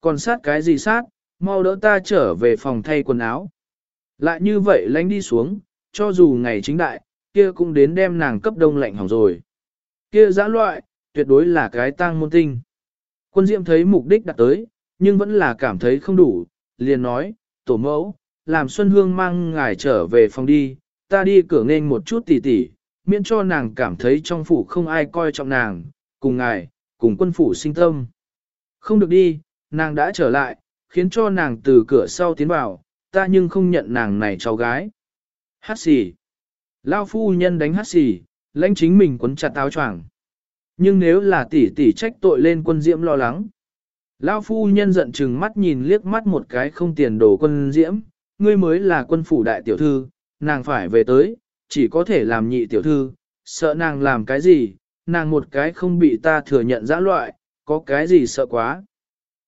Còn sát cái gì sát, mau đỡ ta trở về phòng thay quần áo. Lại như vậy lánh đi xuống, cho dù ngày chính đại, kia cũng đến đem nàng cấp đông lạnh hỏng rồi. Kia giã loại, tuyệt đối là cái tang môn tinh. Quân Diệm thấy mục đích đạt tới, nhưng vẫn là cảm thấy không đủ, liền nói, tổ mẫu, làm Xuân Hương mang ngài trở về phòng đi, ta đi cửa nghênh một chút tỉ tỉ, miễn cho nàng cảm thấy trong phủ không ai coi trọng nàng, cùng ngài, cùng quân phủ sinh tâm. Không được đi, nàng đã trở lại, khiến cho nàng từ cửa sau tiến vào, ta nhưng không nhận nàng này cháu gái. Hát xỉ. Lao phu nhân đánh hát xỉ, lãnh chính mình quấn chặt áo choàng. Nhưng nếu là tỷ tỷ trách tội lên quân diễm lo lắng. Lao phu nhân giận chừng mắt nhìn liếc mắt một cái không tiền đồ quân diễm, ngươi mới là quân phủ đại tiểu thư, nàng phải về tới, chỉ có thể làm nhị tiểu thư, sợ nàng làm cái gì, nàng một cái không bị ta thừa nhận dã loại, có cái gì sợ quá.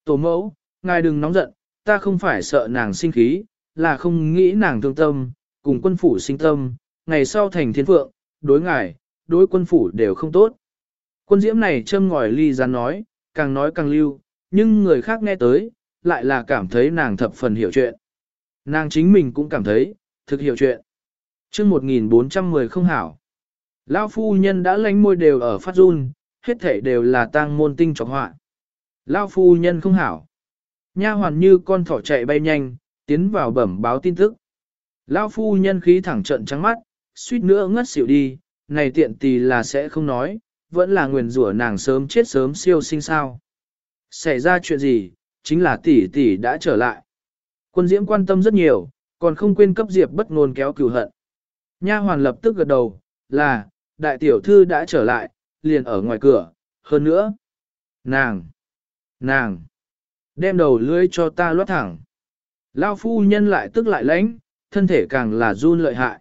Tổ mẫu, ngài đừng nóng giận, ta không phải sợ nàng sinh khí, là không nghĩ nàng thương tâm, cùng quân phủ sinh tâm, ngày sau thành thiên phượng, đối ngài, đối quân phủ đều không tốt. Quân diễm này châm ngòi ly rắn nói, càng nói càng lưu, nhưng người khác nghe tới, lại là cảm thấy nàng thập phần hiểu chuyện. Nàng chính mình cũng cảm thấy, thực hiểu chuyện. chương 1410 không hảo. Lão phu nhân đã lánh môi đều ở phát run, hết thể đều là tang môn tinh trọc họa. Lão phu nhân không hảo. Nha hoàn như con thỏ chạy bay nhanh, tiến vào bẩm báo tin tức. Lão phu nhân khí thẳng trận trắng mắt, suýt nữa ngất xỉu đi, này tiện tì là sẽ không nói, vẫn là nguyền rủa nàng sớm chết sớm siêu sinh sao. Xảy ra chuyện gì, chính là tỷ tỷ đã trở lại. Quân diễm quan tâm rất nhiều, còn không quên cấp diệp bất ngôn kéo cửu hận. Nha hoàn lập tức gật đầu, là, đại tiểu thư đã trở lại, liền ở ngoài cửa, hơn nữa. Nàng! Nàng! Đem đầu lưỡi cho ta loát thẳng. Lao phu nhân lại tức lại lãnh, thân thể càng là run lợi hại.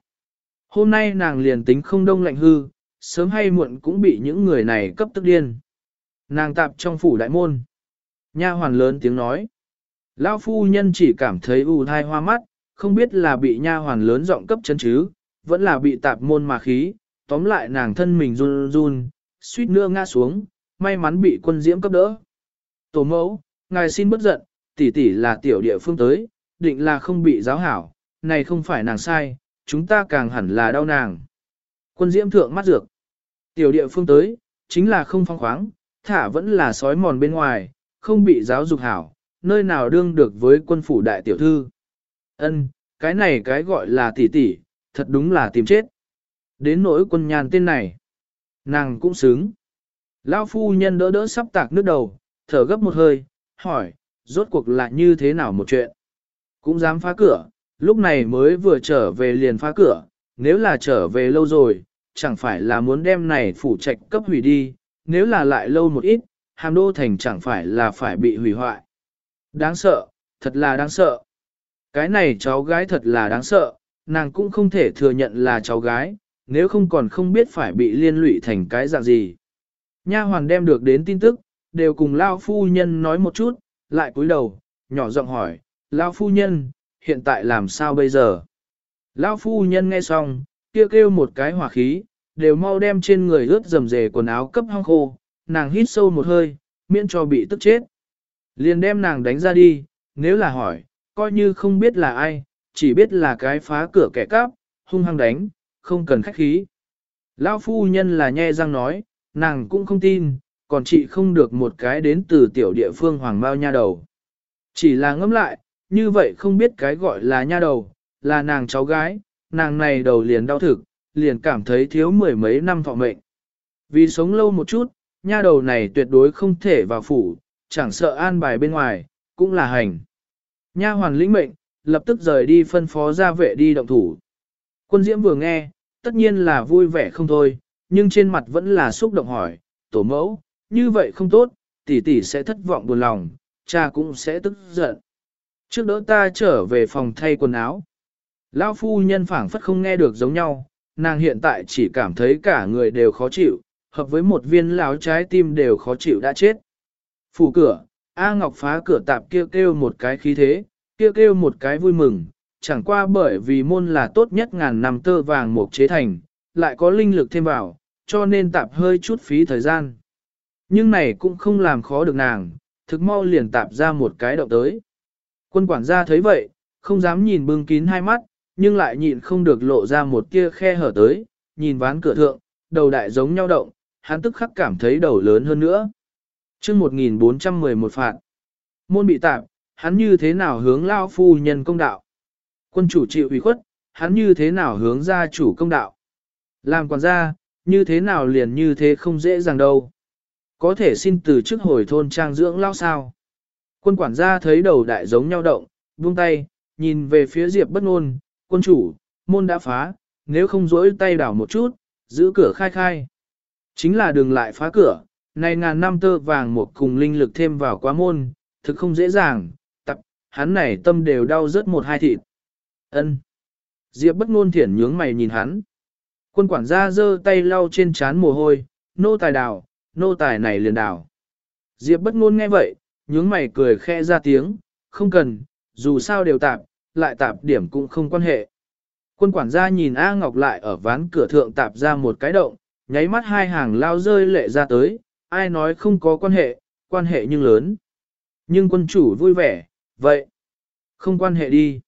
Hôm nay nàng liền tính không đông lạnh hư, sớm hay muộn cũng bị những người này cấp tức điên. Nàng tạp trong phủ đại môn. Nha hoàn lớn tiếng nói. lao phu nhân chỉ cảm thấy u thai hoa mắt, không biết là bị nha hoàn lớn giọng cấp chân chứ, vẫn là bị tạp môn mà khí, tóm lại nàng thân mình run run, suýt nữa ngã xuống, may mắn bị quân diễm cấp đỡ. Tổ mẫu, ngài xin bất giận, tỷ tỷ là tiểu địa phương tới, định là không bị giáo hảo, này không phải nàng sai, chúng ta càng hẳn là đau nàng. Quân diễm thượng mắt dược. Tiểu địa phương tới, chính là không phong khoáng, thả vẫn là sói mòn bên ngoài, không bị giáo dục hảo, nơi nào đương được với quân phủ đại tiểu thư. Ân, cái này cái gọi là tỷ tỷ, thật đúng là tìm chết. Đến nỗi quân nhàn tên này, nàng cũng xứng. Lão phu nhân đỡ đỡ sắp tạc nước đầu, thở gấp một hơi, hỏi, rốt cuộc là như thế nào một chuyện. Cũng dám phá cửa, lúc này mới vừa trở về liền phá cửa, nếu là trở về lâu rồi, chẳng phải là muốn đem này phủ trạch cấp hủy đi, nếu là lại lâu một ít, hàm đô thành chẳng phải là phải bị hủy hoại. Đáng sợ, thật là đáng sợ. Cái này cháu gái thật là đáng sợ, nàng cũng không thể thừa nhận là cháu gái, nếu không còn không biết phải bị liên lụy thành cái dạng gì. Nha hoàn đem được đến tin tức, đều cùng Lao Phu Nhân nói một chút, lại cúi đầu, nhỏ giọng hỏi, Lao Phu Nhân, hiện tại làm sao bây giờ? Lao Phu Nhân nghe xong, kia kêu, kêu một cái hỏa khí, đều mau đem trên người ướt dầm dề quần áo cấp hong khô, nàng hít sâu một hơi, miễn cho bị tức chết. Liền đem nàng đánh ra đi, nếu là hỏi, coi như không biết là ai, chỉ biết là cái phá cửa kẻ cắp, hung hăng đánh, không cần khách khí. Lão phu nhân là nhe răng nói, nàng cũng không tin, còn chị không được một cái đến từ tiểu địa phương hoàng bao nha đầu. Chỉ là ngẫm lại, như vậy không biết cái gọi là nha đầu, là nàng cháu gái, nàng này đầu liền đau thực, liền cảm thấy thiếu mười mấy năm thọ mệnh. Vì sống lâu một chút, nha đầu này tuyệt đối không thể vào phủ, chẳng sợ an bài bên ngoài, cũng là hành. Nha hoàn lĩnh mệnh, lập tức rời đi phân phó ra vệ đi động thủ. Quân diễm vừa nghe, tất nhiên là vui vẻ không thôi, nhưng trên mặt vẫn là xúc động hỏi, tổ mẫu, như vậy không tốt, tỷ tỷ sẽ thất vọng buồn lòng, cha cũng sẽ tức giận. Trước đỡ ta trở về phòng thay quần áo. Lão phu nhân phảng phất không nghe được giống nhau, nàng hiện tại chỉ cảm thấy cả người đều khó chịu, hợp với một viên lão trái tim đều khó chịu đã chết. Phủ cửa, A Ngọc phá cửa tạp kêu kêu một cái khí thế, kêu kêu một cái vui mừng, chẳng qua bởi vì môn là tốt nhất ngàn năm tơ vàng một chế thành, lại có linh lực thêm vào, cho nên tạp hơi chút phí thời gian. Nhưng này cũng không làm khó được nàng, thực mau liền tạp ra một cái động tới. Quân quản gia thấy vậy, không dám nhìn bưng kín hai mắt, nhưng lại nhịn không được lộ ra một tia khe hở tới, nhìn ván cửa thượng, đầu đại giống nhau động, hắn tức khắc cảm thấy đầu lớn hơn nữa. chương 1411 phạt, môn bị tạp, hắn như thế nào hướng lao phu nhân công đạo. Quân chủ chịu ủy khuất, hắn như thế nào hướng gia chủ công đạo. Làm quản gia, như thế nào liền như thế không dễ dàng đâu. Có thể xin từ chức hồi thôn trang dưỡng lao sao. Quân quản gia thấy đầu đại giống nhau động, buông tay, nhìn về phía Diệp bất ngôn, quân chủ, môn đã phá, nếu không rỗi tay đảo một chút, giữ cửa khai khai. Chính là đừng lại phá cửa, này ngàn năm tơ vàng một cùng linh lực thêm vào quá môn, thực không dễ dàng, tập, hắn này tâm đều đau rớt một hai thịt. ân Diệp bất ngôn thiển nhướng mày nhìn hắn. Quân quản gia giơ tay lau trên trán mồ hôi, nô tài đào, nô tài này liền đào. Diệp bất ngôn nghe vậy, nhướng mày cười khẽ ra tiếng, không cần, dù sao đều tạp, lại tạp điểm cũng không quan hệ. Quân quản gia nhìn A Ngọc lại ở ván cửa thượng tạp ra một cái động, nháy mắt hai hàng lao rơi lệ ra tới, ai nói không có quan hệ, quan hệ nhưng lớn. Nhưng quân chủ vui vẻ, vậy, không quan hệ đi.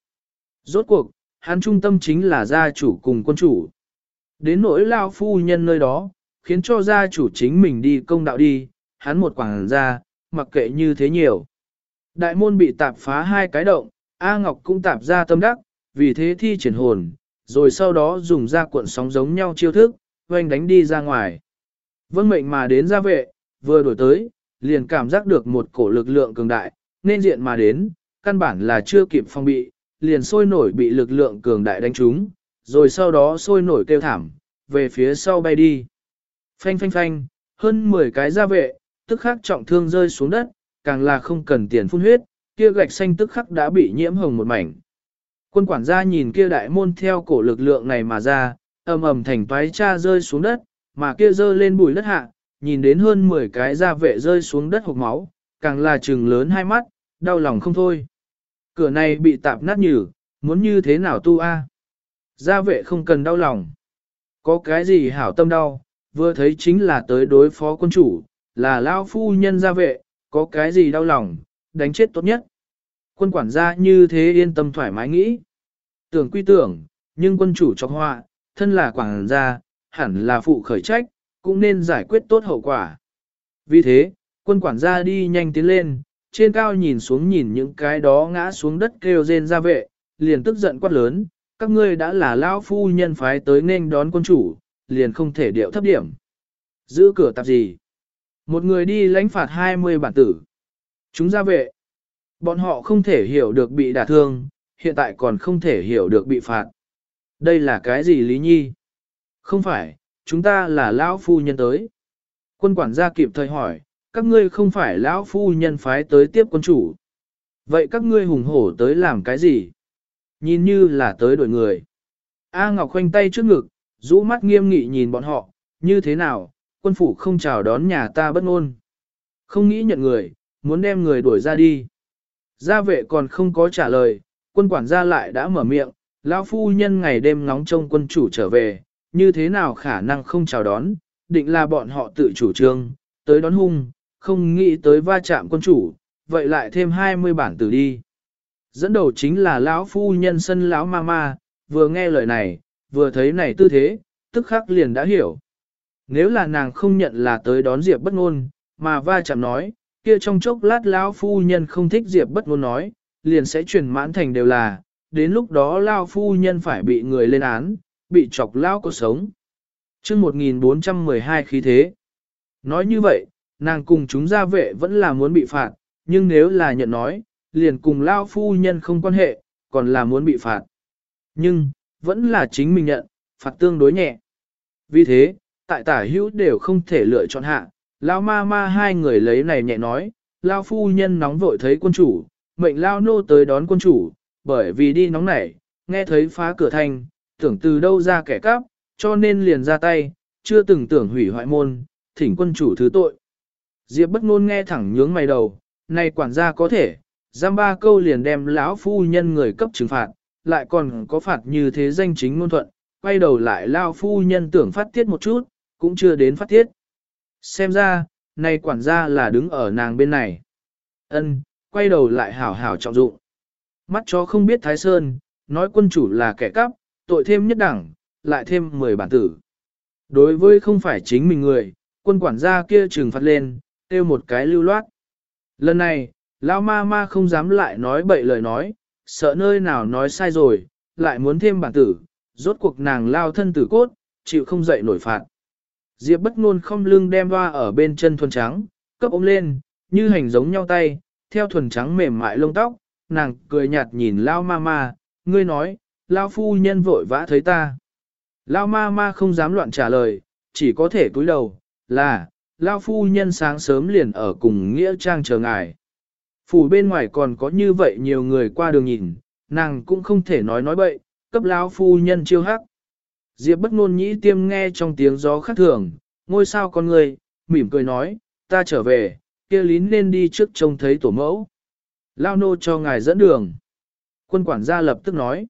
Rốt cuộc, hắn trung tâm chính là gia chủ cùng quân chủ. Đến nỗi lao phu nhân nơi đó, khiến cho gia chủ chính mình đi công đạo đi, hắn một quảng ra, mặc kệ như thế nhiều. Đại môn bị tạp phá hai cái động, A Ngọc cũng tạp ra tâm đắc, vì thế thi triển hồn, rồi sau đó dùng ra cuộn sóng giống nhau chiêu thức, hoành đánh đi ra ngoài. Vâng mệnh mà đến gia vệ, vừa đổi tới, liền cảm giác được một cổ lực lượng cường đại, nên diện mà đến, căn bản là chưa kịp phong bị, liền sôi nổi bị lực lượng cường đại đánh trúng, rồi sau đó sôi nổi kêu thảm, về phía sau bay đi. Phanh phanh phanh, hơn 10 cái gia vệ, tức khắc trọng thương rơi xuống đất, càng là không cần tiền phun huyết, kia gạch xanh tức khắc đã bị nhiễm hồng một mảnh. Quân quản gia nhìn kia đại môn theo cổ lực lượng này mà ra, ầm ầm thành toái cha rơi xuống đất, mà kia rơi lên bùi đất hạ, nhìn đến hơn 10 cái gia vệ rơi xuống đất hộc máu, càng là trừng lớn hai mắt, đau lòng không thôi. Cửa này bị tạp nát nhừ, muốn như thế nào tu a? Gia vệ không cần đau lòng. Có cái gì hảo tâm đau, vừa thấy chính là tới đối phó quân chủ, là lao phu nhân gia vệ, có cái gì đau lòng, đánh chết tốt nhất. Quân quản gia như thế yên tâm thoải mái nghĩ. Tưởng quy tưởng, nhưng quân chủ cho họa, thân là quản gia, hẳn là phụ khởi trách, cũng nên giải quyết tốt hậu quả. Vì thế, quân quản gia đi nhanh tiến lên, trên cao nhìn xuống nhìn những cái đó ngã xuống đất kêu rên ra vệ, liền tức giận quát lớn, các ngươi đã là lao phu nhân phái tới nên đón quân chủ, liền không thể điệu thấp điểm. Giữ cửa tạp gì? Một người đi lãnh phạt 20 bản tử. Chúng ra vệ. Bọn họ không thể hiểu được bị đả thương, hiện tại còn không thể hiểu được bị phạt. Đây là cái gì Lý Nhi? Không phải, chúng ta là lão phu nhân tới. Quân quản gia kịp thời hỏi, các ngươi không phải lão phu nhân phái tới tiếp quân chủ. Vậy các ngươi hùng hổ tới làm cái gì? Nhìn như là tới đổi người. A Ngọc khoanh tay trước ngực, rũ mắt nghiêm nghị nhìn bọn họ, như thế nào, quân phủ không chào đón nhà ta bất ngôn. Không nghĩ nhận người, muốn đem người đuổi ra đi. Gia vệ còn không có trả lời, quân quản gia lại đã mở miệng, lão phu nhân ngày đêm ngóng trông quân chủ trở về, như thế nào khả năng không chào đón, định là bọn họ tự chủ trương, tới đón hung, không nghĩ tới va chạm quân chủ, vậy lại thêm 20 bản tử đi. Dẫn đầu chính là lão phu nhân sân lão ma ma, vừa nghe lời này, vừa thấy này tư thế, tức khắc liền đã hiểu. Nếu là nàng không nhận là tới đón Diệp bất ngôn, mà va chạm nói, kia trong chốc lát lão phu nhân không thích Diệp bất ngôn nói, liền sẽ truyền mãn thành đều là, đến lúc đó lão phu nhân phải bị người lên án, bị chọc lão có sống. Chương 1412 khí thế. Nói như vậy, nàng cùng chúng gia vệ vẫn là muốn bị phạt, nhưng nếu là nhận nói, liền cùng lão phu nhân không quan hệ, còn là muốn bị phạt. Nhưng, vẫn là chính mình nhận, phạt tương đối nhẹ. Vì thế, tại tả hữu đều không thể lựa chọn hạ, Lao ma ma hai người lấy này nhẹ nói, Lao phu nhân nóng vội thấy quân chủ, mệnh Lao nô tới đón quân chủ, bởi vì đi nóng nảy, nghe thấy phá cửa thành, tưởng từ đâu ra kẻ cắp, cho nên liền ra tay, chưa từng tưởng hủy hoại môn, thỉnh quân chủ thứ tội. Diệp bất ngôn nghe thẳng nhướng mày đầu, này quản gia có thể, giam ba câu liền đem lão phu nhân người cấp trừng phạt, lại còn có phạt như thế danh chính ngôn thuận, quay đầu lại lao phu nhân tưởng phát tiết một chút, cũng chưa đến phát tiết. Xem ra, này quản gia là đứng ở nàng bên này. Ân, quay đầu lại hảo hảo trọng dụng. Mắt chó không biết Thái Sơn, nói quân chủ là kẻ cắp, tội thêm nhất đẳng, lại thêm 10 bản tử. Đối với không phải chính mình người, quân quản gia kia trừng phạt lên, tiêu một cái lưu loát. Lần này, Lao ma ma không dám lại nói bậy lời nói, sợ nơi nào nói sai rồi, lại muốn thêm bản tử, rốt cuộc nàng lao thân tử cốt, chịu không dậy nổi phạt. Diệp bất ngôn không lưng đem hoa ở bên chân thuần trắng, cấp ôm lên, như hành giống nhau tay, theo thuần trắng mềm mại lông tóc, nàng cười nhạt nhìn lao ma ma, ngươi nói, lao phu nhân vội vã thấy ta. Lao ma ma không dám loạn trả lời, chỉ có thể cúi đầu, là, lao phu nhân sáng sớm liền ở cùng nghĩa trang chờ ngài. Phủ bên ngoài còn có như vậy nhiều người qua đường nhìn, nàng cũng không thể nói nói bậy, cấp lão phu nhân chiêu hắc. Diệp bất ngôn nhĩ tiêm nghe trong tiếng gió khác thường, ngôi sao con người, mỉm cười nói, ta trở về, kia lín nên đi trước trông thấy tổ mẫu. Lao nô cho ngài dẫn đường. Quân quản gia lập tức nói.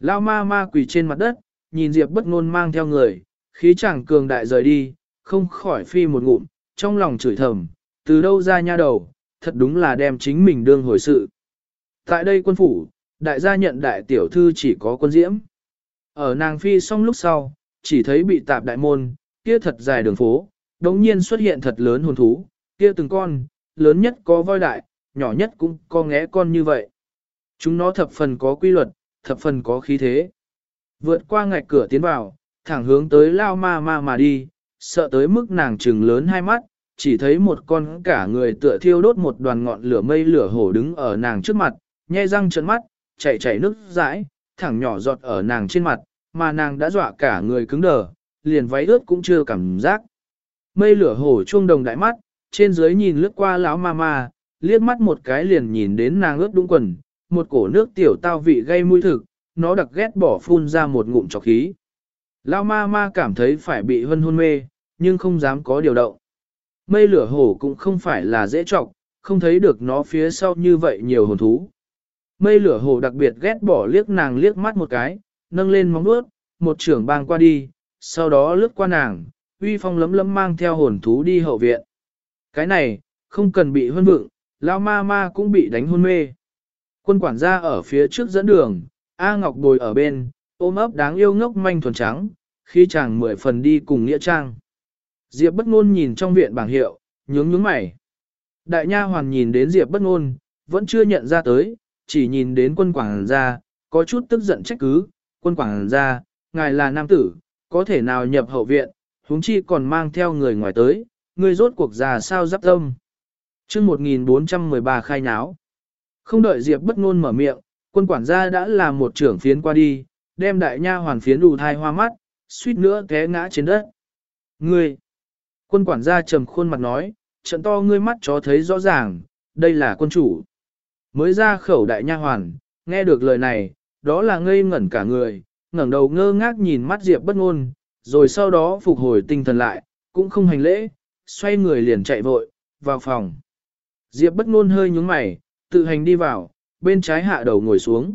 Lao ma ma quỳ trên mặt đất, nhìn Diệp bất ngôn mang theo người, khí chẳng cường đại rời đi, không khỏi phi một ngụm, trong lòng chửi thầm, từ đâu ra nha đầu, thật đúng là đem chính mình đương hồi sự. Tại đây quân phủ, đại gia nhận đại tiểu thư chỉ có quân diễm. Ở nàng phi xong lúc sau, chỉ thấy bị tạp đại môn, kia thật dài đường phố, đống nhiên xuất hiện thật lớn hồn thú, kia từng con, lớn nhất có voi đại, nhỏ nhất cũng có ngẽ con như vậy. Chúng nó thập phần có quy luật, thập phần có khí thế. Vượt qua ngạch cửa tiến vào, thẳng hướng tới lao ma ma mà đi, sợ tới mức nàng trừng lớn hai mắt, chỉ thấy một con cả người tựa thiêu đốt một đoàn ngọn lửa mây lửa hổ đứng ở nàng trước mặt, nhe răng trợn mắt, chảy chảy nước dãi, thẳng nhỏ giọt ở nàng trên mặt, mà nàng đã dọa cả người cứng đờ, liền váy ướt cũng chưa cảm giác. Mây lửa hổ chuông đồng đại mắt, trên dưới nhìn lướt qua lão ma ma, liếc mắt một cái liền nhìn đến nàng ướt đúng quần, một cổ nước tiểu tao vị gây mũi thực, nó đặc ghét bỏ phun ra một ngụm trọc khí. Lão ma ma cảm thấy phải bị hân hôn mê, nhưng không dám có điều động. Mây lửa hổ cũng không phải là dễ trọng, không thấy được nó phía sau như vậy nhiều hồn thú. Mây lửa hổ đặc biệt ghét bỏ liếc nàng liếc mắt một cái, nâng lên móng vuốt, một trưởng bang qua đi, sau đó lướt qua nàng, uy phong lấm lấm mang theo hồn thú đi hậu viện. Cái này, không cần bị hôn vựng, lao ma ma cũng bị đánh hôn mê. Quân quản gia ở phía trước dẫn đường, A Ngọc bồi ở bên, ôm ấp đáng yêu ngốc manh thuần trắng, khi chàng mười phần đi cùng Nghĩa Trang. Diệp bất ngôn nhìn trong viện bảng hiệu, nhướng nhướng mày. Đại nha hoàn nhìn đến Diệp bất ngôn, vẫn chưa nhận ra tới, chỉ nhìn đến quân quảng gia, có chút tức giận trách cứ, quân quảng gia, ngài là nam tử, có thể nào nhập hậu viện, huống chi còn mang theo người ngoài tới, người rốt cuộc già sao giáp tâm. Chương 1413 khai náo. Không đợi Diệp bất ngôn mở miệng, quân quản gia đã là một trưởng phiến qua đi, đem đại nha hoàn phiến đủ thai hoa mắt, suýt nữa té ngã trên đất. Ngươi! Quân quản gia trầm khuôn mặt nói, trận to ngươi mắt chó thấy rõ ràng, đây là quân chủ. Mới ra khẩu đại nha hoàn, nghe được lời này, đó là ngây ngẩn cả người, ngẩng đầu ngơ ngác nhìn mắt Diệp bất ngôn, rồi sau đó phục hồi tinh thần lại, cũng không hành lễ, xoay người liền chạy vội, vào phòng. Diệp bất ngôn hơi nhúng mày, tự hành đi vào, bên trái hạ đầu ngồi xuống.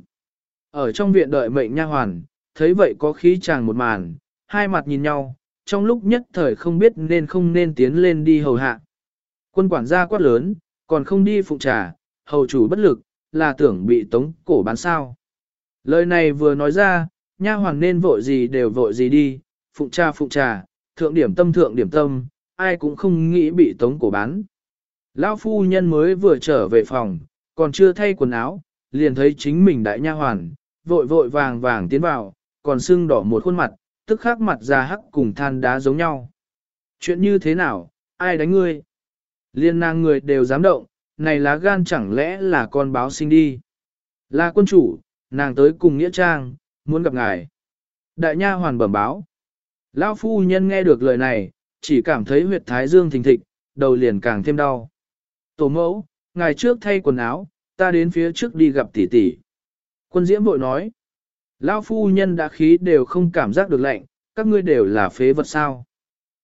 Ở trong viện đợi mệnh nha hoàn, thấy vậy có khí chàng một màn, hai mặt nhìn nhau, trong lúc nhất thời không biết nên không nên tiến lên đi hầu hạ. Quân quản gia quát lớn, còn không đi phụ trà, hầu chủ bất lực, là tưởng bị tống cổ bán sao. Lời này vừa nói ra, nha hoàn nên vội gì đều vội gì đi, phụng trà phụng trà, thượng điểm tâm thượng điểm tâm, ai cũng không nghĩ bị tống cổ bán. Lão phu nhân mới vừa trở về phòng, còn chưa thay quần áo, liền thấy chính mình đại nha hoàn, vội vội vàng vàng tiến vào, còn sưng đỏ một khuôn mặt, tức khắc mặt già hắc cùng than đá giống nhau. Chuyện như thế nào, ai đánh ngươi? Liên nàng người đều dám động, này lá gan chẳng lẽ là con báo sinh đi. Là quân chủ, nàng tới cùng Nghĩa Trang, muốn gặp ngài. Đại nha hoàn bẩm báo. Lão phu nhân nghe được lời này, chỉ cảm thấy huyệt thái dương thình thịch, đầu liền càng thêm đau. Tổ mẫu, ngài trước thay quần áo, ta đến phía trước đi gặp tỷ tỷ. Quân diễm vội nói. Lão phu nhân đã khí đều không cảm giác được lạnh, các ngươi đều là phế vật sao.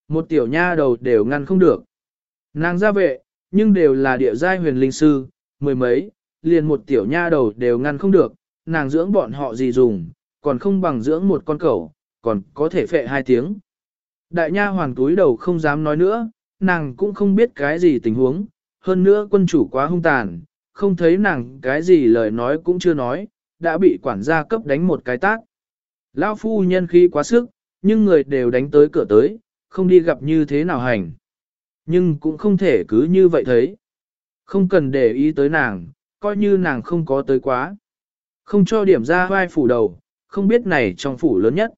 Một tiểu nha đầu đều ngăn không được. Nàng ra vệ, nhưng đều là địa giai huyền linh sư, mười mấy, liền một tiểu nha đầu đều ngăn không được, nàng dưỡng bọn họ gì dùng, còn không bằng dưỡng một con cẩu, còn có thể phệ hai tiếng. Đại nha hoàn túi đầu không dám nói nữa, nàng cũng không biết cái gì tình huống, hơn nữa quân chủ quá hung tàn, không thấy nàng cái gì lời nói cũng chưa nói, đã bị quản gia cấp đánh một cái tác. Lão phu nhân khi quá sức, nhưng người đều đánh tới cửa tới, không đi gặp như thế nào hành. Nhưng cũng không thể cứ như vậy thấy. Không cần để ý tới nàng, coi như nàng không có tới quá. Không cho điểm ra vai phủ đầu, không biết này trong phủ lớn nhất.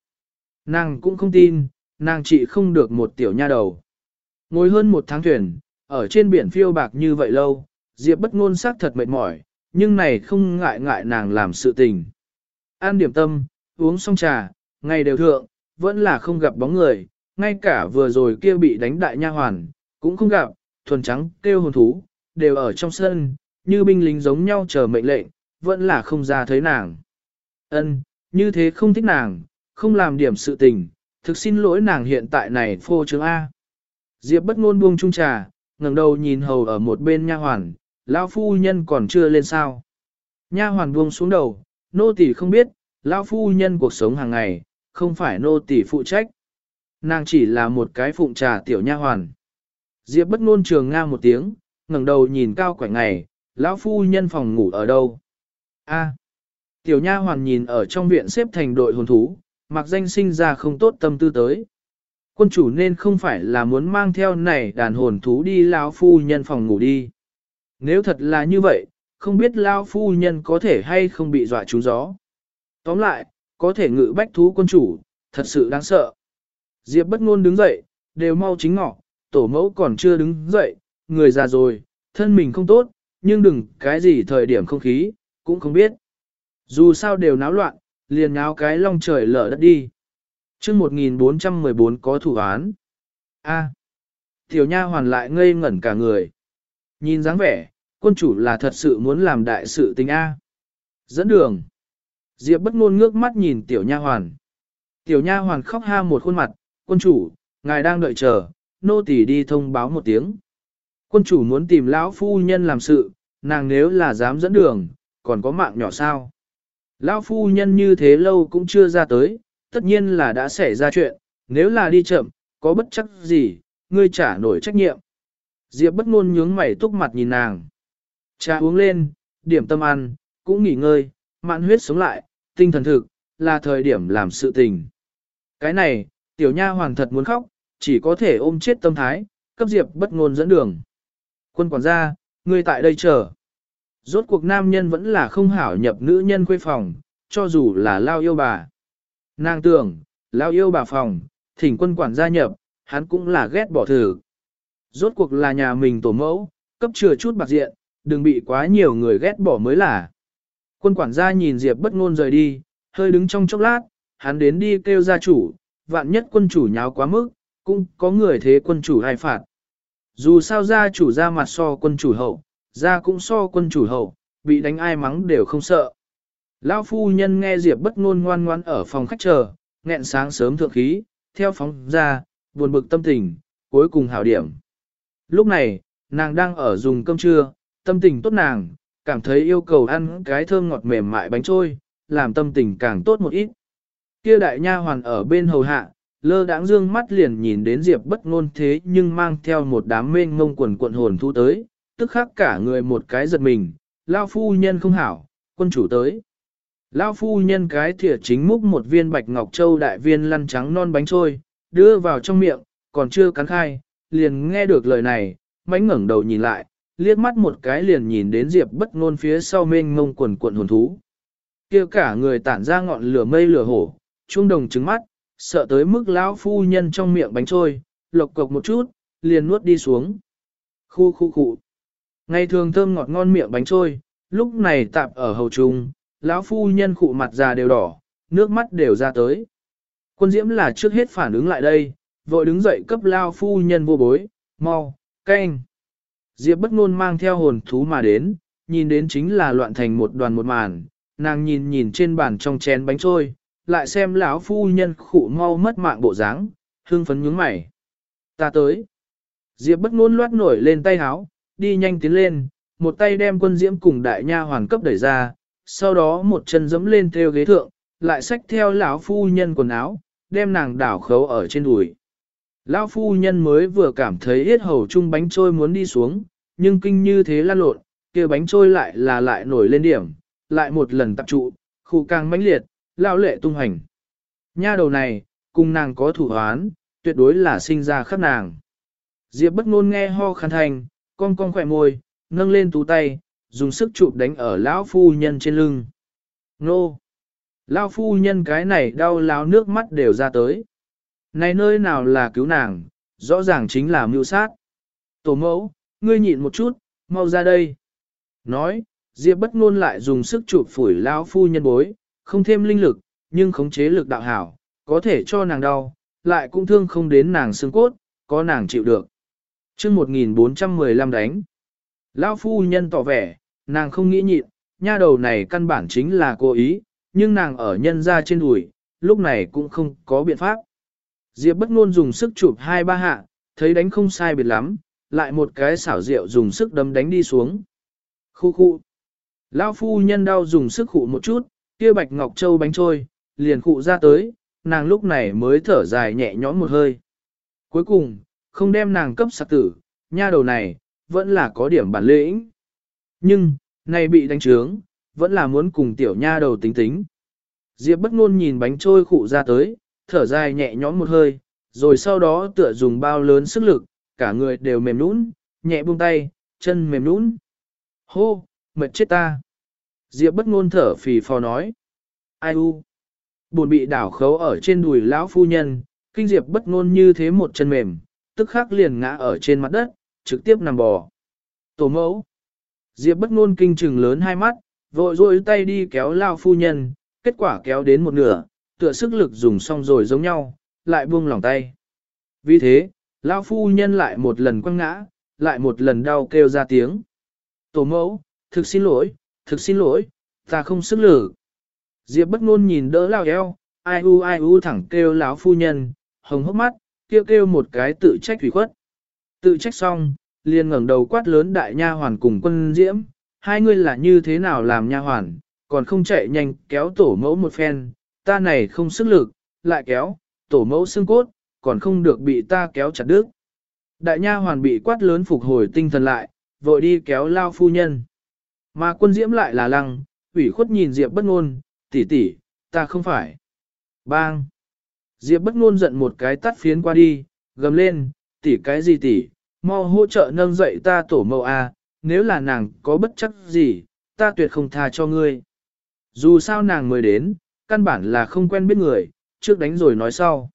Nàng cũng không tin, nàng chỉ không được một tiểu nha đầu. Ngồi hơn một tháng thuyền, ở trên biển phiêu bạc như vậy lâu, Diệp bất ngôn sắc thật mệt mỏi, nhưng này không ngại ngại nàng làm sự tình. An điểm tâm, uống xong trà, ngày đều thượng, vẫn là không gặp bóng người, ngay cả vừa rồi kia bị đánh đại nha hoàn, cũng không gặp, thuần trắng kêu hồn thú, đều ở trong sân, như binh lính giống nhau chờ mệnh lệnh, vẫn là không ra thấy nàng. Ân, như thế không thích nàng, không làm điểm sự tình, thực xin lỗi nàng hiện tại này phô trương A. Diệp bất ngôn buông chung trà, ngẩng đầu nhìn hầu ở một bên nha hoàn, lão phu nhân còn chưa lên sao. Nha hoàn buông xuống đầu, nô tỳ không biết, lão phu nhân cuộc sống hàng ngày, không phải nô tỳ phụ trách. Nàng chỉ là một cái phụng trà tiểu nha hoàn. Diệp bất ngôn trường nga một tiếng, ngẩng đầu nhìn cao quảnh ngày, lão phu nhân phòng ngủ ở đâu? A. Tiểu nha hoàn nhìn ở trong viện xếp thành đội hồn thú, mặc danh sinh ra không tốt tâm tư tới. Quân chủ nên không phải là muốn mang theo này đàn hồn thú đi lão phu nhân phòng ngủ đi. Nếu thật là như vậy, không biết lão phu nhân có thể hay không bị dọa trúng gió. Tóm lại, có thể ngự bách thú quân chủ, thật sự đáng sợ. Diệp bất ngôn đứng dậy, đều mau chính ngọ, tổ mẫu còn chưa đứng dậy, người già rồi, thân mình không tốt, nhưng đừng cái gì thời điểm không khí, cũng không biết. Dù sao đều náo loạn, liền náo cái long trời lở đất đi. chương 1414 có thủ án. A. tiểu nha hoàn lại ngây ngẩn cả người. Nhìn dáng vẻ, quân chủ là thật sự muốn làm đại sự tình A. Dẫn đường. Diệp bất ngôn ngước mắt nhìn tiểu nha hoàn. Tiểu nha hoàn khóc ha một khuôn mặt, quân chủ, ngài đang đợi chờ, nô tỳ đi thông báo một tiếng. Quân chủ muốn tìm lão phu nhân làm sự, nàng nếu là dám dẫn đường, còn có mạng nhỏ sao? Lão phu nhân như thế lâu cũng chưa ra tới, tất nhiên là đã xảy ra chuyện, nếu là đi chậm, có bất chắc gì, ngươi trả nổi trách nhiệm. Diệp bất ngôn nhướng mày túc mặt nhìn nàng. trà uống lên, điểm tâm ăn, cũng nghỉ ngơi, mạn huyết sống lại, tinh thần thực, là thời điểm làm sự tình. Cái này, tiểu nha hoàn thật muốn khóc, chỉ có thể ôm chết tâm thái, cấp Diệp bất ngôn dẫn đường. Quân quản gia, ngươi tại đây chờ. Rốt cuộc nam nhân vẫn là không hảo nhập nữ nhân quê phòng, cho dù là lao yêu bà. Nàng tưởng, lao yêu bà phòng, thỉnh quân quản gia nhập, hắn cũng là ghét bỏ thử. Rốt cuộc là nhà mình tổ mẫu, cấp chừa chút bạc diện, đừng bị quá nhiều người ghét bỏ mới là. Quân quản gia nhìn Diệp bất ngôn rời đi, hơi đứng trong chốc lát, hắn đến đi kêu gia chủ, vạn nhất quân chủ nháo quá mức, cũng có người thế quân chủ hay phạt. Dù sao gia chủ ra mặt so quân chủ hậu, gia cũng so quân chủ hậu, bị đánh ai mắng đều không sợ. Lão phu nhân nghe Diệp bất ngôn ngoan ngoan ở phòng khách chờ, nghẹn sáng sớm thượng khí, theo phóng ra, buồn bực tâm tình, cuối cùng hảo điểm. Lúc này, nàng đang ở dùng cơm trưa, tâm tình tốt nàng, cảm thấy yêu cầu ăn cái thơm ngọt mềm mại bánh trôi, làm tâm tình càng tốt một ít. Kia đại nha hoàn ở bên hầu hạ, lơ đãng dương mắt liền nhìn đến Diệp bất ngôn thế nhưng mang theo một đám mênh ngông quần cuộn hồn thu tới, tức khắc cả người một cái giật mình, lao phu nhân không hảo, quân chủ tới. Lao phu nhân cái thìa chính múc một viên bạch ngọc châu đại viên lăn trắng non bánh trôi, đưa vào trong miệng, còn chưa cắn khai, liền nghe được lời này, mánh ngẩng đầu nhìn lại, liếc mắt một cái liền nhìn đến Diệp bất ngôn phía sau mênh ngông quần cuộn hồn thú. kia cả người tản ra ngọn lửa mây lửa hổ, trung đồng trứng mắt, sợ tới mức lão phu nhân trong miệng bánh trôi, lộc cộc một chút, liền nuốt đi xuống. Khu khu khu. Ngày thường thơm ngọt ngon miệng bánh trôi, lúc này tạp ở hầu trung, lão phu nhân khụ mặt già đều đỏ, nước mắt đều ra tới. Quân diễm là trước hết phản ứng lại đây, vội đứng dậy cấp lao phu nhân vô bối, mau, canh. Diệp bất ngôn mang theo hồn thú mà đến, nhìn đến chính là loạn thành một đoàn một màn, nàng nhìn nhìn trên bàn trong chén bánh trôi, lại xem lão phu nhân khụ mau mất mạng bộ dáng, hương phấn nhướng mày. Ta tới. Diệp bất ngôn loát nổi lên tay háo, đi nhanh tiến lên, một tay đem quân diễm cùng đại nha hoàn cấp đẩy ra, sau đó một chân giẫm lên theo ghế thượng, lại xách theo lão phu nhân quần áo, đem nàng đảo khấu ở trên đùi. Lão phu nhân mới vừa cảm thấy yết hầu chung bánh trôi muốn đi xuống, nhưng kinh như thế lan lộn, kia bánh trôi lại là lại nổi lên điểm, lại một lần tập trụ, khu càng mãnh liệt, lao lệ tung hành. Nha đầu này, cùng nàng có thủ hoán, tuyệt đối là sinh ra khắp nàng. Diệp bất ngôn nghe ho khăn thành, con con khỏe môi, nâng lên tú tay, dùng sức chụp đánh ở lão phu nhân trên lưng. Nô! Lão phu nhân cái này đau láo nước mắt đều ra tới. Này nơi nào là cứu nàng, rõ ràng chính là mưu sát. Tổ mẫu, ngươi nhịn một chút, mau ra đây. Nói, Diệp bất ngôn lại dùng sức chụp phủi lão phu nhân bối, không thêm linh lực, nhưng khống chế lực đạo hảo, có thể cho nàng đau, lại cũng thương không đến nàng xương cốt, có nàng chịu được. Chương 1415 đánh. Lão phu nhân tỏ vẻ, nàng không nghĩ nhịn, nha đầu này căn bản chính là cố ý, nhưng nàng ở nhân ra trên đùi, lúc này cũng không có biện pháp. Diệp bất ngôn dùng sức chụp hai ba hạ, thấy đánh không sai biệt lắm, lại một cái xảo rượu dùng sức đấm đánh đi xuống. Khu khu. Lão phu nhân đau dùng sức khụ một chút, kia bạch ngọc châu bánh trôi, liền khụ ra tới, nàng lúc này mới thở dài nhẹ nhõm một hơi. Cuối cùng, không đem nàng cấp sạc tử, nha đầu này, vẫn là có điểm bản lĩnh. Nhưng, này bị đánh trướng, vẫn là muốn cùng tiểu nha đầu tính tính. Diệp bất ngôn nhìn bánh trôi khụ ra tới, thở dài nhẹ nhõm một hơi, rồi sau đó tựa dùng bao lớn sức lực, cả người đều mềm nũng, nhẹ buông tay, chân mềm nũng. Hô, mệt chết ta. Diệp bất ngôn thở phì phò nói. Ai u. Buồn bị đảo khấu ở trên đùi lão phu nhân, kinh Diệp bất ngôn như thế một chân mềm, tức khắc liền ngã ở trên mặt đất, trực tiếp nằm bò. Tổ mẫu. Diệp bất ngôn kinh trừng lớn hai mắt, vội rôi tay đi kéo lao phu nhân, kết quả kéo đến một nửa, tựa sức lực dùng xong rồi giống nhau, lại buông lỏng tay. Vì thế, lão phu nhân lại một lần quăng ngã, lại một lần đau kêu ra tiếng. Tổ mẫu, thực xin lỗi, thực xin lỗi, ta không sức lực. Diệp bất ngôn nhìn đỡ lao eo, ai u ai u thẳng kêu lão phu nhân, hồng hốc mắt, kêu kêu một cái tự trách thủy khuất. Tự trách xong, liền ngẩng đầu quát lớn đại nha hoàn cùng quân diễm, hai người là như thế nào làm nha hoàn, còn không chạy nhanh kéo tổ mẫu một phen, ta này không sức lực, lại kéo, tổ mẫu xương cốt, còn không được bị ta kéo chặt đứt. Đại nha hoàn bị quát lớn phục hồi tinh thần lại, vội đi kéo lao phu nhân. Mà quân diễm lại là lăng, ủy khuất nhìn Diệp bất ngôn, tỷ tỷ, ta không phải. Bang! Diệp bất ngôn giận một cái tắt phiến qua đi, gầm lên, tỷ cái gì tỷ, mau hỗ trợ nâng dậy ta tổ mẫu a, nếu là nàng có bất chấp gì, ta tuyệt không tha cho ngươi. Dù sao nàng mới đến, căn bản là không quen biết người, trước đánh rồi nói sau.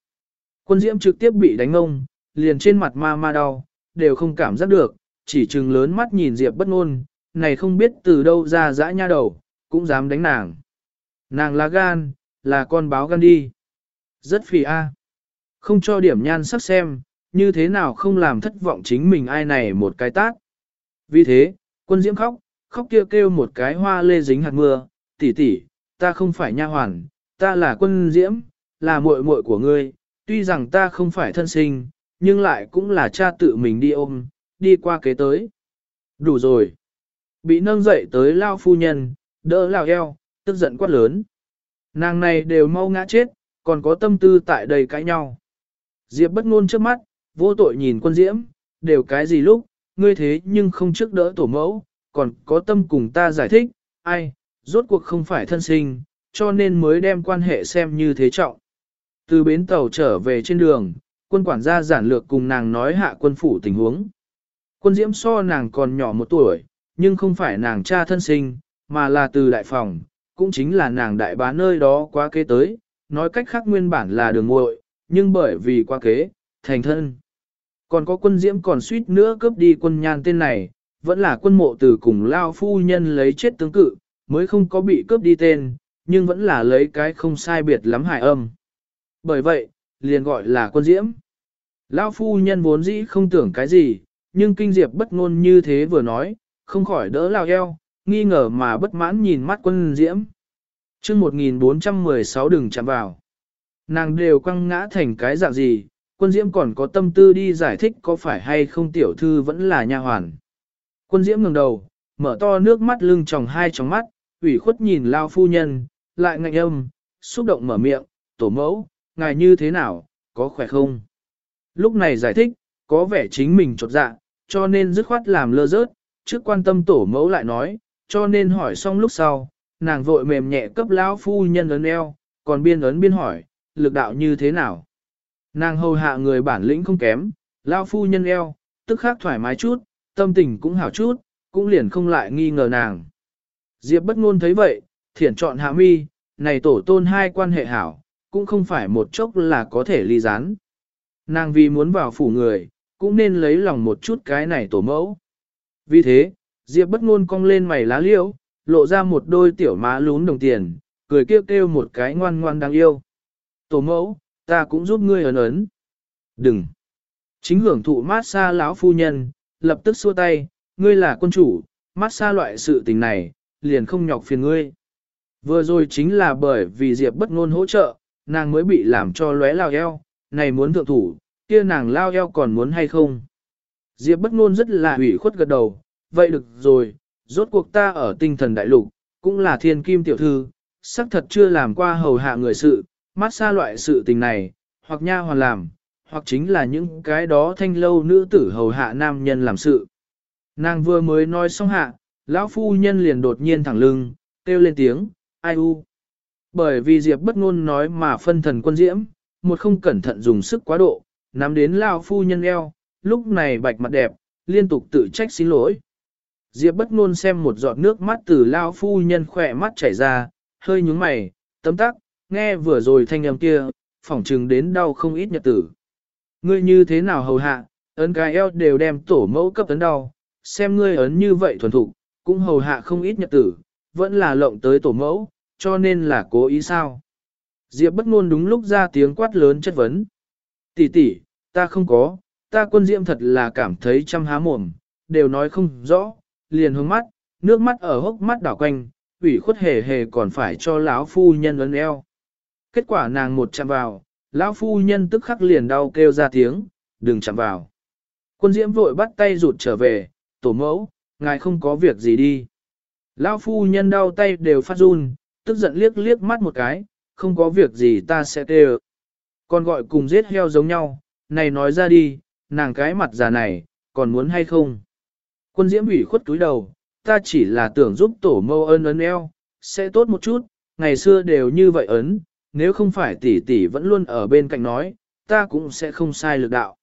Quân diễm trực tiếp bị đánh ông, liền trên mặt ma ma đau, đều không cảm giác được, chỉ trừng lớn mắt nhìn Diệp bất ngôn, này không biết từ đâu ra dã nha đầu, cũng dám đánh nàng. Nàng là gan, là con báo gan đi. Rất phì a. Không cho điểm nhan sắc xem, như thế nào không làm thất vọng chính mình ai này một cái tát. Vì thế, quân diễm khóc, khóc kêu kêu một cái hoa lê dính hạt mưa, tỷ tỷ, ta không phải nha hoàn, ta là quân diễm, là muội muội của ngươi, tuy rằng ta không phải thân sinh, nhưng lại cũng là cha tự mình đi ôm, đi qua kế tới. Đủ rồi. Bị nâng dậy tới lao phu nhân, đỡ lao eo, tức giận quát lớn. Nàng này đều mau ngã chết, còn có tâm tư tại đây cãi nhau. Diệp bất ngôn trước mắt, vô tội nhìn quân diễm, đều cái gì lúc, ngươi thế nhưng không trước đỡ tổ mẫu, còn có tâm cùng ta giải thích, ai, rốt cuộc không phải thân sinh, cho nên mới đem quan hệ xem như thế trọng. Từ bến tàu trở về trên đường, quân quản gia giản lược cùng nàng nói hạ quân phủ tình huống. Quân diễm so nàng còn nhỏ một tuổi, nhưng không phải nàng cha thân sinh, mà là từ đại phòng, cũng chính là nàng đại bá nơi đó quá kế tới, nói cách khác nguyên bản là đường muội, nhưng bởi vì quá kế, thành thân. Còn có quân diễm còn suýt nữa cướp đi quân nhan tên này, vẫn là quân mộ từ cùng lao phu nhân lấy chết tướng cự, mới không có bị cướp đi tên, nhưng vẫn là lấy cái không sai biệt lắm hài âm. Bởi vậy, liền gọi là quân diễm. Lao phu nhân vốn dĩ không tưởng cái gì, nhưng kinh diệp bất ngôn như thế vừa nói, không khỏi đỡ lao eo, nghi ngờ mà bất mãn nhìn mắt quân diễm. chương 1416 đừng chạm vào. Nàng đều quăng ngã thành cái dạng gì, quân diễm còn có tâm tư đi giải thích có phải hay không tiểu thư vẫn là nha hoàn. Quân diễm ngừng đầu, mở to nước mắt lưng tròng hai tròng mắt, ủy khuất nhìn lao phu nhân, lại ngạnh âm, xúc động mở miệng, tổ mẫu, ngài như thế nào, có khỏe không? Lúc này giải thích, có vẻ chính mình trột dạ, cho nên dứt khoát làm lơ rớt, trước quan tâm tổ mẫu lại nói, cho nên hỏi xong lúc sau, nàng vội mềm nhẹ cấp lão phu nhân ấn eo, còn biên ấn biên hỏi, lực đạo như thế nào. Nàng hầu hạ người bản lĩnh không kém, lão phu nhân eo, tức khắc thoải mái chút, tâm tình cũng hảo chút, cũng liền không lại nghi ngờ nàng. Diệp bất ngôn thấy vậy, thiển chọn hạ mi, này tổ tôn hai quan hệ hảo, cũng không phải một chốc là có thể ly gián. Nàng vì muốn vào phủ người, cũng nên lấy lòng một chút cái này tổ mẫu. Vì thế, Diệp bất ngôn cong lên mày lá liễu, lộ ra một đôi tiểu má lún đồng tiền, cười kêu kêu một cái ngoan ngoan đáng yêu. Tổ mẫu, ta cũng giúp ngươi ấn ấn. Đừng. Chính hưởng thụ mát xa lão phu nhân, lập tức xua tay, ngươi là quân chủ, mát xa loại sự tình này, liền không nhọc phiền ngươi. Vừa rồi chính là bởi vì Diệp bất ngôn hỗ trợ, nàng mới bị làm cho lóe lao eo, này muốn thượng thủ, kia nàng lao eo còn muốn hay không. Diệp bất ngôn rất là ủy khuất gật đầu, vậy được rồi, rốt cuộc ta ở tinh thần đại lục, cũng là thiên kim tiểu thư, xác thật chưa làm qua hầu hạ người sự, mát xa loại sự tình này, hoặc nha hoàn làm, hoặc chính là những cái đó thanh lâu nữ tử hầu hạ nam nhân làm sự. Nàng vừa mới nói xong hạ, lão phu nhân liền đột nhiên thẳng lưng, kêu lên tiếng, ai u. Bởi vì Diệp bất ngôn nói mà phân thần quân diễm, một không cẩn thận dùng sức quá độ, nắm đến lão phu nhân eo, lúc này bạch mặt đẹp, liên tục tự trách xin lỗi. Diệp bất ngôn xem một giọt nước mắt từ lão phu nhân khỏe mắt chảy ra, hơi nhúng mày, tấm tắc, nghe vừa rồi thanh âm kia, phỏng trừng đến đau không ít nhật tử. Ngươi như thế nào hầu hạ, ấn cái eo đều đem tổ mẫu cấp ấn đau, xem ngươi ấn như vậy thuần thục, cũng hầu hạ không ít nhật tử, vẫn là lộng tới tổ mẫu, cho nên là cố ý sao. Diệp bất ngôn đúng lúc ra tiếng quát lớn chất vấn. Tỷ tỷ, ta không có, ta quân diệm thật là cảm thấy chăm há mồm, đều nói không rõ, liền hướng mắt, nước mắt ở hốc mắt đảo quanh, ủy khuất hề hề còn phải cho lão phu nhân ấn eo. Kết quả nàng một chạm vào, lão phu nhân tức khắc liền đau kêu ra tiếng, đừng chạm vào. Quân diễm vội bắt tay rụt trở về, tổ mẫu, ngài không có việc gì đi. Lão phu nhân đau tay đều phát run, tức giận liếc liếc mắt một cái, không có việc gì ta sẽ tê Còn gọi cùng giết heo giống nhau, này nói ra đi, nàng cái mặt già này, còn muốn hay không? Quân diễm ủy khuất túi đầu, ta chỉ là tưởng giúp tổ mâu ơn ấn eo, sẽ tốt một chút, ngày xưa đều như vậy ấn, nếu không phải tỷ tỷ vẫn luôn ở bên cạnh nói, ta cũng sẽ không sai lực đạo.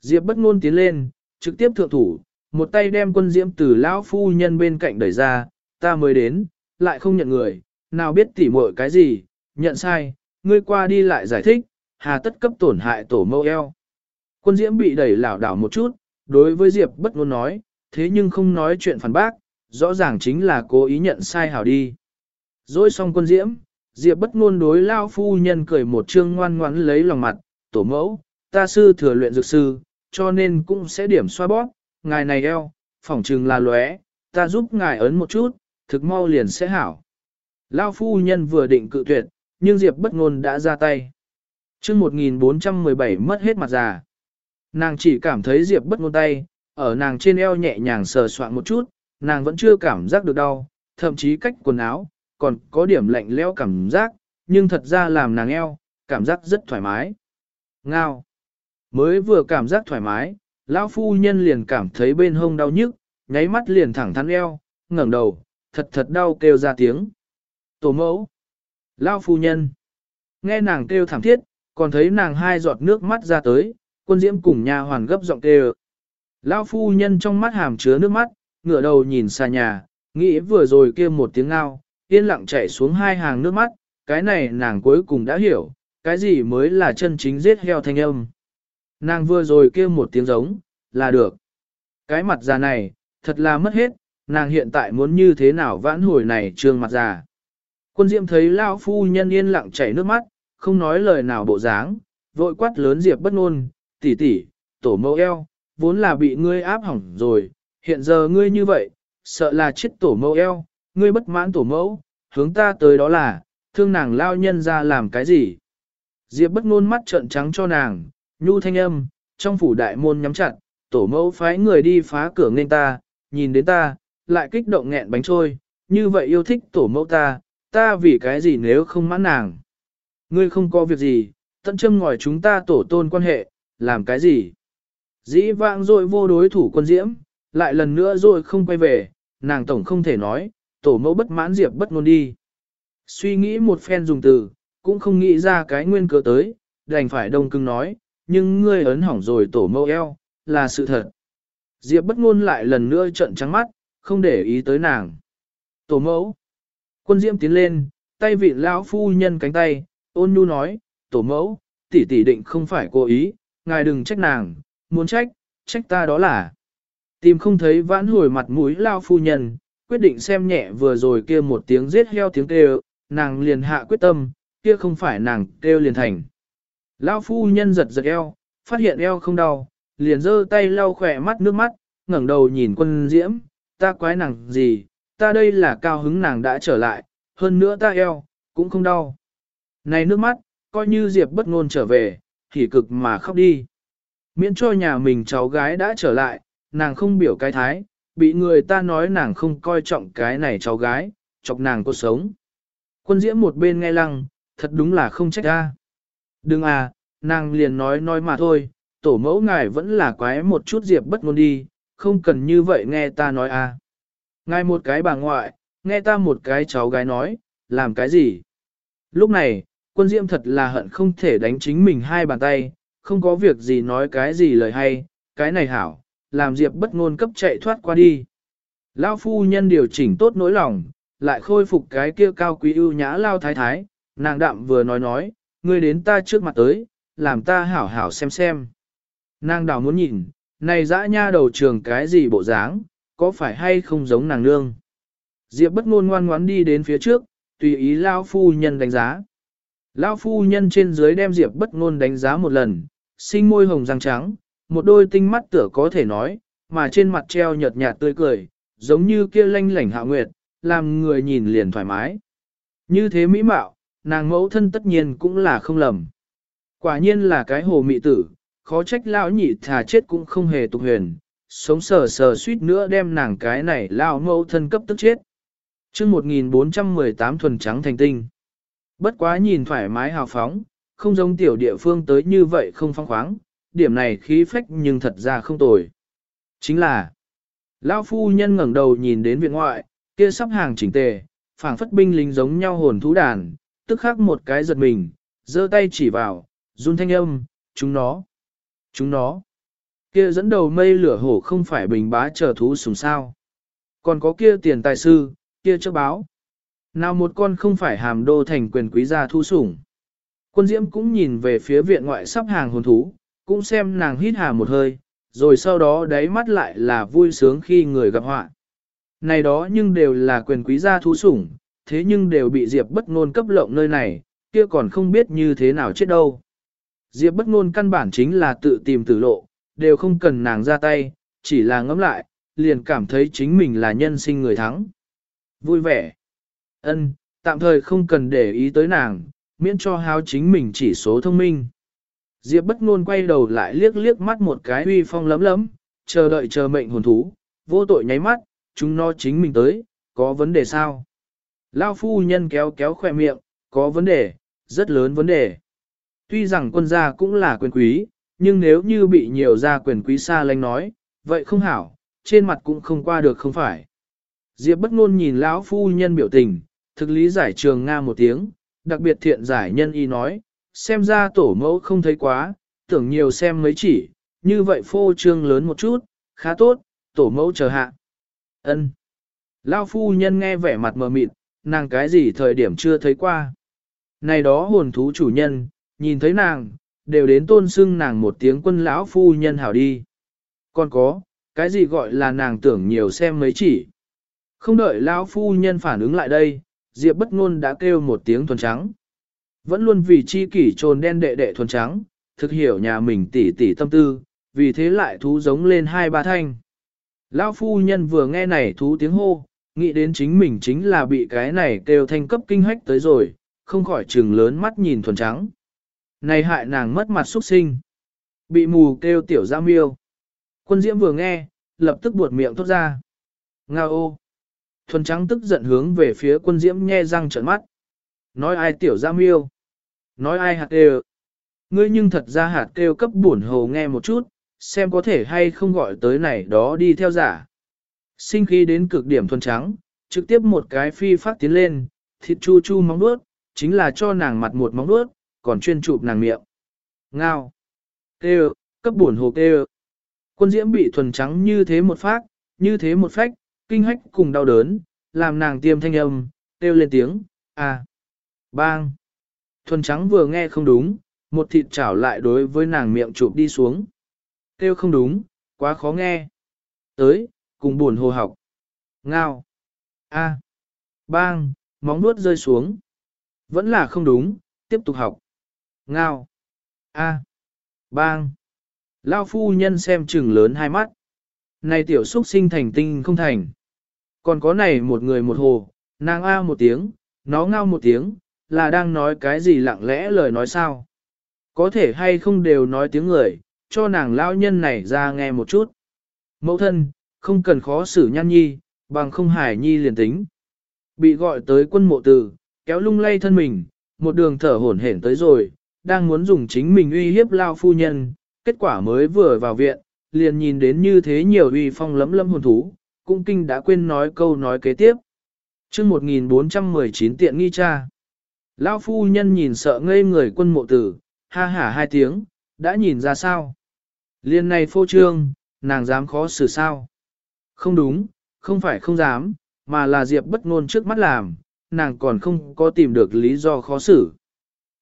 Diệp bất ngôn tiến lên, trực tiếp thượng thủ, một tay đem quân diễm từ lão phu nhân bên cạnh đẩy ra, ta mới đến, lại không nhận người, nào biết tỉ muội cái gì, nhận sai, ngươi qua đi lại giải thích, hà tất cấp tổn hại tổ mâu eo. Quân diễm bị đẩy lảo đảo một chút, đối với Diệp bất ngôn nói, thế nhưng không nói chuyện phản bác, rõ ràng chính là cố ý nhận sai hảo đi. Rồi xong quân diễm, Diệp bất ngôn đối lao phu nhân cười một trương ngoan ngoãn lấy lòng mặt, tổ mẫu, ta sư thừa luyện dược sư, cho nên cũng sẽ điểm xoa bóp, ngài này eo, phỏng trừng là lóe, ta giúp ngài ấn một chút, thực mau liền sẽ hảo. Lao phu nhân vừa định cự tuyệt, nhưng Diệp bất ngôn đã ra tay. Chương 1417 mất hết mặt già. Nàng chỉ cảm thấy Diệp bất ngôn tay, ở nàng trên eo nhẹ nhàng sờ soạn một chút, nàng vẫn chưa cảm giác được đau, thậm chí cách quần áo, còn có điểm lạnh lẽo cảm giác, nhưng thật ra làm nàng eo, cảm giác rất thoải mái. Ngao. Mới vừa cảm giác thoải mái, lão phu nhân liền cảm thấy bên hông đau nhức, nháy mắt liền thẳng thắn eo, ngẩng đầu, thật thật đau kêu ra tiếng. Tổ mẫu. Lão phu nhân. Nghe nàng kêu thảm thiết, còn thấy nàng hai giọt nước mắt ra tới, quân diễm cùng nhà hoàn gấp giọng kêu. Lão phu nhân trong mắt hàm chứa nước mắt, ngửa đầu nhìn xa nhà, nghĩ vừa rồi kia một tiếng ngao, yên lặng chảy xuống hai hàng nước mắt, cái này nàng cuối cùng đã hiểu, cái gì mới là chân chính giết heo thanh âm. Nàng vừa rồi kêu một tiếng giống, là được. Cái mặt già này, thật là mất hết, nàng hiện tại muốn như thế nào vãn hồi này trương mặt già. Quân diệm thấy lão phu nhân yên lặng chảy nước mắt, không nói lời nào bộ dáng, vội quát lớn diệp bất ngôn, tỷ tỷ, tổ mẫu eo, vốn là bị ngươi áp hỏng rồi, hiện giờ ngươi như vậy, sợ là chết tổ mẫu eo, ngươi bất mãn tổ mẫu, hướng ta tới đó là, thương nàng lao nhân ra làm cái gì. Diệp bất ngôn mắt trợn trắng cho nàng, nhu thanh âm, trong phủ đại môn nhắm chặt, tổ mẫu phái người đi phá cửa nên ta, nhìn đến ta, lại kích động nghẹn bánh trôi, như vậy yêu thích tổ mẫu ta, ta vì cái gì nếu không mãn nàng. Ngươi không có việc gì, tận châm ngòi chúng ta tổ tôn quan hệ, làm cái gì. Dĩ vãng rồi vô đối thủ quân diễm, lại lần nữa rồi không quay về, nàng tổng không thể nói, tổ mẫu bất mãn diệp bất ngôn đi. Suy nghĩ một phen dùng từ, cũng không nghĩ ra cái nguyên cớ tới, đành phải đông cưng nói, nhưng ngươi ấn hỏng rồi tổ mẫu eo, là sự thật. Diệp bất ngôn lại lần nữa trợn trắng mắt, không để ý tới nàng. Tổ mẫu. Quân diễm tiến lên, tay vị lão phu nhân cánh tay, ôn nhu nói, tổ mẫu, tỷ tỷ định không phải cố ý, ngài đừng trách nàng, muốn trách, trách ta đó là. Tìm không thấy vãn hồi mặt mũi lao phu nhân, quyết định xem nhẹ vừa rồi kia một tiếng giết heo tiếng kêu, nàng liền hạ quyết tâm, kia không phải nàng kêu liền thành. Lao phu nhân giật giật eo, phát hiện eo không đau, liền giơ tay lau khỏe mắt nước mắt, ngẩng đầu nhìn quân diễm, ta quái nàng gì, ta đây là cao hứng nàng đã trở lại, hơn nữa ta eo, cũng không đau. Này nước mắt, coi như Diệp bất ngôn trở về, thì cực mà khóc đi. Miễn cho nhà mình cháu gái đã trở lại, nàng không biểu cái thái, bị người ta nói nàng không coi trọng cái này cháu gái, chọc nàng cuộc sống. Quân diễm một bên nghe lăng, thật đúng là không trách ta. Đừng à, nàng liền nói nói mà thôi, tổ mẫu ngài vẫn là quái một chút diệp bất ngôn đi, không cần như vậy nghe ta nói à. Ngài một cái bà ngoại, nghe ta một cái cháu gái nói, làm cái gì? Lúc này, quân diệm thật là hận không thể đánh chính mình hai bàn tay, không có việc gì nói cái gì lời hay, cái này hảo, làm diệp bất ngôn cấp chạy thoát qua đi. Lao phu nhân điều chỉnh tốt nỗi lòng, lại khôi phục cái kia cao quý ưu nhã lao thái thái, nàng đạm vừa nói nói, ngươi đến ta trước mặt tới, làm ta hảo hảo xem xem. Nàng đào muốn nhìn, này dã nha đầu trường cái gì bộ dáng, có phải hay không giống nàng nương. Diệp bất ngôn ngoan ngoãn đi đến phía trước, tùy ý Lao phu nhân đánh giá. Lao phu nhân trên dưới đem Diệp bất ngôn đánh giá một lần, sinh môi hồng răng trắng, một đôi tinh mắt tựa có thể nói, mà trên mặt treo nhợt nhạt tươi cười, giống như kia lanh lảnh hạ nguyệt, làm người nhìn liền thoải mái. Như thế mỹ mạo, nàng mẫu thân tất nhiên cũng là không lầm. Quả nhiên là cái hồ mị tử, khó trách lão nhị thà chết cũng không hề tục huyền, sống sờ sờ suýt nữa đem nàng cái này lão mẫu thân cấp tức chết. chương 1418 thuần trắng thành tinh. Bất quá nhìn thoải mái hào phóng, không giống tiểu địa phương tới như vậy không phong khoáng, điểm này khí phách nhưng thật ra không tồi. Chính là, lão phu nhân ngẩng đầu nhìn đến viện ngoại, kia sắp hàng chỉnh tề, phảng phất binh lính giống nhau hồn thú đàn, tức khắc một cái giật mình, giơ tay chỉ vào, run thanh âm, chúng nó, chúng nó. Kia dẫn đầu mây lửa hổ không phải bình bá chờ thú sùng sao. Còn có kia tiền tài sư, kia cho báo. Nào một con không phải hàm đô thành quyền quý gia thu sủng. Quân diễm cũng nhìn về phía viện ngoại sắp hàng hồn thú, cũng xem nàng hít hà một hơi, rồi sau đó đáy mắt lại là vui sướng khi người gặp họa. Này đó nhưng đều là quyền quý gia thú sủng, thế nhưng đều bị Diệp bất ngôn cấp lộng nơi này, kia còn không biết như thế nào chết đâu. Diệp bất ngôn căn bản chính là tự tìm tử lộ, đều không cần nàng ra tay, chỉ là ngẫm lại, liền cảm thấy chính mình là nhân sinh người thắng. Vui vẻ. Ân, tạm thời không cần để ý tới nàng, miễn cho hao chính mình chỉ số thông minh. Diệp bất ngôn quay đầu lại liếc liếc mắt một cái uy phong lấm lấm, chờ đợi chờ mệnh hồn thú, vô tội nháy mắt, chúng nó chính mình tới, có vấn đề sao? Lao phu nhân kéo kéo khỏe miệng, có vấn đề, rất lớn vấn đề. Tuy rằng quân gia cũng là quyền quý, nhưng nếu như bị nhiều gia quyền quý xa lánh nói, vậy không hảo, trên mặt cũng không qua được không phải. Diệp bất ngôn nhìn lão phu nhân biểu tình, thực lý giải trường Nga một tiếng, đặc biệt thiện giải nhân y nói, xem ra tổ mẫu không thấy quá, tưởng nhiều xem mấy chỉ, như vậy phô trương lớn một chút, khá tốt, tổ mẫu chờ hạ. Ân. Lão phu nhân nghe vẻ mặt mờ mịt, nàng cái gì thời điểm chưa thấy qua. Này đó hồn thú chủ nhân, nhìn thấy nàng, đều đến tôn xưng nàng một tiếng quân lão phu nhân hảo đi. Còn có, cái gì gọi là nàng tưởng nhiều xem mấy chỉ. Không đợi lão phu nhân phản ứng lại đây, Diệp bất ngôn đã kêu một tiếng thuần trắng. Vẫn luôn vì chi kỷ trồn đen đệ đệ thuần trắng, thực hiểu nhà mình tỉ tỉ tâm tư, vì thế lại thú giống lên hai ba thanh. Lão phu nhân vừa nghe này thú tiếng hô, nghĩ đến chính mình chính là bị cái này kêu thanh cấp kinh hách tới rồi, không khỏi trừng lớn mắt nhìn thuần trắng. Này hại nàng mất mặt xuất sinh. Bị mù kêu tiểu ra miêu. Quân diễm vừa nghe, lập tức buột miệng thốt ra. Nga ô. Thuần trắng tức giận hướng về phía quân diễm nhe răng trợn mắt. Nói ai tiểu ra miêu. Nói ai hạt kêu. Ngươi nhưng thật ra hạt kêu cấp bổn hồ nghe một chút, xem có thể hay không gọi tới này đó đi theo giả. Sinh khí đến cực điểm thuần trắng, trực tiếp một cái phi phát tiến lên, thịt chu chu móng đuốt, chính là cho nàng mặt một móng đuốt, còn chuyên chụp nàng miệng. Ngao. Kêu, cấp buồn hồ kêu. Quân diễm bị thuần trắng như thế một phát, như thế một phách, kinh hách cùng đau đớn, làm nàng tiêm thanh âm, kêu lên tiếng, à. Bang. Thuần trắng vừa nghe không đúng, một thịt chảo lại đối với nàng miệng chụp đi xuống. Kêu không đúng, quá khó nghe. Tới, cùng buồn hồ học. Ngao. A. Bang, móng nuốt rơi xuống. Vẫn là không đúng, tiếp tục học. Ngao. A. Bang. Lao phu nhân xem chừng lớn hai mắt. Này tiểu xuất sinh thành tinh không thành. Còn có này một người một hồ, nàng A một tiếng, nó ngao một tiếng, là đang nói cái gì lặng lẽ lời nói sao. Có thể hay không đều nói tiếng người, cho nàng lao nhân này ra nghe một chút. Mẫu thân, không cần khó xử nhan nhi, bằng không hải nhi liền tính. Bị gọi tới quân mộ tử, kéo lung lay thân mình, một đường thở hổn hển tới rồi, đang muốn dùng chính mình uy hiếp lao phu nhân, kết quả mới vừa vào viện, liền nhìn đến như thế nhiều uy phong lấm lấm hồn thú, cung kinh đã quên nói câu nói kế tiếp. chương 1419 tiện nghi cha. Lao phu nhân nhìn sợ ngây người quân mộ tử, ha hả hai tiếng, đã nhìn ra sao. Liên này phô trương, nàng dám khó xử sao. Không đúng, không phải không dám, mà là Diệp bất ngôn trước mắt làm, nàng còn không có tìm được lý do khó xử.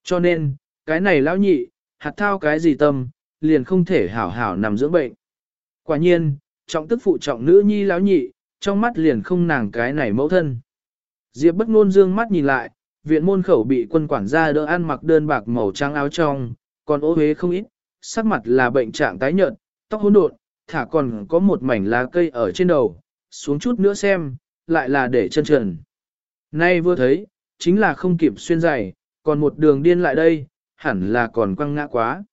Cho nên, cái này lão nhị, hạt thao cái gì tâm, liền không thể hảo hảo nằm dưỡng bệnh. Quả nhiên, trọng tức phụ trọng nữ nhi lão nhị, trong mắt liền không nàng cái này mẫu thân. Diệp bất ngôn dương mắt nhìn lại, viện môn khẩu bị quân quản gia đỡ ăn mặc đơn bạc màu trắng áo trong, còn ố hế không ít, sắc mặt là bệnh trạng tái nhợt, tóc hỗn độn, thả còn có một mảnh lá cây ở trên đầu, xuống chút nữa xem, lại là để chân trần. Nay vừa thấy, chính là không kịp xuyên giày, còn một đường điên lại đây, hẳn là còn quăng ngã quá.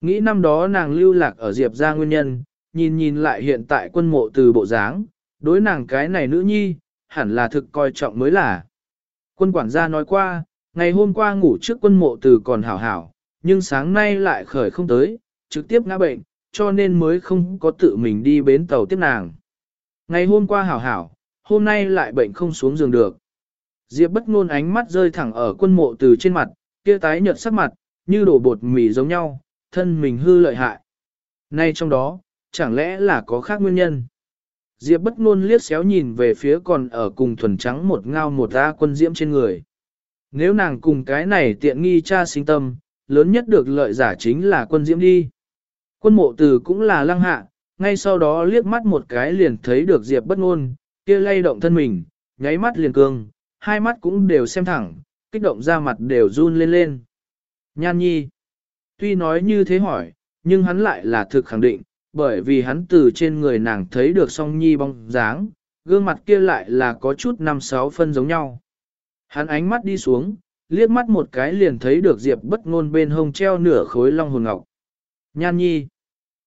Nghĩ năm đó nàng lưu lạc ở Diệp ra nguyên nhân, nhìn nhìn lại hiện tại quân mộ từ bộ dáng, đối nàng cái này nữ nhi, hẳn là thực coi trọng mới là. Quân quản gia nói qua, ngày hôm qua ngủ trước quân mộ từ còn hảo hảo, nhưng sáng nay lại khởi không tới, trực tiếp ngã bệnh, cho nên mới không có tự mình đi bến tàu tiếp nàng. Ngày hôm qua hảo hảo, hôm nay lại bệnh không xuống giường được. Diệp bất ngôn ánh mắt rơi thẳng ở quân mộ từ trên mặt, kia tái nhợt sắc mặt, như đổ bột mì giống nhau, thân mình hư lợi hại. Nay trong đó, chẳng lẽ là có khác nguyên nhân? Diệp bất ngôn liếc xéo nhìn về phía còn ở cùng thuần trắng một ngao một ra quân diễm trên người. Nếu nàng cùng cái này tiện nghi cha sinh tâm, lớn nhất được lợi giả chính là quân diễm đi. Quân mộ từ cũng là lăng hạ, ngay sau đó liếc mắt một cái liền thấy được Diệp bất ngôn, kia lay động thân mình, nháy mắt liền cương, hai mắt cũng đều xem thẳng, kích động ra mặt đều run lên lên. Nhan nhi, tuy nói như thế hỏi, nhưng hắn lại là thực khẳng định, bởi vì hắn từ trên người nàng thấy được song nhi bóng dáng, gương mặt kia lại là có chút năm sáu phân giống nhau. Hắn ánh mắt đi xuống, liếc mắt một cái liền thấy được Diệp bất ngôn bên hông treo nửa khối long hồn ngọc. Nhan nhi.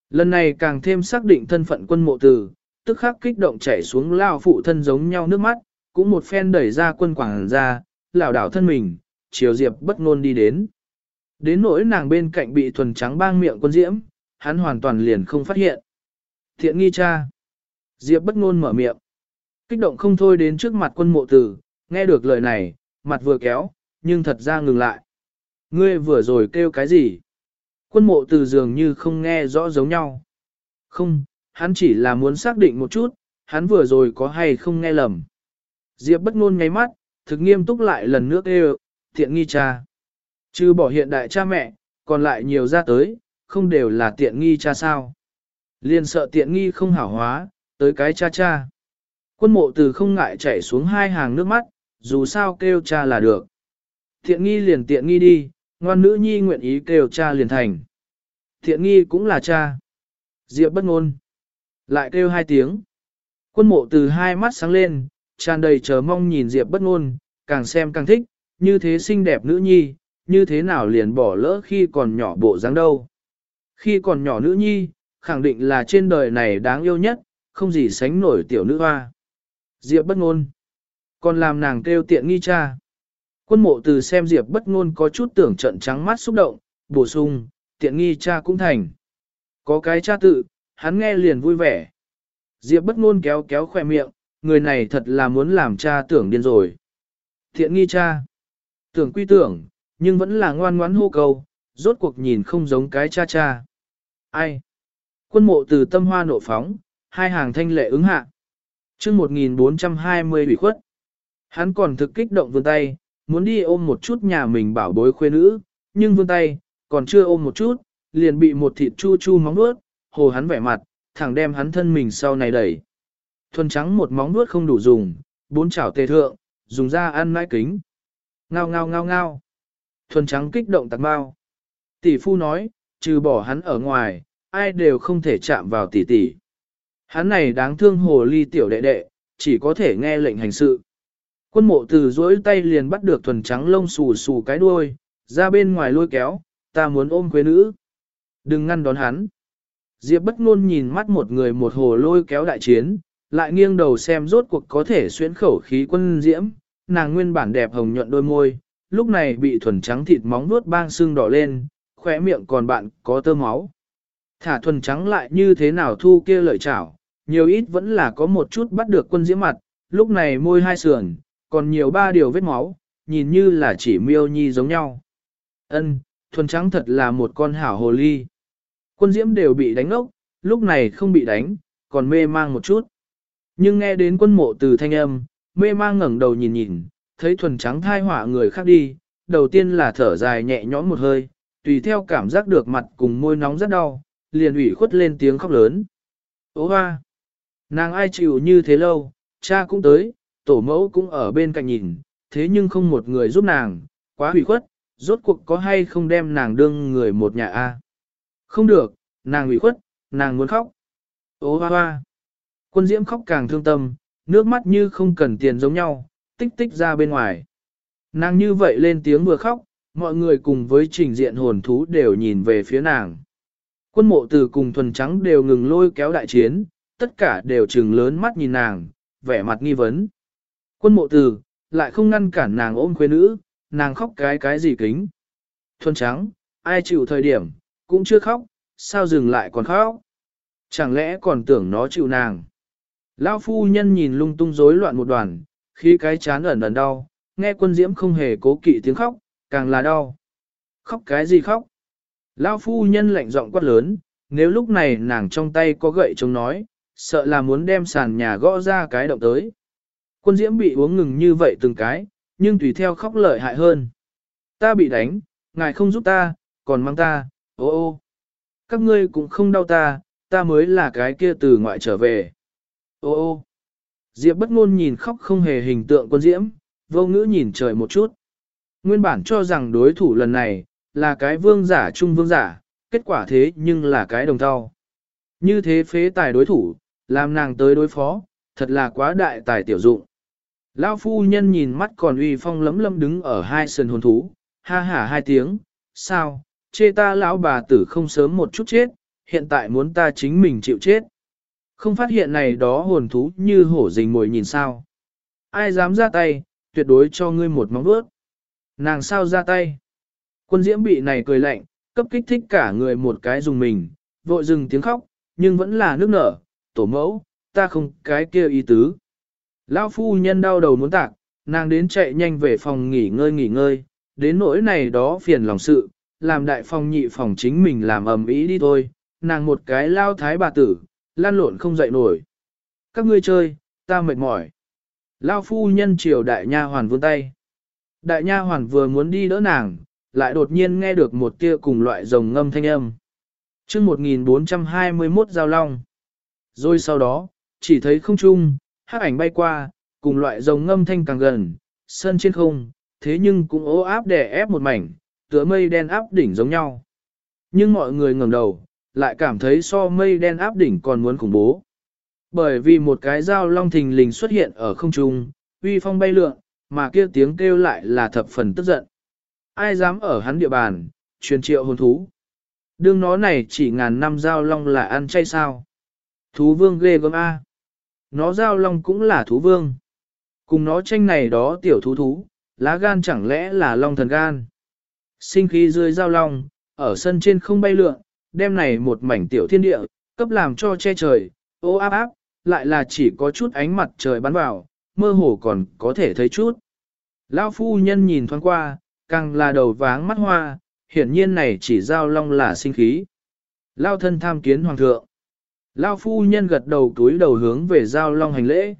Lần này càng thêm xác định thân phận quân mộ tử, tức khắc kích động chảy xuống lao phụ thân giống nhau nước mắt, cũng một phen đẩy ra quân quảng ra, lảo đảo thân mình, chiều Diệp bất ngôn đi đến. Đến nỗi nàng bên cạnh bị thuần trắng bang miệng quân diễm, hắn hoàn toàn liền không phát hiện. Thiện nghi cha. Diệp bất ngôn mở miệng. Kích động không thôi đến trước mặt quân mộ tử, nghe được lời này, mặt vừa kéo, nhưng thật ra ngừng lại. Ngươi vừa rồi kêu cái gì? Quân mộ từ dường như không nghe rõ giống nhau. Không, hắn chỉ là muốn xác định một chút, hắn vừa rồi có hay không nghe lầm. Diệp bất ngôn ngáy mắt, thực nghiêm túc lại lần nữa kêu, tiện nghi cha. Chứ bỏ hiện đại cha mẹ, còn lại nhiều ra tới, không đều là tiện nghi cha sao. Liên sợ tiện nghi không hảo hóa, tới cái cha cha. Quân mộ từ không ngại chảy xuống hai hàng nước mắt, dù sao kêu cha là được. Tiện nghi liền tiện nghi đi, ngoan nữ nhi nguyện ý kêu cha liền thành. Thiện nghi cũng là cha. Diệp bất ngôn. Lại kêu hai tiếng. Quân mộ từ hai mắt sáng lên, tràn đầy chờ mong nhìn Diệp bất ngôn, càng xem càng thích, như thế xinh đẹp nữ nhi, như thế nào liền bỏ lỡ khi còn nhỏ bộ dáng đâu. Khi còn nhỏ nữ nhi, khẳng định là trên đời này đáng yêu nhất, không gì sánh nổi tiểu nữ hoa. Diệp bất ngôn. Còn làm nàng kêu tiện nghi cha. Quân mộ từ xem Diệp bất ngôn có chút tưởng trận trắng mắt xúc động, bổ sung, tiện nghi cha cũng thành. Có cái cha tự, hắn nghe liền vui vẻ. Diệp bất ngôn kéo kéo khoe miệng, người này thật là muốn làm cha tưởng điên rồi. Tiện nghi cha. Tưởng quy tưởng, nhưng vẫn là ngoan ngoãn hô cầu, rốt cuộc nhìn không giống cái cha cha. Ai? Quân mộ từ tâm hoa nộ phóng, hai hàng thanh lệ ứng hạ. chương 1420 bị khuất. Hắn còn thực kích động vươn tay, muốn đi ôm một chút nhà mình bảo bối khuê nữ, nhưng vươn tay, còn chưa ôm một chút, liền bị một thịt chu chu móng nuốt, hồ hắn vẻ mặt, thẳng đem hắn thân mình sau này đẩy. Thuần trắng một móng nuốt không đủ dùng, bốn chảo tề thượng, dùng ra ăn mãi kính. Ngao ngao ngao ngao. Thuần trắng kích động tạc bao. Tỷ phu nói, trừ bỏ hắn ở ngoài, ai đều không thể chạm vào tỷ tỷ. Hắn này đáng thương hồ ly tiểu đệ đệ, chỉ có thể nghe lệnh hành sự. Quân mộ từ dỗi tay liền bắt được thuần trắng lông xù xù cái đuôi, ra bên ngoài lôi kéo, ta muốn ôm quê nữ. Đừng ngăn đón hắn. Diệp bất ngôn nhìn mắt một người một hồ lôi kéo đại chiến, lại nghiêng đầu xem rốt cuộc có thể xuyến khẩu khí quân diễm, nàng nguyên bản đẹp hồng nhuận đôi môi, lúc này bị thuần trắng thịt móng nuốt bang xương đỏ lên, khóe miệng còn bạn có tơ máu. Thả thuần trắng lại như thế nào thu kia lợi chảo, nhiều ít vẫn là có một chút bắt được quân diễm mặt, lúc này môi hai sườn, còn nhiều ba điều vết máu, nhìn như là chỉ miêu nhi giống nhau. Ân, thuần trắng thật là một con hảo hồ ly. Quân diễm đều bị đánh ốc, lúc này không bị đánh, còn mê mang một chút. Nhưng nghe đến quân mộ từ thanh âm, mê mang ngẩng đầu nhìn nhìn, thấy thuần trắng thai hỏa người khác đi, đầu tiên là thở dài nhẹ nhõm một hơi, tùy theo cảm giác được mặt cùng môi nóng rất đau, liền ủy khuất lên tiếng khóc lớn. Ô hoa! Nàng ai chịu như thế lâu, cha cũng tới, tổ mẫu cũng ở bên cạnh nhìn, thế nhưng không một người giúp nàng, quá hủy khuất, rốt cuộc có hay không đem nàng đương người một nhà a Không được, nàng hủy khuất, nàng muốn khóc. Ô hoa hoa! Quân diễm khóc càng thương tâm, nước mắt như không cần tiền giống nhau, tích tích ra bên ngoài. Nàng như vậy lên tiếng vừa khóc, mọi người cùng với trình diện hồn thú đều nhìn về phía nàng. Quân mộ từ cùng thuần trắng đều ngừng lôi kéo đại chiến, tất cả đều trừng lớn mắt nhìn nàng, vẻ mặt nghi vấn. Quân mộ từ, lại không ngăn cản nàng ôm khuê nữ, nàng khóc cái cái gì kính. Thuần trắng, ai chịu thời điểm, cũng chưa khóc, sao dừng lại còn khóc. Chẳng lẽ còn tưởng nó chịu nàng. Lão phu nhân nhìn lung tung rối loạn một đoàn, khi cái chán ẩn ẩn đau, nghe quân diễm không hề cố kỵ tiếng khóc, càng là đau. Khóc cái gì khóc? Lão phu nhân lạnh giọng quát lớn, nếu lúc này nàng trong tay có gậy chống nói, sợ là muốn đem sàn nhà gõ ra cái động tới. Quân diễm bị uống ngừng như vậy từng cái, nhưng tùy theo khóc lợi hại hơn. Ta bị đánh, ngài không giúp ta, còn mang ta, ô ô. Các ngươi cũng không đau ta, ta mới là cái kia từ ngoại trở về. Ô ô. Diệp bất ngôn nhìn khóc không hề hình tượng quân diễm, vô ngữ nhìn trời một chút. Nguyên bản cho rằng đối thủ lần này, là cái vương giả trung vương giả, kết quả thế nhưng là cái đồng thau. Như thế phế tài đối thủ, làm nàng tới đối phó, thật là quá đại tài tiểu dụng. Lão phu nhân nhìn mắt còn uy phong lấm lấm đứng ở hai sườn hồn thú, ha hả hai tiếng, sao, chê ta lão bà tử không sớm một chút chết, hiện tại muốn ta chính mình chịu chết. Không phát hiện này đó hồn thú như hổ rình mồi nhìn sao. Ai dám ra tay, tuyệt đối cho ngươi một móng vuốt. Nàng sao ra tay? Quân diễm bị này cười lạnh, cấp kích thích cả người một cái dùng mình, vội dừng tiếng khóc, nhưng vẫn là nước nở, tổ mẫu, ta không cái kia ý tứ. Lão phu nhân đau đầu muốn tạc, nàng đến chạy nhanh về phòng nghỉ ngơi nghỉ ngơi, đến nỗi này đó phiền lòng sự, làm đại phòng nhị phòng chính mình làm ầm ĩ đi thôi, nàng một cái lao thái bà tử, lan lộn không dậy nổi. Các ngươi chơi, ta mệt mỏi. Lao phu nhân chiều đại nha hoàn vươn tay. Đại nha hoàn vừa muốn đi đỡ nàng, lại đột nhiên nghe được một tia cùng loại rồng ngâm thanh âm. Trước 1421 giao long. Rồi sau đó, chỉ thấy không trung, hắc ảnh bay qua, cùng loại rồng ngâm thanh càng gần, sân trên không, thế nhưng cũng ố áp đè ép một mảnh, tựa mây đen áp đỉnh giống nhau. Nhưng mọi người ngẩng đầu, lại cảm thấy so mây đen áp đỉnh còn muốn khủng bố. Bởi vì một cái dao long thình lình xuất hiện ở không trung, uy phong bay lượn, mà kia tiếng kêu lại là thập phần tức giận. Ai dám ở hắn địa bàn, truyền triệu hồn thú. Đương nó này chỉ ngàn năm dao long là ăn chay sao. Thú vương ghê gớm A. Nó giao long cũng là thú vương. Cùng nó tranh này đó tiểu thú thú, lá gan chẳng lẽ là long thần gan. Sinh khí dưới giao long, ở sân trên không bay lượn, đem này một mảnh tiểu thiên địa, cấp làm cho che trời, ô áp áp, lại là chỉ có chút ánh mặt trời bắn vào, mơ hồ còn có thể thấy chút. Lão phu nhân nhìn thoáng qua, càng là đầu váng mắt hoa, hiển nhiên này chỉ giao long là sinh khí. Lao thân tham kiến hoàng thượng. Lao phu nhân gật đầu túi đầu hướng về giao long hành lễ.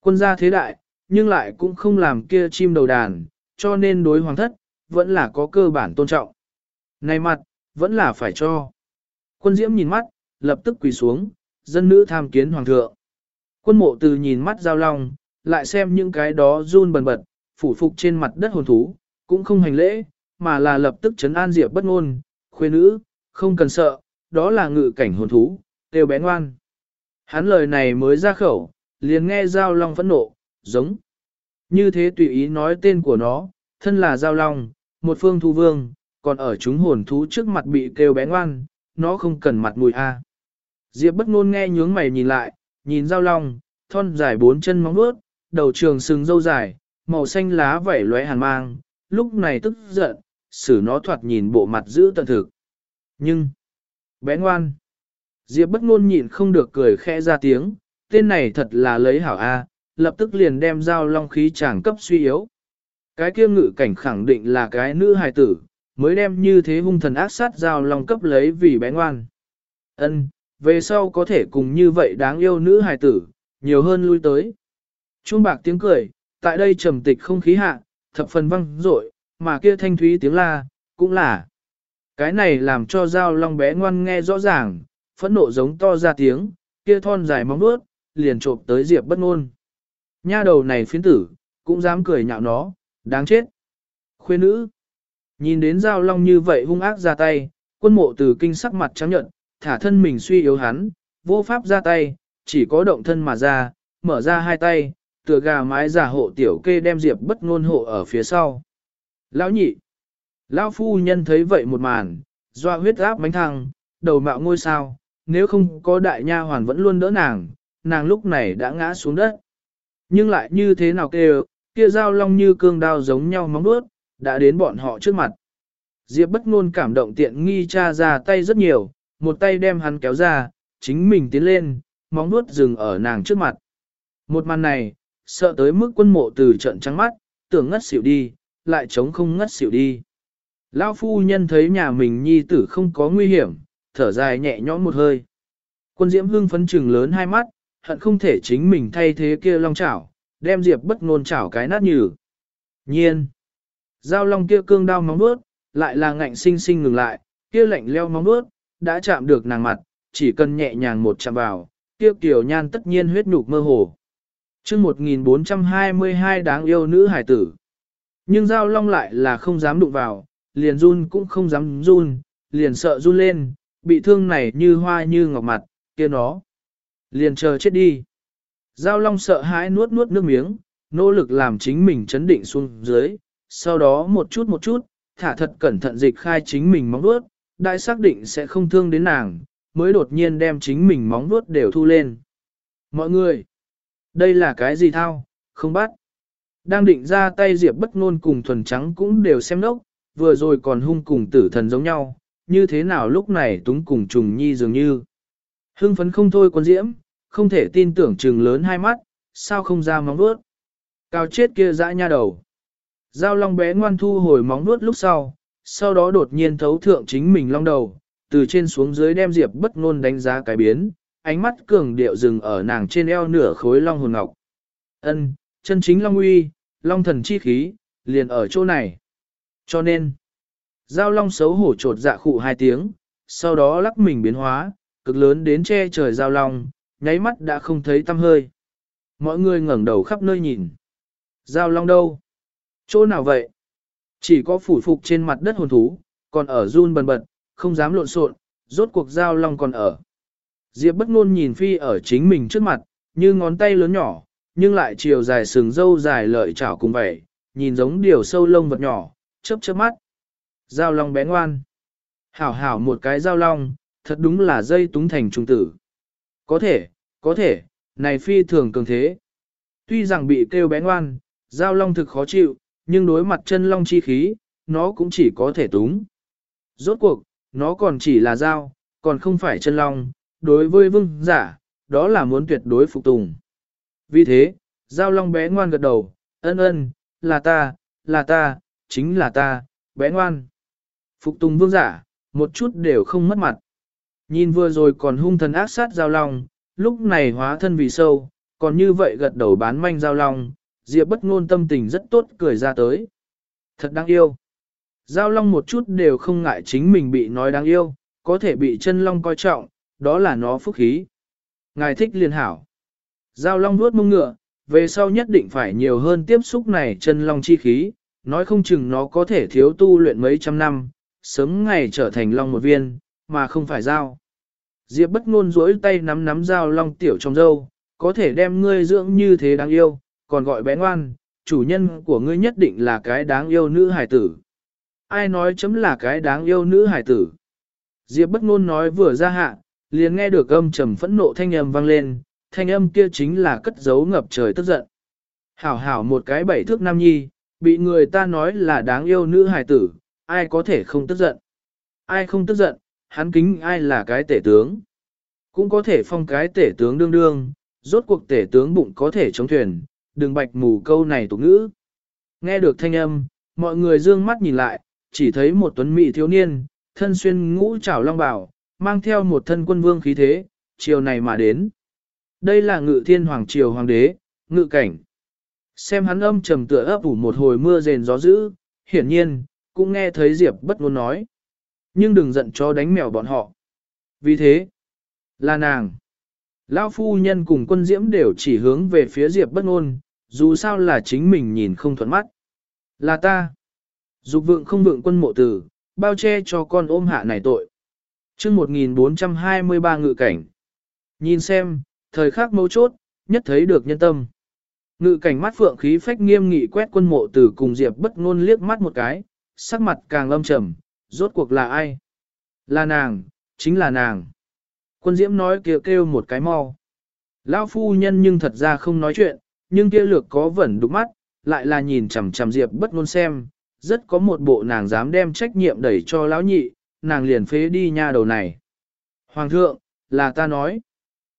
Quân gia thế đại, nhưng lại cũng không làm kia chim đầu đàn, cho nên đối hoàng thất, vẫn là có cơ bản tôn trọng. Này mặt, vẫn là phải cho. Quân diễm nhìn mắt, lập tức quỳ xuống, dân nữ tham kiến hoàng thượng. Quân mộ từ nhìn mắt giao long, lại xem những cái đó run bần bật, phủ phục trên mặt đất hồn thú, cũng không hành lễ, mà là lập tức chấn an diệp bất ngôn, khuê nữ, không cần sợ, đó là ngự cảnh hồn thú, tiêu bé ngoan. Hắn lời này mới ra khẩu, liền nghe giao long phẫn nộ, giống. Như thế tùy ý nói tên của nó, thân là giao long, một phương thu vương, còn ở chúng hồn thú trước mặt bị kêu bé ngoan, nó không cần mặt mùi a. Diệp bất ngôn nghe nhướng mày nhìn lại, nhìn giao long, thon dài bốn chân móng vuốt, đầu trường sừng dâu dài, màu xanh lá vảy lóe hàn mang, lúc này tức giận, xử nó thoạt nhìn bộ mặt giữ tận thực. Nhưng, bé ngoan, Diệp bất ngôn nhịn không được cười khẽ ra tiếng, tên này thật là lấy hảo A, lập tức liền đem giao long khí chàng cấp suy yếu. Cái kia ngự cảnh khẳng định là cái nữ hài tử, mới đem như thế hung thần ác sát giao long cấp lấy vì bé ngoan. Ân, về sau có thể cùng như vậy đáng yêu nữ hài tử, nhiều hơn lui tới. Trung bạc tiếng cười, tại đây trầm tịch không khí hạ, thập phần văng rội, mà kia thanh thúy tiếng la, cũng là. Cái này làm cho giao long bé ngoan nghe rõ ràng, phẫn nộ giống to ra tiếng, kia thon dài móng nuốt, liền trộm tới Diệp bất ngôn. Nha đầu này phiến tử, cũng dám cười nhạo nó, đáng chết. Khuê nữ, nhìn đến giao long như vậy hung ác ra tay, quân mộ từ kinh sắc mặt trắng nhợt, thả thân mình suy yếu hắn, vô pháp ra tay, chỉ có động thân mà ra, mở ra hai tay, tựa gà mái giả hộ tiểu kê đem Diệp bất ngôn hộ ở phía sau. Lão nhị, lão phu nhân thấy vậy một màn, doa huyết áp bánh thăng, đầu mạo ngôi sao, nếu không có đại nha hoàn vẫn luôn đỡ nàng, nàng lúc này đã ngã xuống đất. Nhưng lại như thế nào kêu, kia dao long như cương đao giống nhau móng đuốt, đã đến bọn họ trước mặt. Diệp bất ngôn cảm động tiện nghi cha ra tay rất nhiều, một tay đem hắn kéo ra, chính mình tiến lên, móng đuốt dừng ở nàng trước mặt. Một màn này, sợ tới mức quân mộ từ trận trắng mắt, tưởng ngất xỉu đi, lại chống không ngất xỉu đi. Lão phu nhân thấy nhà mình nhi tử không có nguy hiểm, thở dài nhẹ nhõm một hơi. Quân diễm hưng phấn trừng lớn hai mắt, hận không thể chính mình thay thế kia long chảo, đem diệp bất ngôn chảo cái nát nhừ. Nhiên, giao long kia cương đao móng bước, lại là ngạnh sinh sinh ngừng lại, kia lạnh leo móng bước, đã chạm được nàng mặt, chỉ cần nhẹ nhàng một chạm vào, kia tiểu nhan tất nhiên huyết nhục mơ hồ. Chương 1422 đáng yêu nữ hải tử. Nhưng giao long lại là không dám đụng vào, liền run cũng không dám run, liền sợ run lên, bị thương này như hoa như ngọc mặt, kia nó. Liền chờ chết đi. Giao Long sợ hãi nuốt nuốt nước miếng, nỗ lực làm chính mình chấn định xuống dưới, sau đó một chút một chút, thả thật cẩn thận dịch khai chính mình móng nuốt, đại xác định sẽ không thương đến nàng, mới đột nhiên đem chính mình móng nuốt đều thu lên. Mọi người, đây là cái gì thao, không bắt. Đang định ra tay Diệp bất ngôn cùng thuần trắng cũng đều xem nốc, vừa rồi còn hung cùng tử thần giống nhau, như thế nào lúc này túng cùng trùng nhi dường như. Hưng phấn không thôi quân diễm, không thể tin tưởng trừng lớn hai mắt, sao không ra móng vuốt. Cao chết kia dã nha đầu. Giao long bé ngoan thu hồi móng vuốt lúc sau, sau đó đột nhiên thấu thượng chính mình long đầu, từ trên xuống dưới đem diệp bất ngôn đánh giá cái biến, ánh mắt cường điệu dừng ở nàng trên eo nửa khối long hồn ngọc. Ân, chân chính long uy, long thần chi khí, liền ở chỗ này. Cho nên, Giao long xấu hổ trột dạ khụ hai tiếng, sau đó lắc mình biến hóa, cực lớn đến che trời giao long, nháy mắt đã không thấy tăm hơi. Mọi người ngẩng đầu khắp nơi nhìn. Giao long đâu? Chỗ nào vậy? Chỉ có phủ phục trên mặt đất hồn thú, còn ở run bần bật, không dám lộn xộn, rốt cuộc giao long còn ở. Diệp bất ngôn nhìn phi ở chính mình trước mặt, như ngón tay lớn nhỏ, nhưng lại chiều dài sừng dâu dài lợi chảo cùng vậy, nhìn giống điều sâu lông vật nhỏ, chớp chớp mắt. Giao long bé ngoan. Hảo hảo một cái giao long, thật đúng là dây túng thành trung tử. Có thể, có thể, này phi thường cường thế. Tuy rằng bị kêu bé ngoan, giao long thực khó chịu, nhưng đối mặt chân long chi khí, nó cũng chỉ có thể túng. Rốt cuộc, nó còn chỉ là dao, còn không phải chân long, đối với vương giả, đó là muốn tuyệt đối phục tùng. Vì thế, giao long bé ngoan gật đầu, ân ân, là ta, là ta, chính là ta, bé ngoan. Phục tùng vương giả, một chút đều không mất mặt. Nhìn vừa rồi còn hung thần ác sát giao long, lúc này hóa thân vì sâu, còn như vậy gật đầu bán manh giao long, Diệp bất ngôn tâm tình rất tốt cười ra tới. Thật đáng yêu. Giao long một chút đều không ngại chính mình bị nói đáng yêu, có thể bị chân long coi trọng, đó là nó phúc khí. Ngài thích liền hảo. Giao long nuốt mông ngựa, về sau nhất định phải nhiều hơn tiếp xúc này chân long chi khí, nói không chừng nó có thể thiếu tu luyện mấy trăm năm, sớm ngày trở thành long một viên, mà không phải dao. Diệp bất ngôn rỗi tay nắm nắm dao long tiểu trong dâu, có thể đem ngươi dưỡng như thế đáng yêu, còn gọi bé ngoan, chủ nhân của ngươi nhất định là cái đáng yêu nữ hải tử. Ai nói chấm là cái đáng yêu nữ hải tử? Diệp bất ngôn nói vừa ra hạ, liền nghe được âm trầm phẫn nộ thanh âm vang lên, thanh âm kia chính là cất giấu ngập trời tức giận. Hảo hảo một cái bảy thước nam nhi, bị người ta nói là đáng yêu nữ hài tử, ai có thể không tức giận? Ai không tức giận, hắn kính ai là cái tể tướng. Cũng có thể phong cái tể tướng đương đương, rốt cuộc tể tướng bụng có thể chống thuyền, đừng bạch mù câu này tục ngữ. Nghe được thanh âm, mọi người dương mắt nhìn lại, chỉ thấy một tuấn mỹ thiếu niên, thân xuyên ngũ trảo long bảo, mang theo một thân quân vương khí thế, chiều này mà đến. Đây là ngự thiên hoàng triều hoàng đế, ngự cảnh. Xem hắn âm trầm tựa ấp ủ một hồi mưa rền gió dữ, hiển nhiên, cũng nghe thấy Diệp bất ngôn nói. Nhưng đừng giận cho đánh mèo bọn họ. Vì thế, là nàng. Lão phu nhân cùng quân diễm đều chỉ hướng về phía Diệp bất ngôn, dù sao là chính mình nhìn không thuận mắt. Là ta. Dục vượng không vượng quân mộ tử, bao che cho con ôm hạ này tội. chương 1423 ngự cảnh. Nhìn xem, thời khắc mấu chốt, nhất thấy được nhân tâm. Ngự cảnh mắt phượng khí phách nghiêm nghị quét quân mộ tử cùng Diệp bất ngôn liếc mắt một cái, sắc mặt càng âm trầm, rốt cuộc là ai? Là nàng, chính là nàng. Quân diễm nói kêu kêu một cái mau. Lão phu nhân nhưng thật ra không nói chuyện, nhưng kia lược có vẩn đục mắt, lại là nhìn chằm chằm Diệp bất ngôn xem, rất có một bộ nàng dám đem trách nhiệm đẩy cho lão nhị, nàng liền phế đi nha đầu này. Hoàng thượng, là ta nói.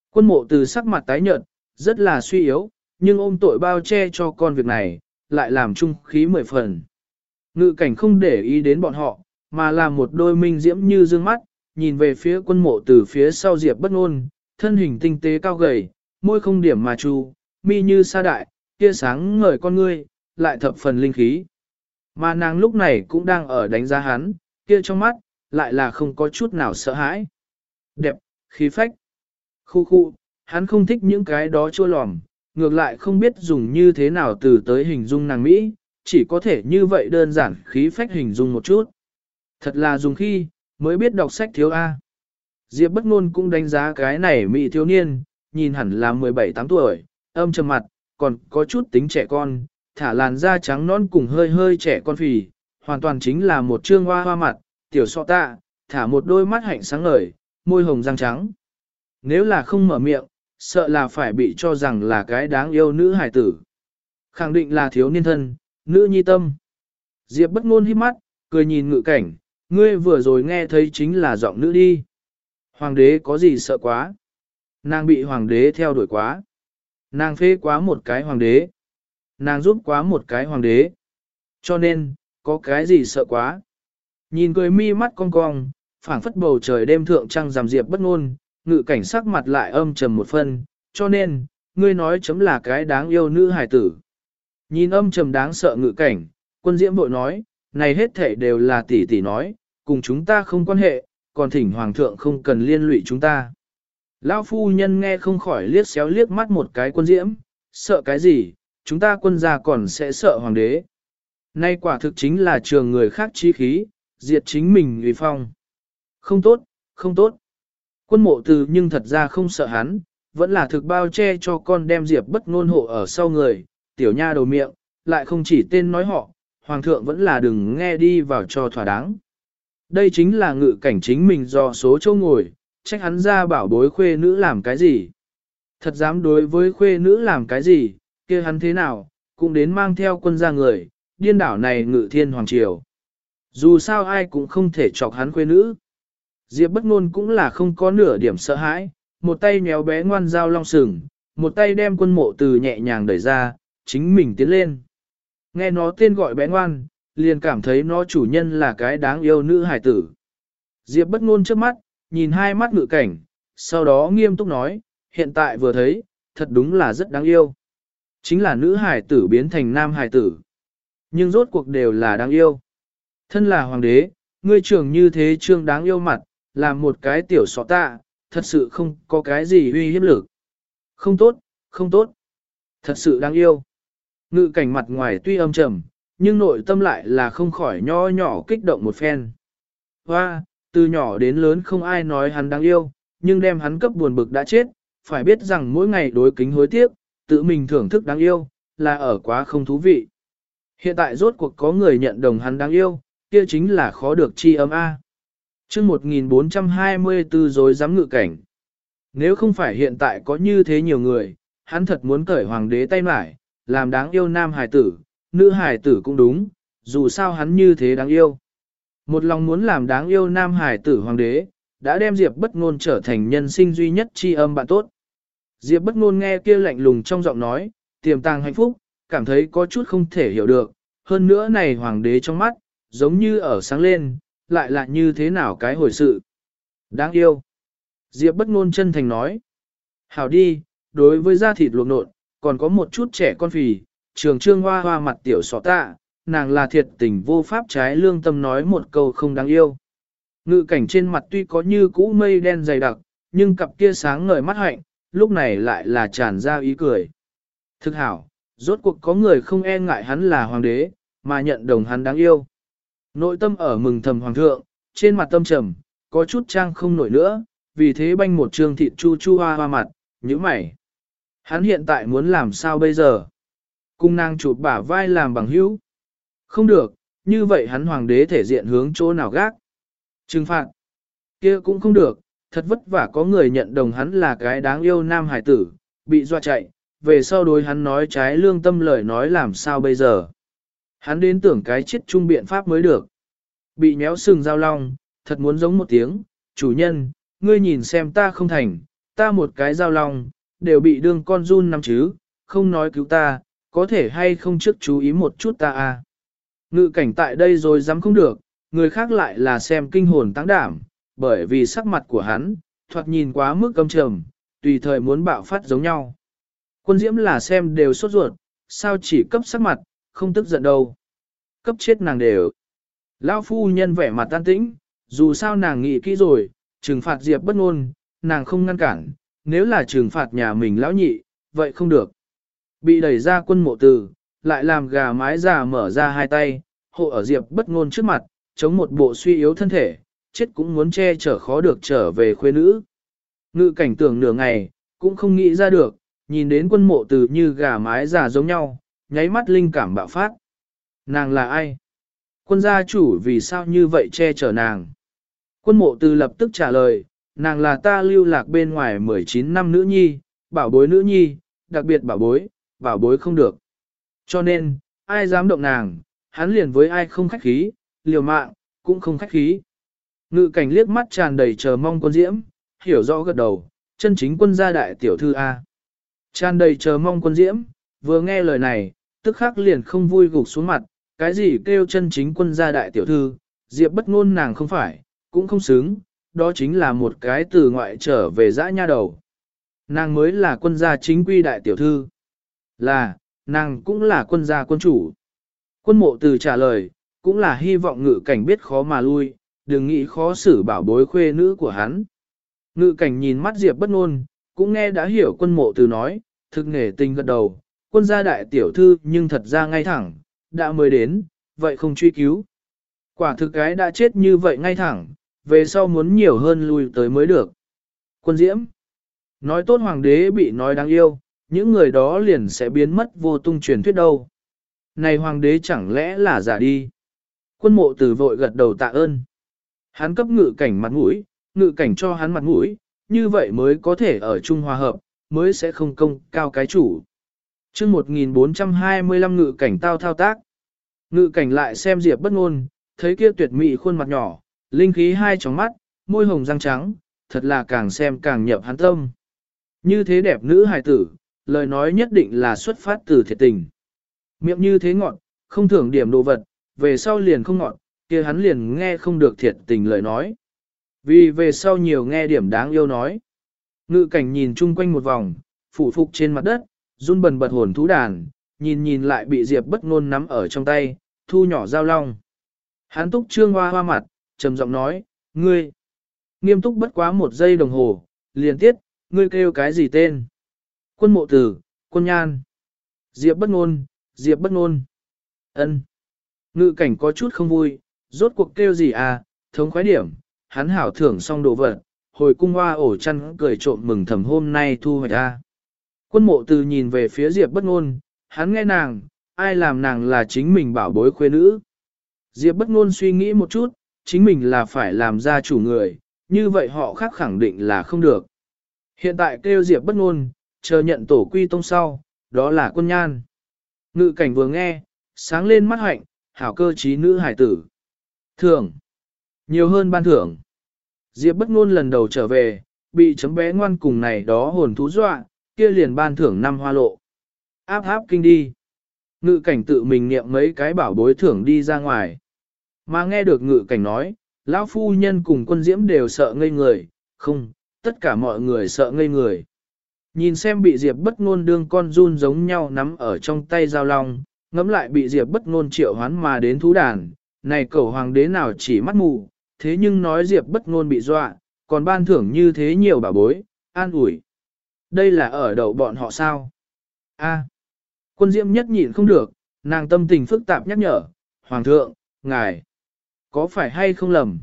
Quân mộ từ sắc mặt tái nhợt, rất là suy yếu, nhưng ôm tội bao che cho con việc này, lại làm trung khí mười phần. Ngự cảnh không để ý đến bọn họ, mà là một đôi minh diễm như dương mắt, nhìn về phía quân mộ từ phía sau Diệp bất ngôn, thân hình tinh tế cao gầy, môi không điểm mà chu, mi như sa đại, kia sáng ngời con ngươi, lại thập phần linh khí. Mà nàng lúc này cũng đang ở đánh giá hắn, kia trong mắt, lại là không có chút nào sợ hãi. Đẹp, khí phách. Khu khu, hắn không thích những cái đó chua lòm, ngược lại không biết dùng như thế nào từ tới hình dung nàng Mỹ, chỉ có thể như vậy đơn giản khí phách hình dung một chút. Thật là dùng khi, mới biết đọc sách thiếu A. Diệp bất ngôn cũng đánh giá cái này Mỹ thiếu niên, nhìn hẳn là 17-8 tuổi, âm trầm mặt, còn có chút tính trẻ con, thả làn da trắng non cùng hơi hơi trẻ con phì, hoàn toàn chính là một trương hoa hoa mặt, tiểu so tạ, thả một đôi mắt hạnh sáng ngời, môi hồng răng trắng. Nếu là không mở miệng, sợ là phải bị cho rằng là cái đáng yêu nữ hải tử. Khẳng định là thiếu niên thân, nữ nhi tâm. Diệp bất ngôn hít mắt, cười nhìn ngự cảnh, ngươi vừa rồi nghe thấy chính là giọng nữ đi. Hoàng đế có gì sợ quá? Nàng bị hoàng đế theo đuổi quá. Nàng phê quá một cái hoàng đế. Nàng giúp quá một cái hoàng đế. Cho nên, có cái gì sợ quá? Nhìn cười mi mắt cong cong, phảng phất bầu trời đêm thượng trăng rằm diệp bất ngôn, ngự cảnh sắc mặt lại âm trầm một phân, cho nên, ngươi nói chấm là cái đáng yêu nữ hải tử. Nhìn âm trầm đáng sợ ngự cảnh, quân diễm bội nói, này hết thể đều là tỷ tỷ nói, cùng chúng ta không quan hệ, còn thỉnh hoàng thượng không cần liên lụy chúng ta. Lão phu nhân nghe không khỏi liếc xéo liếc mắt một cái quân diễm, sợ cái gì, chúng ta quân gia còn sẽ sợ hoàng đế. Nay quả thực chính là trường người khác chi khí, diệt chính mình uy phong. Không tốt, không tốt. Quân mộ từ nhưng thật ra không sợ hắn, vẫn là thực bao che cho con đem diệp bất ngôn hộ ở sau người, tiểu nha đầu miệng, lại không chỉ tên nói họ, hoàng thượng vẫn là đừng nghe đi vào cho thỏa đáng. Đây chính là ngự cảnh chính mình do số châu ngồi, trách hắn ra bảo bối khuê nữ làm cái gì. Thật dám đối với khuê nữ làm cái gì, kia hắn thế nào, cũng đến mang theo quân gia người, điên đảo này ngự thiên hoàng triều. Dù sao ai cũng không thể chọc hắn khuê nữ. Diệp bất ngôn cũng là không có nửa điểm sợ hãi, một tay nhéo bé ngoan dao long sừng, một tay đem quân mộ từ nhẹ nhàng đẩy ra, chính mình tiến lên. Nghe nó tên gọi bé ngoan, liền cảm thấy nó chủ nhân là cái đáng yêu nữ hải tử. Diệp bất ngôn trước mắt, nhìn hai mắt ngự cảnh, sau đó nghiêm túc nói, hiện tại vừa thấy, thật đúng là rất đáng yêu. Chính là nữ hải tử biến thành nam hải tử. Nhưng rốt cuộc đều là đáng yêu. Thân là hoàng đế, ngươi trưởng như thế trương đáng yêu mặt, làm một cái tiểu sọ tạ, thật sự không có cái gì uy hiếp lực. Không tốt, không tốt. Thật sự đáng yêu. Ngự cảnh mặt ngoài tuy âm trầm, nhưng nội tâm lại là không khỏi nho nhỏ kích động một phen. Hoa, từ nhỏ đến lớn không ai nói hắn đáng yêu, nhưng đem hắn cấp buồn bực đã chết, phải biết rằng mỗi ngày đối kính hối tiếc, tự mình thưởng thức đáng yêu, là ở quá không thú vị. Hiện tại rốt cuộc có người nhận đồng hắn đáng yêu, kia chính là khó được chi âm A. chương 1424 rồi dám ngự cảnh. Nếu không phải hiện tại có như thế nhiều người, hắn thật muốn cởi hoàng đế tay mải, làm đáng yêu nam hải tử, nữ hải tử cũng đúng, dù sao hắn như thế đáng yêu. Một lòng muốn làm đáng yêu nam hải tử hoàng đế, đã đem Diệp bất ngôn trở thành nhân sinh duy nhất tri âm bạn tốt. Diệp bất ngôn nghe kia lạnh lùng trong giọng nói, tiềm tàng hạnh phúc, cảm thấy có chút không thể hiểu được, hơn nữa này hoàng đế trong mắt, giống như ở sáng lên, lại là như thế nào cái hồi sự. Đáng yêu. Diệp bất ngôn chân thành nói. Hảo đi, đối với da thịt luộc nộn, còn có một chút trẻ con phì, trường trương hoa hoa mặt tiểu sọ tạ, nàng là thiệt tình vô pháp trái lương tâm nói một câu không đáng yêu. Ngự cảnh trên mặt tuy có như cũ mây đen dày đặc, nhưng cặp kia sáng ngời mắt hạnh, lúc này lại là tràn ra ý cười. Thực hảo, rốt cuộc có người không e ngại hắn là hoàng đế, mà nhận đồng hắn đáng yêu. Nội tâm ở mừng thầm hoàng thượng, trên mặt tâm trầm, có chút trang không nổi nữa, vì thế banh một trương thịt chu chu hoa hoa mặt, như mày. Hắn hiện tại muốn làm sao bây giờ? Cung nàng chụp bả vai làm bằng hữu. Không được, như vậy hắn hoàng đế thể diện hướng chỗ nào gác. Trừng phạt. kia cũng không được, thật vất vả có người nhận đồng hắn là cái đáng yêu nam hải tử, bị doa chạy, về sau đối hắn nói trái lương tâm lời nói làm sao bây giờ. Hắn đến tưởng cái chết chung biện pháp mới được. Bị nhéo sừng giao long, thật muốn giống một tiếng, chủ nhân, ngươi nhìn xem ta không thành, ta một cái giao long, đều bị đương con run nằm chứ, không nói cứu ta, có thể hay không trước chú ý một chút ta à. Ngự cảnh tại đây rồi dám không được, người khác lại là xem kinh hồn tăng đảm, bởi vì sắc mặt của hắn, thoạt nhìn quá mức cầm trầm, tùy thời muốn bạo phát giống nhau. Quân diễm là xem đều sốt ruột, sao chỉ cấp sắc mặt, không tức giận đâu. Cấp chết nàng đều. Lão phu nhân vẻ mặt tan tĩnh, dù sao nàng nghĩ kỹ rồi, trừng phạt Diệp bất ngôn, nàng không ngăn cản, nếu là trừng phạt nhà mình lão nhị, vậy không được. Bị đẩy ra quân mộ tử, lại làm gà mái già mở ra hai tay, hộ ở Diệp bất ngôn trước mặt, chống một bộ suy yếu thân thể, chết cũng muốn che chở khó được trở về khuê nữ. Ngự cảnh tưởng nửa ngày, cũng không nghĩ ra được, nhìn đến quân mộ tử như gà mái già giống nhau, nháy mắt linh cảm bạo phát. Nàng là ai? Quân gia chủ vì sao như vậy che chở nàng? Quân mộ từ lập tức trả lời, nàng là ta lưu lạc bên ngoài 19 năm nữ nhi, bảo bối nữ nhi, đặc biệt bảo bối, bảo bối không được. Cho nên, ai dám động nàng, hắn liền với ai không khách khí, liều mạng, cũng không khách khí. Ngự cảnh liếc mắt tràn đầy chờ mong quân diễm, hiểu rõ gật đầu, chân chính quân gia đại tiểu thư A. Tràn đầy chờ mong quân diễm, vừa nghe lời này, tức khắc liền không vui gục xuống mặt, cái gì kêu chân chính quân gia đại tiểu thư, diệp bất ngôn nàng không phải, cũng không xứng, đó chính là một cái từ ngoại trở về dã nha đầu. Nàng mới là quân gia chính quy đại tiểu thư. Là, nàng cũng là quân gia quân chủ. Quân mộ từ trả lời, cũng là hy vọng ngự cảnh biết khó mà lui, đừng nghĩ khó xử bảo bối khuê nữ của hắn. Ngự cảnh nhìn mắt Diệp bất ngôn, cũng nghe đã hiểu quân mộ từ nói, thực nghề tình gật đầu, quân gia đại tiểu thư nhưng thật ra ngay thẳng, đã mới đến, vậy không truy cứu. Quả thực cái đã chết như vậy ngay thẳng, về sau muốn nhiều hơn lui tới mới được. Quân diễm, nói tốt hoàng đế bị nói đáng yêu, những người đó liền sẽ biến mất vô tung truyền thuyết đâu. Này hoàng đế chẳng lẽ là giả đi. Quân mộ tử vội gật đầu tạ ơn. Hắn cấp ngự cảnh mặt mũi, ngự cảnh cho hắn mặt mũi, như vậy mới có thể ở chung hòa hợp, mới sẽ không công cao cái chủ chương 1425 ngự cảnh tao thao tác. Ngự cảnh lại xem Diệp bất ngôn, thấy kia tuyệt mỹ khuôn mặt nhỏ, linh khí hai tròng mắt, môi hồng răng trắng, thật là càng xem càng nhập hắn tâm. Như thế đẹp nữ hài tử, lời nói nhất định là xuất phát từ thiệt tình. Miệng như thế ngọn, không thưởng điểm đồ vật, về sau liền không ngọn, kia hắn liền nghe không được thiệt tình lời nói. Vì về sau nhiều nghe điểm đáng yêu nói. Ngự cảnh nhìn chung quanh một vòng, phủ phục trên mặt đất, run bần bật hồn thú đàn, nhìn nhìn lại bị Diệp bất ngôn nắm ở trong tay, thu nhỏ dao long. Hắn túc trương hoa hoa mặt, trầm giọng nói, ngươi, nghiêm túc bất quá một giây đồng hồ, liền tiết, ngươi kêu cái gì tên? Quân mộ tử, quân nhan. Diệp bất ngôn, Diệp bất ngôn. Ân. Ngự cảnh có chút không vui, rốt cuộc kêu gì à, thống khoái điểm, hắn hảo thưởng xong đồ vật, hồi cung hoa ổ chăn cười trộm mừng thầm hôm nay thu hoạch ra. Quân mộ từ nhìn về phía Diệp bất ngôn, hắn nghe nàng, ai làm nàng là chính mình bảo bối khuê nữ. Diệp bất ngôn suy nghĩ một chút, chính mình là phải làm gia chủ người, như vậy họ khác khẳng định là không được. Hiện tại kêu Diệp bất ngôn, chờ nhận tổ quy tông sau, đó là quân nhan. Ngự cảnh vừa nghe, sáng lên mắt hạnh, hảo cơ trí nữ hải tử. Thưởng. Nhiều hơn ban thưởng. Diệp bất ngôn lần đầu trở về, bị chấm bé ngoan cùng này đó hồn thú dọa, kia liền ban thưởng năm hoa lộ. Áp áp kinh đi. Ngự cảnh tự mình niệm mấy cái bảo bối thưởng đi ra ngoài. Mà nghe được ngự cảnh nói, lão phu nhân cùng quân diễm đều sợ ngây người, không, tất cả mọi người sợ ngây người. Nhìn xem bị Diệp bất ngôn đương con run giống nhau nắm ở trong tay giao long, ngẫm lại bị Diệp bất ngôn triệu hoán mà đến thú đàn, này cẩu hoàng đế nào chỉ mắt mù, thế nhưng nói Diệp bất ngôn bị dọa, còn ban thưởng như thế nhiều bà bối, an ủi. Đây là ở đầu bọn họ sao? A. quân Diễm nhất nhịn không được, nàng tâm tình phức tạp nhắc nhở, Hoàng thượng, ngài, có phải hay không lầm?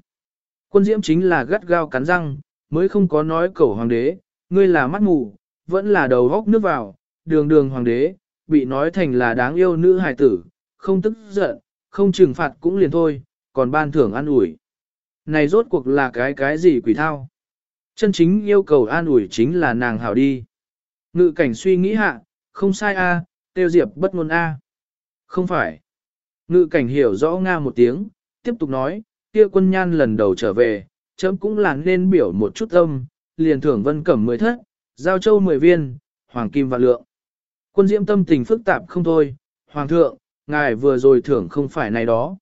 Quân Diễm chính là gắt gao cắn răng, mới không có nói cầu hoàng đế, ngươi là mắt mù, vẫn là đầu góc nước vào, đường đường hoàng đế, bị nói thành là đáng yêu nữ hài tử, không tức giận, không trừng phạt cũng liền thôi, còn ban thưởng an ủi. Này rốt cuộc là cái cái gì quỷ thao? Chân chính yêu cầu an ủi chính là nàng hảo đi. Ngự cảnh suy nghĩ hạ, không sai a, tiêu diệp bất ngôn a. Không phải. Ngự cảnh hiểu rõ Nga một tiếng, tiếp tục nói, kia quân nhan lần đầu trở về, chấm cũng là nên biểu một chút âm, liền thưởng vân cẩm mười thất, giao châu mười viên, hoàng kim và lượng. Quân diễm tâm tình phức tạp không thôi, hoàng thượng, ngài vừa rồi thưởng không phải này đó.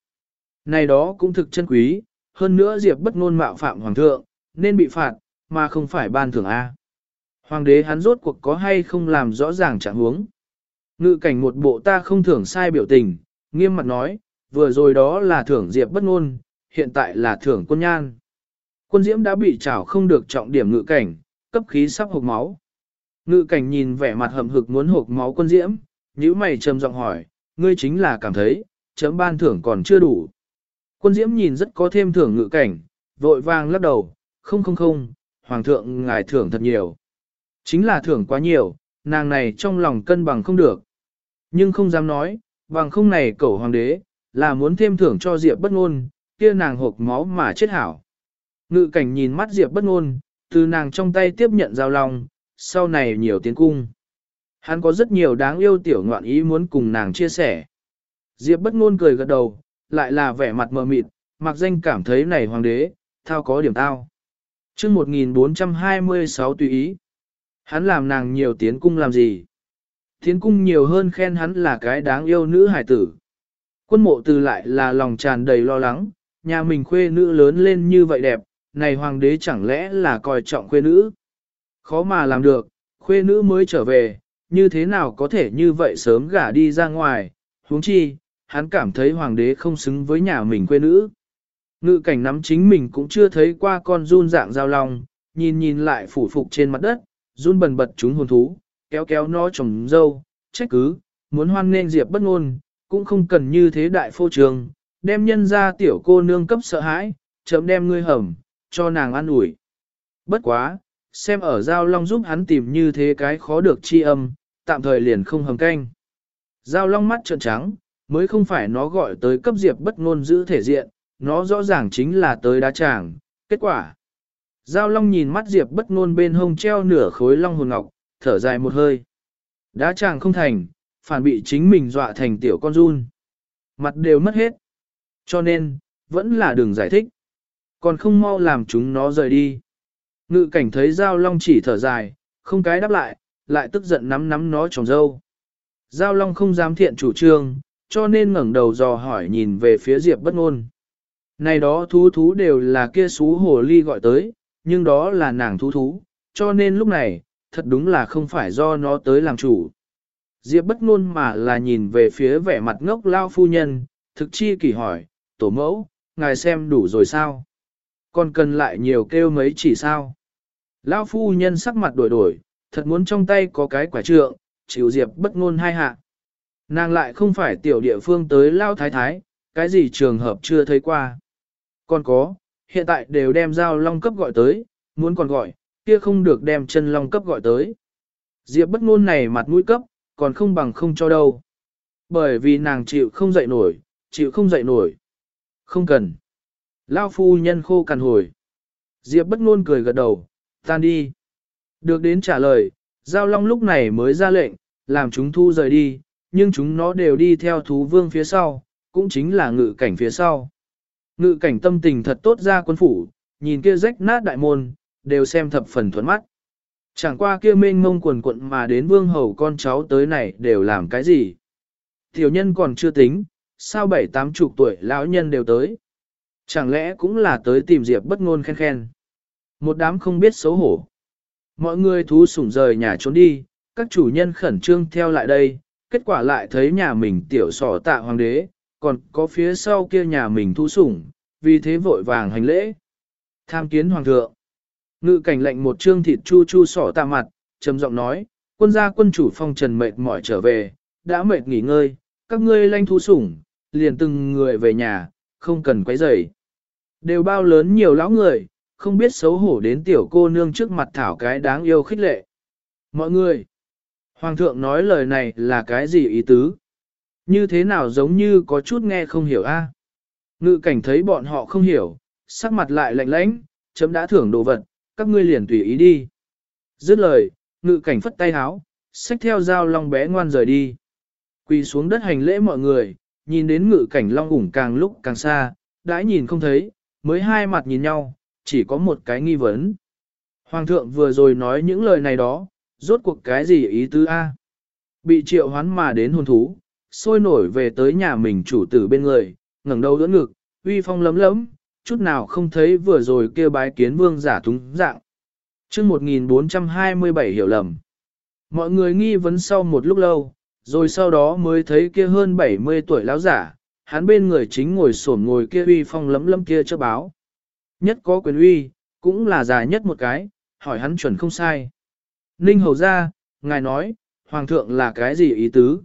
Này đó cũng thực chân quý, hơn nữa diệp bất ngôn mạo phạm hoàng thượng, nên bị phạt, mà không phải ban thưởng A. Hoàng đế hắn rốt cuộc có hay không làm rõ ràng trạng huống. Ngự cảnh một bộ ta không thưởng sai biểu tình, nghiêm mặt nói, vừa rồi đó là thưởng diệp bất ngôn, hiện tại là thưởng quân nhan. Quân diễm đã bị trảo không được trọng điểm ngự cảnh, cấp khí sắp hộc máu. Ngự cảnh nhìn vẻ mặt hầm hực muốn hộc máu quân diễm, nhíu mày trầm giọng hỏi, ngươi chính là cảm thấy, chấm ban thưởng còn chưa đủ. Quân diễm nhìn rất có thêm thưởng ngự cảnh, vội vàng lắc đầu, không không không, hoàng thượng ngài thưởng thật nhiều. Chính là thưởng quá nhiều, nàng này trong lòng cân bằng không được. Nhưng không dám nói, bằng không này cẩu hoàng đế, là muốn thêm thưởng cho Diệp bất ngôn, kia nàng hộp máu mà chết hảo. Ngự cảnh nhìn mắt Diệp bất ngôn, từ nàng trong tay tiếp nhận giao long, sau này nhiều tiến cung. Hắn có rất nhiều đáng yêu tiểu ngoạn ý muốn cùng nàng chia sẻ. Diệp bất ngôn cười gật đầu, lại là vẻ mặt mờ mịt, mặc danh cảm thấy này hoàng đế, thao có điểm tao. chương 1426 tùy ý. Hắn làm nàng nhiều tiến cung làm gì? Tiến cung nhiều hơn khen hắn là cái đáng yêu nữ hải tử. Quân mộ từ lại là lòng tràn đầy lo lắng, nhà mình khuê nữ lớn lên như vậy đẹp, này hoàng đế chẳng lẽ là coi trọng khuê nữ? Khó mà làm được, khuê nữ mới trở về, như thế nào có thể như vậy sớm gả đi ra ngoài, huống chi, hắn cảm thấy hoàng đế không xứng với nhà mình quê nữ. Ngự cảnh nắm chính mình cũng chưa thấy qua con run dạng giao long, nhìn nhìn lại phủ phục trên mặt đất, run bần bật chúng hồn thú, kéo kéo nó trồng dâu, trách cứ, muốn hoan nên diệp bất ngôn, cũng không cần như thế đại phô trường, đem nhân ra tiểu cô nương cấp sợ hãi, chậm đem ngươi hầm, cho nàng ăn ủi. Bất quá, xem ở giao long giúp hắn tìm như thế cái khó được chi âm, tạm thời liền không hầm canh. Giao long mắt trợn trắng, mới không phải nó gọi tới cấp diệp bất ngôn giữ thể diện, nó rõ ràng chính là tới đá tràng, kết quả. Giao long nhìn mắt diệp bất ngôn bên hông treo nửa khối long hồn ngọc, thở dài một hơi. Đá tràng không thành, phản bị chính mình dọa thành tiểu con run. Mặt đều mất hết. Cho nên, vẫn là đường giải thích. Còn không mau làm chúng nó rời đi. Ngự cảnh thấy Giao Long chỉ thở dài, không cái đáp lại, lại tức giận nắm nắm nó trồng dâu. Giao Long không dám thiện chủ trương, cho nên ngẩng đầu dò hỏi nhìn về phía Diệp bất ngôn. Này đó thú thú đều là kia xú hồ ly gọi tới, nhưng đó là nàng thú thú, cho nên lúc này, thật đúng là không phải do nó tới làm chủ. Diệp bất ngôn mà là nhìn về phía vẻ mặt ngốc lao phu nhân, thực chi kỳ hỏi, tổ mẫu, ngài xem đủ rồi sao? Còn cần lại nhiều kêu mấy chỉ sao? Lao phu nhân sắc mặt đổi đổi, thật muốn trong tay có cái quả trượng, chịu Diệp bất ngôn hai hạ. Nàng lại không phải tiểu địa phương tới Lao Thái Thái, cái gì trường hợp chưa thấy qua. Còn có, hiện tại đều đem giao long cấp gọi tới, muốn còn gọi, kia không được đem chân long cấp gọi tới. Diệp bất ngôn này mặt mũi cấp, còn không bằng không cho đâu. Bởi vì nàng chịu không dậy nổi, chịu không dậy nổi. Không cần. Lao phu nhân khô cằn hồi. Diệp bất ngôn cười gật đầu, tan đi. Được đến trả lời, Giao Long lúc này mới ra lệnh, làm chúng thu rời đi, nhưng chúng nó đều đi theo thú vương phía sau, cũng chính là ngự cảnh phía sau. Ngự cảnh tâm tình thật tốt ra quân phủ, nhìn kia rách nát đại môn, đều xem thập phần thuận mắt. Chẳng qua kia mênh mông quần quận mà đến vương hầu con cháu tới này đều làm cái gì. Tiểu nhân còn chưa tính, sao bảy tám chục tuổi lão nhân đều tới. Chẳng lẽ cũng là tới tìm Diệp bất ngôn khen khen. Một đám không biết xấu hổ. Mọi người thú sủng rời nhà trốn đi, các chủ nhân khẩn trương theo lại đây, kết quả lại thấy nhà mình tiểu sỏ tạ hoàng đế, còn có phía sau kia nhà mình thú sủng, vì thế vội vàng hành lễ. Tham kiến hoàng thượng. Ngự cảnh lệnh một trương thịt chu chu sỏ tạ mặt, trầm giọng nói, quân gia quân chủ phong trần mệt mỏi trở về, đã mệt nghỉ ngơi, các ngươi lanh thú sủng, liền từng người về nhà, không cần quấy rầy. Đều bao lớn nhiều lão người, không biết xấu hổ đến tiểu cô nương trước mặt thảo cái đáng yêu khích lệ. Mọi người, Hoàng thượng nói lời này là cái gì ý tứ? Như thế nào giống như có chút nghe không hiểu a? Ngự cảnh thấy bọn họ không hiểu, sắc mặt lại lạnh lãnh, chấm đã thưởng đồ vật, các ngươi liền tùy ý đi. Dứt lời, ngự cảnh phất tay háo, xách theo dao long bé ngoan rời đi. Quỳ xuống đất hành lễ mọi người, nhìn đến ngự cảnh long ủng càng lúc càng xa, đã nhìn không thấy, mới hai mặt nhìn nhau, chỉ có một cái nghi vấn. Hoàng thượng vừa rồi nói những lời này đó, rốt cuộc cái gì ý tứ A? Bị triệu hoán mà đến hồn thú, sôi nổi về tới nhà mình chủ tử bên người, ngẩng đầu đỡ ngực, uy phong lấm lấm, chút nào không thấy vừa rồi kêu bái kiến vương giả thúng dạng. chương 1427 hiểu lầm. Mọi người nghi vấn sau một lúc lâu, rồi sau đó mới thấy kia hơn 70 tuổi lão giả, hắn bên người chính ngồi sổn ngồi kia uy phong lấm lấm kia cho báo. Nhất có quyền uy, cũng là già nhất một cái, hỏi hắn chuẩn không sai. Ninh hầu ra, ngài nói, hoàng thượng là cái gì ý tứ?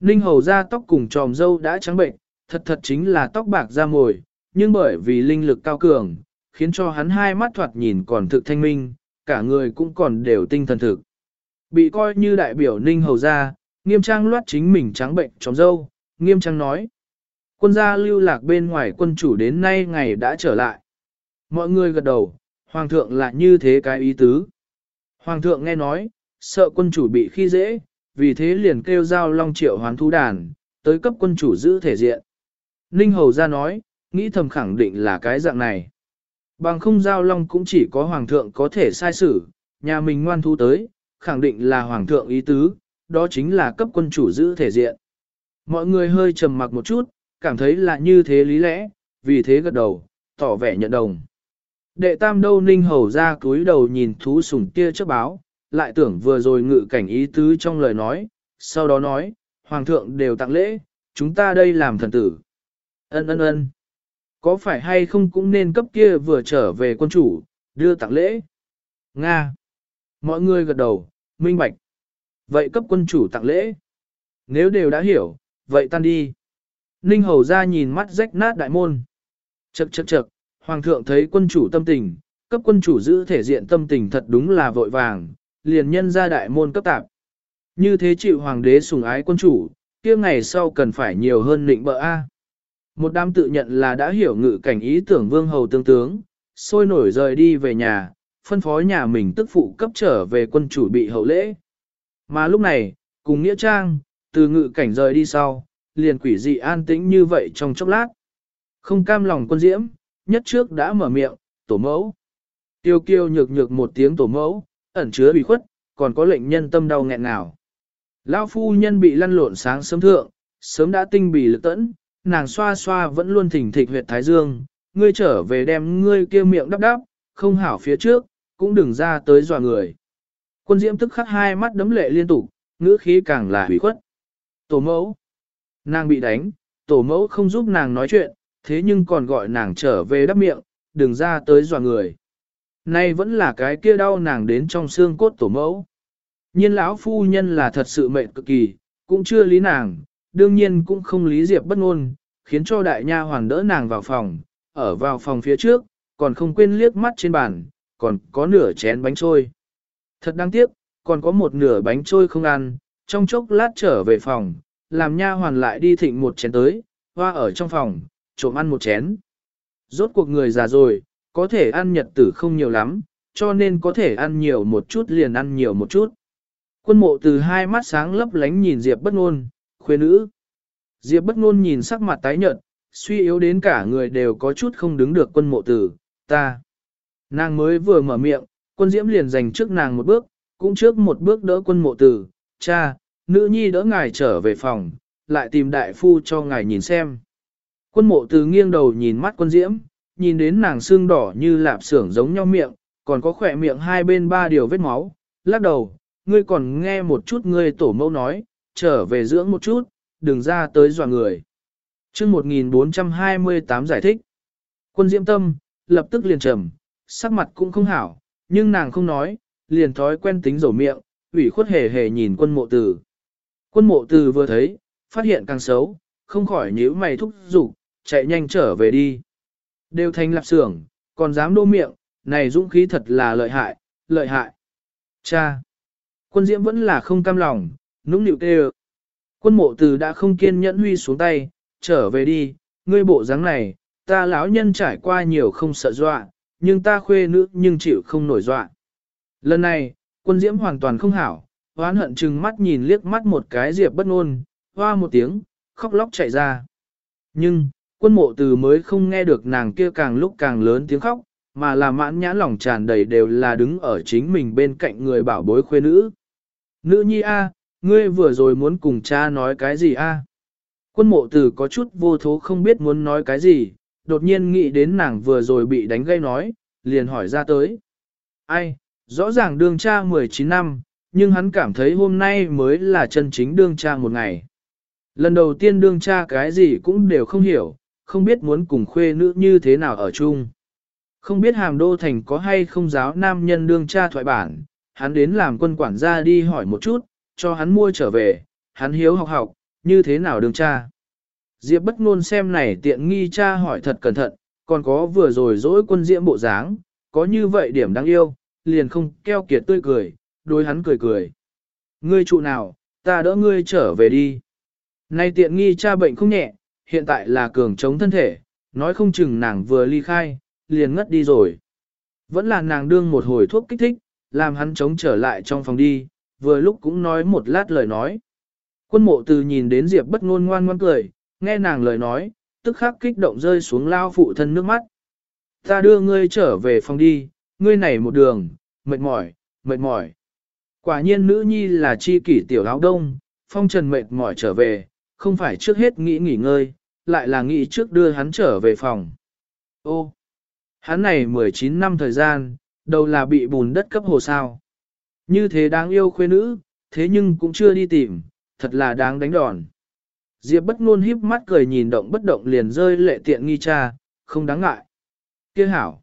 Ninh hầu ra tóc cùng tròm dâu đã trắng bệnh, thật thật chính là tóc bạc da mồi, nhưng bởi vì linh lực cao cường, khiến cho hắn hai mắt thoạt nhìn còn thực thanh minh, cả người cũng còn đều tinh thần thực. Bị coi như đại biểu Ninh hầu ra, nghiêm trang loát chính mình trắng bệnh tròm dâu, nghiêm trang nói. Quân gia lưu lạc bên ngoài quân chủ đến nay ngày đã trở lại. Mọi người gật đầu, hoàng thượng lại như thế cái ý tứ. Hoàng thượng nghe nói, sợ quân chủ bị khi dễ, vì thế liền kêu giao long triệu hoán thú đàn, tới cấp quân chủ giữ thể diện. Ninh Hầu ra nói, nghĩ thầm khẳng định là cái dạng này. Bằng không giao long cũng chỉ có hoàng thượng có thể sai xử, nhà mình ngoan thu tới, khẳng định là hoàng thượng ý tứ, đó chính là cấp quân chủ giữ thể diện. Mọi người hơi trầm mặc một chút, cảm thấy là như thế lý lẽ, vì thế gật đầu, tỏ vẻ nhận đồng. Đệ tam đâu ninh hầu ra cúi đầu nhìn thú sủng tia trước báo, lại tưởng vừa rồi ngự cảnh ý tứ trong lời nói, sau đó nói, hoàng thượng đều tặng lễ, chúng ta đây làm thần tử. Ân ân ân. Có phải hay không cũng nên cấp kia vừa trở về quân chủ, đưa tặng lễ. Nga. Mọi người gật đầu, minh bạch. Vậy cấp quân chủ tặng lễ. Nếu đều đã hiểu, vậy tan đi. Ninh hầu ra nhìn mắt rách nát đại môn. Chậc chậc chậc, Hoàng thượng thấy quân chủ tâm tình, cấp quân chủ giữ thể diện tâm tình thật đúng là vội vàng, liền nhân ra đại môn cấp tạp. Như thế chịu hoàng đế sủng ái quân chủ, kia ngày sau cần phải nhiều hơn lịnh bợ A. Một đám tự nhận là đã hiểu ngự cảnh ý tưởng vương hầu tương tướng, sôi nổi rời đi về nhà, phân phó nhà mình tức phụ cấp trở về quân chủ bị hậu lễ. Mà lúc này, cùng Nghĩa Trang, từ ngự cảnh rời đi sau, liền quỷ dị an tĩnh như vậy trong chốc lát. Không cam lòng quân diễm, nhất trước đã mở miệng, tổ mẫu. Tiêu kiêu nhược nhược một tiếng tổ mẫu, ẩn chứa bị khuất, còn có lệnh nhân tâm đau nghẹn nào. Lão phu nhân bị lăn lộn sáng sớm thượng, sớm đã tinh bì lực tẫn, nàng xoa xoa vẫn luôn thỉnh thịch huyệt thái dương, ngươi trở về đem ngươi kia miệng đắp đắp, không hảo phía trước, cũng đừng ra tới dọa người. Quân diễm tức khắc hai mắt đấm lệ liên tục, ngữ khí càng là hủy khuất. Tổ mẫu, nàng bị đánh, tổ mẫu không giúp nàng nói chuyện, thế nhưng còn gọi nàng trở về đắp miệng, đừng ra tới dọa người. Nay vẫn là cái kia đau nàng đến trong xương cốt tổ mẫu. Nhiên lão phu nhân là thật sự mệnh cực kỳ, cũng chưa lý nàng, đương nhiên cũng không lý diệp bất ngôn, khiến cho đại nha hoàn đỡ nàng vào phòng, ở vào phòng phía trước, còn không quên liếc mắt trên bàn, còn có nửa chén bánh trôi. Thật đáng tiếc, còn có một nửa bánh trôi không ăn, trong chốc lát trở về phòng, làm nha hoàn lại đi thịnh một chén tới, hoa ở trong phòng, trộm ăn một chén. Rốt cuộc người già rồi, có thể ăn nhật tử không nhiều lắm, cho nên có thể ăn nhiều một chút liền ăn nhiều một chút. Quân mộ từ hai mắt sáng lấp lánh nhìn Diệp bất ngôn, khuê nữ. Diệp bất ngôn nhìn sắc mặt tái nhợt, suy yếu đến cả người đều có chút không đứng được quân mộ tử, ta. Nàng mới vừa mở miệng, quân diễm liền giành trước nàng một bước, cũng trước một bước đỡ quân mộ tử, cha, nữ nhi đỡ ngài trở về phòng, lại tìm đại phu cho ngài nhìn xem. Quân mộ tử nghiêng đầu nhìn mắt quân diễm, nhìn đến nàng xương đỏ như lạp xưởng giống nhau miệng, còn có khỏe miệng hai bên ba điều vết máu, lắc đầu, ngươi còn nghe một chút ngươi tổ mẫu nói, trở về dưỡng một chút, đừng ra tới dọa người. chương 1428 giải thích. Quân diễm tâm, lập tức liền trầm, sắc mặt cũng không hảo, nhưng nàng không nói, liền thói quen tính dầu miệng, ủy khuất hề hề nhìn quân mộ tử. Quân mộ tử vừa thấy, phát hiện càng xấu, không khỏi nhíu mày thúc giục, chạy nhanh trở về đi. Đều thành lạp xưởng, còn dám đô miệng, này dũng khí thật là lợi hại, lợi hại. Cha! Quân diễm vẫn là không cam lòng, nũng nịu kêu. Quân mộ từ đã không kiên nhẫn huy xuống tay, trở về đi, ngươi bộ dáng này, ta lão nhân trải qua nhiều không sợ dọa, nhưng ta khuê nữ nhưng chịu không nổi dọa. Lần này, quân diễm hoàn toàn không hảo, hoán hận chừng mắt nhìn liếc mắt một cái diệp bất ngôn, hoa một tiếng, khóc lóc chạy ra. Nhưng, quân mộ từ mới không nghe được nàng kia càng lúc càng lớn tiếng khóc, mà là mãn nhã lòng tràn đầy đều là đứng ở chính mình bên cạnh người bảo bối khuê nữ. Nữ nhi A, ngươi vừa rồi muốn cùng cha nói cái gì A? Quân mộ tử có chút vô thố không biết muốn nói cái gì, đột nhiên nghĩ đến nàng vừa rồi bị đánh gây nói, liền hỏi ra tới. Ai, rõ ràng đương cha 19 năm, nhưng hắn cảm thấy hôm nay mới là chân chính đương cha một ngày. Lần đầu tiên đương cha cái gì cũng đều không hiểu, không biết muốn cùng khuê nữ như thế nào ở chung. Không biết hàm đô thành có hay không giáo nam nhân đương cha thoại bản, hắn đến làm quân quản gia đi hỏi một chút, cho hắn mua trở về, hắn hiếu học học, như thế nào đường cha. Diệp bất ngôn xem này tiện nghi cha hỏi thật cẩn thận, còn có vừa rồi dỗi quân diễm bộ dáng, có như vậy điểm đáng yêu, liền không keo kiệt tươi cười, đối hắn cười cười. Ngươi trụ nào, ta đỡ ngươi trở về đi. Nay tiện nghi cha bệnh không nhẹ, hiện tại là cường chống thân thể, nói không chừng nàng vừa ly khai, liền ngất đi rồi. Vẫn là nàng đương một hồi thuốc kích thích, làm hắn chống trở lại trong phòng đi, vừa lúc cũng nói một lát lời nói. Quân mộ từ nhìn đến Diệp bất ngôn ngoan ngoan cười, nghe nàng lời nói, tức khắc kích động rơi xuống lao phụ thân nước mắt. Ta đưa ngươi trở về phòng đi, ngươi này một đường, mệt mỏi, mệt mỏi. Quả nhiên nữ nhi là chi kỷ tiểu áo đông, phong trần mệt mỏi trở về, không phải trước hết nghĩ nghỉ ngơi, lại là nghĩ trước đưa hắn trở về phòng. Ô, hắn này 19 năm thời gian, đầu là bị bùn đất cấp hồ sao. Như thế đáng yêu khuê nữ, thế nhưng cũng chưa đi tìm, thật là đáng đánh đòn. Diệp bất ngôn híp mắt cười nhìn động bất động liền rơi lệ tiện nghi cha, không đáng ngại. Kia hảo.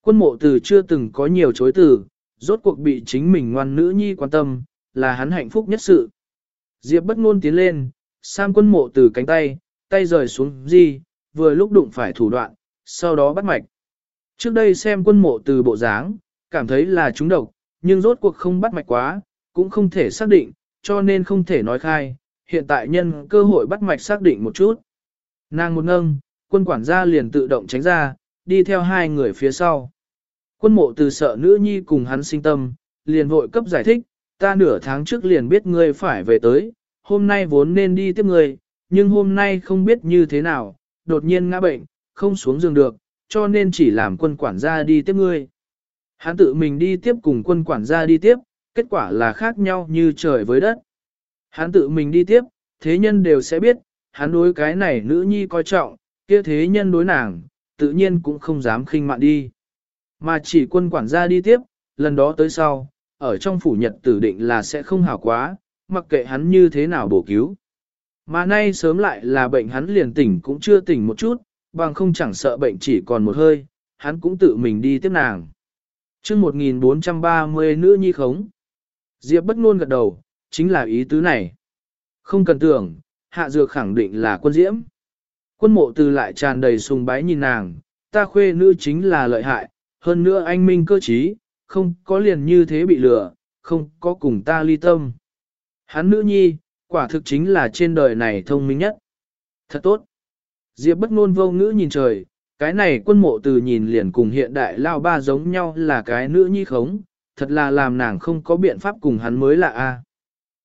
Quân mộ từ chưa từng có nhiều chối từ, rốt cuộc bị chính mình ngoan nữ nhi quan tâm, là hắn hạnh phúc nhất sự. Diệp bất ngôn tiến lên, sam quân mộ từ cánh tay, tay rời xuống gì, vừa lúc đụng phải thủ đoạn, sau đó bắt mạch. Trước đây xem quân mộ từ bộ dáng, cảm thấy là chúng độc, nhưng rốt cuộc không bắt mạch quá, cũng không thể xác định, cho nên không thể nói khai, hiện tại nhân cơ hội bắt mạch xác định một chút. Nàng một ngâng, quân quản gia liền tự động tránh ra, đi theo hai người phía sau. Quân mộ từ sợ nữ nhi cùng hắn sinh tâm, liền vội cấp giải thích, ta nửa tháng trước liền biết ngươi phải về tới, hôm nay vốn nên đi tiếp ngươi, nhưng hôm nay không biết như thế nào, đột nhiên ngã bệnh, không xuống giường được, cho nên chỉ làm quân quản gia đi tiếp ngươi. Hắn tự mình đi tiếp cùng quân quản gia đi tiếp, kết quả là khác nhau như trời với đất. Hắn tự mình đi tiếp, thế nhân đều sẽ biết, hắn đối cái này nữ nhi coi trọng, kia thế nhân đối nàng, tự nhiên cũng không dám khinh mạn đi. Mà chỉ quân quản gia đi tiếp, lần đó tới sau, ở trong phủ nhật tử định là sẽ không hảo quá, mặc kệ hắn như thế nào bổ cứu. Mà nay sớm lại là bệnh hắn liền tỉnh cũng chưa tỉnh một chút, bằng không chẳng sợ bệnh chỉ còn một hơi, hắn cũng tự mình đi tiếp nàng chương 1430 nữ nhi khống. Diệp bất ngôn gật đầu, chính là ý tứ này. Không cần tưởng, hạ dược khẳng định là quân diễm. Quân mộ từ lại tràn đầy sùng bái nhìn nàng, ta khuê nữ chính là lợi hại, hơn nữa anh minh cơ trí, không có liền như thế bị lừa, không có cùng ta ly tâm. Hắn nữ nhi, quả thực chính là trên đời này thông minh nhất. Thật tốt. Diệp bất ngôn vô ngữ nhìn trời, cái này quân mộ từ nhìn liền cùng hiện đại lao ba giống nhau là cái nữ nhi khống, thật là làm nàng không có biện pháp cùng hắn mới là a.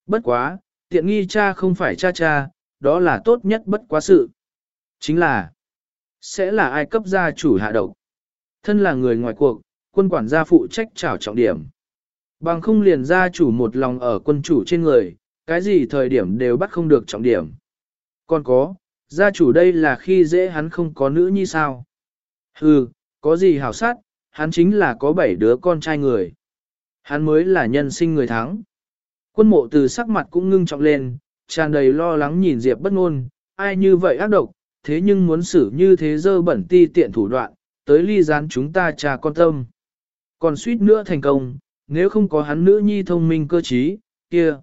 Bất quá, tiện nghi cha không phải cha cha, đó là tốt nhất bất quá sự. Chính là, sẽ là ai cấp gia chủ hạ độc. Thân là người ngoài cuộc, quân quản gia phụ trách trảo trọng điểm. Bằng không liền gia chủ một lòng ở quân chủ trên người, cái gì thời điểm đều bắt không được trọng điểm. Còn có, gia chủ đây là khi dễ hắn không có nữ như sao. Hừ, có gì hảo sát, hắn chính là có bảy đứa con trai người. Hắn mới là nhân sinh người thắng. Quân mộ từ sắc mặt cũng ngưng trọng lên, tràn đầy lo lắng nhìn Diệp bất ngôn, ai như vậy ác độc, thế nhưng muốn xử như thế dơ bẩn ti tiện thủ đoạn, tới ly gián chúng ta trà con tâm. Còn suýt nữa thành công, nếu không có hắn nữ nhi thông minh cơ trí, kia.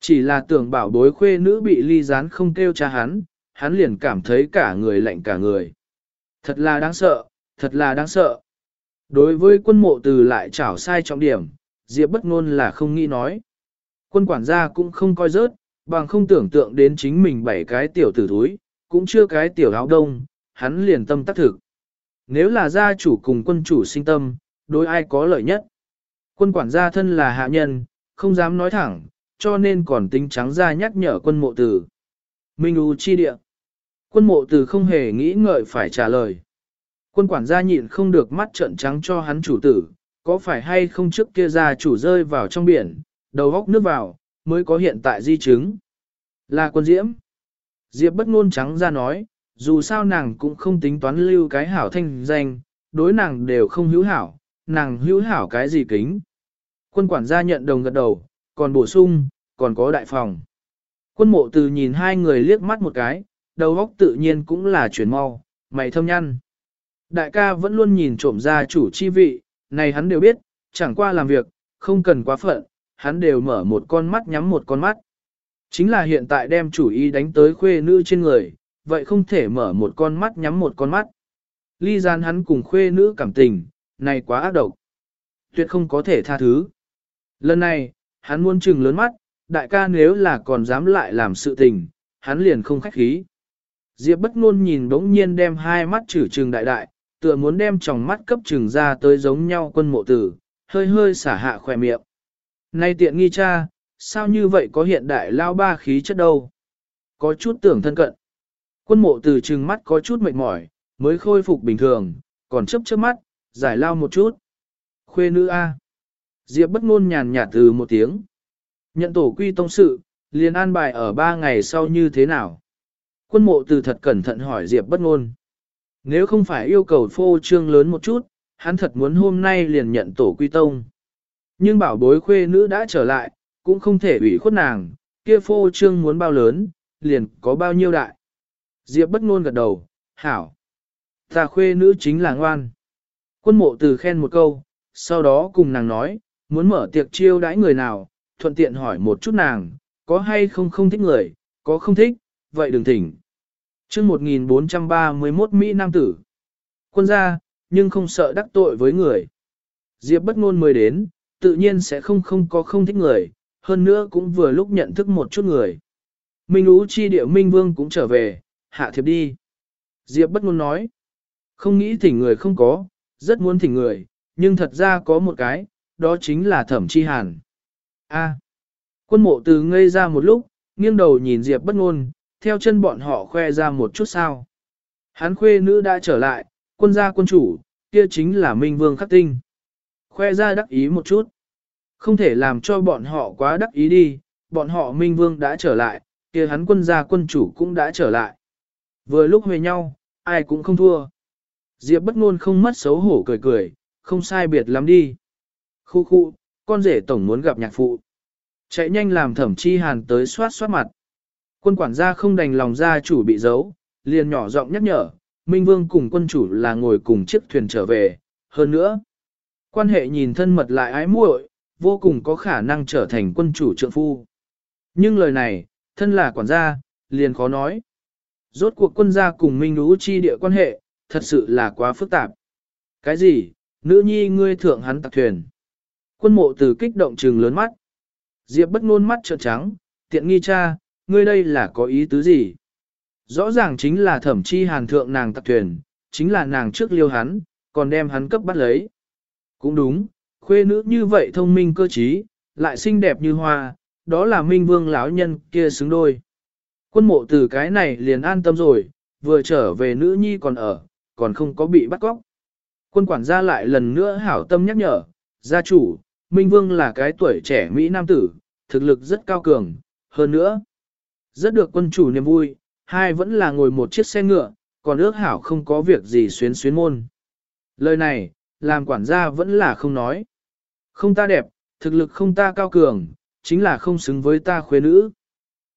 Chỉ là tưởng bảo bối khuê nữ bị ly gián không kêu cha hắn, hắn liền cảm thấy cả người lạnh cả người. Thật là đáng sợ, thật là đáng sợ. Đối với quân mộ từ lại trảo sai trọng điểm, Diệp bất ngôn là không nghĩ nói. Quân quản gia cũng không coi rớt, bằng không tưởng tượng đến chính mình bảy cái tiểu tử thúi, cũng chưa cái tiểu áo đông, hắn liền tâm tác thực. Nếu là gia chủ cùng quân chủ sinh tâm, đối ai có lợi nhất? Quân quản gia thân là hạ nhân, không dám nói thẳng, cho nên còn tính trắng ra nhắc nhở quân mộ tử. Minh U chi địa. Quân mộ từ không hề nghĩ ngợi phải trả lời. Quân quản gia nhịn không được mắt trợn trắng cho hắn chủ tử, có phải hay không trước kia gia chủ rơi vào trong biển, đầu góc nước vào, mới có hiện tại di chứng. Là quân diễm. Diệp bất ngôn trắng ra nói, dù sao nàng cũng không tính toán lưu cái hảo thanh danh, đối nàng đều không hữu hảo, nàng hữu hảo cái gì kính. Quân quản gia nhận đồng gật đầu, còn bổ sung, còn có đại phòng. Quân mộ từ nhìn hai người liếc mắt một cái, đầu óc tự nhiên cũng là chuyển mau, mày thâm nhăn. Đại ca vẫn luôn nhìn trộm ra chủ chi vị, này hắn đều biết, chẳng qua làm việc, không cần quá phận, hắn đều mở một con mắt nhắm một con mắt. Chính là hiện tại đem chủ ý đánh tới khuê nữ trên người, vậy không thể mở một con mắt nhắm một con mắt. Ly gian hắn cùng khuê nữ cảm tình, này quá ác độc. Tuyệt không có thể tha thứ. Lần này, hắn muốn trừng lớn mắt, đại ca nếu là còn dám lại làm sự tình, hắn liền không khách khí. Diệp bất ngôn nhìn đống nhiên đem hai mắt chử trừng đại đại, tựa muốn đem tròng mắt cấp trừng ra tới giống nhau quân mộ tử, hơi hơi xả hạ khỏe miệng. Này tiện nghi cha, sao như vậy có hiện đại lao ba khí chất đâu? Có chút tưởng thân cận. Quân mộ Tử trừng mắt có chút mệt mỏi, mới khôi phục bình thường, còn chấp chớp mắt, giải lao một chút. Khuê nữ A. Diệp bất ngôn nhàn nhạt từ một tiếng. Nhận tổ quy tông sự, liền an bài ở ba ngày sau như thế nào? Quân mộ từ thật cẩn thận hỏi Diệp bất ngôn. Nếu không phải yêu cầu phô trương lớn một chút, hắn thật muốn hôm nay liền nhận tổ quy tông. Nhưng bảo bối khuê nữ đã trở lại, cũng không thể ủy khuất nàng, kia phô trương muốn bao lớn, liền có bao nhiêu đại. Diệp bất ngôn gật đầu, hảo. Ta khuê nữ chính là ngoan. Quân mộ từ khen một câu, sau đó cùng nàng nói, muốn mở tiệc chiêu đãi người nào, thuận tiện hỏi một chút nàng, có hay không không thích người, có không thích, vậy đừng thỉnh chương 1431 Mỹ Nam Tử. Quân gia, nhưng không sợ đắc tội với người. Diệp bất ngôn mới đến, tự nhiên sẽ không không có không thích người, hơn nữa cũng vừa lúc nhận thức một chút người. Minh Ú chi địa Minh Vương cũng trở về, hạ thiệp đi. Diệp bất ngôn nói, không nghĩ thỉnh người không có, rất muốn thỉnh người, nhưng thật ra có một cái, đó chính là thẩm chi hàn. A. quân mộ từ ngây ra một lúc, nghiêng đầu nhìn Diệp bất ngôn, theo chân bọn họ khoe ra một chút sao. Hắn khuê nữ đã trở lại, quân gia quân chủ, kia chính là Minh Vương khắc tinh. Khoe ra đắc ý một chút. Không thể làm cho bọn họ quá đắc ý đi, bọn họ Minh Vương đã trở lại, kia hắn quân gia quân chủ cũng đã trở lại. Vừa lúc về nhau, ai cũng không thua. Diệp bất ngôn không mất xấu hổ cười cười, không sai biệt lắm đi. Khu khu, con rể tổng muốn gặp nhạc phụ. Chạy nhanh làm thẩm chi hàn tới soát soát mặt. Quân quản gia không đành lòng gia chủ bị giấu, liền nhỏ giọng nhắc nhở, Minh Vương cùng quân chủ là ngồi cùng chiếc thuyền trở về, hơn nữa. Quan hệ nhìn thân mật lại ái muội, vô cùng có khả năng trở thành quân chủ trượng phu. Nhưng lời này, thân là quản gia, liền khó nói. Rốt cuộc quân gia cùng Minh Ú chi địa quan hệ, thật sự là quá phức tạp. Cái gì, nữ nhi ngươi thượng hắn tạc thuyền. Quân mộ từ kích động trừng lớn mắt. Diệp bất ngôn mắt trợn trắng, tiện nghi cha, ngươi đây là có ý tứ gì? Rõ ràng chính là thẩm chi hàn thượng nàng tặc thuyền, chính là nàng trước liêu hắn, còn đem hắn cấp bắt lấy. Cũng đúng, khuê nữ như vậy thông minh cơ trí, lại xinh đẹp như hoa, đó là minh vương lão nhân kia xứng đôi. Quân mộ từ cái này liền an tâm rồi, vừa trở về nữ nhi còn ở, còn không có bị bắt cóc. Quân quản gia lại lần nữa hảo tâm nhắc nhở, gia chủ, Minh Vương là cái tuổi trẻ Mỹ Nam tử, thực lực rất cao cường, hơn nữa. Rất được quân chủ niềm vui, hai vẫn là ngồi một chiếc xe ngựa, còn ước hảo không có việc gì xuyến xuyến môn. Lời này, làm quản gia vẫn là không nói. Không ta đẹp, thực lực không ta cao cường, chính là không xứng với ta khuê nữ.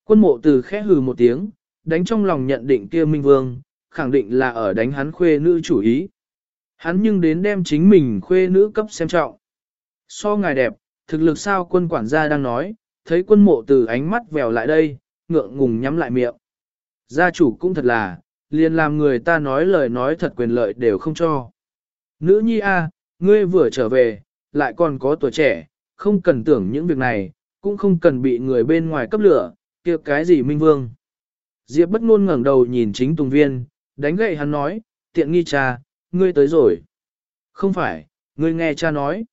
Quân mộ từ khẽ hừ một tiếng, đánh trong lòng nhận định kia Minh Vương, khẳng định là ở đánh hắn khuê nữ chủ ý. Hắn nhưng đến đem chính mình khuê nữ cấp xem trọng. So ngài đẹp, thực lực sao quân quản gia đang nói, thấy quân mộ từ ánh mắt vèo lại đây, ngượng ngùng nhắm lại miệng. Gia chủ cũng thật là, liền làm người ta nói lời nói thật quyền lợi đều không cho. Nữ nhi a, ngươi vừa trở về, lại còn có tuổi trẻ, không cần tưởng những việc này, cũng không cần bị người bên ngoài cấp lửa, kia cái gì minh vương. Diệp bất ngôn ngẩng đầu nhìn chính tùng viên, đánh gậy hắn nói, tiện nghi cha, ngươi tới rồi. Không phải, ngươi nghe cha nói.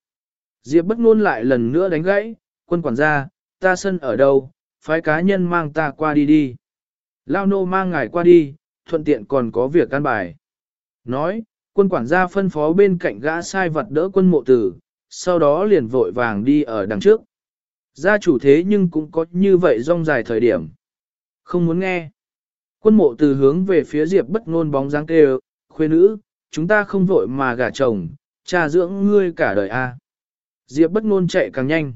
Diệp bất ngôn lại lần nữa đánh gãy, quân quản gia, ta sân ở đâu, phái cá nhân mang ta qua đi đi. Lao nô mang ngài qua đi, thuận tiện còn có việc can bài. Nói, quân quản gia phân phó bên cạnh gã sai vật đỡ quân mộ tử, sau đó liền vội vàng đi ở đằng trước. Gia chủ thế nhưng cũng có như vậy rong dài thời điểm. Không muốn nghe. Quân mộ từ hướng về phía Diệp bất ngôn bóng dáng kêu, khuê nữ, chúng ta không vội mà gả chồng, cha dưỡng ngươi cả đời a. Diệp bất ngôn chạy càng nhanh.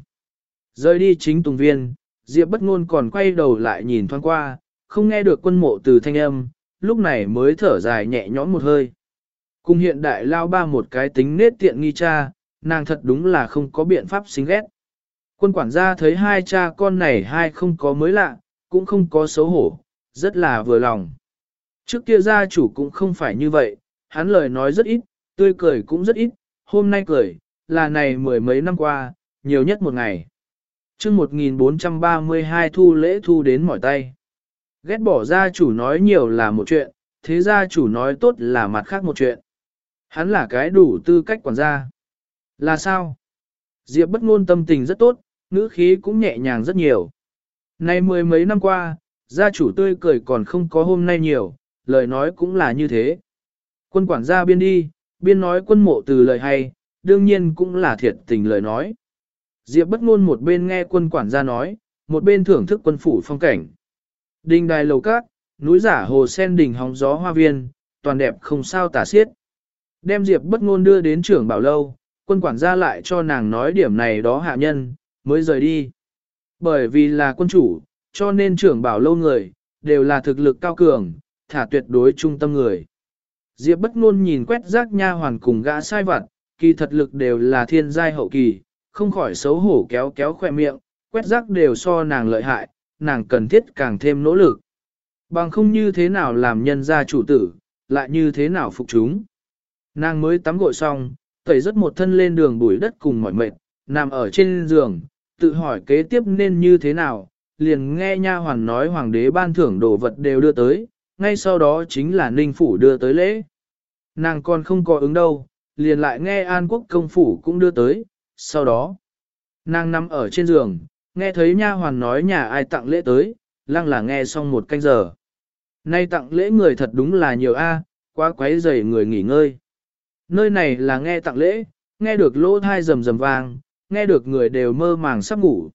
Rời đi chính tùng viên, Diệp bất ngôn còn quay đầu lại nhìn thoáng qua, không nghe được quân mộ từ thanh âm, lúc này mới thở dài nhẹ nhõm một hơi. Cùng hiện đại lao ba một cái tính nết tiện nghi cha, nàng thật đúng là không có biện pháp xính ghét. Quân quản gia thấy hai cha con này hai không có mới lạ, cũng không có xấu hổ, rất là vừa lòng. Trước kia gia chủ cũng không phải như vậy, hắn lời nói rất ít, tươi cười cũng rất ít, hôm nay cười, là này mười mấy năm qua, nhiều nhất một ngày chương 1432 thu lễ thu đến mỏi tay. Ghét bỏ gia chủ nói nhiều là một chuyện, thế gia chủ nói tốt là mặt khác một chuyện. Hắn là cái đủ tư cách quản gia. Là sao? Diệp bất ngôn tâm tình rất tốt, ngữ khí cũng nhẹ nhàng rất nhiều. Nay mười mấy năm qua, gia chủ tươi cười còn không có hôm nay nhiều, lời nói cũng là như thế. Quân quản gia biên đi, biên nói quân mộ từ lời hay, đương nhiên cũng là thiệt tình lời nói. Diệp bất ngôn một bên nghe quân quản gia nói, một bên thưởng thức quân phủ phong cảnh. Đình đài lầu cát, núi giả hồ sen đỉnh hóng gió hoa viên, toàn đẹp không sao tả xiết. Đem Diệp bất ngôn đưa đến trưởng bảo lâu, quân quản gia lại cho nàng nói điểm này đó hạ nhân, mới rời đi. Bởi vì là quân chủ, cho nên trưởng bảo lâu người, đều là thực lực cao cường, thả tuyệt đối trung tâm người. Diệp bất ngôn nhìn quét rác nha hoàn cùng gã sai vặt, kỳ thật lực đều là thiên giai hậu kỳ, không khỏi xấu hổ kéo kéo khoe miệng, quét rác đều so nàng lợi hại, nàng cần thiết càng thêm nỗ lực. Bằng không như thế nào làm nhân gia chủ tử, lại như thế nào phục chúng. Nàng mới tắm gội xong, tẩy rất một thân lên đường bụi đất cùng mỏi mệt, nằm ở trên giường, tự hỏi kế tiếp nên như thế nào, liền nghe nha hoàn nói hoàng đế ban thưởng đồ vật đều đưa tới, ngay sau đó chính là ninh phủ đưa tới lễ. Nàng còn không có ứng đâu, liền lại nghe an quốc công phủ cũng đưa tới, sau đó, nàng nằm ở trên giường, nghe thấy nha hoàn nói nhà ai tặng lễ tới, lăng là nghe xong một canh giờ. Nay tặng lễ người thật đúng là nhiều a, quá quấy rầy người nghỉ ngơi. Nơi này là nghe tặng lễ, nghe được lỗ thai rầm rầm vang, nghe được người đều mơ màng sắp ngủ.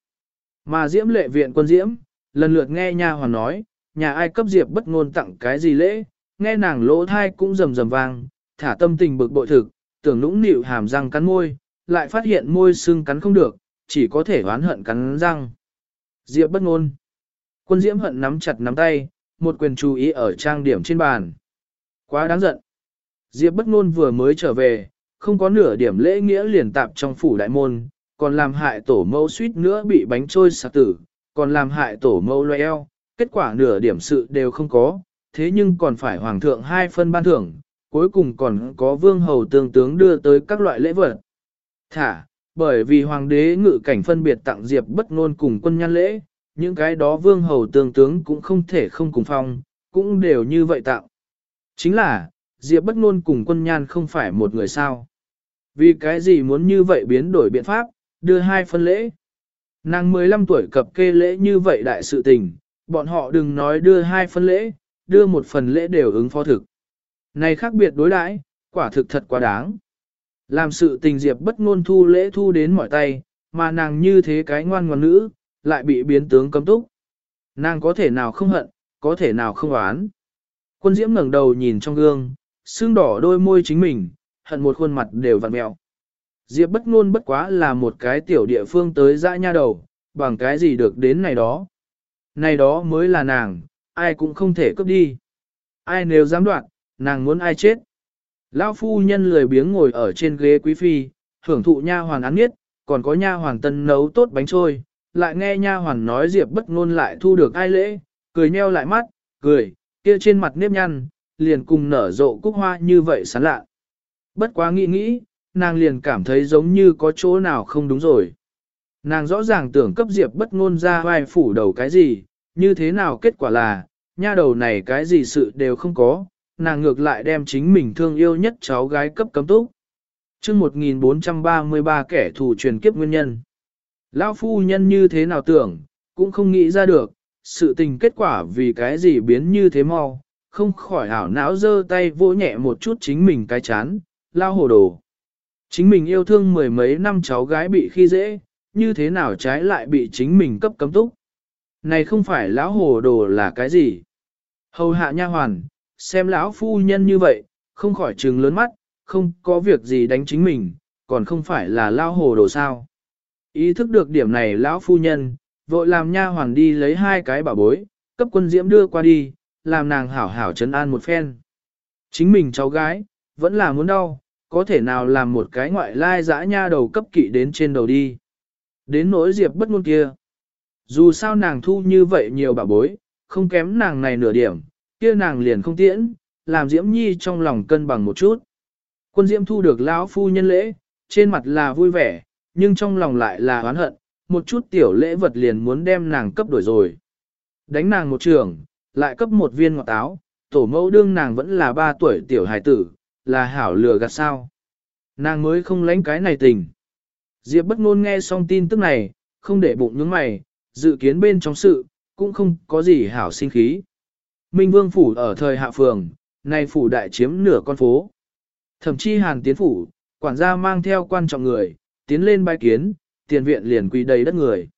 Mà diễm lệ viện quân diễm, lần lượt nghe nha hoàn nói, nhà ai cấp diệp bất ngôn tặng cái gì lễ, nghe nàng lỗ thai cũng rầm rầm vang, thả tâm tình bực bội thực, tưởng nũng nịu hàm răng cắn môi, lại phát hiện môi xương cắn không được, chỉ có thể oán hận cắn răng. Diệp bất ngôn. Quân diễm hận nắm chặt nắm tay, một quyền chú ý ở trang điểm trên bàn. Quá đáng giận. Diệp bất ngôn vừa mới trở về, không có nửa điểm lễ nghĩa liền tạp trong phủ đại môn, còn làm hại tổ mẫu suýt nữa bị bánh trôi sạc tử, còn làm hại tổ mẫu loe eo, kết quả nửa điểm sự đều không có, thế nhưng còn phải hoàng thượng hai phân ban thưởng, cuối cùng còn có vương hầu tương tướng đưa tới các loại lễ vật. Thả, bởi vì hoàng đế ngự cảnh phân biệt tặng diệp bất ngôn cùng quân nhan lễ, những cái đó vương hầu tương tướng cũng không thể không cùng phong, cũng đều như vậy tặng. Chính là, diệp bất ngôn cùng quân nhan không phải một người sao. Vì cái gì muốn như vậy biến đổi biện pháp, đưa hai phân lễ. Nàng 15 tuổi cập kê lễ như vậy đại sự tình, bọn họ đừng nói đưa hai phân lễ, đưa một phần lễ đều ứng phó thực. Này khác biệt đối đãi, quả thực thật quá đáng. Làm sự tình diệp bất ngôn thu lễ thu đến mọi tay, mà nàng như thế cái ngoan ngoãn nữ, lại bị biến tướng cấm túc. Nàng có thể nào không hận, có thể nào không oán. Quân diễm ngẩng đầu nhìn trong gương, xương đỏ đôi môi chính mình, hận một khuôn mặt đều vặn mẹo. Diệp bất ngôn bất quá là một cái tiểu địa phương tới dã nha đầu, bằng cái gì được đến này đó. Này đó mới là nàng, ai cũng không thể cướp đi. Ai nếu dám đoạn, nàng muốn ai chết. Lão phu nhân lười biếng ngồi ở trên ghế quý phi, hưởng thụ nha hoàn án nhất, còn có nha hoàn tân nấu tốt bánh trôi, lại nghe nha hoàn nói Diệp bất ngôn lại thu được ai lễ, cười nheo lại mắt, cười, kia trên mặt nếp nhăn, liền cùng nở rộ cúc hoa như vậy sán lạ. Bất quá nghĩ nghĩ, nàng liền cảm thấy giống như có chỗ nào không đúng rồi. Nàng rõ ràng tưởng cấp Diệp bất ngôn ra vai phủ đầu cái gì, như thế nào kết quả là, nha đầu này cái gì sự đều không có, nàng ngược lại đem chính mình thương yêu nhất cháu gái cấp cấm túc. chương 1433 kẻ thù truyền kiếp nguyên nhân. Lão phu nhân như thế nào tưởng, cũng không nghĩ ra được, sự tình kết quả vì cái gì biến như thế mau, không khỏi hảo não giơ tay vỗ nhẹ một chút chính mình cái chán, lao hồ đồ. Chính mình yêu thương mười mấy năm cháu gái bị khi dễ, như thế nào trái lại bị chính mình cấp cấm túc. Này không phải lão hồ đồ là cái gì? Hầu hạ nha hoàn, xem lão phu nhân như vậy, không khỏi trừng lớn mắt, không có việc gì đánh chính mình, còn không phải là lao hồ đồ sao. Ý thức được điểm này lão phu nhân, vội làm nha hoàn đi lấy hai cái bảo bối, cấp quân diễm đưa qua đi, làm nàng hảo hảo trấn an một phen. Chính mình cháu gái, vẫn là muốn đau, có thể nào làm một cái ngoại lai dã nha đầu cấp kỵ đến trên đầu đi. Đến nỗi diệp bất ngôn kia. Dù sao nàng thu như vậy nhiều bảo bối, không kém nàng này nửa điểm, kia nàng liền không tiễn, làm Diễm Nhi trong lòng cân bằng một chút. Quân Diễm thu được lão phu nhân lễ, trên mặt là vui vẻ, nhưng trong lòng lại là oán hận, một chút tiểu lễ vật liền muốn đem nàng cấp đổi rồi. Đánh nàng một trường, lại cấp một viên ngọt táo, tổ mẫu đương nàng vẫn là ba tuổi tiểu hài tử, là hảo lừa gạt sao. Nàng mới không lánh cái này tình. Diệp bất ngôn nghe xong tin tức này, không để bụng những mày, dự kiến bên trong sự, cũng không có gì hảo sinh khí. Minh Vương Phủ ở thời hạ phường, nay phủ đại chiếm nửa con phố. Thậm chí hàn tiến phủ, quản gia mang theo quan trọng người, tiến lên bài kiến, tiền viện liền quỳ đầy đất người.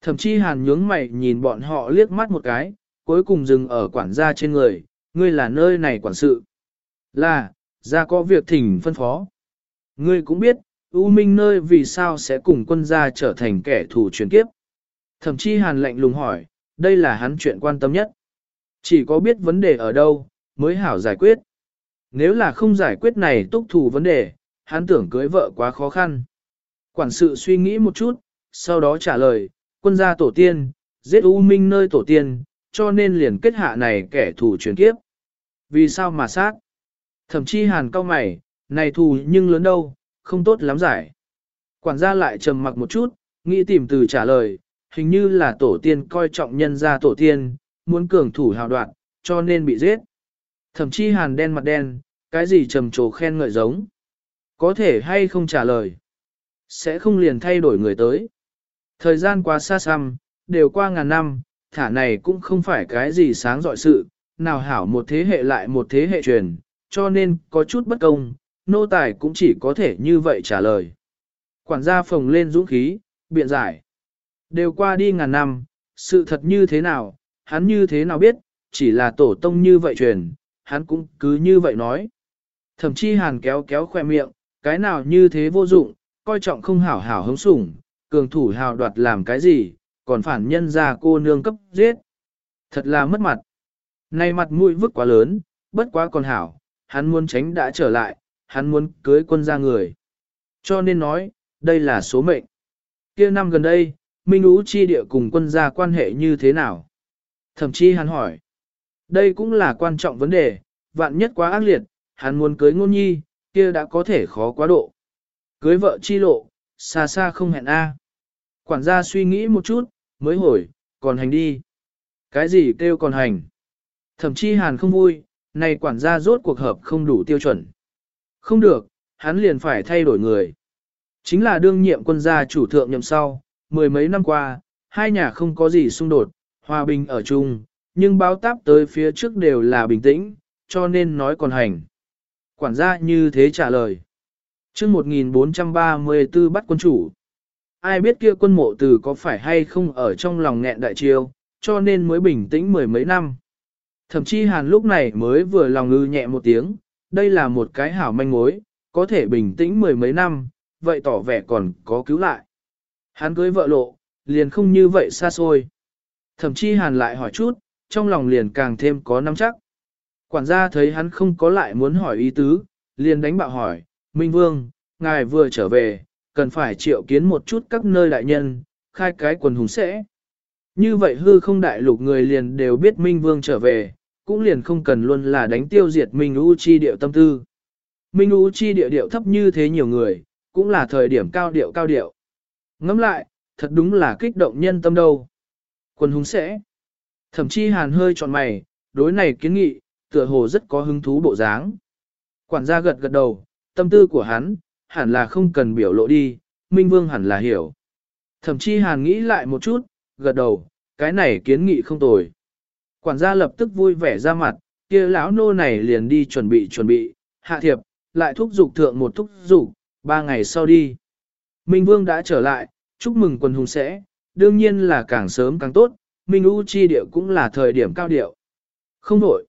Thậm chí hàn nhướng mày nhìn bọn họ liếc mắt một cái, cuối cùng dừng ở quản gia trên người, ngươi là nơi này quản sự. Là, ra có việc thỉnh phân phó. Ngươi cũng biết, U Minh nơi vì sao sẽ cùng quân gia trở thành kẻ thù truyền kiếp. Thậm chí hàn lạnh lùng hỏi, đây là hắn chuyện quan tâm nhất. Chỉ có biết vấn đề ở đâu, mới hảo giải quyết. Nếu là không giải quyết này túc thủ vấn đề, hắn tưởng cưới vợ quá khó khăn. Quản sự suy nghĩ một chút, sau đó trả lời, quân gia tổ tiên, giết U Minh nơi tổ tiên, cho nên liền kết hạ này kẻ thù chuyển kiếp. Vì sao mà sát? Thậm chí hàn cao mày, này thù nhưng lớn đâu, không tốt lắm giải. Quản gia lại trầm mặc một chút, nghĩ tìm từ trả lời, hình như là tổ tiên coi trọng nhân gia tổ tiên, muốn cường thủ hào đoạn, cho nên bị giết. Thậm chí hàn đen mặt đen, cái gì trầm trồ khen ngợi giống. Có thể hay không trả lời. Sẽ không liền thay đổi người tới. Thời gian quá xa xăm, đều qua ngàn năm, thả này cũng không phải cái gì sáng dọi sự, nào hảo một thế hệ lại một thế hệ truyền, cho nên có chút bất công, nô tài cũng chỉ có thể như vậy trả lời. Quản gia phồng lên dũng khí, biện giải. Đều qua đi ngàn năm, sự thật như thế nào, hắn như thế nào biết, chỉ là tổ tông như vậy truyền, hắn cũng cứ như vậy nói. Thậm chí hàn kéo kéo khoe miệng, cái nào như thế vô dụng, coi trọng không hảo hảo hứng sủng, cường thủ hào đoạt làm cái gì, còn phản nhân ra cô nương cấp giết. Thật là mất mặt. Nay mặt mũi vứt quá lớn, bất quá còn hảo, hắn muốn tránh đã trở lại, hắn muốn cưới quân ra người. Cho nên nói, đây là số mệnh. kia năm gần đây, Minh Ú chi địa cùng quân gia quan hệ như thế nào? Thậm chí hắn hỏi. Đây cũng là quan trọng vấn đề, vạn nhất quá ác liệt, hắn muốn cưới ngôn nhi, kia đã có thể khó quá độ. Cưới vợ chi lộ, xa xa không hẹn A. Quản gia suy nghĩ một chút, mới hỏi, còn hành đi. Cái gì kêu còn hành? Thậm chí hàn không vui, này quản gia rốt cuộc hợp không đủ tiêu chuẩn. Không được, hắn liền phải thay đổi người. Chính là đương nhiệm quân gia chủ thượng nhậm sau, mười mấy năm qua, hai nhà không có gì xung đột, hòa bình ở chung, nhưng báo táp tới phía trước đều là bình tĩnh, cho nên nói còn hành. Quản gia như thế trả lời. Trước 1434 bắt quân chủ. Ai biết kia quân mộ từ có phải hay không ở trong lòng nghẹn đại triều, cho nên mới bình tĩnh mười mấy năm. Thậm chí hàn lúc này mới vừa lòng ngư nhẹ một tiếng, đây là một cái hảo manh mối, có thể bình tĩnh mười mấy năm, vậy tỏ vẻ còn có cứu lại. Hắn cưới vợ lộ, liền không như vậy xa xôi. Thậm chí hàn lại hỏi chút, trong lòng liền càng thêm có nắm chắc. Quản gia thấy hắn không có lại muốn hỏi ý tứ, liền đánh bạo hỏi, Minh Vương, ngài vừa trở về, cần phải triệu kiến một chút các nơi đại nhân, khai cái quần hùng sẽ. Như vậy hư không đại lục người liền đều biết Minh Vương trở về, cũng liền không cần luôn là đánh tiêu diệt Minh U chi điệu tâm tư. Minh U chi địa điệu thấp như thế nhiều người, cũng là thời điểm cao điệu cao điệu. Ngẫm lại, thật đúng là kích động nhân tâm đâu. Quân hùng sẽ. Thậm chí hàn hơi trọn mày, đối này kiến nghị, tựa hồ rất có hứng thú bộ dáng. Quản gia gật gật đầu, tâm tư của hắn, hẳn là không cần biểu lộ đi, Minh Vương hẳn là hiểu. Thậm chí hàn nghĩ lại một chút, gật đầu, cái này kiến nghị không tồi. Quản gia lập tức vui vẻ ra mặt, kia lão nô này liền đi chuẩn bị chuẩn bị, hạ thiệp, lại thúc dục thượng một thúc dục, ba ngày sau đi. Minh Vương đã trở lại, chúc mừng quân hùng sẽ, đương nhiên là càng sớm càng tốt, Minh U chi điệu cũng là thời điểm cao điệu. Không đổi.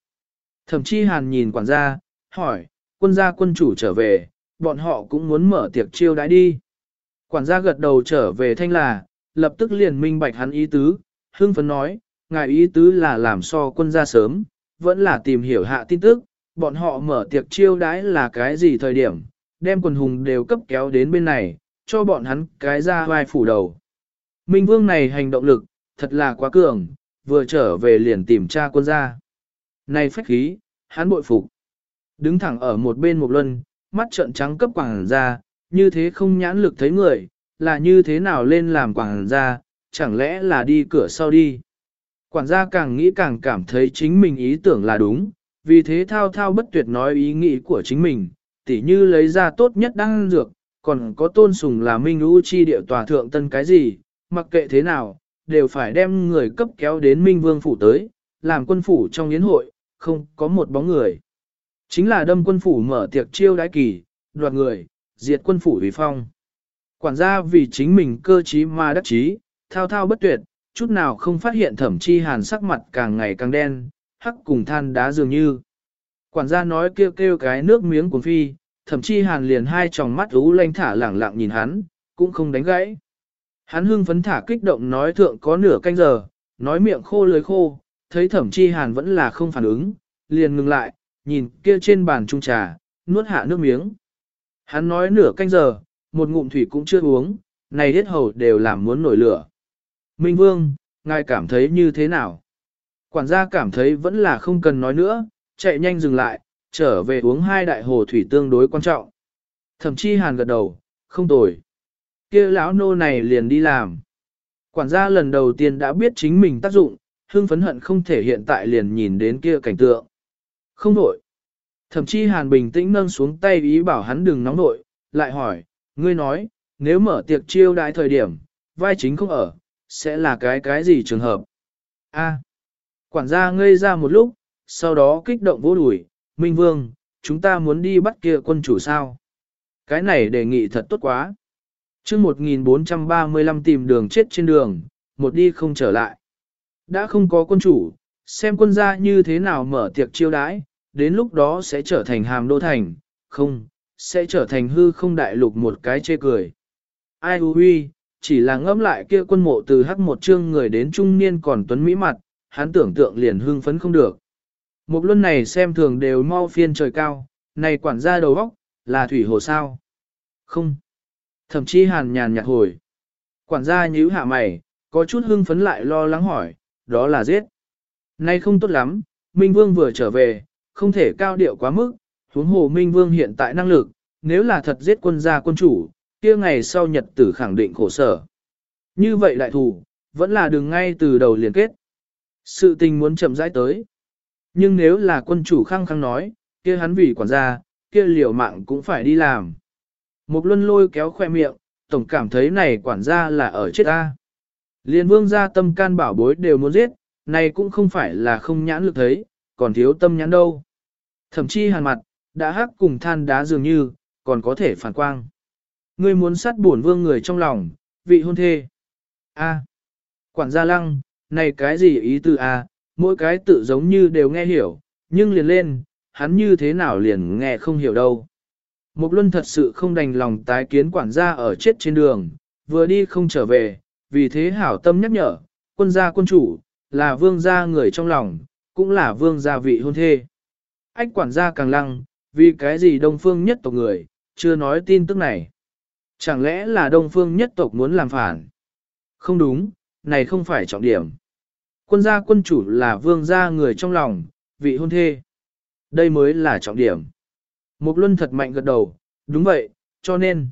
Thậm chí hàn nhìn quản gia, hỏi, quân gia quân chủ trở về, bọn họ cũng muốn mở tiệc chiêu đãi đi. Quản gia gật đầu trở về thanh là, lập tức liền minh bạch hắn ý tứ, hưng phấn nói, ngài ý tứ là làm so quân gia sớm, vẫn là tìm hiểu hạ tin tức, bọn họ mở tiệc chiêu đãi là cái gì thời điểm, đem quần hùng đều cấp kéo đến bên này, cho bọn hắn cái ra vai phủ đầu. Minh vương này hành động lực, thật là quá cường, vừa trở về liền tìm tra quân gia. Này phách khí, hắn bội phục. Đứng thẳng ở một bên một luân, mắt trợn trắng cấp quảng ra, như thế không nhãn lực thấy người, là như thế nào lên làm quảng ra, chẳng lẽ là đi cửa sau đi. Quản gia càng nghĩ càng cảm thấy chính mình ý tưởng là đúng, vì thế thao thao bất tuyệt nói ý nghĩ của chính mình, tỉ như lấy ra tốt nhất đang dược, còn có tôn sùng là minh u chi địa tòa thượng tân cái gì, mặc kệ thế nào, đều phải đem người cấp kéo đến minh vương phủ tới, làm quân phủ trong yến hội, không có một bóng người. Chính là đâm quân phủ mở tiệc chiêu đãi kỳ, đoạt người, diệt quân phủ vì phong. Quản gia vì chính mình cơ trí mà đắc chí, thao thao bất tuyệt, chút nào không phát hiện thẩm chi hàn sắc mặt càng ngày càng đen, hắc cùng than đá dường như. Quản gia nói kêu kêu cái nước miếng cuốn phi, thẩm chi hàn liền hai tròng mắt ú lanh thả lẳng lặng nhìn hắn, cũng không đánh gãy. Hắn hưng phấn thả kích động nói thượng có nửa canh giờ, nói miệng khô lưới khô, thấy thẩm chi hàn vẫn là không phản ứng, liền ngừng lại, nhìn kia trên bàn trung trà, nuốt hạ nước miếng. Hắn nói nửa canh giờ, một ngụm thủy cũng chưa uống, này hết hầu đều làm muốn nổi lửa. Minh Vương, ngài cảm thấy như thế nào? Quản gia cảm thấy vẫn là không cần nói nữa, chạy nhanh dừng lại, trở về uống hai đại hồ thủy tương đối quan trọng. Thậm chí hàn gật đầu, không tồi kia lão nô này liền đi làm. Quản gia lần đầu tiên đã biết chính mình tác dụng, hương phấn hận không thể hiện tại liền nhìn đến kia cảnh tượng. Không nổi. Thậm chí hàn bình tĩnh nâng xuống tay ý bảo hắn đừng nóng nổi, lại hỏi, ngươi nói, nếu mở tiệc chiêu đại thời điểm, vai chính không ở, sẽ là cái cái gì trường hợp? A. Quản gia ngây ra một lúc, sau đó kích động vô đùi Minh Vương, chúng ta muốn đi bắt kia quân chủ sao? Cái này đề nghị thật tốt quá chương 1435 tìm đường chết trên đường, một đi không trở lại. Đã không có quân chủ, xem quân gia như thế nào mở tiệc chiêu đãi, đến lúc đó sẽ trở thành hàm đô thành, không, sẽ trở thành hư không đại lục một cái chê cười. Ai hư huy, chỉ là ngẫm lại kia quân mộ từ hắc một chương người đến trung niên còn tuấn mỹ mặt, hắn tưởng tượng liền hưng phấn không được. Một luân này xem thường đều mau phiên trời cao, này quản gia đầu óc, là thủy hồ sao? Không. Thậm chí hàn nhàn nhạt hồi. Quản gia nhíu hạ mày, có chút hưng phấn lại lo lắng hỏi, đó là giết. Nay không tốt lắm, Minh Vương vừa trở về, không thể cao điệu quá mức, huống hồ Minh Vương hiện tại năng lực, nếu là thật giết quân gia quân chủ, kia ngày sau nhật tử khẳng định khổ sở. Như vậy đại thủ, vẫn là đường ngay từ đầu liền kết. Sự tình muốn chậm rãi tới. Nhưng nếu là quân chủ khăng khăng nói, kia hắn vì quản gia, kia liều mạng cũng phải đi làm. Một luân lôi kéo khoe miệng, tổng cảm thấy này quản gia là ở chết ta. Liên vương gia tâm can bảo bối đều muốn giết, này cũng không phải là không nhãn lực thấy, còn thiếu tâm nhãn đâu. Thậm chí hàn mặt, đã hắc cùng than đá dường như, còn có thể phản quang. Ngươi muốn sát bổn vương người trong lòng, vị hôn thê. A. Quản gia lăng, này cái gì ý tư A, mỗi cái tự giống như đều nghe hiểu, nhưng liền lên, hắn như thế nào liền nghe không hiểu đâu. Mục Luân thật sự không đành lòng tái kiến quản gia ở chết trên đường, vừa đi không trở về, vì thế hảo tâm nhắc nhở, quân gia quân chủ, là vương gia người trong lòng, cũng là vương gia vị hôn thê. Ách quản gia càng lăng, vì cái gì đông phương nhất tộc người, chưa nói tin tức này. Chẳng lẽ là đông phương nhất tộc muốn làm phản? Không đúng, này không phải trọng điểm. Quân gia quân chủ là vương gia người trong lòng, vị hôn thê. Đây mới là trọng điểm. Mục Luân thật mạnh gật đầu, đúng vậy, cho nên.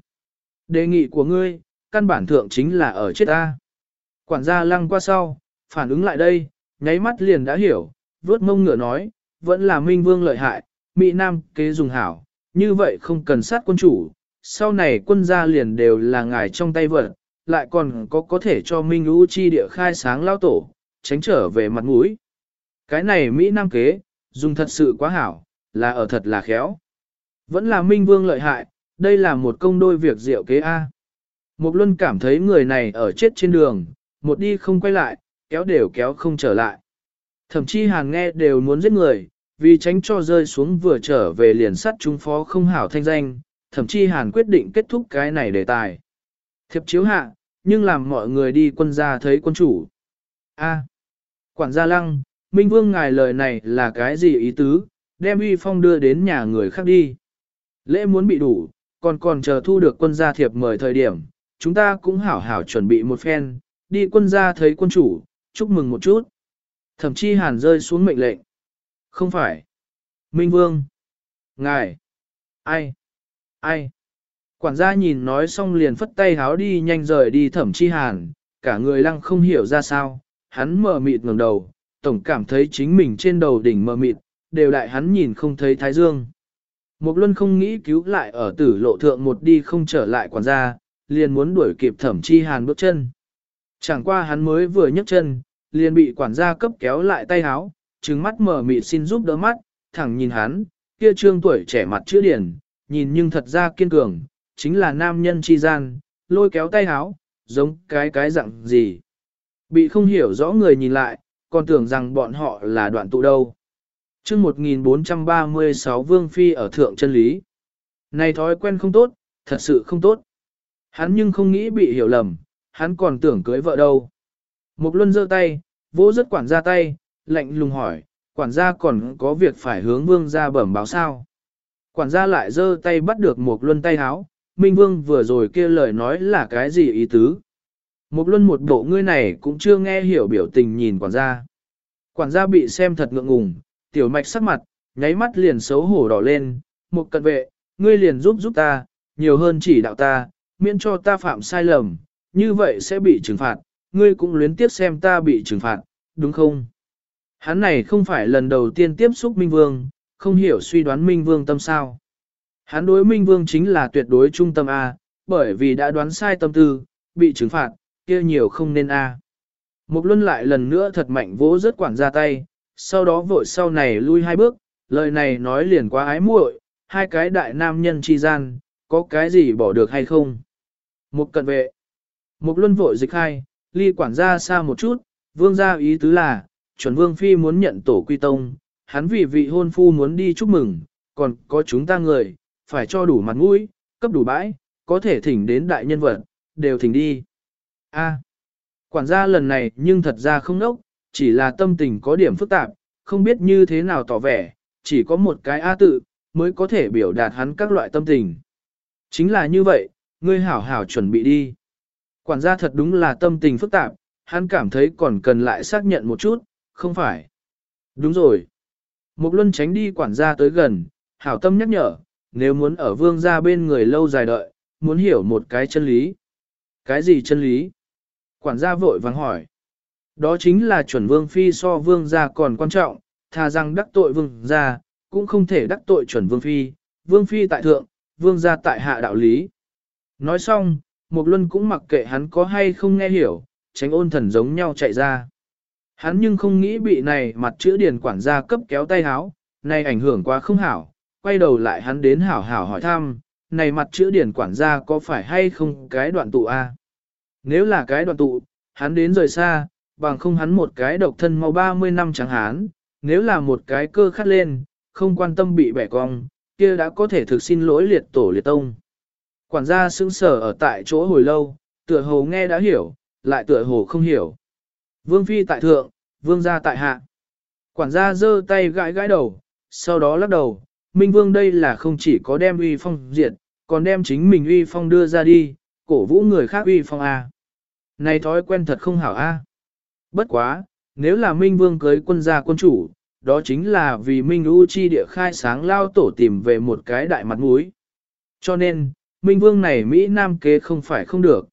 Đề nghị của ngươi, căn bản thượng chính là ở chết ta. Quản gia lăng qua sau, phản ứng lại đây, nháy mắt liền đã hiểu, vuốt mông ngựa nói, vẫn là minh vương lợi hại, Mỹ Nam kế dùng hảo, như vậy không cần sát quân chủ, sau này quân gia liền đều là ngài trong tay vật, lại còn có có thể cho Minh U chi địa khai sáng lao tổ, tránh trở về mặt mũi. Cái này Mỹ Nam kế, dùng thật sự quá hảo, là ở thật là khéo. Vẫn là Minh Vương lợi hại, đây là một công đôi việc diệu kế A. Mục Luân cảm thấy người này ở chết trên đường, một đi không quay lại, kéo đều kéo không trở lại. Thậm chí hàng nghe đều muốn giết người, vì tránh cho rơi xuống vừa trở về liền sắt trung phó không hảo thanh danh, thậm chí hàn quyết định kết thúc cái này đề tài. Thiệp chiếu hạ, nhưng làm mọi người đi quân gia thấy quân chủ. A. quản gia lăng, Minh Vương ngài lời này là cái gì ý tứ, đem uy phong đưa đến nhà người khác đi. Lễ muốn bị đủ, còn còn chờ thu được quân gia thiệp mời thời điểm, chúng ta cũng hảo hảo chuẩn bị một phen, đi quân gia thấy quân chủ, chúc mừng một chút. Thậm chí hàn rơi xuống mệnh lệnh. Không phải. Minh Vương. Ngài. Ai. Ai. Quản gia nhìn nói xong liền phất tay háo đi nhanh rời đi thẩm chi hàn, cả người lăng không hiểu ra sao, hắn mờ mịt ngẩng đầu, tổng cảm thấy chính mình trên đầu đỉnh mờ mịt, đều đại hắn nhìn không thấy thái dương. Mục luân không nghĩ cứu lại ở tử lộ thượng một đi không trở lại quản gia, liền muốn đuổi kịp thẩm chi hàn bước chân. Chẳng qua hắn mới vừa nhấc chân, liền bị quản gia cấp kéo lại tay háo, trừng mắt mở mịt xin giúp đỡ mắt, thẳng nhìn hắn, kia trương tuổi trẻ mặt chữa điển, nhìn nhưng thật ra kiên cường, chính là nam nhân chi gian, lôi kéo tay háo, giống cái cái dạng gì. Bị không hiểu rõ người nhìn lại, còn tưởng rằng bọn họ là đoạn tụ đâu chương 1436 Vương Phi ở Thượng chân Lý. Này thói quen không tốt, thật sự không tốt. Hắn nhưng không nghĩ bị hiểu lầm, hắn còn tưởng cưới vợ đâu. Mục luân giơ tay, vỗ rất quản gia tay, lạnh lùng hỏi, quản gia còn có việc phải hướng vương ra bẩm báo sao. Quản gia lại giơ tay bắt được một luân tay háo, Minh Vương vừa rồi kia lời nói là cái gì ý tứ. Mục luân một bộ ngươi này cũng chưa nghe hiểu biểu tình nhìn quản gia. Quản gia bị xem thật ngượng ngùng, tiểu mạch sắc mặt, nháy mắt liền xấu hổ đỏ lên, một cận vệ, ngươi liền giúp giúp ta, nhiều hơn chỉ đạo ta, miễn cho ta phạm sai lầm, như vậy sẽ bị trừng phạt, ngươi cũng luyến tiếp xem ta bị trừng phạt, đúng không? Hắn này không phải lần đầu tiên tiếp xúc Minh Vương, không hiểu suy đoán Minh Vương tâm sao. Hắn đối Minh Vương chính là tuyệt đối trung tâm A, bởi vì đã đoán sai tâm tư, bị trừng phạt, kia nhiều không nên A. Một luân lại lần nữa thật mạnh vỗ rớt quản ra tay, sau đó vội sau này lui hai bước, lời này nói liền quá ái muội, hai cái đại nam nhân chi gian, có cái gì bỏ được hay không? Một cận vệ. Một luân vội dịch hai, ly quản gia xa một chút, vương gia ý tứ là, chuẩn vương phi muốn nhận tổ quy tông, hắn vì vị hôn phu muốn đi chúc mừng, còn có chúng ta người, phải cho đủ mặt mũi, cấp đủ bãi, có thể thỉnh đến đại nhân vật, đều thỉnh đi. A. quản gia lần này nhưng thật ra không nốc, chỉ là tâm tình có điểm phức tạp, không biết như thế nào tỏ vẻ, chỉ có một cái A tự, mới có thể biểu đạt hắn các loại tâm tình. Chính là như vậy, ngươi hảo hảo chuẩn bị đi. Quản gia thật đúng là tâm tình phức tạp, hắn cảm thấy còn cần lại xác nhận một chút, không phải. Đúng rồi. Mục luân tránh đi quản gia tới gần, hảo tâm nhắc nhở, nếu muốn ở vương gia bên người lâu dài đợi, muốn hiểu một cái chân lý. Cái gì chân lý? Quản gia vội vàng hỏi. Đó chính là chuẩn vương phi so vương gia còn quan trọng, thà rằng đắc tội vương gia, cũng không thể đắc tội chuẩn vương phi, vương phi tại thượng, vương gia tại hạ đạo lý. Nói xong, Mục Luân cũng mặc kệ hắn có hay không nghe hiểu, tránh ôn thần giống nhau chạy ra. Hắn nhưng không nghĩ bị này mặt chữ điền quản gia cấp kéo tay háo, này ảnh hưởng quá không hảo, quay đầu lại hắn đến hảo hảo hỏi thăm, này mặt chữ điển quản gia có phải hay không cái đoạn tụ a? Nếu là cái đoạn tụ, hắn đến rời xa, bằng không hắn một cái độc thân mau 30 năm chẳng hán, nếu là một cái cơ khắt lên, không quan tâm bị bẻ cong, kia đã có thể thực xin lỗi liệt tổ liệt tông. Quản gia sững sở ở tại chỗ hồi lâu, tựa hồ nghe đã hiểu, lại tựa hồ không hiểu. Vương phi tại thượng, vương gia tại hạ. Quản gia giơ tay gãi gãi đầu, sau đó lắc đầu, Minh Vương đây là không chỉ có đem uy phong diệt, còn đem chính mình uy phong đưa ra đi, cổ vũ người khác uy phong A. Này thói quen thật không hảo A. Bất quá, nếu là Minh Vương cưới quân gia quân chủ, đó chính là vì Minh U chi địa khai sáng lao tổ tìm về một cái đại mặt mũi. Cho nên, Minh Vương này Mỹ Nam kế không phải không được.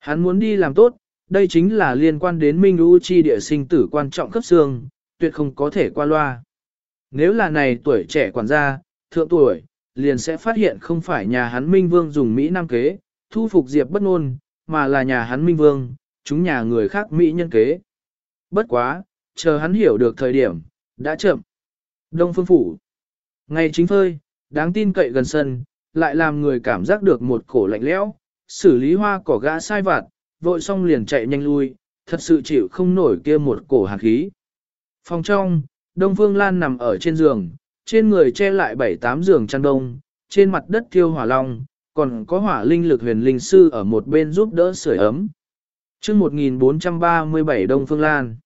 Hắn muốn đi làm tốt, đây chính là liên quan đến Minh U chi địa sinh tử quan trọng cấp xương, tuyệt không có thể qua loa. Nếu là này tuổi trẻ quản gia, thượng tuổi, liền sẽ phát hiện không phải nhà hắn Minh Vương dùng Mỹ Nam kế, thu phục Diệp bất ngôn, mà là nhà hắn Minh Vương, chúng nhà người khác Mỹ nhân kế. Bất quá, chờ hắn hiểu được thời điểm, đã chậm. Đông Phương Phủ Ngày chính phơi, đáng tin cậy gần sân, lại làm người cảm giác được một cổ lạnh lẽo, xử lý hoa cỏ gã sai vặt, vội xong liền chạy nhanh lui, thật sự chịu không nổi kia một cổ hàn khí. Phòng trong, Đông Phương Lan nằm ở trên giường, trên người che lại bảy tám giường chăn đông, trên mặt đất thiêu hỏa long, còn có hỏa linh lực huyền linh sư ở một bên giúp đỡ sưởi ấm chương 1437 Đông Phương Lan.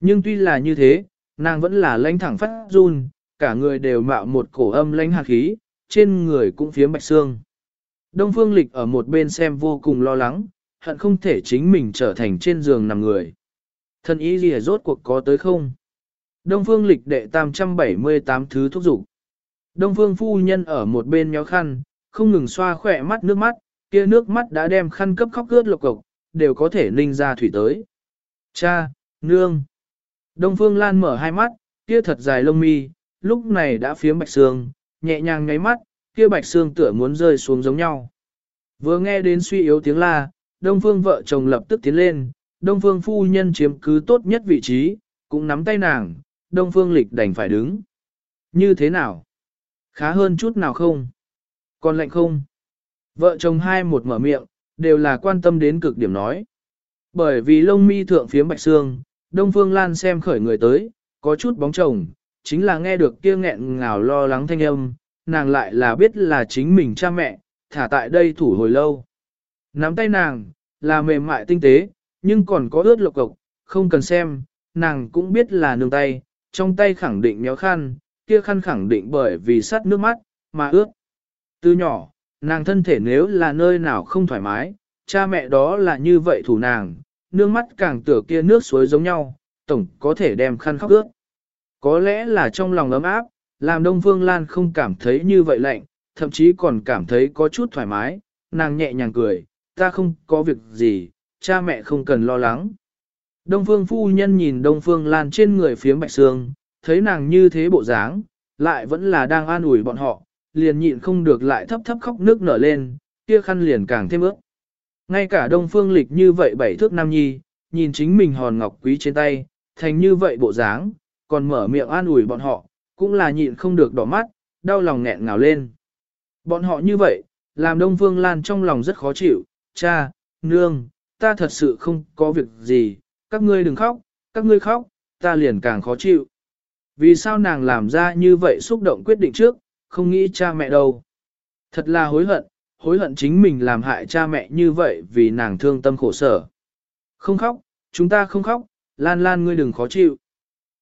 Nhưng tuy là như thế, nàng vẫn là lãnh thẳng phát run, cả người đều mạo một cổ âm lãnh hạt khí, trên người cũng phía bạch xương. Đông Phương Lịch ở một bên xem vô cùng lo lắng, hận không thể chính mình trở thành trên giường nằm người. Thân ý gì rốt cuộc có tới không? Đông Phương lịch đệ 878 thứ thúc dục Đông Phương phu nhân ở một bên nhéo khăn, không ngừng xoa khỏe mắt nước mắt, kia nước mắt đã đem khăn cấp khóc gớt lộc cộc, đều có thể ninh ra thủy tới. Cha, nương. Đông Phương Lan mở hai mắt, kia thật dài lông mi, lúc này đã phía bạch xương, nhẹ nhàng ngáy mắt, kia bạch xương tựa muốn rơi xuống giống nhau. Vừa nghe đến suy yếu tiếng la, Đông Phương vợ chồng lập tức tiến lên, Đông Phương phu nhân chiếm cứ tốt nhất vị trí, cũng nắm tay nàng, Đông Phương Lịch đành phải đứng. Như thế nào? Khá hơn chút nào không? Còn lạnh không? Vợ chồng hai một mở miệng, đều là quan tâm đến cực điểm nói. Bởi vì lông mi thượng phiếm bạch xương, Đông Phương Lan xem khởi người tới, có chút bóng chồng, chính là nghe được kia nghẹn ngào lo lắng thanh âm, nàng lại là biết là chính mình cha mẹ, thả tại đây thủ hồi lâu. Nắm tay nàng, là mềm mại tinh tế, nhưng còn có ướt lộc cộc, không cần xem, nàng cũng biết là nương tay, trong tay khẳng định méo khăn, kia khăn khẳng định bởi vì sắt nước mắt, mà ướt. Từ nhỏ, nàng thân thể nếu là nơi nào không thoải mái, cha mẹ đó là như vậy thủ nàng, nước mắt càng tựa kia nước suối giống nhau, tổng có thể đem khăn khóc ướt. Có lẽ là trong lòng ấm áp, làm Đông Phương Lan không cảm thấy như vậy lạnh, thậm chí còn cảm thấy có chút thoải mái, nàng nhẹ nhàng cười, ta không có việc gì, cha mẹ không cần lo lắng. Đông Phương phu nhân nhìn Đông Phương Lan trên người phía bạch sương, thấy nàng như thế bộ dáng, lại vẫn là đang an ủi bọn họ, liền nhịn không được lại thấp thấp khóc nước nở lên, kia khăn liền càng thêm ướt. Ngay cả Đông Phương Lịch như vậy bảy thước nam nhi, nhìn chính mình hòn ngọc quý trên tay, thành như vậy bộ dáng, còn mở miệng an ủi bọn họ, cũng là nhịn không được đỏ mắt, đau lòng nghẹn ngào lên. Bọn họ như vậy, làm Đông Phương Lan trong lòng rất khó chịu, cha, nương, ta thật sự không có việc gì, các ngươi đừng khóc, các ngươi khóc, ta liền càng khó chịu. Vì sao nàng làm ra như vậy xúc động quyết định trước, không nghĩ cha mẹ đâu. Thật là hối hận, hối hận chính mình làm hại cha mẹ như vậy vì nàng thương tâm khổ sở. Không khóc, chúng ta không khóc, Lan Lan ngươi đừng khó chịu.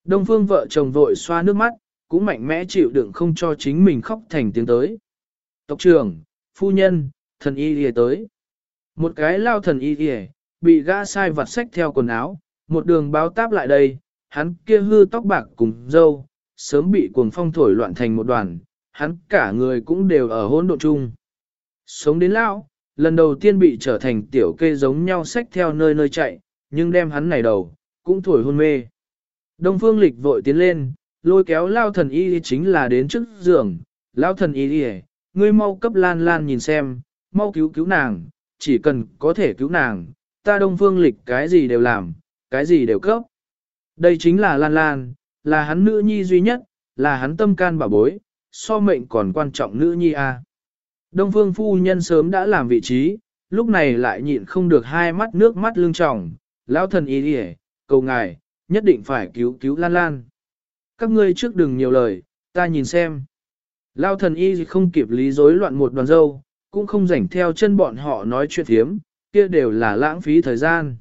Đông phương vợ chồng vội xoa nước mắt, cũng mạnh mẽ chịu đựng không cho chính mình khóc thành tiếng tới. Tộc trưởng, phu nhân, thần y lìa tới. Một cái lao thần y lìa, bị gã sai vặt sách theo quần áo, một đường báo táp lại đây, hắn kia hư tóc bạc cùng dâu, sớm bị cuồng phong thổi loạn thành một đoàn, hắn cả người cũng đều ở hỗn độn chung. Sống đến lão lần đầu tiên bị trở thành tiểu kê giống nhau sách theo nơi nơi chạy, nhưng đem hắn này đầu, cũng thổi hôn mê. Đông phương lịch vội tiến lên, lôi kéo lao thần y chính là đến trước giường, lao thần y đi ngươi mau cấp lan lan nhìn xem, mau cứu cứu nàng, chỉ cần có thể cứu nàng, ta đông phương lịch cái gì đều làm, cái gì đều cấp. Đây chính là lan lan, là hắn nữ nhi duy nhất, là hắn tâm can bảo bối, so mệnh còn quan trọng nữ nhi a. Đông phương phu nhân sớm đã làm vị trí, lúc này lại nhịn không được hai mắt nước mắt lưng tròng, lão thần y đi cầu ngài, nhất định phải cứu cứu lan lan. Các ngươi trước đừng nhiều lời, ta nhìn xem. Lao thần y không kịp lý rối loạn một đoàn dâu, cũng không rảnh theo chân bọn họ nói chuyện thiếm, kia đều là lãng phí thời gian.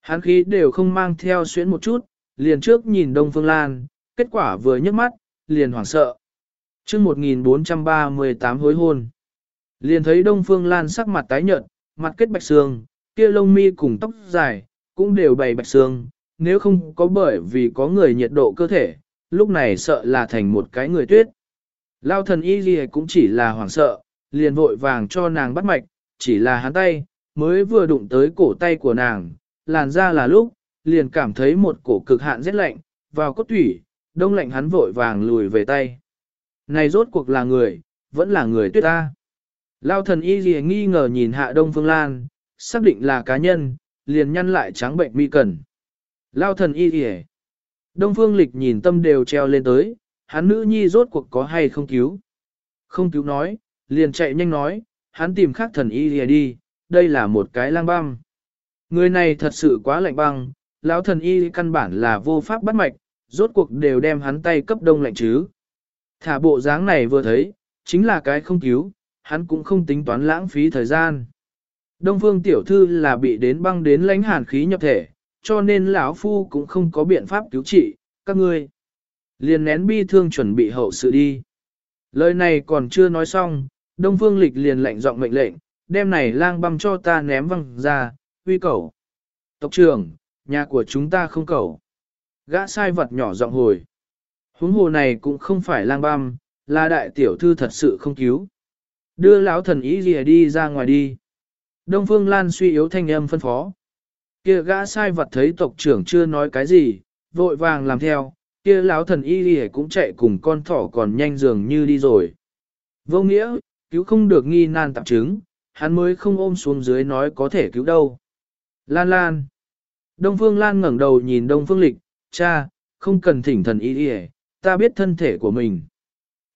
Hán khí đều không mang theo xuyến một chút, liền trước nhìn Đông Phương Lan, kết quả vừa nhấc mắt, liền hoảng sợ chương 1438 hối hôn. Liền thấy Đông Phương Lan sắc mặt tái nhợt, mặt kết bạch xương, kia lông mi cùng tóc dài, cũng đều bày bạch xương, nếu không có bởi vì có người nhiệt độ cơ thể, lúc này sợ là thành một cái người tuyết. Lao thần y gì cũng chỉ là hoảng sợ, liền vội vàng cho nàng bắt mạch, chỉ là hắn tay, mới vừa đụng tới cổ tay của nàng, làn ra là lúc, liền cảm thấy một cổ cực hạn rét lạnh, vào cốt thủy, đông lạnh hắn vội vàng lùi về tay. Này rốt cuộc là người, vẫn là người tuyết ta. Lao thần y gì nghi ngờ nhìn hạ đông phương lan, xác định là cá nhân, liền nhăn lại trắng bệnh mi cần. Lao thần y gì Đông phương lịch nhìn tâm đều treo lên tới, hắn nữ nhi rốt cuộc có hay không cứu. Không cứu nói, liền chạy nhanh nói, hắn tìm khác thần y gì đi, đây là một cái lang băm. Người này thật sự quá lạnh băng, lão thần y căn bản là vô pháp bắt mạch, rốt cuộc đều đem hắn tay cấp đông lạnh chứ. Thả bộ dáng này vừa thấy, chính là cái không cứu, hắn cũng không tính toán lãng phí thời gian. Đông phương tiểu thư là bị đến băng đến lãnh hàn khí nhập thể, cho nên lão phu cũng không có biện pháp cứu trị, các ngươi. Liền nén bi thương chuẩn bị hậu sự đi. Lời này còn chưa nói xong, Đông Phương Lịch liền lệnh giọng mệnh lệnh, đem này lang băm cho ta ném văng ra, uy cầu. Tộc trưởng, nhà của chúng ta không cầu. Gã sai vật nhỏ giọng hồi. Huống hồ này cũng không phải lang băm, là đại tiểu thư thật sự không cứu. Đưa lão thần ý gì đi ra ngoài đi. Đông Phương Lan suy yếu thanh âm phân phó. Kia gã sai vật thấy tộc trưởng chưa nói cái gì, vội vàng làm theo, kia lão thần y lì cũng chạy cùng con thỏ còn nhanh dường như đi rồi. Vô nghĩa, cứu không được nghi nan tạm chứng, hắn mới không ôm xuống dưới nói có thể cứu đâu. Lan Lan. Đông Phương Lan ngẩng đầu nhìn Đông Phương Lịch, cha, không cần thỉnh thần y lì, ta biết thân thể của mình.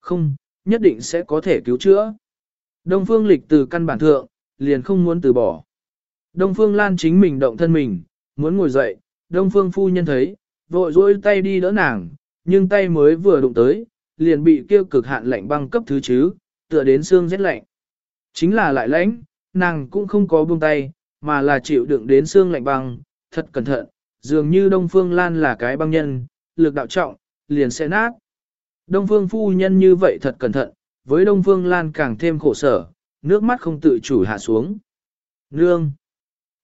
Không, nhất định sẽ có thể cứu chữa. Đông Phương Lịch từ căn bản thượng, liền không muốn từ bỏ. Đông Phương Lan chính mình động thân mình, muốn ngồi dậy, Đông Phương phu nhân thấy, vội dỗi tay đi đỡ nàng, nhưng tay mới vừa đụng tới, liền bị kêu cực hạn lạnh băng cấp thứ chứ, tựa đến xương rét lạnh. Chính là lại lãnh, nàng cũng không có buông tay, mà là chịu đựng đến xương lạnh băng, thật cẩn thận, dường như Đông Phương Lan là cái băng nhân, lực đạo trọng, liền sẽ nát. Đông Phương phu nhân như vậy thật cẩn thận, với Đông Phương Lan càng thêm khổ sở, nước mắt không tự chủ hạ xuống. Nương!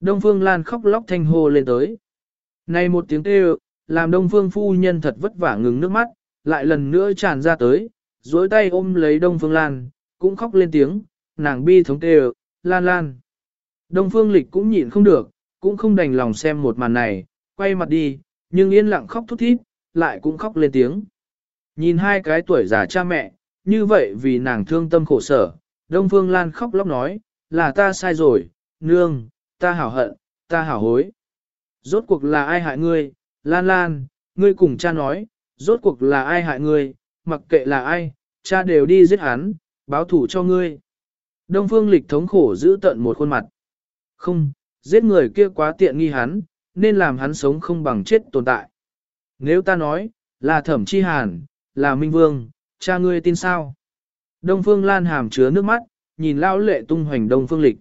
Đông Phương Lan khóc lóc thanh hô lên tới. Này một tiếng kêu, làm Đông Phương phu nhân thật vất vả ngừng nước mắt, lại lần nữa tràn ra tới, dối tay ôm lấy Đông Phương Lan, cũng khóc lên tiếng, nàng bi thống kêu, Lan Lan. Đông Phương Lịch cũng nhịn không được, cũng không đành lòng xem một màn này, quay mặt đi, nhưng yên lặng khóc thút thít, lại cũng khóc lên tiếng. Nhìn hai cái tuổi già cha mẹ, như vậy vì nàng thương tâm khổ sở, Đông Phương Lan khóc lóc nói, là ta sai rồi, nương, ta hảo hận, ta hảo hối. Rốt cuộc là ai hại ngươi, Lan Lan, ngươi cùng cha nói, rốt cuộc là ai hại ngươi, mặc kệ là ai, cha đều đi giết hắn, báo thủ cho ngươi. Đông phương lịch thống khổ giữ tận một khuôn mặt. Không, giết người kia quá tiện nghi hắn, nên làm hắn sống không bằng chết tồn tại. Nếu ta nói, là thẩm chi hàn, là minh vương, cha ngươi tin sao? Đông phương lan hàm chứa nước mắt, nhìn lao lệ tung hoành đông phương lịch.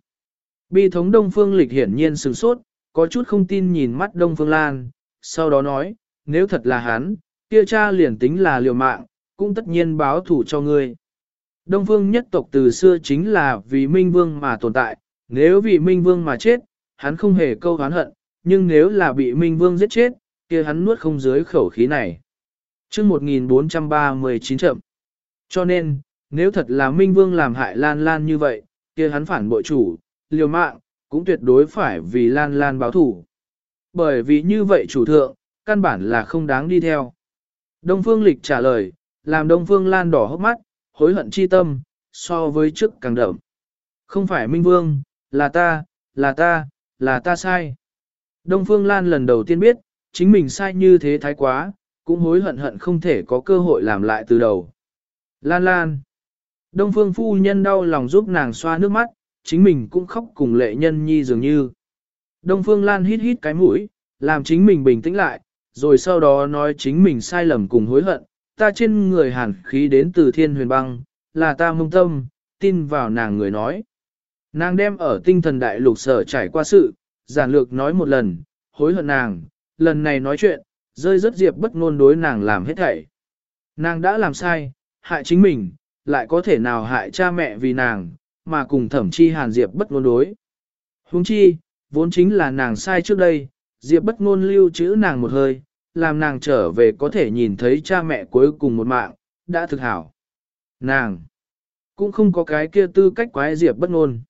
Bi thống đông phương lịch hiển nhiên sửng sốt, có chút không tin nhìn mắt đông phương lan, sau đó nói, nếu thật là hắn, kia cha liền tính là liều mạng, cũng tất nhiên báo thủ cho ngươi. Đông phương nhất tộc từ xưa chính là vì Minh Vương mà tồn tại, nếu vì Minh Vương mà chết, hắn không hề câu hán hận, nhưng nếu là bị Minh Vương giết chết, kia hắn nuốt không dưới khẩu khí này. chương 1439 chậm. Cho nên, nếu thật là Minh Vương làm hại Lan Lan như vậy, kia hắn phản bội chủ, liều mạng, cũng tuyệt đối phải vì Lan Lan báo thủ. Bởi vì như vậy chủ thượng, căn bản là không đáng đi theo. Đông Phương Lịch trả lời, làm Đông Phương Lan đỏ hốc mắt, hối hận chi tâm, so với trước càng đậm. Không phải Minh Vương, là ta, là ta, là ta sai. Đông Phương Lan lần đầu tiên biết, chính mình sai như thế thái quá, cũng hối hận hận không thể có cơ hội làm lại từ đầu. Lan Lan. Đông Phương phu nhân đau lòng giúp nàng xoa nước mắt, chính mình cũng khóc cùng lệ nhân nhi dường như. Đông Phương Lan hít hít cái mũi, làm chính mình bình tĩnh lại, rồi sau đó nói chính mình sai lầm cùng hối hận, ta trên người hàn khí đến từ thiên huyền băng, là ta mông tâm, tin vào nàng người nói. Nàng đem ở tinh thần đại lục sở trải qua sự, giản lược nói một lần, hối hận nàng, lần này nói chuyện, rơi rất diệp bất ngôn đối nàng làm hết thảy. Nàng đã làm sai, hại chính mình, lại có thể nào hại cha mẹ vì nàng, mà cùng thẩm chi hàn diệp bất ngôn đối. Huống chi, vốn chính là nàng sai trước đây, diệp bất ngôn lưu trữ nàng một hơi, làm nàng trở về có thể nhìn thấy cha mẹ cuối cùng một mạng, đã thực hảo. Nàng cũng không có cái kia tư cách quái diệp bất ngôn.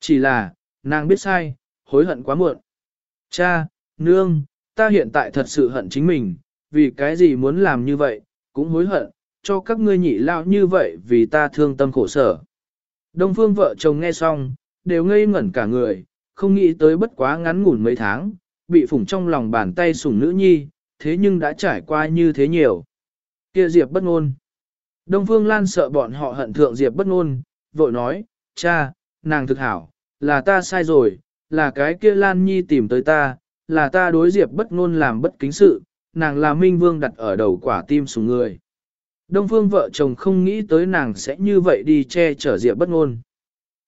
Chỉ là, nàng biết sai, hối hận quá muộn. Cha, nương, ta hiện tại thật sự hận chính mình, vì cái gì muốn làm như vậy, cũng hối hận, cho các ngươi nhị lao như vậy vì ta thương tâm khổ sở. Đông phương vợ chồng nghe xong, đều ngây ngẩn cả người, không nghĩ tới bất quá ngắn ngủn mấy tháng, bị phủng trong lòng bàn tay sủng nữ nhi, thế nhưng đã trải qua như thế nhiều. Kia Diệp bất ngôn. Đông Phương Lan sợ bọn họ hận thượng Diệp bất ngôn, vội nói, cha, nàng thực hảo, là ta sai rồi, là cái kia Lan Nhi tìm tới ta, là ta đối Diệp bất ngôn làm bất kính sự, nàng là Minh Vương đặt ở đầu quả tim sùng người. Đông Phương vợ chồng không nghĩ tới nàng sẽ như vậy đi che chở Diệp bất ngôn.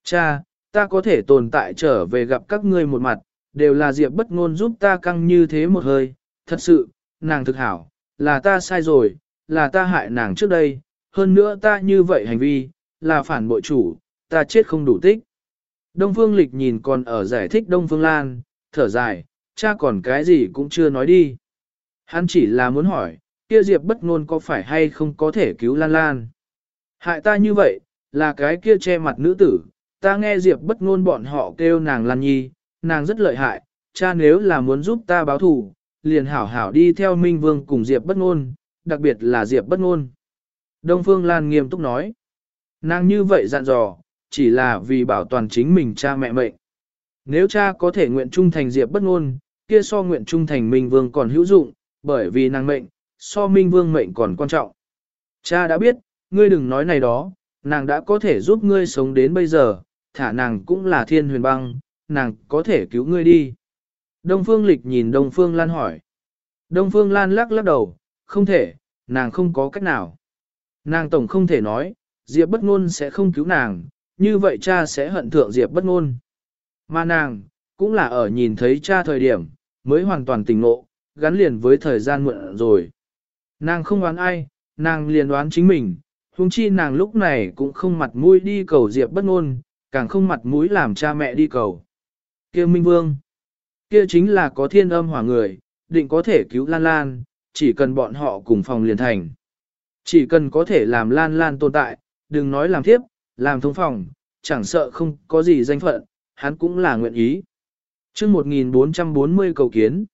Cha, ta có thể tồn tại trở về gặp các ngươi một mặt, đều là Diệp bất ngôn giúp ta căng như thế một hơi, thật sự, nàng thực hảo, là ta sai rồi, là ta hại nàng trước đây, hơn nữa ta như vậy hành vi, là phản bội chủ, ta chết không đủ tích. Đông Phương Lịch nhìn còn ở giải thích Đông Phương Lan, thở dài, cha còn cái gì cũng chưa nói đi. Hắn chỉ là muốn hỏi, kia Diệp bất ngôn có phải hay không có thể cứu Lan Lan. Hại ta như vậy, là cái kia che mặt nữ tử, ta nghe Diệp bất ngôn bọn họ kêu nàng Lan Nhi, nàng rất lợi hại, cha nếu là muốn giúp ta báo thù, liền hảo hảo đi theo Minh Vương cùng Diệp bất ngôn, đặc biệt là Diệp bất ngôn. Đông Phương Lan nghiêm túc nói, nàng như vậy dặn dò, chỉ là vì bảo toàn chính mình cha mẹ mệnh. Nếu cha có thể nguyện trung thành Diệp bất ngôn, kia so nguyện trung thành Minh Vương còn hữu dụng, bởi vì nàng mệnh, so Minh Vương mệnh còn quan trọng. Cha đã biết, ngươi đừng nói này đó, nàng đã có thể giúp ngươi sống đến bây giờ, thả nàng cũng là thiên huyền băng, nàng có thể cứu ngươi đi. Đông Phương Lịch nhìn Đông Phương Lan hỏi. Đông Phương Lan lắc lắc đầu, không thể, nàng không có cách nào. Nàng tổng không thể nói, Diệp bất ngôn sẽ không cứu nàng, như vậy cha sẽ hận thượng Diệp bất ngôn. Mà nàng, cũng là ở nhìn thấy cha thời điểm, mới hoàn toàn tỉnh ngộ, gắn liền với thời gian muộn rồi. Nàng không đoán ai, nàng liền đoán chính mình, huống chi nàng lúc này cũng không mặt mũi đi cầu Diệp bất ngôn, càng không mặt mũi làm cha mẹ đi cầu. Kia Minh Vương, kia chính là có thiên âm hỏa người, định có thể cứu Lan Lan, chỉ cần bọn họ cùng phòng liền thành. Chỉ cần có thể làm Lan Lan tồn tại, đừng nói làm thiếp làm thông phòng, chẳng sợ không có gì danh phận, hắn cũng là nguyện ý chương 1440 cầu kiến,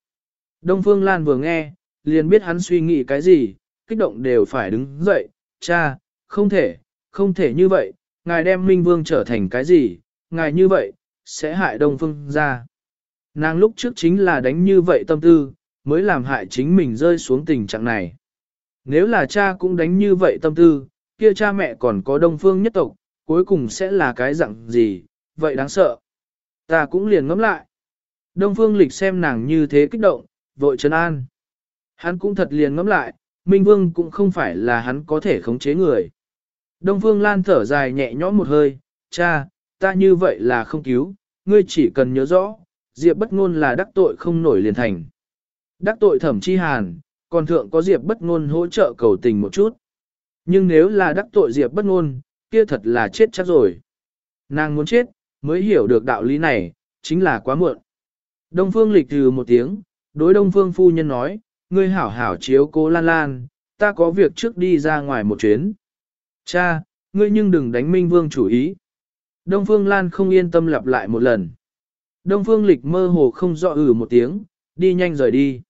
Đông Phương Lan vừa nghe, liền biết hắn suy nghĩ cái gì, kích động đều phải đứng dậy, cha, không thể, không thể như vậy, ngài đem Minh Vương trở thành cái gì, ngài như vậy, sẽ hại Đông Phương ra. Nàng lúc trước chính là đánh như vậy tâm tư, mới làm hại chính mình rơi xuống tình trạng này. Nếu là cha cũng đánh như vậy tâm tư, kia cha mẹ còn có đông phương nhất tộc, cuối cùng sẽ là cái dạng gì, vậy đáng sợ. Ta cũng liền ngẫm lại. Đông phương lịch xem nàng như thế kích động, vội trấn an. Hắn cũng thật liền ngẫm lại, Minh Vương cũng không phải là hắn có thể khống chế người. Đông Phương Lan thở dài nhẹ nhõm một hơi, cha, ta như vậy là không cứu, ngươi chỉ cần nhớ rõ, Diệp bất ngôn là đắc tội không nổi liền thành. Đắc tội thẩm chi hàn, còn thượng có Diệp bất ngôn hỗ trợ cầu tình một chút. Nhưng nếu là đắc tội Diệp bất ngôn, kia thật là chết chắc rồi. Nàng muốn chết, mới hiểu được đạo lý này, chính là quá muộn. Đông Phương lịch trừ một tiếng, đối Đông Phương phu nhân nói, ngươi hảo hảo chiếu cố lan lan, ta có việc trước đi ra ngoài một chuyến. Cha, ngươi nhưng đừng đánh Minh Vương chủ ý. Đông Phương Lan không yên tâm lặp lại một lần. Đông Phương Lịch mơ hồ không rõ ử ừ một tiếng, đi nhanh rời đi.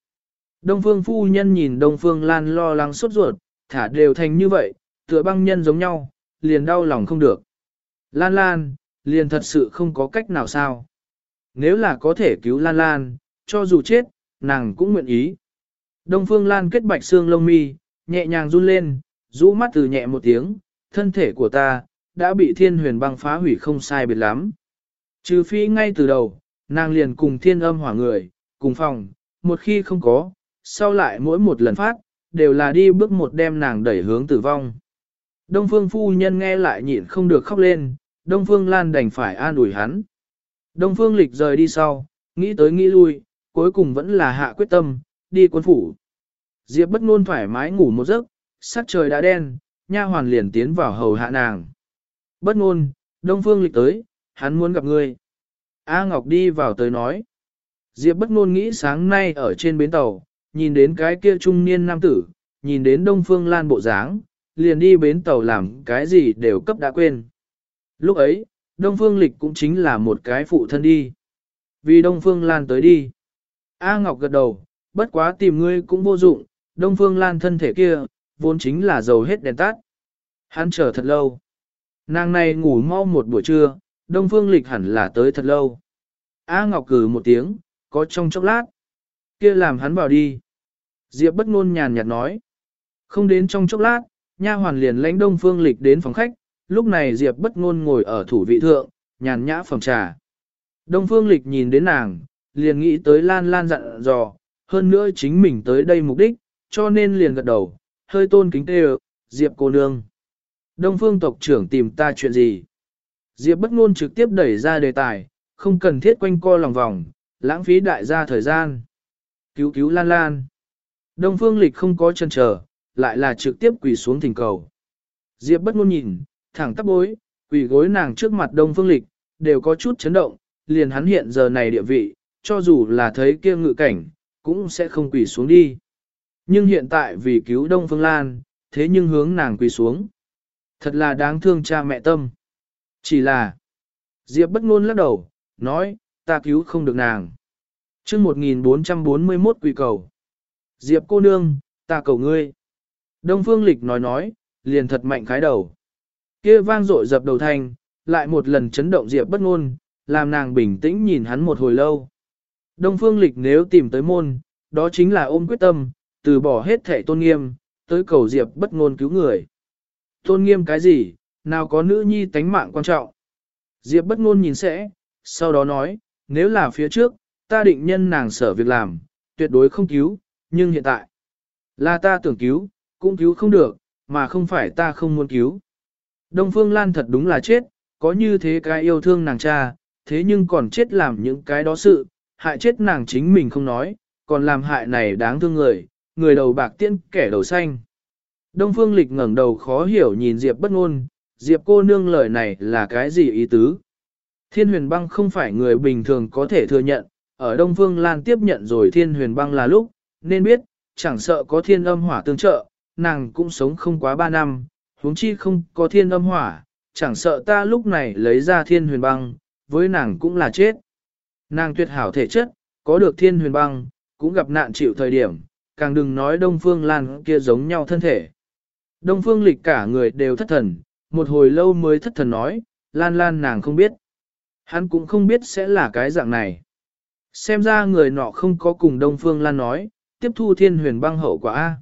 Đông Phương phu nhân nhìn Đông Phương Lan lo lắng sốt ruột, thả đều thành như vậy, tựa băng nhân giống nhau, liền đau lòng không được. Lan Lan, liền thật sự không có cách nào sao. Nếu là có thể cứu Lan Lan, cho dù chết, nàng cũng nguyện ý. Đông Phương Lan kết bạch xương lông mi, nhẹ nhàng run lên, rũ mắt từ nhẹ một tiếng, thân thể của ta, đã bị thiên huyền băng phá hủy không sai biệt lắm. Trừ phi ngay từ đầu, nàng liền cùng thiên âm hỏa người, cùng phòng, một khi không có, sau lại mỗi một lần phát, đều là đi bước một đem nàng đẩy hướng tử vong. Đông phương phu nhân nghe lại nhịn không được khóc lên, Đông phương lan đành phải an ủi hắn. Đông phương lịch rời đi sau, nghĩ tới nghĩ lui, cuối cùng vẫn là hạ quyết tâm, đi quân phủ. Diệp bất ngôn thoải mái ngủ một giấc, sắc trời đã đen, nha hoàn liền tiến vào hầu hạ nàng. Bất ngôn, Đông Phương Lịch tới, hắn muốn gặp ngươi. A Ngọc đi vào tới nói. Diệp bất ngôn nghĩ sáng nay ở trên bến tàu, nhìn đến cái kia trung niên nam tử, nhìn đến Đông Phương Lan bộ dáng, liền đi bến tàu làm cái gì đều cấp đã quên. Lúc ấy, Đông Phương Lịch cũng chính là một cái phụ thân đi. Vì Đông Phương Lan tới đi. A Ngọc gật đầu, bất quá tìm ngươi cũng vô dụng, Đông Phương Lan thân thể kia, vốn chính là dầu hết đèn tắt. Hắn chờ thật lâu. Nàng này ngủ mau một buổi trưa, Đông Phương Lịch hẳn là tới thật lâu. A Ngọc cử một tiếng, có trong chốc lát. Kia làm hắn vào đi. Diệp bất ngôn nhàn nhạt nói. Không đến trong chốc lát, nha hoàn liền lãnh Đông Phương Lịch đến phòng khách, lúc này Diệp bất ngôn ngồi ở thủ vị thượng, nhàn nhã phòng trà. Đông Phương Lịch nhìn đến nàng, liền nghĩ tới Lan Lan dặn dò, hơn nữa chính mình tới đây mục đích, cho nên liền gật đầu, hơi tôn kính tê Diệp cô nương. Đông phương tộc trưởng tìm ta chuyện gì? Diệp bất ngôn trực tiếp đẩy ra đề tài, không cần thiết quanh co lòng vòng, lãng phí đại gia thời gian. Cứu cứu lan lan. Đông phương lịch không có chân chờ, lại là trực tiếp quỳ xuống thỉnh cầu. Diệp bất ngôn nhìn, thẳng tắp bối, quỳ gối nàng trước mặt đông phương lịch, đều có chút chấn động, liền hắn hiện giờ này địa vị, cho dù là thấy kia ngự cảnh, cũng sẽ không quỳ xuống đi. Nhưng hiện tại vì cứu Đông Phương Lan, thế nhưng hướng nàng quỳ xuống. Thật là đáng thương cha mẹ tâm. Chỉ là, Diệp bất ngôn lắc đầu, nói, ta cứu không được nàng. chương 1441 quỳ cầu. Diệp cô nương, ta cầu ngươi. Đông Phương Lịch nói nói, liền thật mạnh khái đầu kia vang dội dập đầu thanh, lại một lần chấn động Diệp bất ngôn, làm nàng bình tĩnh nhìn hắn một hồi lâu. Đông Phương Lịch nếu tìm tới môn, đó chính là ôm quyết tâm, từ bỏ hết thể tôn nghiêm, tới cầu Diệp bất ngôn cứu người. Tôn nghiêm cái gì, nào có nữ nhi tánh mạng quan trọng. Diệp bất ngôn nhìn sẽ, sau đó nói, nếu là phía trước, ta định nhân nàng sở việc làm, tuyệt đối không cứu, nhưng hiện tại, là ta tưởng cứu, cũng cứu không được, mà không phải ta không muốn cứu. Đông Phương Lan thật đúng là chết, có như thế cái yêu thương nàng cha, thế nhưng còn chết làm những cái đó sự, hại chết nàng chính mình không nói, còn làm hại này đáng thương người, người đầu bạc tiên kẻ đầu xanh. Đông Phương Lịch ngẩng đầu khó hiểu nhìn Diệp bất ngôn, Diệp cô nương lời này là cái gì ý tứ? Thiên huyền băng không phải người bình thường có thể thừa nhận, ở Đông Phương Lan tiếp nhận rồi thiên huyền băng là lúc, nên biết, chẳng sợ có thiên âm hỏa tương trợ, nàng cũng sống không quá 3 năm, huống chi không có thiên âm hỏa, chẳng sợ ta lúc này lấy ra thiên huyền băng, với nàng cũng là chết. Nàng tuyệt hảo thể chất, có được thiên huyền băng, cũng gặp nạn chịu thời điểm, càng đừng nói Đông Phương Lan kia giống nhau thân thể. Đông Phương Lịch cả người đều thất thần, một hồi lâu mới thất thần nói, Lan Lan nàng không biết. Hắn cũng không biết sẽ là cái dạng này. Xem ra người nọ không có cùng Đông Phương Lan nói, tiếp thu thiên huyền băng hậu quả. A.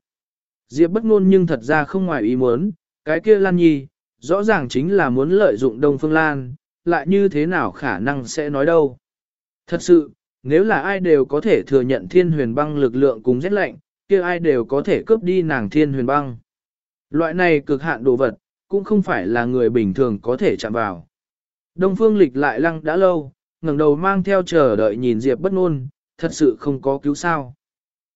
Diệp bất ngôn nhưng thật ra không ngoài ý muốn, cái kia Lan Nhi, rõ ràng chính là muốn lợi dụng Đông Phương Lan, lại như thế nào khả năng sẽ nói đâu. Thật sự, nếu là ai đều có thể thừa nhận thiên huyền băng lực lượng cùng rét lạnh, kia ai đều có thể cướp đi nàng thiên huyền băng. Loại này cực hạn đồ vật, cũng không phải là người bình thường có thể chạm vào. Đông phương lịch lại lăng đã lâu, ngẩng đầu mang theo chờ đợi nhìn Diệp bất ngôn, thật sự không có cứu sao.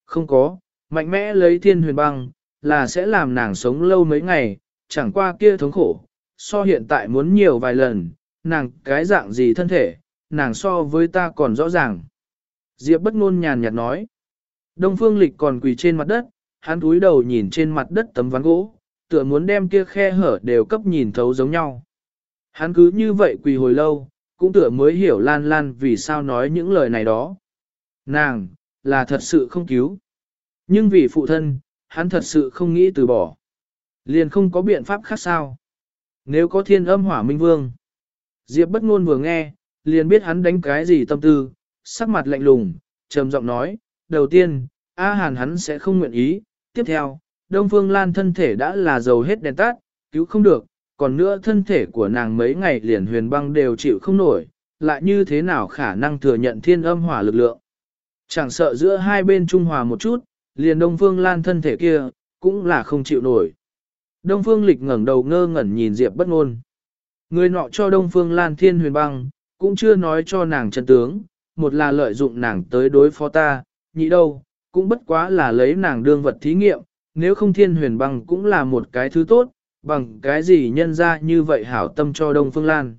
Không có, mạnh mẽ lấy thiên huyền băng, là sẽ làm nàng sống lâu mấy ngày, chẳng qua kia thống khổ, so hiện tại muốn nhiều vài lần, nàng cái dạng gì thân thể, nàng so với ta còn rõ ràng. Diệp bất ngôn nhàn nhạt nói. Đông phương lịch còn quỳ trên mặt đất, hắn túi đầu nhìn trên mặt đất tấm ván gỗ, tựa muốn đem kia khe hở đều cấp nhìn thấu giống nhau. Hắn cứ như vậy quỳ hồi lâu, cũng tựa mới hiểu lan lan vì sao nói những lời này đó. Nàng, là thật sự không cứu. Nhưng vì phụ thân, hắn thật sự không nghĩ từ bỏ. Liền không có biện pháp khác sao. Nếu có thiên âm hỏa minh vương. Diệp bất ngôn vừa nghe, liền biết hắn đánh cái gì tâm tư, sắc mặt lạnh lùng, trầm giọng nói, đầu tiên, A Hàn hắn sẽ không nguyện ý, tiếp theo, Đông Phương Lan thân thể đã là dầu hết đèn tắt, cứu không được, còn nữa thân thể của nàng mấy ngày liền huyền băng đều chịu không nổi, lại như thế nào khả năng thừa nhận thiên âm hỏa lực lượng. Chẳng sợ giữa hai bên trung hòa một chút, liền Đông Phương Lan thân thể kia, cũng là không chịu nổi. Đông Phương Lịch ngẩng đầu ngơ ngẩn nhìn Diệp bất ngôn. Người nọ cho Đông Phương Lan thiên huyền băng, cũng chưa nói cho nàng chân tướng, một là lợi dụng nàng tới đối phó ta, nhị đâu, cũng bất quá là lấy nàng đương vật thí nghiệm, nếu không thiên huyền băng cũng là một cái thứ tốt, bằng cái gì nhân ra như vậy hảo tâm cho Đông Phương Lan.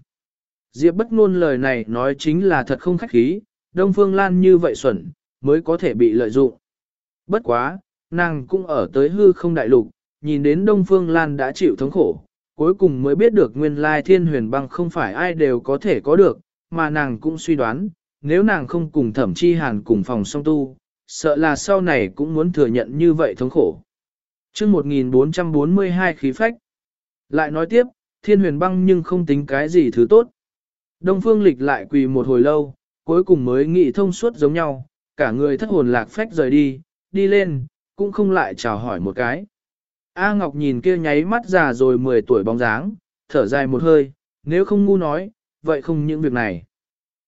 Diệp bất ngôn lời này nói chính là thật không khách khí, Đông Phương Lan như vậy xuẩn, mới có thể bị lợi dụng. Bất quá, nàng cũng ở tới hư không đại lục, nhìn đến Đông Phương Lan đã chịu thống khổ, cuối cùng mới biết được nguyên lai thiên huyền băng không phải ai đều có thể có được, mà nàng cũng suy đoán, nếu nàng không cùng thẩm chi hàn cùng phòng song tu, sợ là sau này cũng muốn thừa nhận như vậy thống khổ. chương 1442 khí phách. Lại nói tiếp, thiên huyền băng nhưng không tính cái gì thứ tốt. Đông phương lịch lại quỳ một hồi lâu, cuối cùng mới nghĩ thông suốt giống nhau, cả người thất hồn lạc phách rời đi, đi lên, cũng không lại chào hỏi một cái. A Ngọc nhìn kia nháy mắt già rồi 10 tuổi bóng dáng, thở dài một hơi, nếu không ngu nói, vậy không những việc này.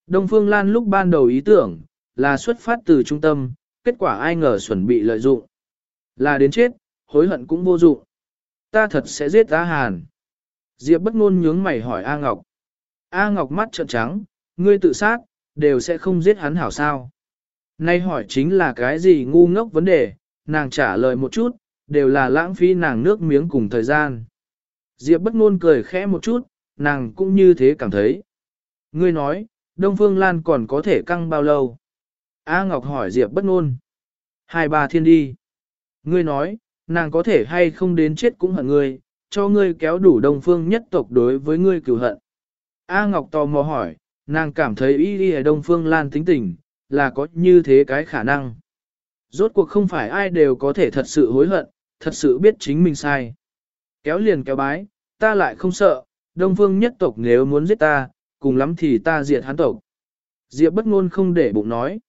Đông Phương Lan lúc ban đầu ý tưởng, là xuất phát từ trung tâm, kết quả ai ngờ chuẩn bị lợi dụng. Là đến chết, hối hận cũng vô dụng. Ta thật sẽ giết A Hàn. Diệp bất ngôn nhướng mày hỏi A Ngọc. A Ngọc mắt trợn trắng, ngươi tự sát, đều sẽ không giết hắn hảo sao. Nay hỏi chính là cái gì ngu ngốc vấn đề, nàng trả lời một chút, đều là lãng phí nàng nước miếng cùng thời gian. Diệp bất ngôn cười khẽ một chút, nàng cũng như thế cảm thấy. Ngươi nói, Đông Phương Lan còn có thể căng bao lâu? A Ngọc hỏi Diệp bất ngôn. Hai ba thiên đi. Ngươi nói, nàng có thể hay không đến chết cũng hận ngươi, cho ngươi kéo đủ Đông Phương nhất tộc đối với ngươi cửu hận. A Ngọc tò mò hỏi, nàng cảm thấy y đi ở Đông Phương Lan tính tình, là có như thế cái khả năng. Rốt cuộc không phải ai đều có thể thật sự hối hận, thật sự biết chính mình sai. Kéo liền kéo bái, ta lại không sợ, Đông Phương nhất tộc nếu muốn giết ta, cùng lắm thì ta diệt hắn tộc. Diệp bất ngôn không để bụng nói.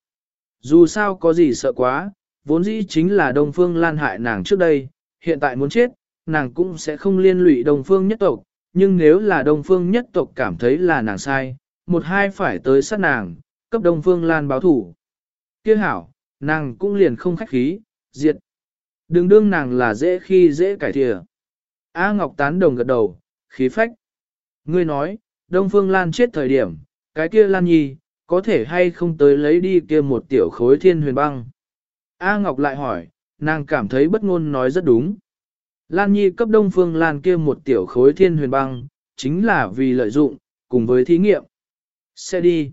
Dù sao có gì sợ quá, vốn dĩ chính là Đông Phương lan hại nàng trước đây, hiện tại muốn chết, nàng cũng sẽ không liên lụy Đông Phương nhất tộc, nhưng nếu là Đông Phương nhất tộc cảm thấy là nàng sai, một hai phải tới sát nàng, cấp Đông Phương Lan báo thủ. Kia hảo, nàng cũng liền không khách khí, diệt. Đừng đương nàng là dễ khi dễ cải thìa. A Ngọc tán đồng gật đầu, khí phách. Ngươi nói, Đông Phương Lan chết thời điểm, cái kia Lan Nhi, có thể hay không tới lấy đi kia một tiểu khối thiên huyền băng. A Ngọc lại hỏi, nàng cảm thấy bất ngôn nói rất đúng. Lan Nhi cấp Đông Phương Lan kia một tiểu khối thiên huyền băng, chính là vì lợi dụng, cùng với thí nghiệm. Sẽ đi.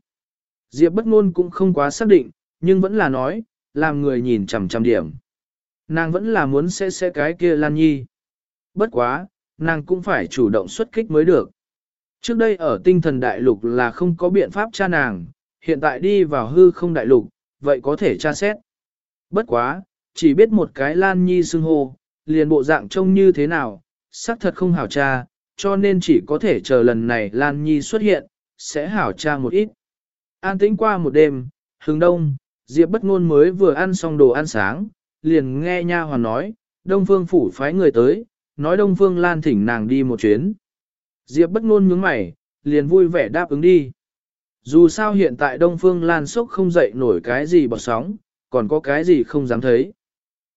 Diệp bất ngôn cũng không quá xác định, nhưng vẫn là nói, làm người nhìn chằm chằm điểm. Nàng vẫn là muốn sẽ sẽ cái kia Lan Nhi. Bất quá, nàng cũng phải chủ động xuất kích mới được. Trước đây ở tinh thần đại lục là không có biện pháp tra nàng, hiện tại đi vào hư không đại lục, vậy có thể tra xét. Bất quá, chỉ biết một cái Lan Nhi xưng hô, liền bộ dạng trông như thế nào, xác thật không hảo tra, cho nên chỉ có thể chờ lần này Lan Nhi xuất hiện, sẽ hảo tra một ít. An tĩnh qua một đêm, hướng đông, Diệp bất ngôn mới vừa ăn xong đồ ăn sáng, liền nghe nha hoàn nói, Đông Phương phủ phái người tới, nói Đông Phương Lan thỉnh nàng đi một chuyến. Diệp bất ngôn nhướng mày, liền vui vẻ đáp ứng đi. Dù sao hiện tại Đông Phương Lan sốc không dậy nổi cái gì bọt sóng, còn có cái gì không dám thấy.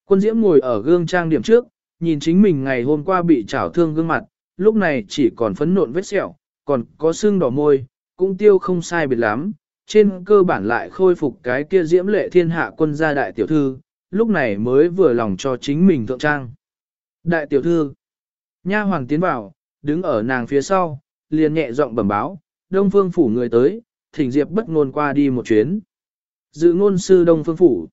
Quân Diễm ngồi ở gương trang điểm trước, nhìn chính mình ngày hôm qua bị trảo thương gương mặt, lúc này chỉ còn phấn nộn vết sẹo, còn có sưng đỏ môi, cũng tiêu không sai biệt lắm, trên cơ bản lại khôi phục cái kia diễm lệ thiên hạ quân gia đại tiểu thư, lúc này mới vừa lòng cho chính mình thượng trang. Đại tiểu thư, nha hoàng tiến vào, đứng ở nàng phía sau, liền nhẹ giọng bẩm báo, đông phương phủ người tới, thỉnh diệp bất ngôn qua đi một chuyến. Dự ngôn sư đông phương phủ.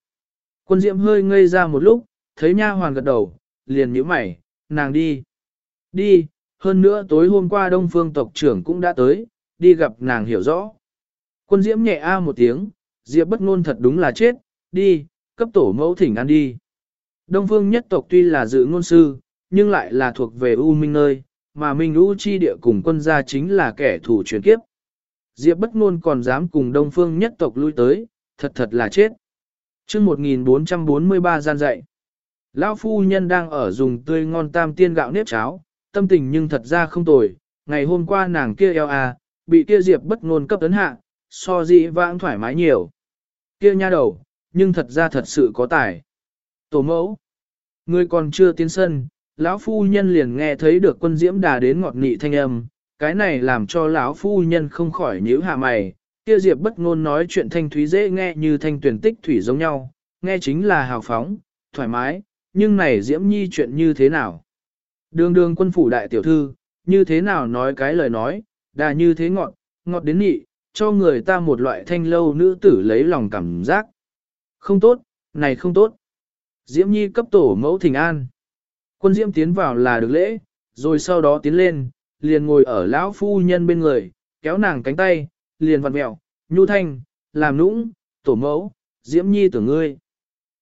Quân diệm hơi ngây ra một lúc, thấy nha hoàng gật đầu, liền nhíu mày, nàng đi. Đi, hơn nữa tối hôm qua đông phương tộc trưởng cũng đã tới, đi gặp nàng hiểu rõ. Quân diễm nhẹ a một tiếng, diệp bất ngôn thật đúng là chết, đi, cấp tổ mẫu thỉnh ăn đi. Đông phương nhất tộc tuy là dự ngôn sư, nhưng lại là thuộc về U Minh nơi, mà Minh U chi địa cùng quân gia chính là kẻ thù truyền kiếp. Diệp bất ngôn còn dám cùng đông phương nhất tộc lui tới, thật thật là chết. chương 1443 gian dạy. Lão phu nhân đang ở dùng tươi ngon tam tiên gạo nếp cháo, tâm tình nhưng thật ra không tồi, ngày hôm qua nàng kia eo à, bị kia diệp bất ngôn cấp tấn hạ, so dị vãng thoải mái nhiều. Kia nha đầu, nhưng thật ra thật sự có tài. Tổ mẫu, người còn chưa tiến sân, lão phu nhân liền nghe thấy được quân diễm đà đến ngọt nị thanh âm, cái này làm cho lão phu nhân không khỏi nhíu hạ mày, kia diệp bất ngôn nói chuyện thanh thúy dễ nghe như thanh tuyển tích thủy giống nhau, nghe chính là hào phóng, thoải mái, nhưng này diễm nhi chuyện như thế nào? Đường đường quân phủ đại tiểu thư, như thế nào nói cái lời nói, đà như thế ngọt, ngọt đến nị, cho người ta một loại thanh lâu nữ tử lấy lòng cảm giác. Không tốt, này không tốt. Diễm Nhi cấp tổ mẫu thỉnh an. Quân Diễm tiến vào là được lễ, rồi sau đó tiến lên, liền ngồi ở lão phu nhân bên người, kéo nàng cánh tay, liền vặn mẹo, nhu thanh, làm nũng, tổ mẫu, Diễm Nhi tưởng ngươi.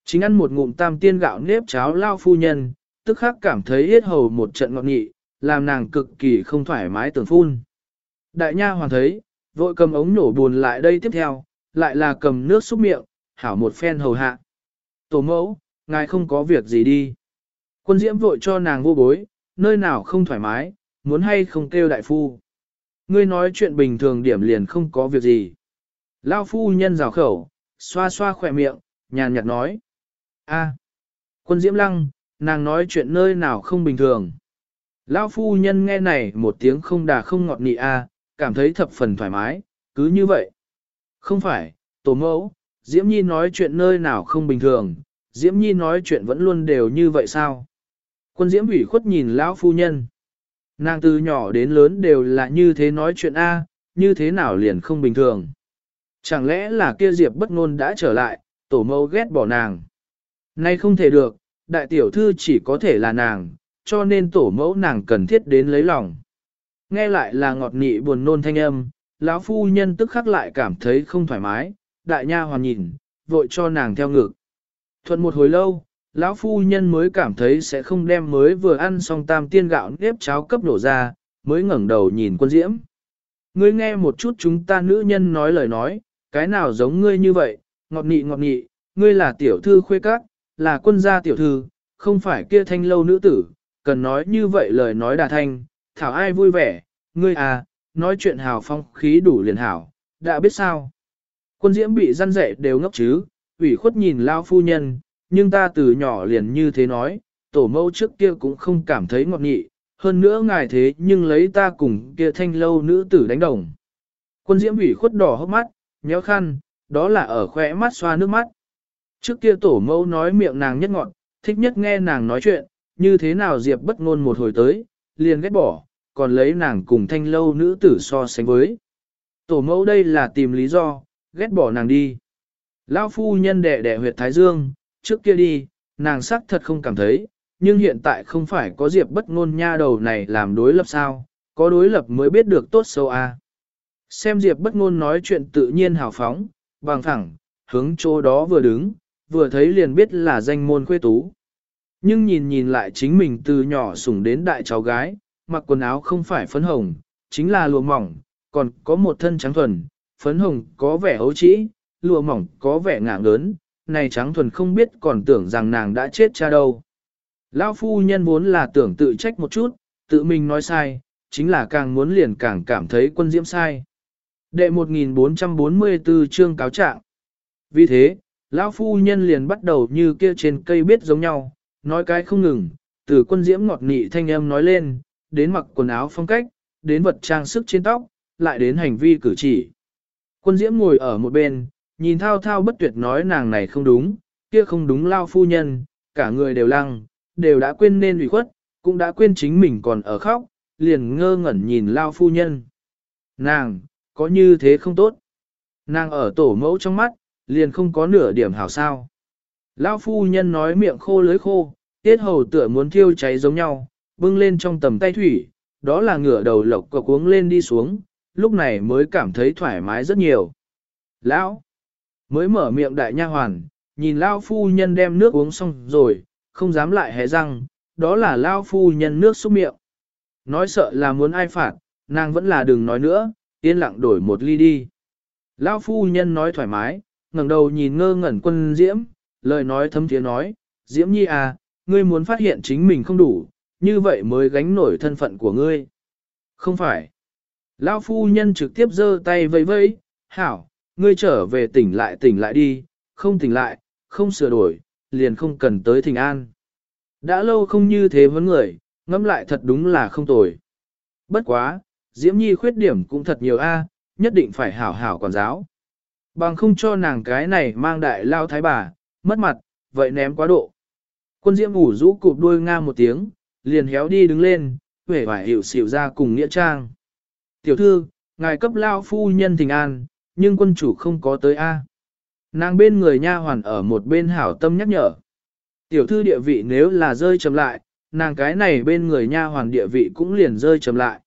Chính ăn một ngụm tam tiên gạo nếp cháo lao phu nhân, tức khắc cảm thấy yết hầu một trận ngọt nghị, làm nàng cực kỳ không thoải mái tưởng phun. Đại nha hoàng thấy, vội cầm ống nổ buồn lại đây tiếp theo, lại là cầm nước xúc miệng, hảo một phen hầu hạ. Tổ mẫu, ngài không có việc gì đi. Quân diễm vội cho nàng vô bối, nơi nào không thoải mái, muốn hay không kêu đại phu. Ngươi nói chuyện bình thường điểm liền không có việc gì. Lao phu nhân rào khẩu, xoa xoa khỏe miệng, nhàn nhạt nói. a quân diễm lăng, nàng nói chuyện nơi nào không bình thường. Lao phu nhân nghe này một tiếng không đà không ngọt nị a cảm thấy thập phần thoải mái, cứ như vậy. Không phải, tổ mẫu, Diễm Nhi nói chuyện nơi nào không bình thường, Diễm Nhi nói chuyện vẫn luôn đều như vậy sao? Quân Diễm ủy khuất nhìn lão phu nhân. Nàng từ nhỏ đến lớn đều là như thế nói chuyện A, như thế nào liền không bình thường. Chẳng lẽ là kia Diệp bất ngôn đã trở lại, tổ mẫu ghét bỏ nàng. Nay không thể được, đại tiểu thư chỉ có thể là nàng, cho nên tổ mẫu nàng cần thiết đến lấy lòng. Nghe lại là ngọt nị buồn nôn thanh âm, lão phu nhân tức khắc lại cảm thấy không thoải mái, đại nha hoàn nhìn, vội cho nàng theo ngực. Thuận một hồi lâu, lão phu nhân mới cảm thấy sẽ không đem mới vừa ăn xong tam tiên gạo nếp cháo cấp đổ ra, mới ngẩng đầu nhìn quân diễm. Ngươi nghe một chút chúng ta nữ nhân nói lời nói, cái nào giống ngươi như vậy, ngọt nị ngọt nị, ngươi là tiểu thư khuê các, là quân gia tiểu thư, không phải kia thanh lâu nữ tử, cần nói như vậy lời nói đà thanh, thảo ai vui vẻ, ngươi à, nói chuyện hào phong khí đủ liền hảo, đã biết sao. Quân diễm bị răn rẻ đều ngốc chứ, ủy khuất nhìn lao phu nhân, nhưng ta từ nhỏ liền như thế nói, tổ mẫu trước kia cũng không cảm thấy ngọt nghị, hơn nữa ngài thế nhưng lấy ta cùng kia thanh lâu nữ tử đánh đồng. Quân diễm ủy khuất đỏ hốc mắt, nhéo khăn, đó là ở khỏe mắt xoa nước mắt. Trước kia tổ mẫu nói miệng nàng nhất ngọn, thích nhất nghe nàng nói chuyện, như thế nào Diệp bất ngôn một hồi tới, liền ghét bỏ, còn lấy nàng cùng thanh lâu nữ tử so sánh với. Tổ mẫu đây là tìm lý do, ghét bỏ nàng đi. Lão phu nhân đệ đệ huyệt Thái Dương, trước kia đi, nàng sắc thật không cảm thấy, nhưng hiện tại không phải có diệp bất ngôn nha đầu này làm đối lập sao, có đối lập mới biết được tốt xấu a. À. Xem diệp bất ngôn nói chuyện tự nhiên hào phóng, bằng thẳng, hướng chỗ đó vừa đứng, vừa thấy liền biết là danh môn khuê tú. Nhưng nhìn nhìn lại chính mình từ nhỏ sủng đến đại cháu gái, mặc quần áo không phải phấn hồng, chính là lụa mỏng, còn có một thân trắng thuần, phấn hồng có vẻ ấu trĩ, lụa mỏng có vẻ ngạng lớn, này trắng thuần không biết còn tưởng rằng nàng đã chết cha đâu. Lão phu nhân vốn là tưởng tự trách một chút, tự mình nói sai, chính là càng muốn liền càng cảm thấy quân diễm sai. Đệ 1444 chương cáo trạng. Vì thế, lão phu nhân liền bắt đầu như kia trên cây biết giống nhau, nói cái không ngừng, từ quân diễm ngọt nị thanh âm nói lên, đến mặc quần áo phong cách, đến vật trang sức trên tóc, lại đến hành vi cử chỉ. Quân diễm ngồi ở một bên, nhìn thao thao bất tuyệt nói nàng này không đúng, kia không đúng lao phu nhân, cả người đều lăng, đều đã quên nên ủy khuất, cũng đã quên chính mình còn ở khóc, liền ngơ ngẩn nhìn lao phu nhân. Nàng, có như thế không tốt. Nàng ở tổ mẫu trong mắt, liền không có nửa điểm hảo sao. Lao phu nhân nói miệng khô lưới khô, tiết hầu tựa muốn thiêu cháy giống nhau, bưng lên trong tầm tay thủy, đó là ngửa đầu lộc cọc uống lên đi xuống, lúc này mới cảm thấy thoải mái rất nhiều. Lão, mới mở miệng đại nha hoàn, nhìn Lao phu nhân đem nước uống xong rồi, không dám lại hé răng, đó là Lao phu nhân nước xúc miệng. Nói sợ là muốn ai phạt, nàng vẫn là đừng nói nữa, yên lặng đổi một ly đi. Lao phu nhân nói thoải mái, ngẩng đầu nhìn ngơ ngẩn quân diễm, lời nói thấm tiếng nói, diễm nhi à, ngươi muốn phát hiện chính mình không đủ, như vậy mới gánh nổi thân phận của ngươi. Không phải. Lao phu nhân trực tiếp giơ tay vẫy vẫy, hảo, ngươi trở về tỉnh lại tỉnh lại đi, không tỉnh lại, không sửa đổi, liền không cần tới thỉnh an. Đã lâu không như thế vấn người, ngẫm lại thật đúng là không tồi. Bất quá, Diễm Nhi khuyết điểm cũng thật nhiều a, nhất định phải hảo hảo quản giáo. Bằng không cho nàng cái này mang đại lao thái bà, mất mặt, vậy ném quá độ. Quân Diễm ủ rũ cụp đuôi nga một tiếng, liền héo đi đứng lên, vẻ vải hiểu xỉu ra cùng nghĩa trang. Tiểu thư, ngài cấp lao phu nhân thình an, nhưng quân chủ không có tới A. Nàng bên người nha hoàn ở một bên hảo tâm nhắc nhở. Tiểu thư địa vị nếu là rơi chậm lại, nàng cái này bên người nha hoàn địa vị cũng liền rơi chậm lại.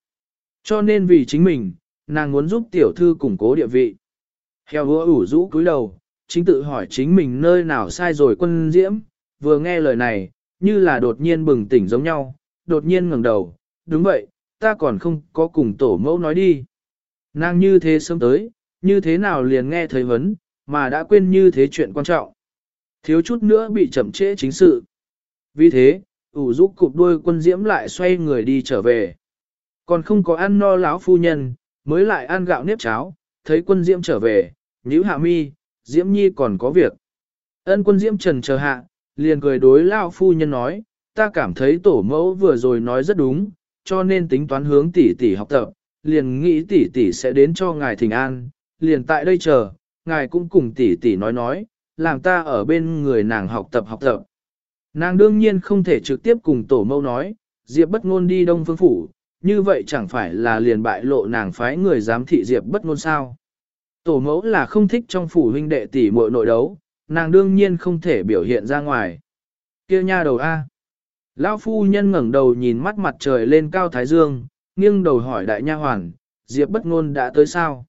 Cho nên vì chính mình, nàng muốn giúp tiểu thư củng cố địa vị. Heo hứa ủ rũ cúi đầu, chính tự hỏi chính mình nơi nào sai rồi quân diễm, vừa nghe lời này, như là đột nhiên bừng tỉnh giống nhau, đột nhiên ngẩng đầu, đúng vậy, ta còn không có cùng tổ mẫu nói đi. Nàng như thế sớm tới, như thế nào liền nghe thấy vấn, mà đã quên như thế chuyện quan trọng. Thiếu chút nữa bị chậm trễ chính sự. Vì thế, ủ rũ cụp đuôi quân diễm lại xoay người đi trở về. Còn không có ăn no lão phu nhân, mới lại ăn gạo nếp cháo, thấy quân diễm trở về, nhíu hạ mi, diễm nhi còn có việc. Ân quân diễm trần chờ hạ, liền cười đối lão phu nhân nói, ta cảm thấy tổ mẫu vừa rồi nói rất đúng, cho nên tính toán hướng tỷ tỷ học tập, liền nghĩ tỷ tỷ sẽ đến cho ngài thỉnh an, liền tại đây chờ, ngài cũng cùng tỷ tỷ nói nói, làm ta ở bên người nàng học tập học tập. Nàng đương nhiên không thể trực tiếp cùng tổ mẫu nói, Diệp bất ngôn đi đông phương phủ, như vậy chẳng phải là liền bại lộ nàng phái người giám thị Diệp bất ngôn sao. Tổ mẫu là không thích trong phủ huynh đệ tỷ muội nội đấu, nàng đương nhiên không thể biểu hiện ra ngoài. Kia nha đầu A. Lão phu nhân ngẩng đầu nhìn mắt mặt trời lên cao thái dương, nghiêng đầu hỏi đại nha hoàn, Diệp bất ngôn đã tới sao?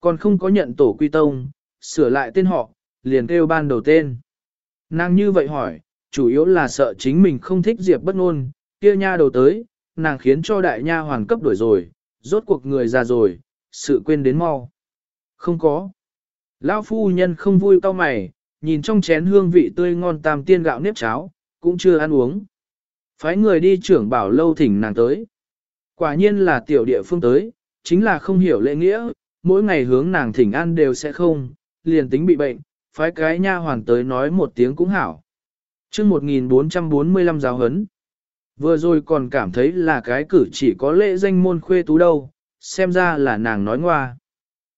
Còn không có nhận tổ quy tông, sửa lại tên họ, liền kêu ban đầu tên. Nàng như vậy hỏi, chủ yếu là sợ chính mình không thích Diệp bất ngôn, kia nha đầu tới, nàng khiến cho đại nha hoàn cấp đổi rồi, rốt cuộc người già rồi, sự quên đến mau. Không có. Lão phu nhân không vui cau mày, nhìn trong chén hương vị tươi ngon tam tiên gạo nếp cháo, cũng chưa ăn uống. Phái người đi trưởng bảo lâu thỉnh nàng tới. Quả nhiên là tiểu địa phương tới, chính là không hiểu lễ nghĩa, mỗi ngày hướng nàng thỉnh ăn đều sẽ không, liền tính bị bệnh, phái cái nha hoàn tới nói một tiếng cũng hảo. chương 1445 giáo hấn, vừa rồi còn cảm thấy là cái cử chỉ có lễ danh môn khuê tú đâu, xem ra là nàng nói ngoa.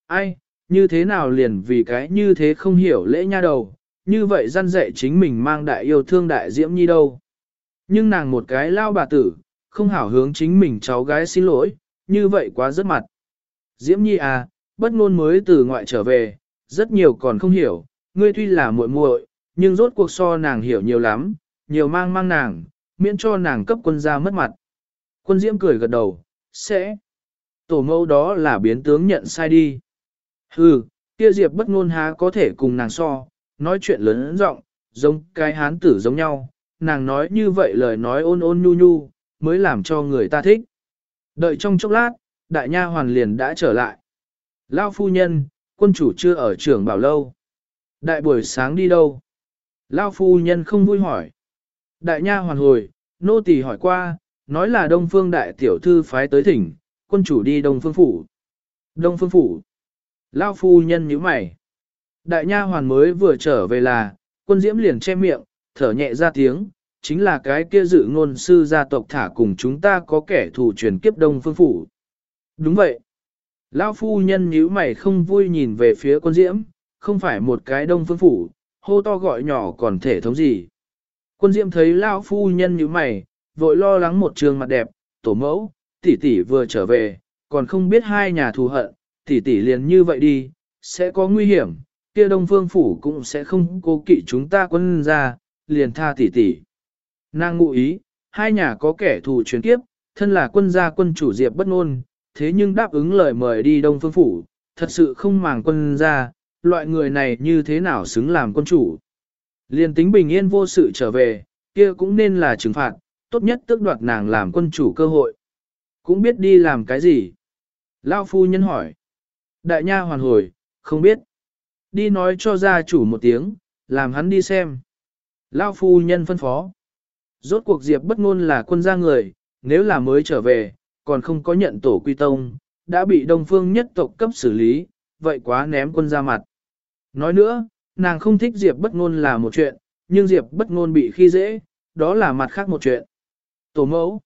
Ai, như thế nào liền vì cái như thế không hiểu lễ nha đầu, như vậy dân dạy chính mình mang đại yêu thương đại diễm nhi đâu. Nhưng nàng một cái lao bà tử, không hảo hướng chính mình cháu gái xin lỗi, như vậy quá rất mặt. Diễm nhi à, bất ngôn mới từ ngoại trở về, rất nhiều còn không hiểu, ngươi tuy là muội muội, nhưng rốt cuộc so nàng hiểu nhiều lắm, nhiều mang mang nàng, miễn cho nàng cấp quân gia mất mặt. Quân Diễm cười gật đầu, sẽ. Tổ mẫu đó là biến tướng nhận sai đi. Hừ, kia Diệp bất ngôn há có thể cùng nàng so, nói chuyện lớn giọng, giống cái hán tử giống nhau, nàng nói như vậy lời nói ôn ôn nhu nhu, mới làm cho người ta thích. Đợi trong chốc lát, đại nha hoàn liền đã trở lại. Lao phu nhân, quân chủ chưa ở trường bảo lâu. Đại buổi sáng đi đâu? Lao phu nhân không vui hỏi. Đại nha hoàn hồi, nô tỳ hỏi qua, nói là Đông Phương đại tiểu thư phái tới thỉnh, quân chủ đi Đông Phương phủ. Đông Phương phủ. Lao phu nhân nhíu mày. Đại nha hoàn mới vừa trở về là, quân diễm liền che miệng, thở nhẹ ra tiếng, chính là cái kia dự ngôn sư gia tộc thả cùng chúng ta có kẻ thù truyền kiếp Đông Phương phủ. Đúng vậy. Lão phu nhân nhíu mày không vui nhìn về phía quân diễm, không phải một cái Đông Phương phủ, hô to gọi nhỏ còn thể thống gì. Quân diễm thấy lão phu nhân nhíu mày, vội lo lắng một trường mặt đẹp, tổ mẫu, tỷ tỷ vừa trở về, còn không biết hai nhà thù hận, tỷ tỷ liền như vậy đi, sẽ có nguy hiểm, kia Đông Phương phủ cũng sẽ không cố kỵ chúng ta quân ra, liền tha tỷ tỷ. Nàng ngụ ý, hai nhà có kẻ thù truyền kiếp, thân là quân gia quân chủ diệp bất ngôn, thế nhưng đáp ứng lời mời đi Đông Phương phủ, thật sự không màng quân gia, loại người này như thế nào xứng làm quân chủ. Liên tính bình yên vô sự trở về, kia cũng nên là trừng phạt, tốt nhất tước đoạt nàng làm quân chủ cơ hội. Cũng biết đi làm cái gì? Lao phu nhân hỏi. Đại nha hoàn hồi, không biết. Đi nói cho gia chủ một tiếng, làm hắn đi xem. Lao phu nhân phân phó. Rốt cuộc Diệp bất ngôn là quân gia người, nếu là mới trở về, còn không có nhận tổ quy tông, đã bị đông phương nhất tộc cấp xử lý, vậy quá ném quân ra mặt. Nói nữa, nàng không thích Diệp bất ngôn là một chuyện, nhưng Diệp bất ngôn bị khi dễ, đó là mặt khác một chuyện. Tổ mẫu.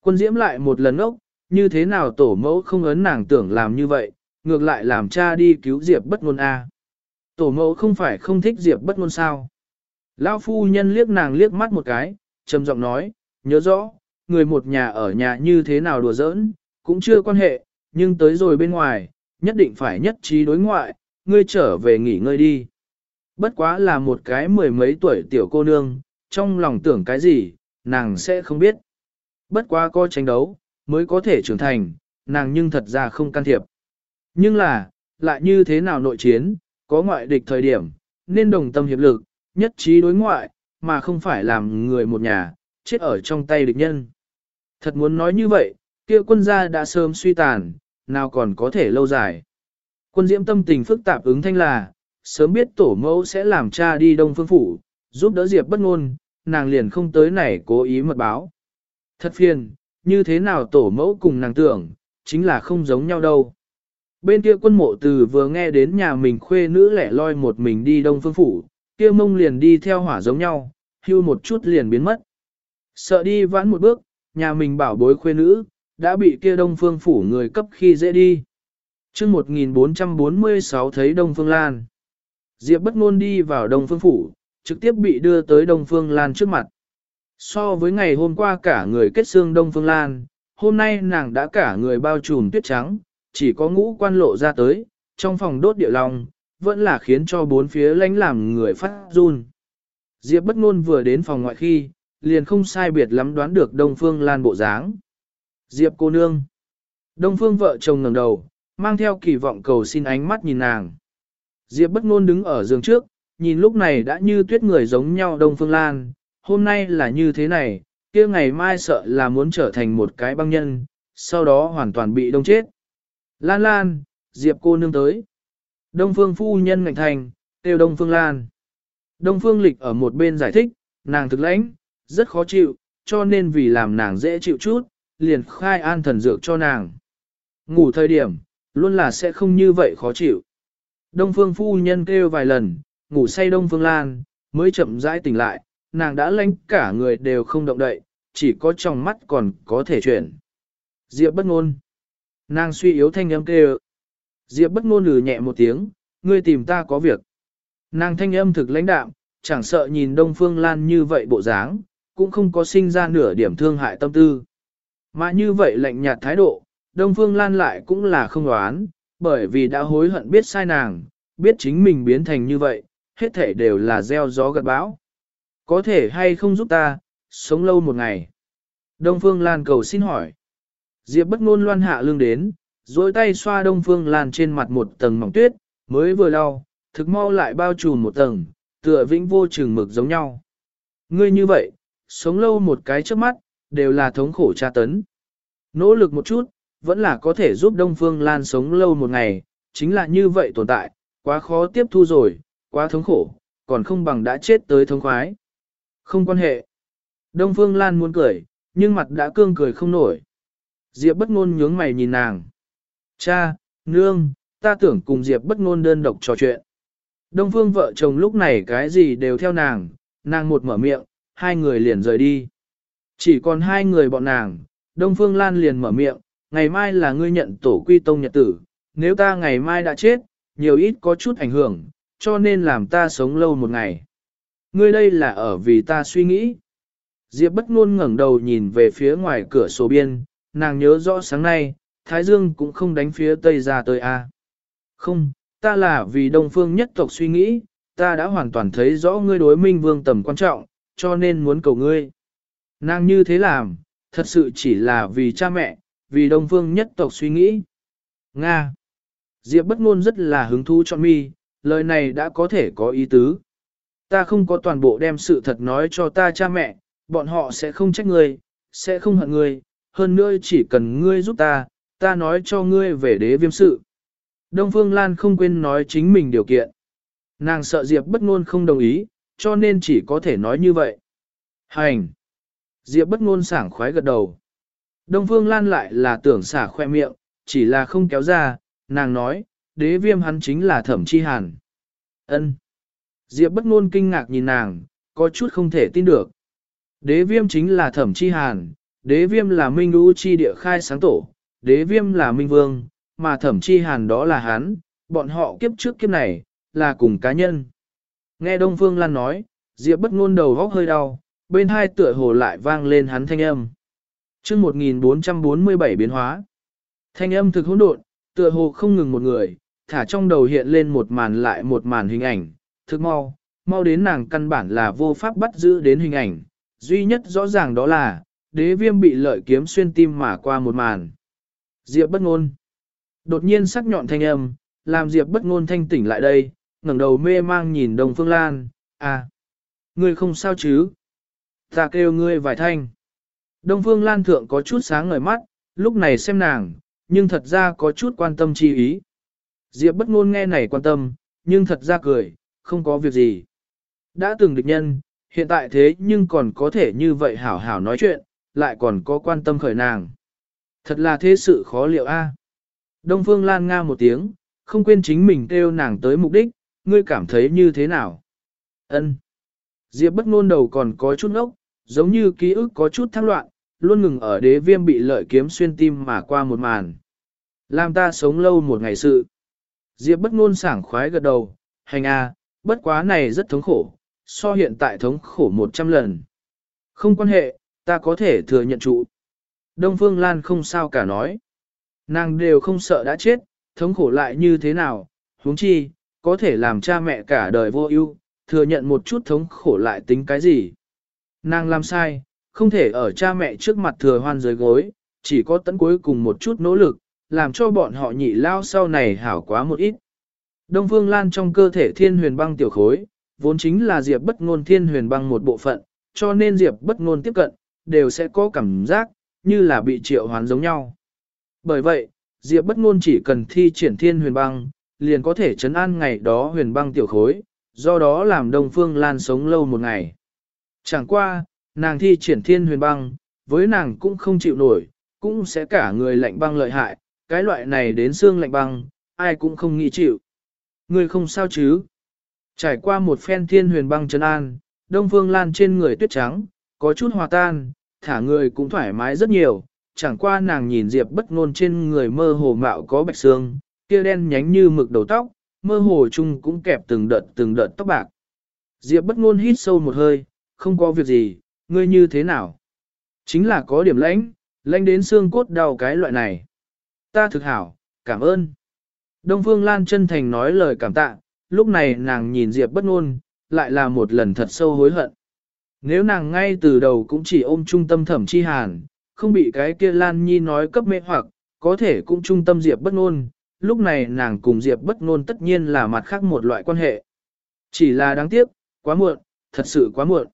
Quân diễm lại một lần ốc, như thế nào tổ mẫu không ấn nàng tưởng làm như vậy, ngược lại làm cha đi cứu Diệp bất ngôn a. Tổ mẫu không phải không thích Diệp bất ngôn sao. Lão phu nhân liếc nàng liếc mắt một cái, trầm giọng nói, nhớ rõ, người một nhà ở nhà như thế nào đùa giỡn, cũng chưa quan hệ, nhưng tới rồi bên ngoài, nhất định phải nhất trí đối ngoại, ngươi trở về nghỉ ngơi đi. Bất quá là một cái mười mấy tuổi tiểu cô nương, trong lòng tưởng cái gì, nàng sẽ không biết. Bất quá có tranh đấu, mới có thể trưởng thành, nàng nhưng thật ra không can thiệp. Nhưng là, lại như thế nào nội chiến, có ngoại địch thời điểm, nên đồng tâm hiệp lực, nhất trí đối ngoại, mà không phải làm người một nhà, chết ở trong tay địch nhân. Thật muốn nói như vậy, kia quân gia đã sớm suy tàn, nào còn có thể lâu dài. Quân diễm tâm tình phức tạp ứng thanh là, sớm biết tổ mẫu sẽ làm cha đi đông phương phủ, giúp đỡ Diệp bất ngôn, nàng liền không tới này cố ý mật báo. Thật phiền, như thế nào tổ mẫu cùng nàng tưởng, chính là không giống nhau đâu. Bên kia quân mộ từ vừa nghe đến nhà mình khuê nữ lẻ loi một mình đi đông phương phủ, kia mông liền đi theo hỏa giống nhau, hưu một chút liền biến mất. Sợ đi vãn một bước, nhà mình bảo bối khuê nữ, đã bị kia đông phương phủ người cấp khi dễ đi. chương 1446 thấy đông phương lan. Diệp bất ngôn đi vào đông phương phủ, trực tiếp bị đưa tới đông phương lan trước mặt. So với ngày hôm qua cả người kết xương đông phương lan, hôm nay nàng đã cả người bao trùm tuyết trắng, chỉ có ngũ quan lộ ra tới, trong phòng đốt địa lòng, vẫn là khiến cho bốn phía lánh làm người phát run. Diệp bất ngôn vừa đến phòng ngoại khi, liền không sai biệt lắm đoán được Đông Phương Lan bộ dáng. Diệp cô nương. Đông Phương vợ chồng ngẩng đầu, mang theo kỳ vọng cầu xin ánh mắt nhìn nàng. Diệp bất ngôn đứng ở giường trước, nhìn lúc này đã như tuyết người giống nhau Đông Phương Lan, hôm nay là như thế này, kia ngày mai sợ là muốn trở thành một cái băng nhân, sau đó hoàn toàn bị đông chết. Lan Lan, Diệp cô nương tới. Đông Phương phu nhân ngạnh thành, tiêu Đông Phương Lan. Đông Phương Lịch ở một bên giải thích, nàng thực lãnh, rất khó chịu, cho nên vì làm nàng dễ chịu chút, liền khai an thần dược cho nàng. Ngủ thời điểm, luôn là sẽ không như vậy khó chịu. Đông Phương phu nhân kêu vài lần, ngủ say Đông Phương Lan, mới chậm rãi tỉnh lại, nàng đã lãnh cả người đều không động đậy, chỉ có trong mắt còn có thể chuyển. Diệp bất ngôn. Nàng suy yếu thanh âm kêu. Diệp bất ngôn lừ nhẹ một tiếng, ngươi tìm ta có việc. Nàng thanh âm thực lãnh đạm, chẳng sợ nhìn Đông Phương Lan như vậy bộ dáng, cũng không có sinh ra nửa điểm thương hại tâm tư. Mà như vậy lạnh nhạt thái độ, Đông Phương Lan lại cũng là không đoán, bởi vì đã hối hận biết sai nàng, biết chính mình biến thành như vậy, hết thể đều là gieo gió gặt bão. Có thể hay không giúp ta, sống lâu một ngày. Đông Phương Lan cầu xin hỏi. Diệp bất ngôn loan hạ lương đến, dối tay xoa Đông Phương Lan trên mặt một tầng mỏng tuyết, mới vừa lau, thực mau lại bao trùm một tầng, tựa vĩnh vô chừng mực giống nhau. Ngươi như vậy, sống lâu một cái trước mắt, đều là thống khổ tra tấn. Nỗ lực một chút, vẫn là có thể giúp Đông Phương Lan sống lâu một ngày, chính là như vậy tồn tại, quá khó tiếp thu rồi, quá thống khổ, còn không bằng đã chết tới thống khoái. Không quan hệ. Đông Phương Lan muốn cười, nhưng mặt đã cương cười không nổi. Diệp bất ngôn nhướng mày nhìn nàng. Cha, nương, ta tưởng cùng Diệp bất ngôn đơn độc trò chuyện. Đông Phương vợ chồng lúc này cái gì đều theo nàng, nàng một mở miệng, hai người liền rời đi. Chỉ còn hai người bọn nàng, Đông Phương Lan liền mở miệng, ngày mai là ngươi nhận tổ quy tông nhật tử, nếu ta ngày mai đã chết, nhiều ít có chút ảnh hưởng, cho nên làm ta sống lâu một ngày. Ngươi đây là ở vì ta suy nghĩ. Diệp bất ngôn ngẩng đầu nhìn về phía ngoài cửa sổ biên, nàng nhớ rõ sáng nay, Thái Dương cũng không đánh phía Tây ra tới a. Không, ta là vì Đông Phương nhất tộc suy nghĩ, ta đã hoàn toàn thấy rõ ngươi đối minh vương tầm quan trọng, cho nên muốn cầu ngươi. Nàng như thế làm, thật sự chỉ là vì cha mẹ, vì Đông Phương nhất tộc suy nghĩ. Nga. Diệp bất ngôn rất là hứng thú cho mi, lời này đã có thể có ý tứ. Ta không có toàn bộ đem sự thật nói cho ta cha mẹ, bọn họ sẽ không trách ngươi, sẽ không hận ngươi, hơn nữa chỉ cần ngươi giúp ta, ta nói cho ngươi về đế viêm sự. Đông Phương Lan không quên nói chính mình điều kiện. Nàng sợ Diệp bất ngôn không đồng ý, cho nên chỉ có thể nói như vậy. Hành! Diệp bất ngôn sảng khoái gật đầu. Đông Phương Lan lại là tưởng xả khoe miệng, chỉ là không kéo ra, nàng nói, đế viêm hắn chính là thẩm chi hàn. Ân. Diệp bất ngôn kinh ngạc nhìn nàng, có chút không thể tin được. Đế viêm chính là thẩm chi hàn, đế viêm là minh đu chi địa khai sáng tổ, đế viêm là minh vương, mà thẩm chi hàn đó là hắn, bọn họ kiếp trước kiếp này, là cùng cá nhân. Nghe Đông Phương Lan nói, Diệp bất ngôn đầu góc hơi đau, bên hai tựa hồ lại vang lên hắn thanh âm. Chương 1447 biến hóa. Thanh âm thực hỗn độn, tựa hồ không ngừng một người, thả trong đầu hiện lên một màn lại một màn hình ảnh, thực mau, mau đến nàng căn bản là vô pháp bắt giữ đến hình ảnh, duy nhất rõ ràng đó là, đế viêm bị lợi kiếm xuyên tim mà qua một màn. Diệp bất ngôn. Đột nhiên sắc nhọn thanh âm, làm Diệp bất ngôn thanh tỉnh lại đây, ngẩng đầu mê mang nhìn Đông Phương Lan, à, ngươi không sao chứ? Ta kêu ngươi vài thanh. Đông Phương Lan thượng có chút sáng ngời mắt, lúc này xem nàng, nhưng thật ra có chút quan tâm chi ý. Diệp bất ngôn nghe này quan tâm, nhưng thật ra cười, không có việc gì. Đã từng địch nhân, hiện tại thế nhưng còn có thể như vậy hảo hảo nói chuyện, lại còn có quan tâm khởi nàng. Thật là thế sự khó liệu a. Đông Phương Lan nga một tiếng, không quên chính mình kêu nàng tới mục đích, ngươi cảm thấy như thế nào? Ân. Diệp bất ngôn đầu còn có chút ngốc, giống như ký ức có chút thăng loạn, luôn ngừng ở đế viêm bị lợi kiếm xuyên tim mà qua một màn. Làm ta sống lâu một ngày sự. Diệp bất ngôn sảng khoái gật đầu, hành a, bất quá này rất thống khổ, so hiện tại thống khổ 100 lần. Không quan hệ, ta có thể thừa nhận trụ. Đông Phương Lan không sao cả nói. Nàng đều không sợ đã chết, thống khổ lại như thế nào, huống chi, có thể làm cha mẹ cả đời vô ưu, thừa nhận một chút thống khổ lại tính cái gì. Nàng làm sai, không thể ở cha mẹ trước mặt thừa hoan dưới gối, chỉ có tận cuối cùng một chút nỗ lực, làm cho bọn họ nhị lao sau này hảo quá một ít. Đông Phương Lan trong cơ thể thiên huyền băng tiểu khối, vốn chính là Diệp bất ngôn thiên huyền băng một bộ phận, cho nên Diệp bất ngôn tiếp cận, đều sẽ có cảm giác, như là bị triệu hoán giống nhau. Bởi vậy, Diệp bất ngôn chỉ cần thi triển thiên huyền băng, liền có thể chấn an ngày đó huyền băng tiểu khối, do đó làm Đông Phương Lan sống lâu một ngày. Chẳng qua, nàng thi triển thiên huyền băng, với nàng cũng không chịu nổi, cũng sẽ cả người lạnh băng lợi hại, cái loại này đến xương lạnh băng, ai cũng không nghĩ chịu. Người không sao chứ? Trải qua một phen thiên huyền băng trấn an, Đông Phương Lan trên người tuyết trắng, có chút hòa tan, thả người cũng thoải mái rất nhiều, chẳng qua nàng nhìn Diệp bất ngôn trên người mơ hồ mạo có bạch xương, kia đen nhánh như mực đầu tóc, mơ hồ chung cũng kẹp từng đợt từng đợt tóc bạc. Diệp bất ngôn hít sâu một hơi, không có việc gì, ngươi như thế nào? Chính là có điểm lãnh, lãnh đến xương cốt đau cái loại này. Ta thực hảo, cảm ơn. Đông Phương Lan chân thành nói lời cảm tạ, lúc này nàng nhìn Diệp bất ngôn, lại là một lần thật sâu hối hận. Nếu nàng ngay từ đầu cũng chỉ ôm trung tâm thẩm chi hàn, không bị cái kia Lan Nhi nói cấp mê hoặc, có thể cũng trung tâm Diệp bất ngôn, lúc này nàng cùng Diệp bất ngôn tất nhiên là mặt khác một loại quan hệ. Chỉ là đáng tiếc, quá muộn, thật sự quá muộn.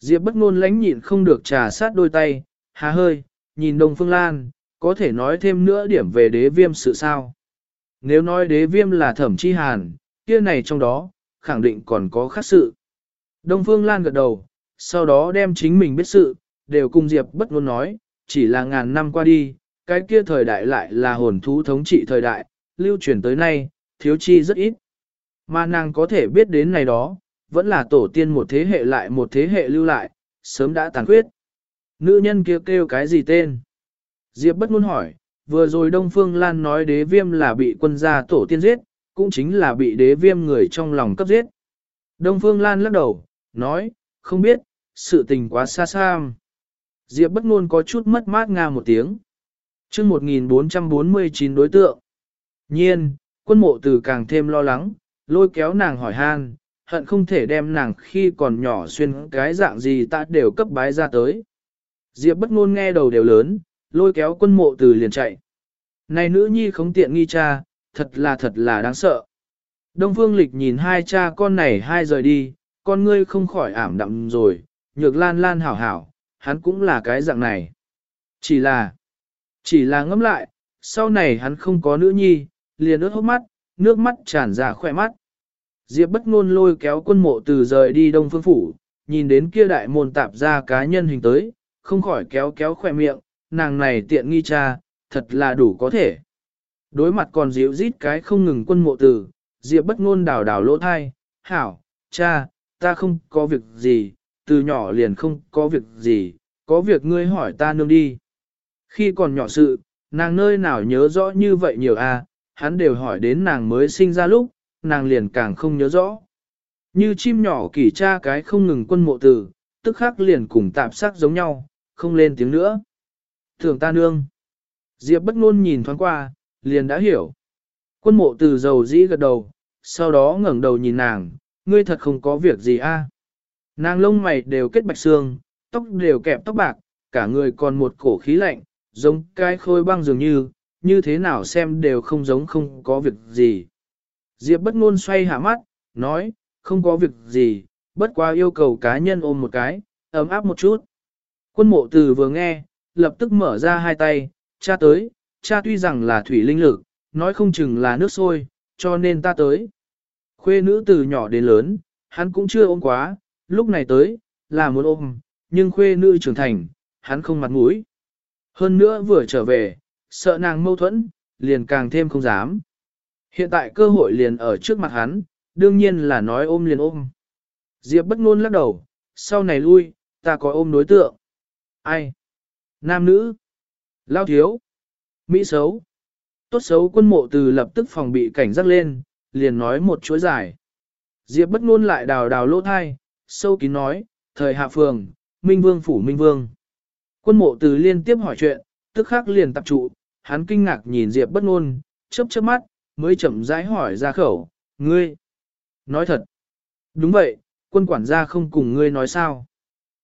Diệp bất ngôn lãnh nhịn không được trà sát đôi tay, há hơi, nhìn Đông Phương Lan, có thể nói thêm nữa điểm về đế viêm sự sao. Nếu nói đế viêm là thẩm chi hàn, kia này trong đó, khẳng định còn có khác sự. Đông Phương Lan gật đầu, sau đó đem chính mình biết sự, đều cùng Diệp bất ngôn nói, chỉ là ngàn năm qua đi, cái kia thời đại lại là hồn thú thống trị thời đại, lưu truyền tới nay, thiếu chi rất ít. Mà nàng có thể biết đến này đó, vẫn là tổ tiên một thế hệ lại một thế hệ lưu lại, sớm đã tàn khuyết. Nữ nhân kia kêu, kêu cái gì tên? Diệp bất ngôn hỏi, vừa rồi Đông Phương Lan nói đế viêm là bị quân gia tổ tiên giết, cũng chính là bị đế viêm người trong lòng cấp giết. Đông Phương Lan lắc đầu, nói, không biết, sự tình quá xa xăm. Diệp bất ngôn có chút mất mát nga một tiếng. Chương 1449 đối tượng. Nhiên, quân mộ từ càng thêm lo lắng, lôi kéo nàng hỏi han, hận không thể đem nàng khi còn nhỏ xuyên cái dạng gì ta đều cấp bái ra tới. Diệp bất ngôn nghe đầu đều lớn, lôi kéo quân mộ từ liền chạy. Này nữ nhi không tiện nghi cha, thật là thật là đáng sợ. Đông Phương Lịch nhìn hai cha con này hai rời đi, con ngươi không khỏi ảm đạm rồi, nhược lan lan hảo hảo, hắn cũng là cái dạng này. Chỉ là, chỉ là ngẫm lại, sau này hắn không có nữ nhi, liền ướt hốc mắt, nước mắt tràn ra khỏe mắt. Diệp bất ngôn lôi kéo quân mộ từ rời đi đông phương phủ, nhìn đến kia đại môn tạp ra cá nhân hình tới, không khỏi kéo kéo khỏe miệng, nàng này tiện nghi cha, thật là đủ có thể. Đối mặt còn dịu rít cái không ngừng quân mộ từ, Diệp bất ngôn đảo đảo lỗ thai, hảo, cha, ta không có việc gì, từ nhỏ liền không có việc gì, có việc ngươi hỏi ta nương đi. Khi còn nhỏ sự, nàng nơi nào nhớ rõ như vậy nhiều à, hắn đều hỏi đến nàng mới sinh ra lúc, nàng liền càng không nhớ rõ. Như chim nhỏ kỳ tra cái không ngừng quân mộ tử, tức khắc liền cùng tạp sắc giống nhau, không lên tiếng nữa. Thường ta nương. Diệp bất ngôn nhìn thoáng qua, liền đã hiểu. Quân mộ từ dầu dĩ gật đầu, sau đó ngẩng đầu nhìn nàng, ngươi thật không có việc gì a? À? Nàng lông mày đều kết bạch xương, tóc đều kẹp tóc bạc, cả người còn một cổ khí lạnh, giống cái khôi băng dường như, như thế nào xem đều không giống không có việc gì. Diệp bất ngôn xoay hạ mắt, nói, không có việc gì, bất quá yêu cầu cá nhân ôm một cái, ấm áp một chút. Quân mộ từ vừa nghe, lập tức mở ra hai tay, cha tới, cha tuy rằng là thủy linh lực, nói không chừng là nước sôi, cho nên ta tới. Khuê nữ từ nhỏ đến lớn, hắn cũng chưa ôm quá, lúc này tới, là muốn ôm, nhưng khuê nữ trưởng thành, hắn không mặt mũi. Hơn nữa vừa trở về, sợ nàng mâu thuẫn, liền càng thêm không dám. Hiện tại cơ hội liền ở trước mặt hắn, đương nhiên là nói ôm liền ôm. Diệp bất ngôn lắc đầu, sau này lui, ta có ôm đối tượng. Ai? Nam nữ? Lao thiếu? Mỹ xấu? Tốt xấu quân mộ từ lập tức phòng bị cảnh giác lên, liền nói một chuỗi dài. Diệp bất ngôn lại đào đào lỗ thai, sâu kín nói, thời hạ phường, Minh Vương phủ Minh Vương. Quân mộ từ liên tiếp hỏi chuyện, tức khắc liền tập trụ, hắn kinh ngạc nhìn Diệp bất ngôn, chớp chớp mắt, mới chậm rãi hỏi ra khẩu, ngươi. Nói thật. Đúng vậy, quân quản gia không cùng ngươi nói sao.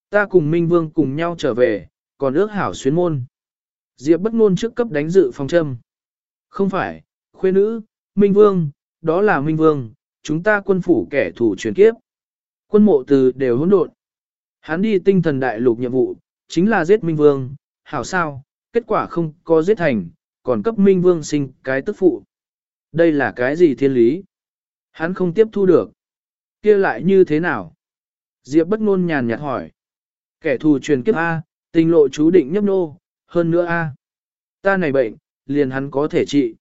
Ta cùng Minh Vương cùng nhau trở về, còn ước hảo xuyến môn. Diệp bất ngôn trước cấp đánh dự phòng châm. Không phải, khuê nữ, Minh Vương, đó là Minh Vương, chúng ta quân phủ kẻ thù truyền kiếp. Quân mộ từ đều hỗn độn. Hắn đi tinh thần đại lục nhiệm vụ, chính là giết Minh Vương, hảo sao, kết quả không có giết thành, còn cấp Minh Vương sinh cái tức phụ. Đây là cái gì thiên lý? Hắn không tiếp thu được. kia lại như thế nào? Diệp bất ngôn nhàn nhạt hỏi. Kẻ thù truyền kiếp A, tình lộ chú định nhấp nô, hơn nữa A. Ta này bệnh, liền hắn có thể trị.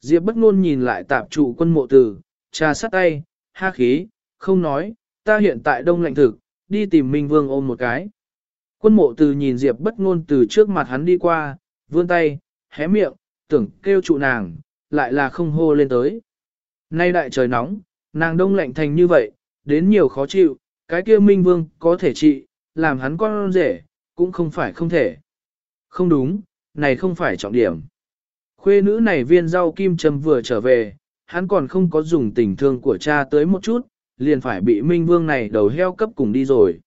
Diệp bất ngôn nhìn lại tạp trụ quân mộ tử, trà sát tay, ha khí, không nói, ta hiện tại đông lạnh thực, đi tìm Minh Vương ôm một cái. Quân mộ từ nhìn Diệp bất ngôn từ trước mặt hắn đi qua, vươn tay, hé miệng, tưởng kêu trụ nàng, lại là không hô lên tới. Nay đại trời nóng, nàng đông lạnh thành như vậy, đến nhiều khó chịu, cái kia Minh Vương có thể trị, làm hắn con rể, cũng không phải không thể. Không đúng, này không phải trọng điểm. Khuê nữ này viên rau kim châm vừa trở về, hắn còn không có dùng tình thương của cha tới một chút, liền phải bị Minh Vương này đầu heo cấp cùng đi rồi.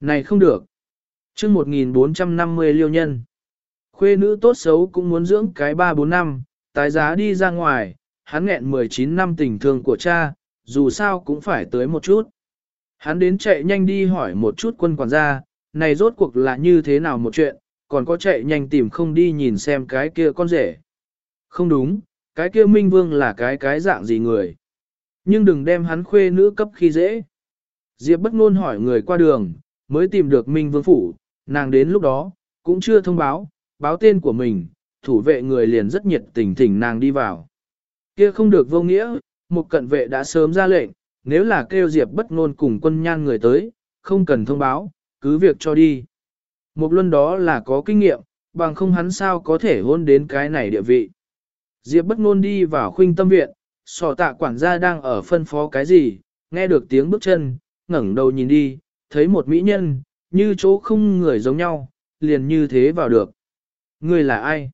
Này không được. chương 1450 liêu nhân. Khuê nữ tốt xấu cũng muốn dưỡng cái 3-4 năm, tái giá đi ra ngoài, hắn nghẹn 19 năm tình thương của cha, dù sao cũng phải tới một chút. Hắn đến chạy nhanh đi hỏi một chút quân quản gia, này rốt cuộc là như thế nào một chuyện, còn có chạy nhanh tìm không đi nhìn xem cái kia con rể. Không đúng, cái kia Minh Vương là cái cái dạng gì người. Nhưng đừng đem hắn khuê nữ cấp khi dễ. Diệp bất ngôn hỏi người qua đường, mới tìm được Minh Vương Phủ, nàng đến lúc đó, cũng chưa thông báo, báo tên của mình, thủ vệ người liền rất nhiệt tình thỉnh nàng đi vào. Kia không được vô nghĩa, một cận vệ đã sớm ra lệnh, nếu là kêu Diệp bất ngôn cùng quân nhan người tới, không cần thông báo, cứ việc cho đi. Một luân đó là có kinh nghiệm, bằng không hắn sao có thể hôn đến cái này địa vị. Diệp bất ngôn đi vào khuynh tâm viện, sò tạ quản gia đang ở phân phó cái gì, nghe được tiếng bước chân, ngẩng đầu nhìn đi, thấy một mỹ nhân, như chỗ không người giống nhau, liền như thế vào được. Người là ai?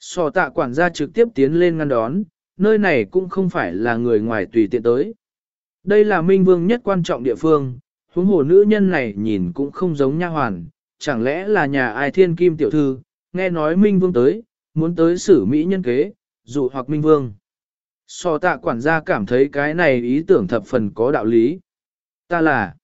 Sò tạ quản gia trực tiếp tiến lên ngăn đón, nơi này cũng không phải là người ngoài tùy tiện tới. Đây là minh vương nhất quan trọng địa phương, huống hồ nữ nhân này nhìn cũng không giống nha hoàn, chẳng lẽ là nhà ai thiên kim tiểu thư, nghe nói minh vương tới, muốn tới xử mỹ nhân kế, dụ hoặc minh vương. So tạ quản gia cảm thấy cái này ý tưởng thập phần có đạo lý. Ta là.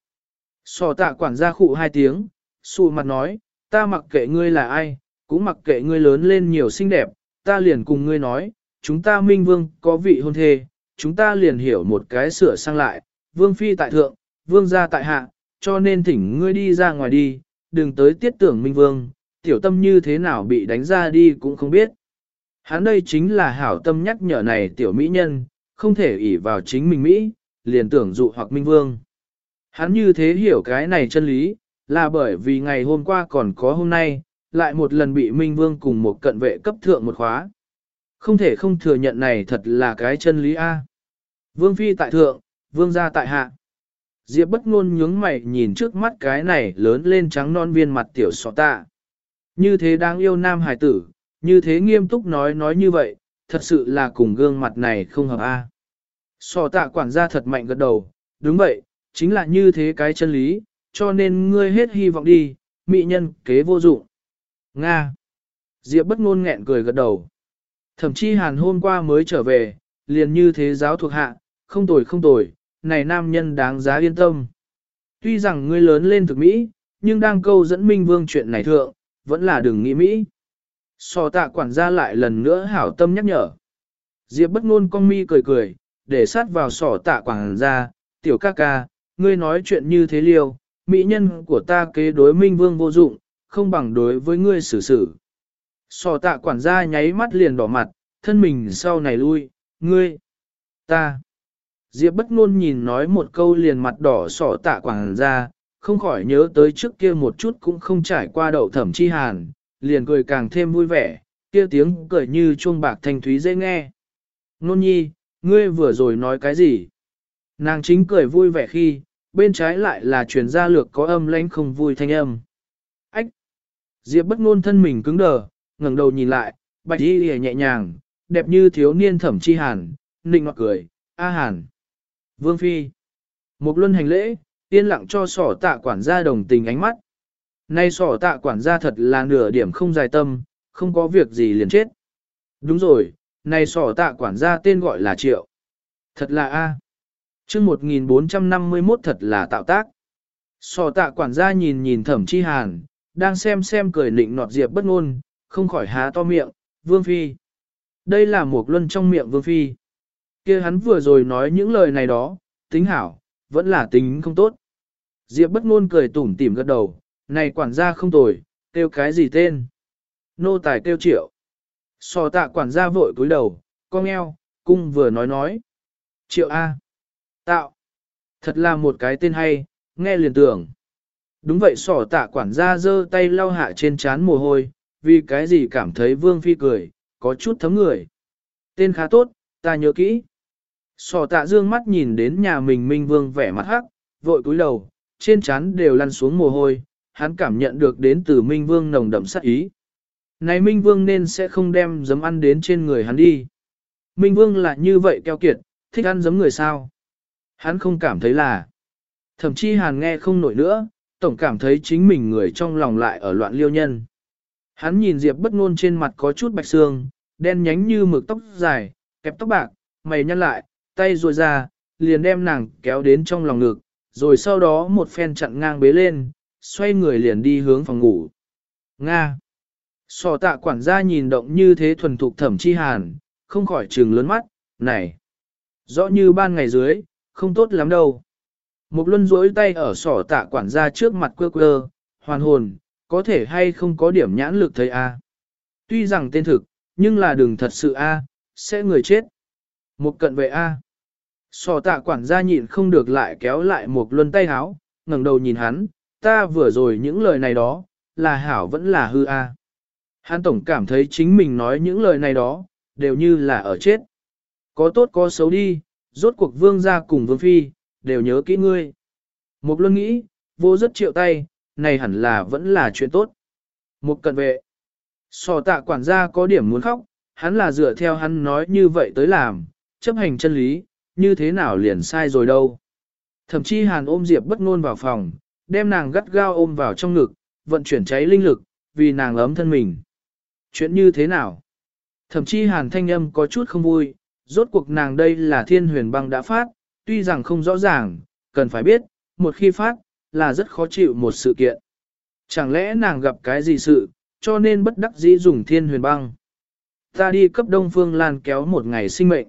So tạ quản gia khụ hai tiếng, xù mặt nói, ta mặc kệ ngươi là ai, cũng mặc kệ ngươi lớn lên nhiều xinh đẹp, ta liền cùng ngươi nói, chúng ta minh vương có vị hôn thê, chúng ta liền hiểu một cái sửa sang lại, vương phi tại thượng, vương gia tại hạ, cho nên thỉnh ngươi đi ra ngoài đi, đừng tới tiết tưởng minh vương, tiểu tâm như thế nào bị đánh ra đi cũng không biết. Hắn đây chính là hảo tâm nhắc nhở này tiểu mỹ nhân, không thể ỷ vào chính mình Mỹ, liền tưởng dụ hoặc minh vương. Hắn như thế hiểu cái này chân lý, là bởi vì ngày hôm qua còn có hôm nay, lại một lần bị minh vương cùng một cận vệ cấp thượng một khóa. Không thể không thừa nhận này thật là cái chân lý A. Vương phi tại thượng, vương gia tại hạ. Diệp bất ngôn nhướng mày nhìn trước mắt cái này lớn lên trắng non viên mặt tiểu sọ tạ. Như thế đáng yêu nam hải tử, như thế nghiêm túc nói nói như vậy, thật sự là cùng gương mặt này không hợp a. Sở tạ quản gia thật mạnh gật đầu, đúng vậy, chính là như thế cái chân lý, cho nên ngươi hết hy vọng đi, mỹ nhân kế vô dụng. Nga. Diệp bất ngôn nghẹn cười gật đầu. Thậm chí hàn hôm qua mới trở về, liền như thế giáo thuộc hạ, không tồi không tồi, này nam nhân đáng giá yên tâm. Tuy rằng ngươi lớn lên thực Mỹ, nhưng đang câu dẫn Minh Vương chuyện này thượng, vẫn là đừng nghĩ Mỹ. So tạ quản gia lại lần nữa hảo tâm nhắc nhở. Diệp bất ngôn con mi cười cười, để sát vào sỏ tạ quản gia, tiểu ca ca, ngươi nói chuyện như thế liêu, mỹ nhân của ta kế đối Minh Vương vô dụng, không bằng đối với ngươi xử xử. Sò tạ quản gia nháy mắt liền đỏ mặt, thân mình sau này lui, ngươi, ta. Diệp bất ngôn nhìn nói một câu liền mặt đỏ sỏ tạ quản gia, không khỏi nhớ tới trước kia một chút cũng không trải qua đậu thẩm chi hàn, liền cười càng thêm vui vẻ, kia tiếng cười như chuông bạc thanh thúy dễ nghe. Nôn nhi, ngươi vừa rồi nói cái gì? Nàng chính cười vui vẻ khi, bên trái lại là truyền ra lược có âm lãnh không vui thanh âm. Ách! Diệp bất ngôn thân mình cứng đờ, ngẩng đầu nhìn lại, bạch y nhẹ nhàng, đẹp như thiếu niên thẩm chi hàn, nịnh ngọt cười, a hàn. Vương Phi. Một luân hành lễ, yên lặng cho sỏ tạ quản gia đồng tình ánh mắt. Nay sỏ tạ quản gia thật là nửa điểm không dài tâm, không có việc gì liền chết. Đúng rồi, này sỏ tạ quản gia tên gọi là Triệu. Thật là A. À. chương 1451 thật là tạo tác. Sỏ tạ quản gia nhìn nhìn thẩm chi hàn, đang xem xem cười nịnh nọt diệp bất ngôn, không khỏi há to miệng, Vương Phi. Đây là một luân trong miệng Vương Phi kia hắn vừa rồi nói những lời này đó, tính hảo, vẫn là tính không tốt. Diệp bất ngôn cười tủm tỉm gật đầu, này quản gia không tồi, kêu cái gì tên? Nô tài kêu triệu. Sò tạ quản gia vội cúi đầu, con eo, cung vừa nói nói. Triệu A. Tạo. Thật là một cái tên hay, nghe liền tưởng. Đúng vậy sỏ tạ quản gia giơ tay lau hạ trên trán mồ hôi, vì cái gì cảm thấy vương phi cười, có chút thấm người. Tên khá tốt, ta nhớ kỹ. Sỏ tạ dương mắt nhìn đến nhà mình Minh Vương vẻ mặt hắc, vội cúi đầu, trên trán đều lăn xuống mồ hôi, hắn cảm nhận được đến từ Minh Vương nồng đậm sát ý. Này Minh Vương nên sẽ không đem giấm ăn đến trên người hắn đi. Minh Vương là như vậy keo kiệt, thích ăn giấm người sao. Hắn không cảm thấy là. Thậm chí hàn nghe không nổi nữa, tổng cảm thấy chính mình người trong lòng lại ở loạn liêu nhân. Hắn nhìn Diệp bất ngôn trên mặt có chút bạch xương, đen nhánh như mực tóc dài, kẹp tóc bạc, mày nhăn lại, tay ruồi ra, liền đem nàng kéo đến trong lòng ngực, rồi sau đó một phen chặn ngang bế lên, xoay người liền đi hướng phòng ngủ. Nga. Sò tạ quản gia nhìn động như thế thuần thục thẩm chi hàn, không khỏi trừng lớn mắt, này. Rõ như ban ngày dưới, không tốt lắm đâu. Một luân rỗi tay ở sỏ tạ quản gia trước mặt quơ quơ, hoàn hồn, có thể hay không có điểm nhãn lực thấy a Tuy rằng tên thực, nhưng là đừng thật sự a sẽ người chết. Một cận vệ a Sò tạ quản gia nhịn không được lại kéo lại một luân tay háo, ngẩng đầu nhìn hắn, ta vừa rồi những lời này đó, là hảo vẫn là hư a Hắn tổng cảm thấy chính mình nói những lời này đó, đều như là ở chết. Có tốt có xấu đi, rốt cuộc vương gia cùng vương phi, đều nhớ kỹ ngươi. Một luân nghĩ, vô rất triệu tay, này hẳn là vẫn là chuyện tốt. Một cận vệ. Sò tạ quản gia có điểm muốn khóc, hắn là dựa theo hắn nói như vậy tới làm, chấp hành chân lý, như thế nào liền sai rồi đâu. Thậm chí hàn ôm Diệp bất ngôn vào phòng, đem nàng gắt gao ôm vào trong ngực, vận chuyển cháy linh lực, vì nàng ấm thân mình. Chuyện như thế nào? Thậm chí hàn thanh âm có chút không vui, rốt cuộc nàng đây là thiên huyền băng đã phát, tuy rằng không rõ ràng, cần phải biết, một khi phát, là rất khó chịu một sự kiện. Chẳng lẽ nàng gặp cái gì sự, cho nên bất đắc dĩ dùng thiên huyền băng. Ta đi cấp đông phương lan kéo một ngày sinh mệnh.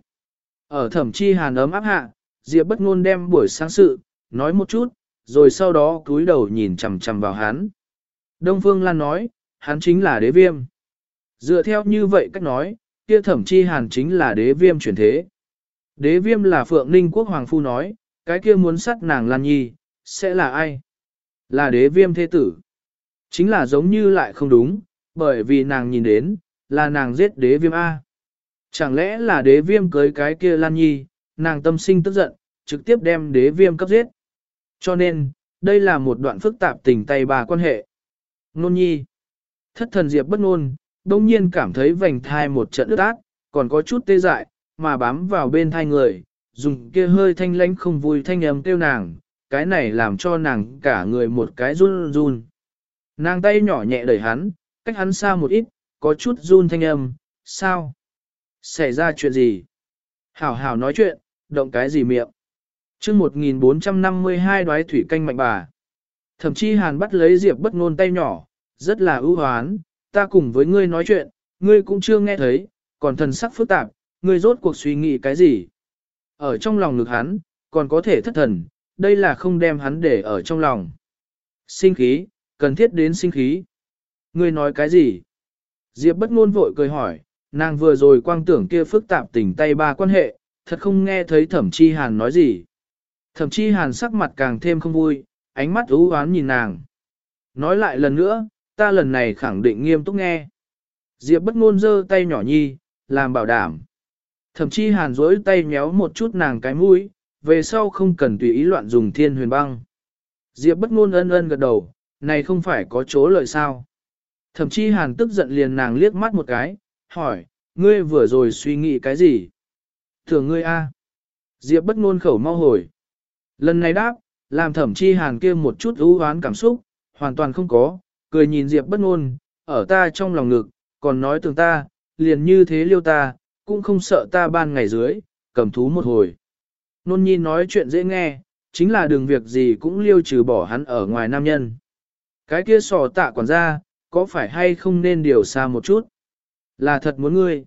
Ở thẩm chi hàn ấm áp hạ, Diệp bất ngôn đem buổi sáng sự, nói một chút, rồi sau đó cúi đầu nhìn chằm chằm vào hắn. Đông Phương Lan nói, hắn chính là đế viêm. Dựa theo như vậy cách nói, kia thẩm chi hàn chính là đế viêm chuyển thế. Đế viêm là Phượng Ninh Quốc Hoàng Phu nói, cái kia muốn sát nàng Lan Nhi, sẽ là ai? Là đế viêm thế tử. Chính là giống như lại không đúng, bởi vì nàng nhìn đến, là nàng giết đế viêm A. Chẳng lẽ là đế viêm cưới cái kia Lan Nhi, nàng tâm sinh tức giận, trực tiếp đem đế viêm cấp giết. Cho nên, đây là một đoạn phức tạp tình tay bà quan hệ. Nôn nhi. Thất thần diệp bất ngôn, đông nhiên cảm thấy vành thai một trận ướt át, còn có chút tê dại, mà bám vào bên thai người, dùng kia hơi thanh lãnh không vui thanh âm kêu nàng, cái này làm cho nàng cả người một cái run run. Nàng tay nhỏ nhẹ đẩy hắn, cách hắn xa một ít, có chút run thanh âm, sao? Xảy ra chuyện gì? Hảo hảo nói chuyện, động cái gì miệng? Chương 1452 đoái thủy canh mạnh bà. Thậm chí hàn bắt lấy Diệp bất ngôn tay nhỏ, rất là ưu hoán, ta cùng với ngươi nói chuyện, ngươi cũng chưa nghe thấy, còn thần sắc phức tạp, ngươi rốt cuộc suy nghĩ cái gì. Ở trong lòng ngực hắn, còn có thể thất thần, đây là không đem hắn để ở trong lòng. Sinh khí, cần thiết đến sinh khí. Ngươi nói cái gì? Diệp bất ngôn vội cười hỏi, nàng vừa rồi quang tưởng kia phức tạp tình tay ba quan hệ, thật không nghe thấy thẩm chi hàn nói gì. Thẩm chi hàn sắc mặt càng thêm không vui, ánh mắt ú oán nhìn nàng. Nói lại lần nữa, ta lần này khẳng định nghiêm túc nghe. Diệp bất ngôn giơ tay nhỏ nhi, làm bảo đảm. Thậm chí hàn rỗi tay nhéo một chút nàng cái mũi, về sau không cần tùy ý loạn dùng thiên huyền băng. Diệp bất ngôn ân ân gật đầu, này không phải có chỗ lợi sao. Thậm chí hàn tức giận liền nàng liếc mắt một cái, hỏi, ngươi vừa rồi suy nghĩ cái gì? Thường ngươi a Diệp bất ngôn khẩu mau hồi. Lần này đáp, làm thẩm chi hàn kia một chút ưu hoán cảm xúc, hoàn toàn không có, cười nhìn Diệp bất ngôn, ở ta trong lòng ngực, còn nói tưởng ta, liền như thế liêu ta, cũng không sợ ta ban ngày dưới, cầm thú một hồi. Nôn nhi nói chuyện dễ nghe, chính là đường việc gì cũng liêu trừ bỏ hắn ở ngoài nam nhân. Cái kia sò tạ quản gia, có phải hay không nên điều xa một chút? Là thật muốn ngươi.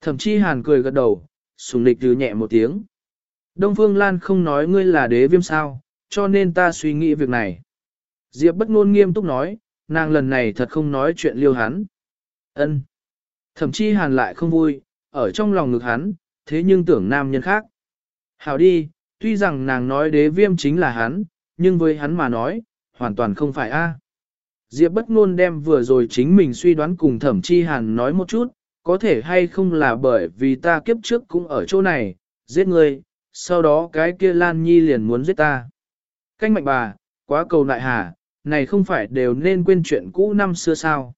Thẩm chi hàn cười gật đầu, sùng lịch từ nhẹ một tiếng. Đông Phương Lan không nói ngươi là đế viêm sao, cho nên ta suy nghĩ việc này. Diệp bất ngôn nghiêm túc nói, nàng lần này thật không nói chuyện liêu hắn. Ân. Thậm chí hàn lại không vui, ở trong lòng ngực hắn, thế nhưng tưởng nam nhân khác. Hảo đi, tuy rằng nàng nói đế viêm chính là hắn, nhưng với hắn mà nói, hoàn toàn không phải a. Diệp bất ngôn đem vừa rồi chính mình suy đoán cùng thẩm chi hàn nói một chút, có thể hay không là bởi vì ta kiếp trước cũng ở chỗ này, giết ngươi sau đó cái kia Lan Nhi liền muốn giết ta. Canh mạnh bà, quá cầu nại hà, này không phải đều nên quên chuyện cũ năm xưa sao.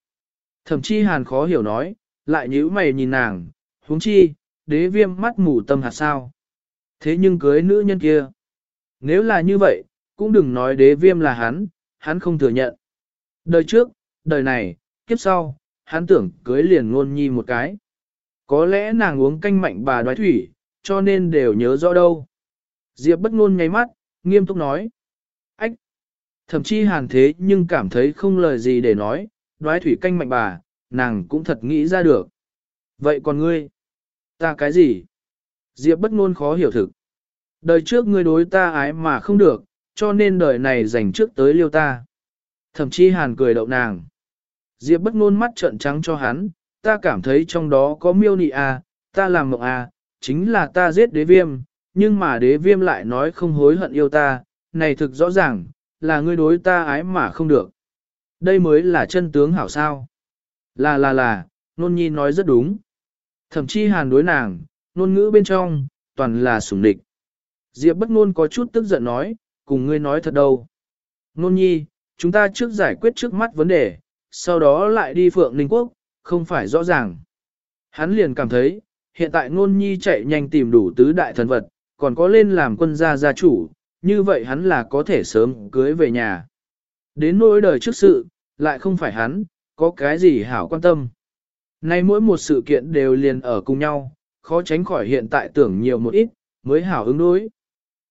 Thậm chí hàn khó hiểu nói, lại nhíu mày nhìn nàng, huống chi, đế viêm mắt mù tâm hạt sao. Thế nhưng cưới nữ nhân kia. Nếu là như vậy, cũng đừng nói đế viêm là hắn, hắn không thừa nhận. Đời trước, đời này, kiếp sau, hắn tưởng cưới liền ngôn nhi một cái. Có lẽ nàng uống canh mạnh bà đoái thủy, cho nên đều nhớ rõ đâu. Diệp bất ngôn nháy mắt, nghiêm túc nói. Ách! Thậm chí hàn thế nhưng cảm thấy không lời gì để nói, đoái thủy canh mạnh bà, nàng cũng thật nghĩ ra được. Vậy còn ngươi? Ta cái gì? Diệp bất ngôn khó hiểu thực. Đời trước ngươi đối ta ái mà không được, cho nên đời này dành trước tới liêu ta. Thậm chí hàn cười đậu nàng. Diệp bất ngôn mắt trợn trắng cho hắn, ta cảm thấy trong đó có miêu nị à, ta làm mộng à, chính là ta giết đế viêm, nhưng mà đế viêm lại nói không hối hận yêu ta, này thực rõ ràng, là ngươi đối ta ái mà không được. Đây mới là chân tướng hảo sao. Là là là, nôn nhi nói rất đúng. Thậm chí hàn đối nàng, nôn ngữ bên trong, toàn là sủng địch. Diệp bất ngôn có chút tức giận nói, cùng ngươi nói thật đâu. Nôn nhi, chúng ta trước giải quyết trước mắt vấn đề, sau đó lại đi Phượng Ninh Quốc, không phải rõ ràng. Hắn liền cảm thấy, hiện tại ngôn nhi chạy nhanh tìm đủ tứ đại thần vật, còn có lên làm quân gia gia chủ, như vậy hắn là có thể sớm cưới về nhà. Đến nỗi đời trước sự, lại không phải hắn, có cái gì hảo quan tâm. Nay mỗi một sự kiện đều liền ở cùng nhau, khó tránh khỏi hiện tại tưởng nhiều một ít, mới hảo ứng đối.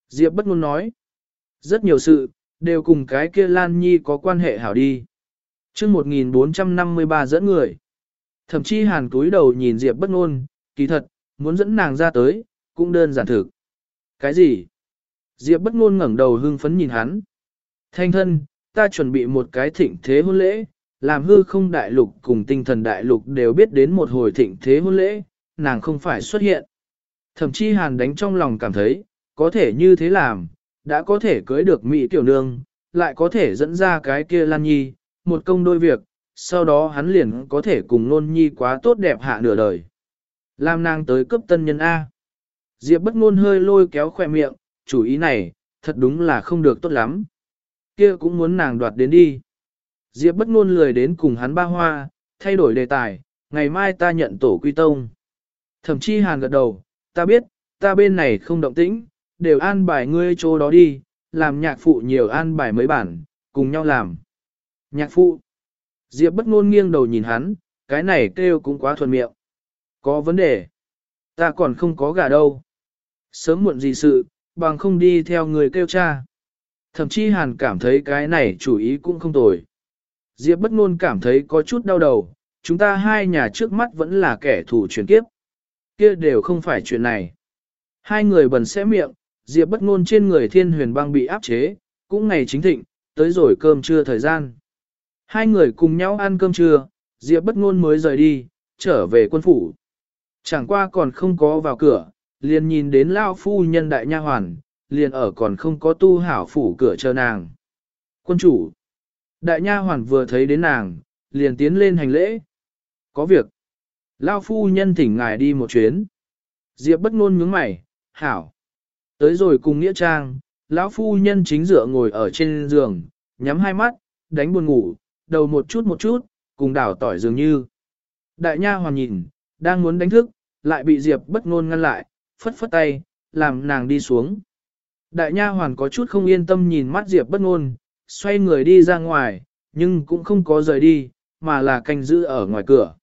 Diệp bất ngôn nói, rất nhiều sự, đều cùng cái kia Lan Nhi có quan hệ hảo đi. Trước 1453 dẫn người. Thậm chí hàn túi đầu nhìn Diệp bất ngôn, kỳ thật, muốn dẫn nàng ra tới, cũng đơn giản thực. Cái gì? Diệp bất ngôn ngẩng đầu hưng phấn nhìn hắn. Thanh thân, ta chuẩn bị một cái thịnh thế hôn lễ, làm hư không đại lục cùng tinh thần đại lục đều biết đến một hồi thịnh thế hôn lễ, nàng không phải xuất hiện. Thậm chí hàn đánh trong lòng cảm thấy, có thể như thế làm, đã có thể cưới được Mỹ tiểu nương, lại có thể dẫn ra cái kia Lan Nhi, một công đôi việc, sau đó hắn liền có thể cùng nôn nhi quá tốt đẹp hạ nửa đời. Làm nàng tới cấp tân nhân A. Diệp bất ngôn hơi lôi kéo khỏe miệng, chủ ý này, thật đúng là không được tốt lắm. Kia cũng muốn nàng đoạt đến đi. Diệp bất ngôn lười đến cùng hắn ba hoa, thay đổi đề tài, ngày mai ta nhận tổ quy tông. Thậm chí hàn gật đầu, ta biết, ta bên này không động tĩnh, đều an bài ngươi chỗ đó đi, làm nhạc phụ nhiều an bài mấy bản, cùng nhau làm. Nhạc phụ. Diệp bất ngôn nghiêng đầu nhìn hắn, cái này kêu cũng quá thuần miệng. Có vấn đề. Ta còn không có gà đâu. Sớm muộn gì sự, bằng không đi theo người kêu cha. Thậm chí hàn cảm thấy cái này chủ ý cũng không tồi. Diệp bất ngôn cảm thấy có chút đau đầu, chúng ta hai nhà trước mắt vẫn là kẻ thù truyền kiếp. Kia đều không phải chuyện này. Hai người bần sẽ miệng, Diệp bất ngôn trên người thiên huyền băng bị áp chế, cũng ngày chính thịnh, tới rồi cơm trưa thời gian. Hai người cùng nhau ăn cơm trưa, Diệp bất ngôn mới rời đi, trở về quân phủ. Chẳng qua còn không có vào cửa, liền nhìn đến lao phu nhân đại nha hoàn, liền ở còn không có tu hảo phủ cửa chờ nàng. Quân chủ. Đại nha hoàn vừa thấy đến nàng, liền tiến lên hành lễ. Có việc. Lao phu nhân thỉnh ngài đi một chuyến. Diệp bất ngôn nhướng mày, hảo. Tới rồi cùng nghĩa trang, lão phu nhân chính dựa ngồi ở trên giường, nhắm hai mắt, đánh buồn ngủ, đầu một chút một chút, cùng đảo tỏi dường như. Đại nha hoàn nhìn, đang muốn đánh thức, lại bị Diệp bất ngôn ngăn lại, phất phất tay, làm nàng đi xuống. Đại nha hoàn có chút không yên tâm nhìn mắt Diệp bất ngôn, xoay người đi ra ngoài, nhưng cũng không có rời đi, mà là canh giữ ở ngoài cửa.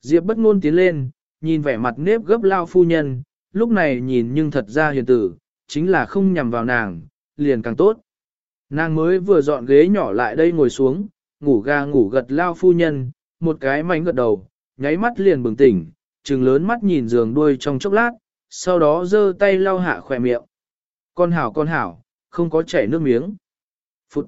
Diệp bất ngôn tiến lên, nhìn vẻ mặt nếp gấp lao phu nhân, lúc này nhìn nhưng thật ra hiền tử, chính là không nhằm vào nàng, liền càng tốt. Nàng mới vừa dọn ghế nhỏ lại đây ngồi xuống, ngủ ga ngủ gật lao phu nhân, một cái mảnh gật đầu, nháy mắt liền bừng tỉnh, trừng lớn mắt nhìn giường đuôi trong chốc lát, sau đó giơ tay lau hạ khỏe miệng. Con hảo con hảo, không có chảy nước miếng. Phụt.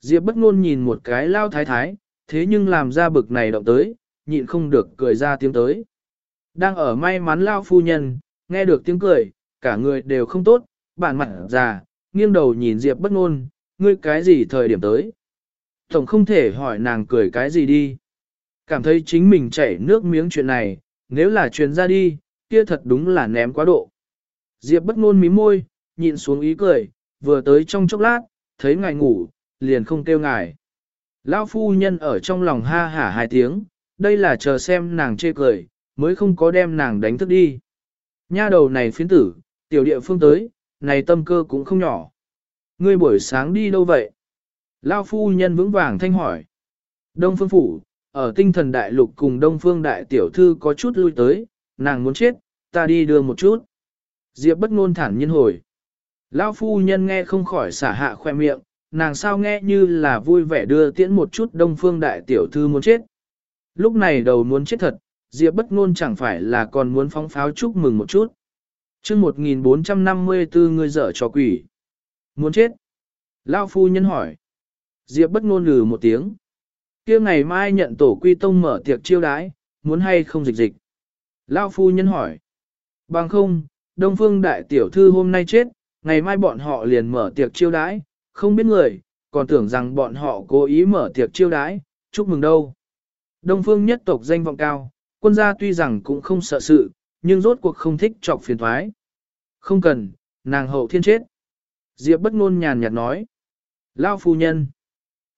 Diệp bất ngôn nhìn một cái lao thái thái, thế nhưng làm ra bực này động tới, nhịn không được cười ra tiếng tới. Đang ở may mắn lao phu nhân, nghe được tiếng cười, cả người đều không tốt, bản mặt già, nghiêng đầu nhìn Diệp bất ngôn, ngươi cái gì thời điểm tới. Tổng không thể hỏi nàng cười cái gì đi. Cảm thấy chính mình chảy nước miếng chuyện này, nếu là truyền ra đi, kia thật đúng là ném quá độ. Diệp bất ngôn mím môi, nhịn xuống ý cười, vừa tới trong chốc lát, thấy ngài ngủ, liền không kêu ngài. Lão phu nhân ở trong lòng ha hả hai tiếng, đây là chờ xem nàng chê cười, mới không có đem nàng đánh thức đi. Nha đầu này phiến tử, tiểu địa phương tới, này tâm cơ cũng không nhỏ. Ngươi buổi sáng đi đâu vậy? Lao phu nhân vững vàng thanh hỏi. Đông phương phủ, ở tinh thần đại lục cùng đông phương đại tiểu thư có chút lui tới, nàng muốn chết, ta đi đưa một chút. Diệp bất ngôn thản nhiên hồi. Lao phu nhân nghe không khỏi xả hạ khoe miệng, nàng sao nghe như là vui vẻ đưa tiễn một chút đông phương đại tiểu thư muốn chết. Lúc này đầu muốn chết thật, Diệp bất ngôn chẳng phải là còn muốn phóng pháo chúc mừng một chút. Trước 1454 người dở cho quỷ. Muốn chết. Lao phu nhân hỏi. Diệp bất ngôn lừ một tiếng kia ngày mai nhận tổ quy tông mở tiệc chiêu đái, muốn hay không dịch dịch. Lao phu nhân hỏi. Bằng không, Đông Phương Đại Tiểu Thư hôm nay chết, ngày mai bọn họ liền mở tiệc chiêu đái, không biết người, còn tưởng rằng bọn họ cố ý mở tiệc chiêu đái, chúc mừng đâu. Đông Phương nhất tộc danh vọng cao, quân gia tuy rằng cũng không sợ sự, nhưng rốt cuộc không thích trọc phiền thoái. Không cần, nàng hậu thiên chết. Diệp bất ngôn nhàn nhạt nói. Lao phu nhân.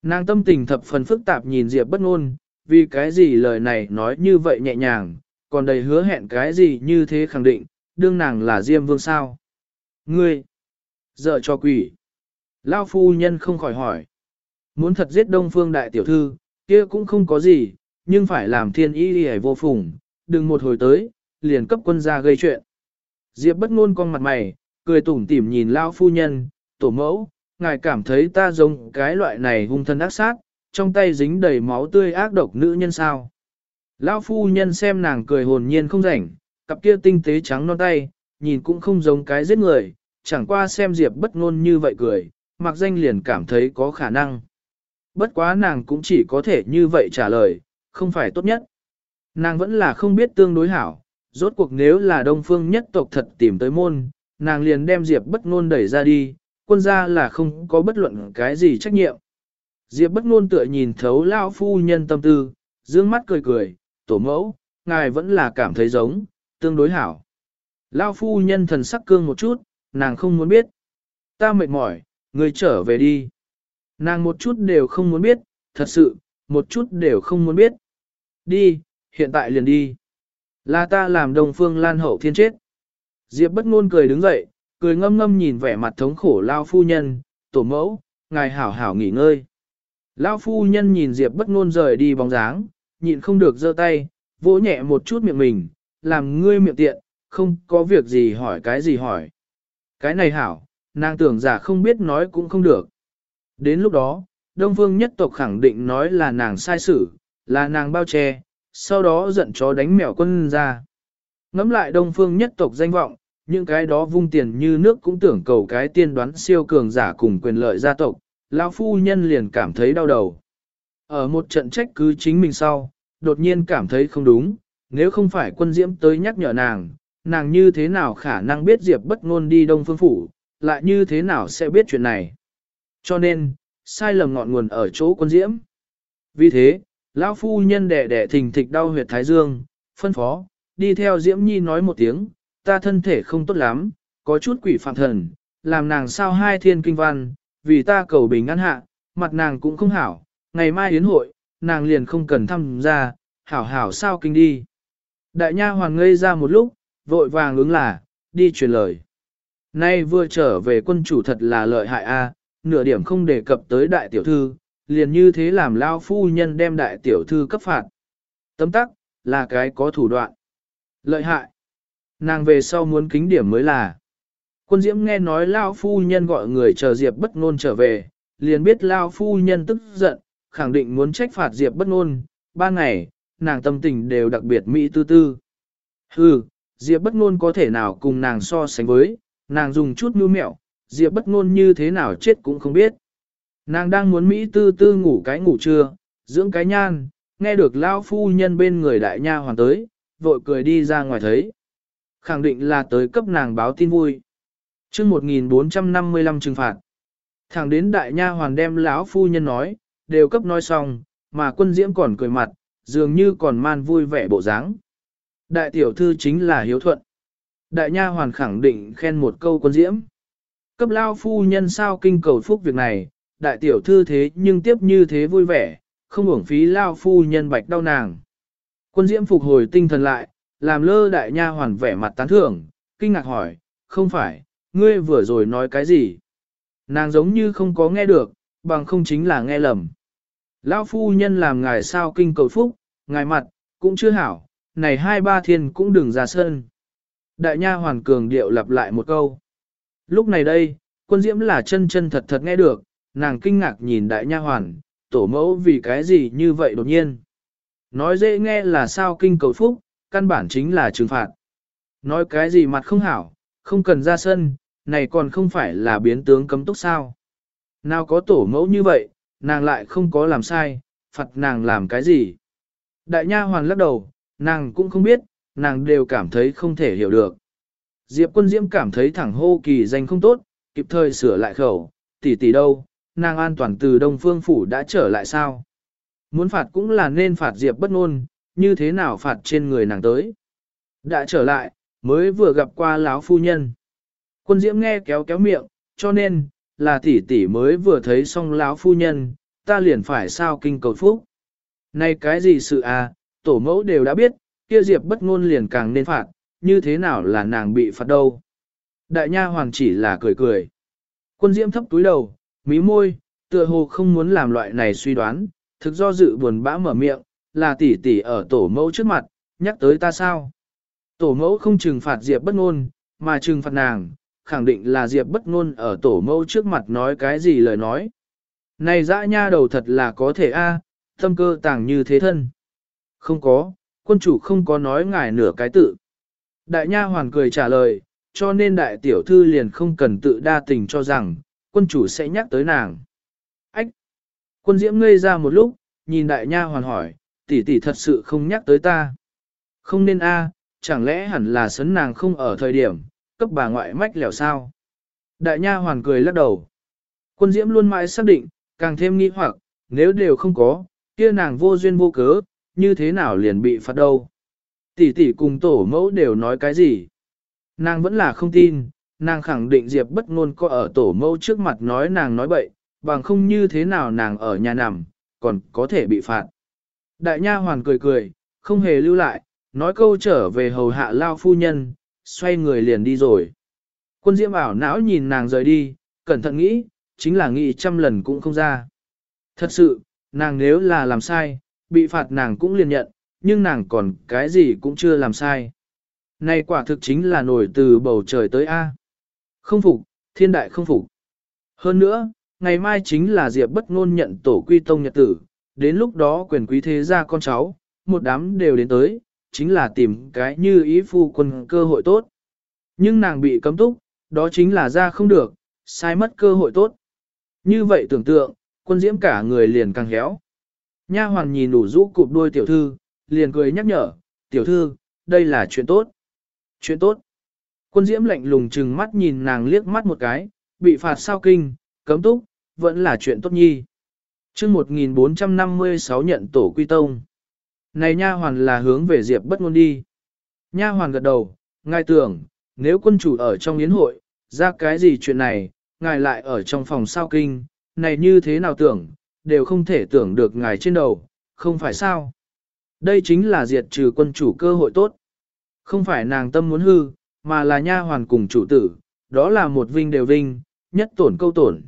Nàng tâm tình thập phần phức tạp nhìn Diệp bất ngôn, vì cái gì lời này nói như vậy nhẹ nhàng, còn đầy hứa hẹn cái gì như thế khẳng định, đương nàng là Diêm Vương sao. Ngươi, dợ cho quỷ. Lao phu nhân không khỏi hỏi. Muốn thật giết Đông Phương Đại Tiểu Thư, kia cũng không có gì, nhưng phải làm thiên y đi vô phùng, đừng một hồi tới, liền cấp quân gia gây chuyện. Diệp bất ngôn con mặt mày, cười tủm tỉm nhìn Lao phu nhân, tổ mẫu, ngài cảm thấy ta giống cái loại này hung thân ác sát, trong tay dính đầy máu tươi ác độc nữ nhân sao. Lão phu nhân xem nàng cười hồn nhiên không rảnh, cặp kia tinh tế trắng non tay, nhìn cũng không giống cái giết người, chẳng qua xem Diệp bất ngôn như vậy cười, mặc danh liền cảm thấy có khả năng. Bất quá nàng cũng chỉ có thể như vậy trả lời, không phải tốt nhất. Nàng vẫn là không biết tương đối hảo, rốt cuộc nếu là đông phương nhất tộc thật tìm tới môn, nàng liền đem Diệp bất ngôn đẩy ra đi, quân gia là không có bất luận cái gì trách nhiệm. Diệp bất ngôn tựa nhìn thấu lão phu nhân tâm tư, dương mắt cười cười, tổ mẫu, ngài vẫn là cảm thấy giống, tương đối hảo. Lão phu nhân thần sắc cương một chút, nàng không muốn biết. Ta mệt mỏi, người trở về đi. Nàng một chút đều không muốn biết, thật sự, một chút đều không muốn biết. Đi, hiện tại liền đi. Là ta làm đồng phương lan hậu thiên chết. Diệp bất ngôn cười đứng dậy, cười ngâm ngâm nhìn vẻ mặt thống khổ lao phu nhân, tổ mẫu, ngài hảo hảo nghỉ ngơi. Lao phu nhân nhìn Diệp bất ngôn rời đi bóng dáng, nhịn không được giơ tay, vỗ nhẹ một chút miệng mình, làm ngươi miệng tiện, không có việc gì hỏi cái gì hỏi. Cái này hảo, nàng tưởng giả không biết nói cũng không được. Đến lúc đó, Đông Phương nhất tộc khẳng định nói là nàng sai xử, là nàng bao che, sau đó giận chó đánh mèo quân ra. Ngắm lại Đông Phương nhất tộc danh vọng, những cái đó vung tiền như nước cũng tưởng cầu cái tiên đoán siêu cường giả cùng quyền lợi gia tộc, lão phu nhân liền cảm thấy đau đầu. Ở một trận trách cứ chính mình sau, đột nhiên cảm thấy không đúng, nếu không phải quân diễm tới nhắc nhở nàng, nàng như thế nào khả năng biết Diệp bất ngôn đi Đông Phương Phủ, lại như thế nào sẽ biết chuyện này. Cho nên, sai lầm ngọn nguồn ở chỗ quân diễm. Vì thế, lão phu nhân đẻ đẻ thình thịch đau huyệt thái dương, phân phó, đi theo Diễm Nhi nói một tiếng, ta thân thể không tốt lắm, có chút quỷ phạm thần, làm nàng sao hai thiên kinh văn, vì ta cầu bình an hạ, mặt nàng cũng không hảo, ngày mai yến hội, nàng liền không cần tham gia, hảo hảo sao kinh đi. Đại nha hoàng ngây ra một lúc, vội vàng ứng là, đi truyền lời. Nay vừa trở về quân chủ thật là lợi hại a, à, nửa điểm không đề cập tới đại tiểu thư, liền như thế làm lao phu nhân đem đại tiểu thư cấp phạt. Tấm tắc, là cái có thủ đoạn. Lợi hại. Nàng về sau muốn kính điểm mới là. Quân diễm nghe nói lao phu nhân gọi người chờ Diệp bất ngôn trở về, liền biết lao phu nhân tức giận, khẳng định muốn trách phạt Diệp bất ngôn. Ba ngày, nàng tâm tình đều đặc biệt mỹ tư tư. Hừ, Diệp bất ngôn có thể nào cùng nàng so sánh với, nàng dùng chút mưu mẹo, Diệp bất ngôn như thế nào chết cũng không biết. Nàng đang muốn Mỹ tư tư ngủ cái ngủ trưa, dưỡng cái nhan, nghe được lao phu nhân bên người đại nha hoàn tới, vội cười đi ra ngoài thấy. Khẳng định là tới cấp nàng báo tin vui. chương 1455 trừng phạt. Thẳng đến đại nha hoàn đem lão phu nhân nói, đều cấp nói xong, mà quân diễm còn cười mặt, dường như còn man vui vẻ bộ dáng. Đại tiểu thư chính là hiếu thuận. Đại nha hoàn khẳng định khen một câu quân diễm. Cấp lao phu nhân sao kinh cầu phúc việc này, đại tiểu thư thế nhưng tiếp như thế vui vẻ, không uổng phí lao phu nhân bạch đau nàng. Quân diễm phục hồi tinh thần lại, làm lơ đại nha hoàn vẻ mặt tán thưởng, kinh ngạc hỏi, không phải, ngươi vừa rồi nói cái gì? Nàng giống như không có nghe được, bằng không chính là nghe lầm. Lão phu nhân làm ngài sao kinh cầu phúc, ngài mặt, cũng chưa hảo, này hai ba thiên cũng đừng ra sân. Đại nha hoàn cường điệu lặp lại một câu. Lúc này đây, quân diễm là chân chân thật thật nghe được, nàng kinh ngạc nhìn đại nha hoàn, tổ mẫu vì cái gì như vậy đột nhiên. Nói dễ nghe là sao kinh cầu phúc, căn bản chính là trừng phạt. Nói cái gì mặt không hảo, không cần ra sân, này còn không phải là biến tướng cấm túc sao. Nào có tổ mẫu như vậy, nàng lại không có làm sai, phạt nàng làm cái gì. Đại nha hoàn lắc đầu, nàng cũng không biết, nàng đều cảm thấy không thể hiểu được. Diệp quân diễm cảm thấy thẳng hô kỳ danh không tốt, kịp thời sửa lại khẩu, tỷ tỷ đâu, nàng an toàn từ Đông Phương Phủ đã trở lại sao? Muốn phạt cũng là nên phạt Diệp bất ngôn, như thế nào phạt trên người nàng tới? Đã trở lại, mới vừa gặp qua lão phu nhân. Quân diễm nghe kéo kéo miệng, cho nên, là tỷ tỷ mới vừa thấy xong lão phu nhân, ta liền phải sao kinh cầu phúc. Này cái gì sự à, tổ mẫu đều đã biết, kia Diệp bất ngôn liền càng nên phạt, như thế nào là nàng bị phạt đâu. Đại nha hoàng chỉ là cười cười. Quân diễm thấp túi đầu, mí môi, tựa hồ không muốn làm loại này suy đoán, thực do dự buồn bã mở miệng, là tỷ tỷ ở tổ mẫu trước mặt, nhắc tới ta sao. Tổ mẫu không trừng phạt Diệp bất ngôn, mà trừng phạt nàng, khẳng định là Diệp bất ngôn ở tổ mẫu trước mặt nói cái gì lời nói. Này dã nha đầu thật là có thể a, tâm cơ tàng như thế thân. Không có, quân chủ không có nói ngài nửa cái tự. Đại nha hoàn cười trả lời, cho nên đại tiểu thư liền không cần tự đa tình cho rằng, quân chủ sẽ nhắc tới nàng. Ách! Quân diễm ngây ra một lúc, nhìn đại nha hoàn hỏi, tỷ tỷ thật sự không nhắc tới ta. Không nên a, chẳng lẽ hẳn là sấn nàng không ở thời điểm, cấp bà ngoại mách lẻo sao? Đại nha hoàn cười lắc đầu. Quân diễm luôn mãi xác định, càng thêm nghi hoặc, nếu đều không có, kia nàng vô duyên vô cớ, như thế nào liền bị phạt đâu. Tỷ tỷ cùng tổ mẫu đều nói cái gì? Nàng vẫn là không tin, nàng khẳng định Diệp bất ngôn có ở tổ mẫu trước mặt nói nàng nói bậy, bằng không như thế nào nàng ở nhà nằm, còn có thể bị phạt. Đại nha hoàn cười cười, không hề lưu lại, nói câu trở về hầu hạ lao phu nhân, xoay người liền đi rồi. Quân diễm ảo não nhìn nàng rời đi, cẩn thận nghĩ, chính là nghĩ trăm lần cũng không ra. Thật sự, nàng nếu là làm sai, bị phạt nàng cũng liền nhận, nhưng nàng còn cái gì cũng chưa làm sai. Này quả thực chính là nổi từ bầu trời tới A. Không phục, thiên đại không phục. Hơn nữa, ngày mai chính là Diệp bất ngôn nhận tổ quy tông nhật tử, đến lúc đó quyền quý thế gia con cháu, một đám đều đến tới, chính là tìm cái như ý phu quân cơ hội tốt. Nhưng nàng bị cấm túc, đó chính là ra không được, sai mất cơ hội tốt. Như vậy tưởng tượng, quân diễm cả người liền càng héo. Nha hoàng nhìn đủ rũ cụp đuôi tiểu thư, liền cười nhắc nhở, tiểu thư, đây là chuyện tốt. Chuyện tốt. Quân diễm lạnh lùng chừng mắt nhìn nàng liếc mắt một cái, bị phạt sao kinh, cấm túc, vẫn là chuyện tốt nhi chương 1456 nhận tổ quy tông. Này nha hoàn là hướng về Diệp bất ngôn đi. Nha hoàn gật đầu, ngài tưởng, nếu quân chủ ở trong yến hội, ra cái gì chuyện này, ngài lại ở trong phòng sao kinh, này như thế nào tưởng, đều không thể tưởng được ngài trên đầu, không phải sao. Đây chính là diệt trừ quân chủ cơ hội tốt. Không phải nàng tâm muốn hư, mà là nha hoàn cùng chủ tử, đó là một vinh đều vinh, nhất tổn câu tổn.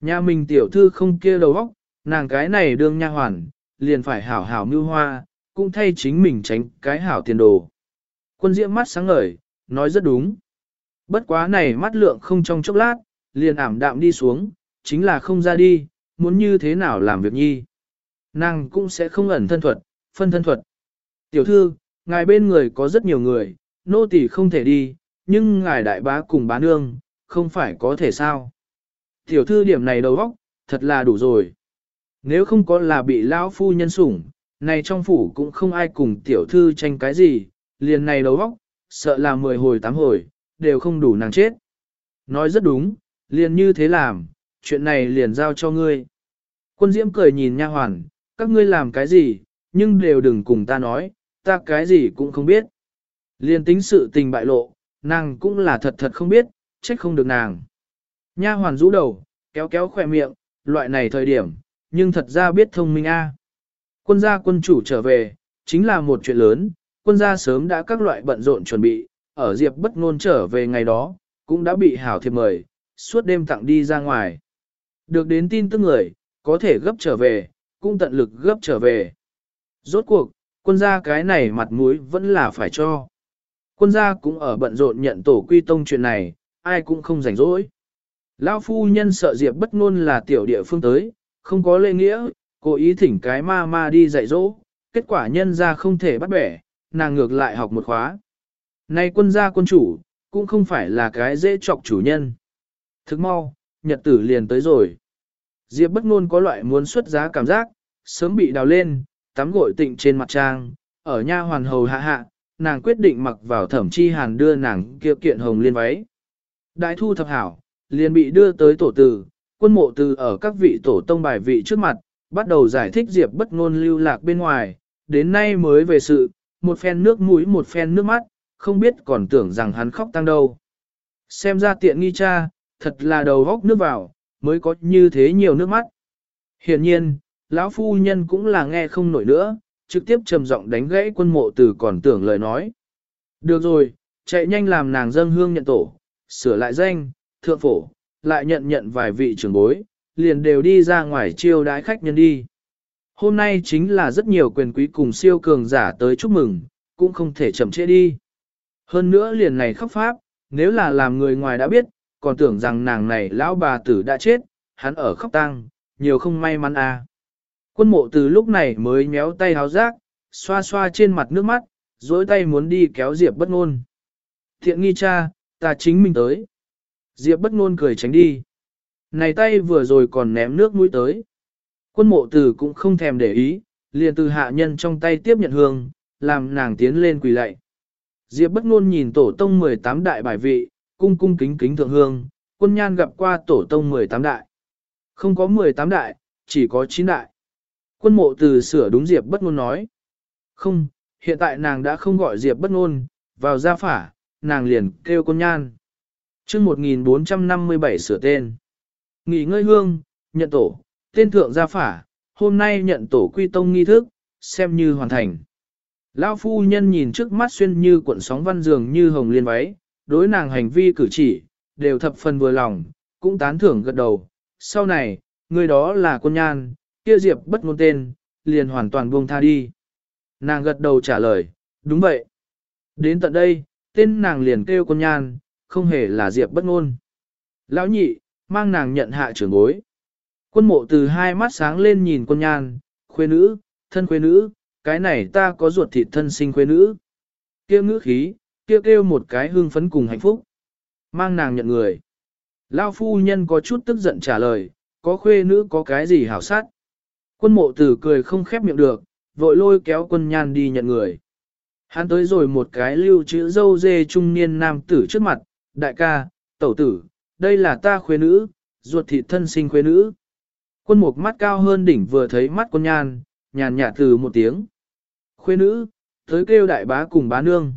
Nhà mình tiểu thư không kia đầu óc, nàng cái này đương nha hoàn, liền phải hảo hảo mưu hoa, cũng thay chính mình tránh cái hảo tiền đồ. Quân diễm mắt sáng ngời, nói rất đúng. Bất quá này mắt lượng không trong chốc lát, liền ảm đạm đi xuống, chính là không ra đi, muốn như thế nào làm việc nhi. Nàng cũng sẽ không ẩn thân thuật, phân thân thuật. Tiểu thư, ngài bên người có rất nhiều người, nô tỳ không thể đi, nhưng ngài đại bá cùng bá nương, không phải có thể sao. Tiểu thư điểm này đầu óc, thật là đủ rồi. Nếu không có là bị lão phu nhân sủng, này trong phủ cũng không ai cùng tiểu thư tranh cái gì, liền này đầu óc, sợ là mười hồi tám hồi, đều không đủ nàng chết. Nói rất đúng, liền như thế làm, chuyện này liền giao cho ngươi. Quân diễm cười nhìn nha hoàn, các ngươi làm cái gì, nhưng đều đừng cùng ta nói, ta cái gì cũng không biết. Liền tính sự tình bại lộ, nàng cũng là thật thật không biết, trách không được nàng. Nha hoàn rũ đầu, kéo kéo khỏe miệng, loại này thời điểm, nhưng thật ra biết thông minh a. Quân gia quân chủ trở về, chính là một chuyện lớn, quân gia sớm đã các loại bận rộn chuẩn bị, ở diệp bất ngôn trở về ngày đó, cũng đã bị hảo thiệp mời, suốt đêm tặng đi ra ngoài. Được đến tin tức người, có thể gấp trở về, cũng tận lực gấp trở về. Rốt cuộc, quân gia cái này mặt mũi vẫn là phải cho. Quân gia cũng ở bận rộn nhận tổ quy tông chuyện này, ai cũng không rảnh rỗi. Lão phu nhân sợ Diệp bất ngôn là tiểu địa phương tới, không có lễ nghĩa, cố ý thỉnh cái ma ma đi dạy dỗ, kết quả nhân ra không thể bắt bẻ, nàng ngược lại học một khóa. Nay quân gia quân chủ, cũng không phải là cái dễ chọc chủ nhân. Thức mau, nhật tử liền tới rồi. Diệp bất ngôn có loại muốn xuất giá cảm giác, sớm bị đào lên, tắm gội tịnh trên mặt trang, ở nha hoàn hầu hạ hạ, nàng quyết định mặc vào thẩm chi hàn đưa nàng kia kiện hồng liên váy. Đại thu thập hảo, liền bị đưa tới tổ tử, quân mộ từ ở các vị tổ tông bài vị trước mặt, bắt đầu giải thích Diệp bất ngôn lưu lạc bên ngoài, đến nay mới về sự, một phen nước mũi một phen nước mắt, không biết còn tưởng rằng hắn khóc tăng đâu. Xem ra tiện nghi cha, thật là đầu góc nước vào, mới có như thế nhiều nước mắt. Hiện nhiên, lão phu nhân cũng là nghe không nổi nữa, trực tiếp trầm giọng đánh gãy quân mộ từ còn tưởng lời nói. Được rồi, chạy nhanh làm nàng dâng hương nhận tổ, sửa lại danh, thượng phổ, lại nhận nhận vài vị trưởng bối, liền đều đi ra ngoài chiêu đái khách nhân đi. Hôm nay chính là rất nhiều quyền quý cùng siêu cường giả tới chúc mừng, cũng không thể chậm trễ đi. Hơn nữa liền này khóc pháp, nếu là làm người ngoài đã biết, còn tưởng rằng nàng này lão bà tử đã chết, hắn ở khóc tang, nhiều không may mắn à. Quân mộ từ lúc này mới méo tay háo rác, xoa xoa trên mặt nước mắt, dối tay muốn đi kéo Diệp bất ngôn. Thiện nghi cha, ta chính mình tới. Diệp bất ngôn cười tránh đi. Này tay vừa rồi còn ném nước mũi tới. Quân mộ tử cũng không thèm để ý, liền từ hạ nhân trong tay tiếp nhận hương, làm nàng tiến lên quỳ lạy. Diệp bất ngôn nhìn tổ tông 18 đại bài vị, cung cung kính kính thượng hương, quân nhan gặp qua tổ tông 18 đại. Không có 18 đại, chỉ có 9 đại. Quân mộ từ sửa đúng Diệp bất ngôn nói. Không, hiện tại nàng đã không gọi Diệp bất ngôn, vào gia phả, nàng liền kêu quân nhan chương 1457 sửa tên. Nghỉ ngơi hương, nhận tổ, tên thượng gia phả, hôm nay nhận tổ quy tông nghi thức, xem như hoàn thành. Lão phu nhân nhìn trước mắt xuyên như cuộn sóng văn dường như hồng liên váy, đối nàng hành vi cử chỉ, đều thập phần vừa lòng, cũng tán thưởng gật đầu. Sau này, người đó là quân nhan, kia diệp bất ngôn tên, liền hoàn toàn buông tha đi. Nàng gật đầu trả lời, đúng vậy. Đến tận đây, tên nàng liền kêu quân nhan, không hề là diệp bất ngôn. Lão nhị, mang nàng nhận hạ trưởng bối. Quân mộ từ hai mắt sáng lên nhìn quân nhan, khuê nữ, thân khuê nữ, cái này ta có ruột thịt thân sinh khuê nữ. Kêu ngữ khí, kêu kêu một cái hương phấn cùng hạnh phúc. Mang nàng nhận người. Lao phu nhân có chút tức giận trả lời, có khuê nữ có cái gì hảo sát. Quân mộ tử cười không khép miệng được, vội lôi kéo quân nhan đi nhận người. Hắn tới rồi một cái lưu chữ dâu dê trung niên nam tử trước mặt, đại ca, tẩu tử, đây là ta khuê nữ, ruột thịt thân sinh khuê nữ. Quân mục mắt cao hơn đỉnh vừa thấy mắt quân nhan, nhàn nhạt từ một tiếng. Khuê nữ, tới kêu đại bá cùng bá nương.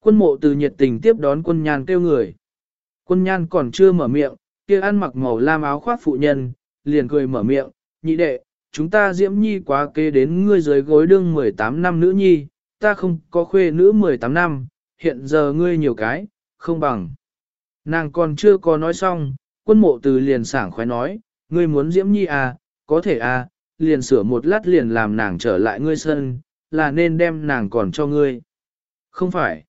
Quân mộ từ nhiệt tình tiếp đón quân nhan kêu người. Quân nhan còn chưa mở miệng, kia ăn mặc màu lam áo khoác phụ nhân, liền cười mở miệng, nhị đệ, chúng ta diễm nhi quá kế đến ngươi dưới gối đương 18 năm nữ nhi, ta không có khuê nữ 18 năm, hiện giờ ngươi nhiều cái, không bằng. Nàng còn chưa có nói xong, quân mộ từ liền sảng khoái nói, ngươi muốn diễm nhi à, có thể à, liền sửa một lát liền làm nàng trở lại ngươi sân, là nên đem nàng còn cho ngươi. Không phải.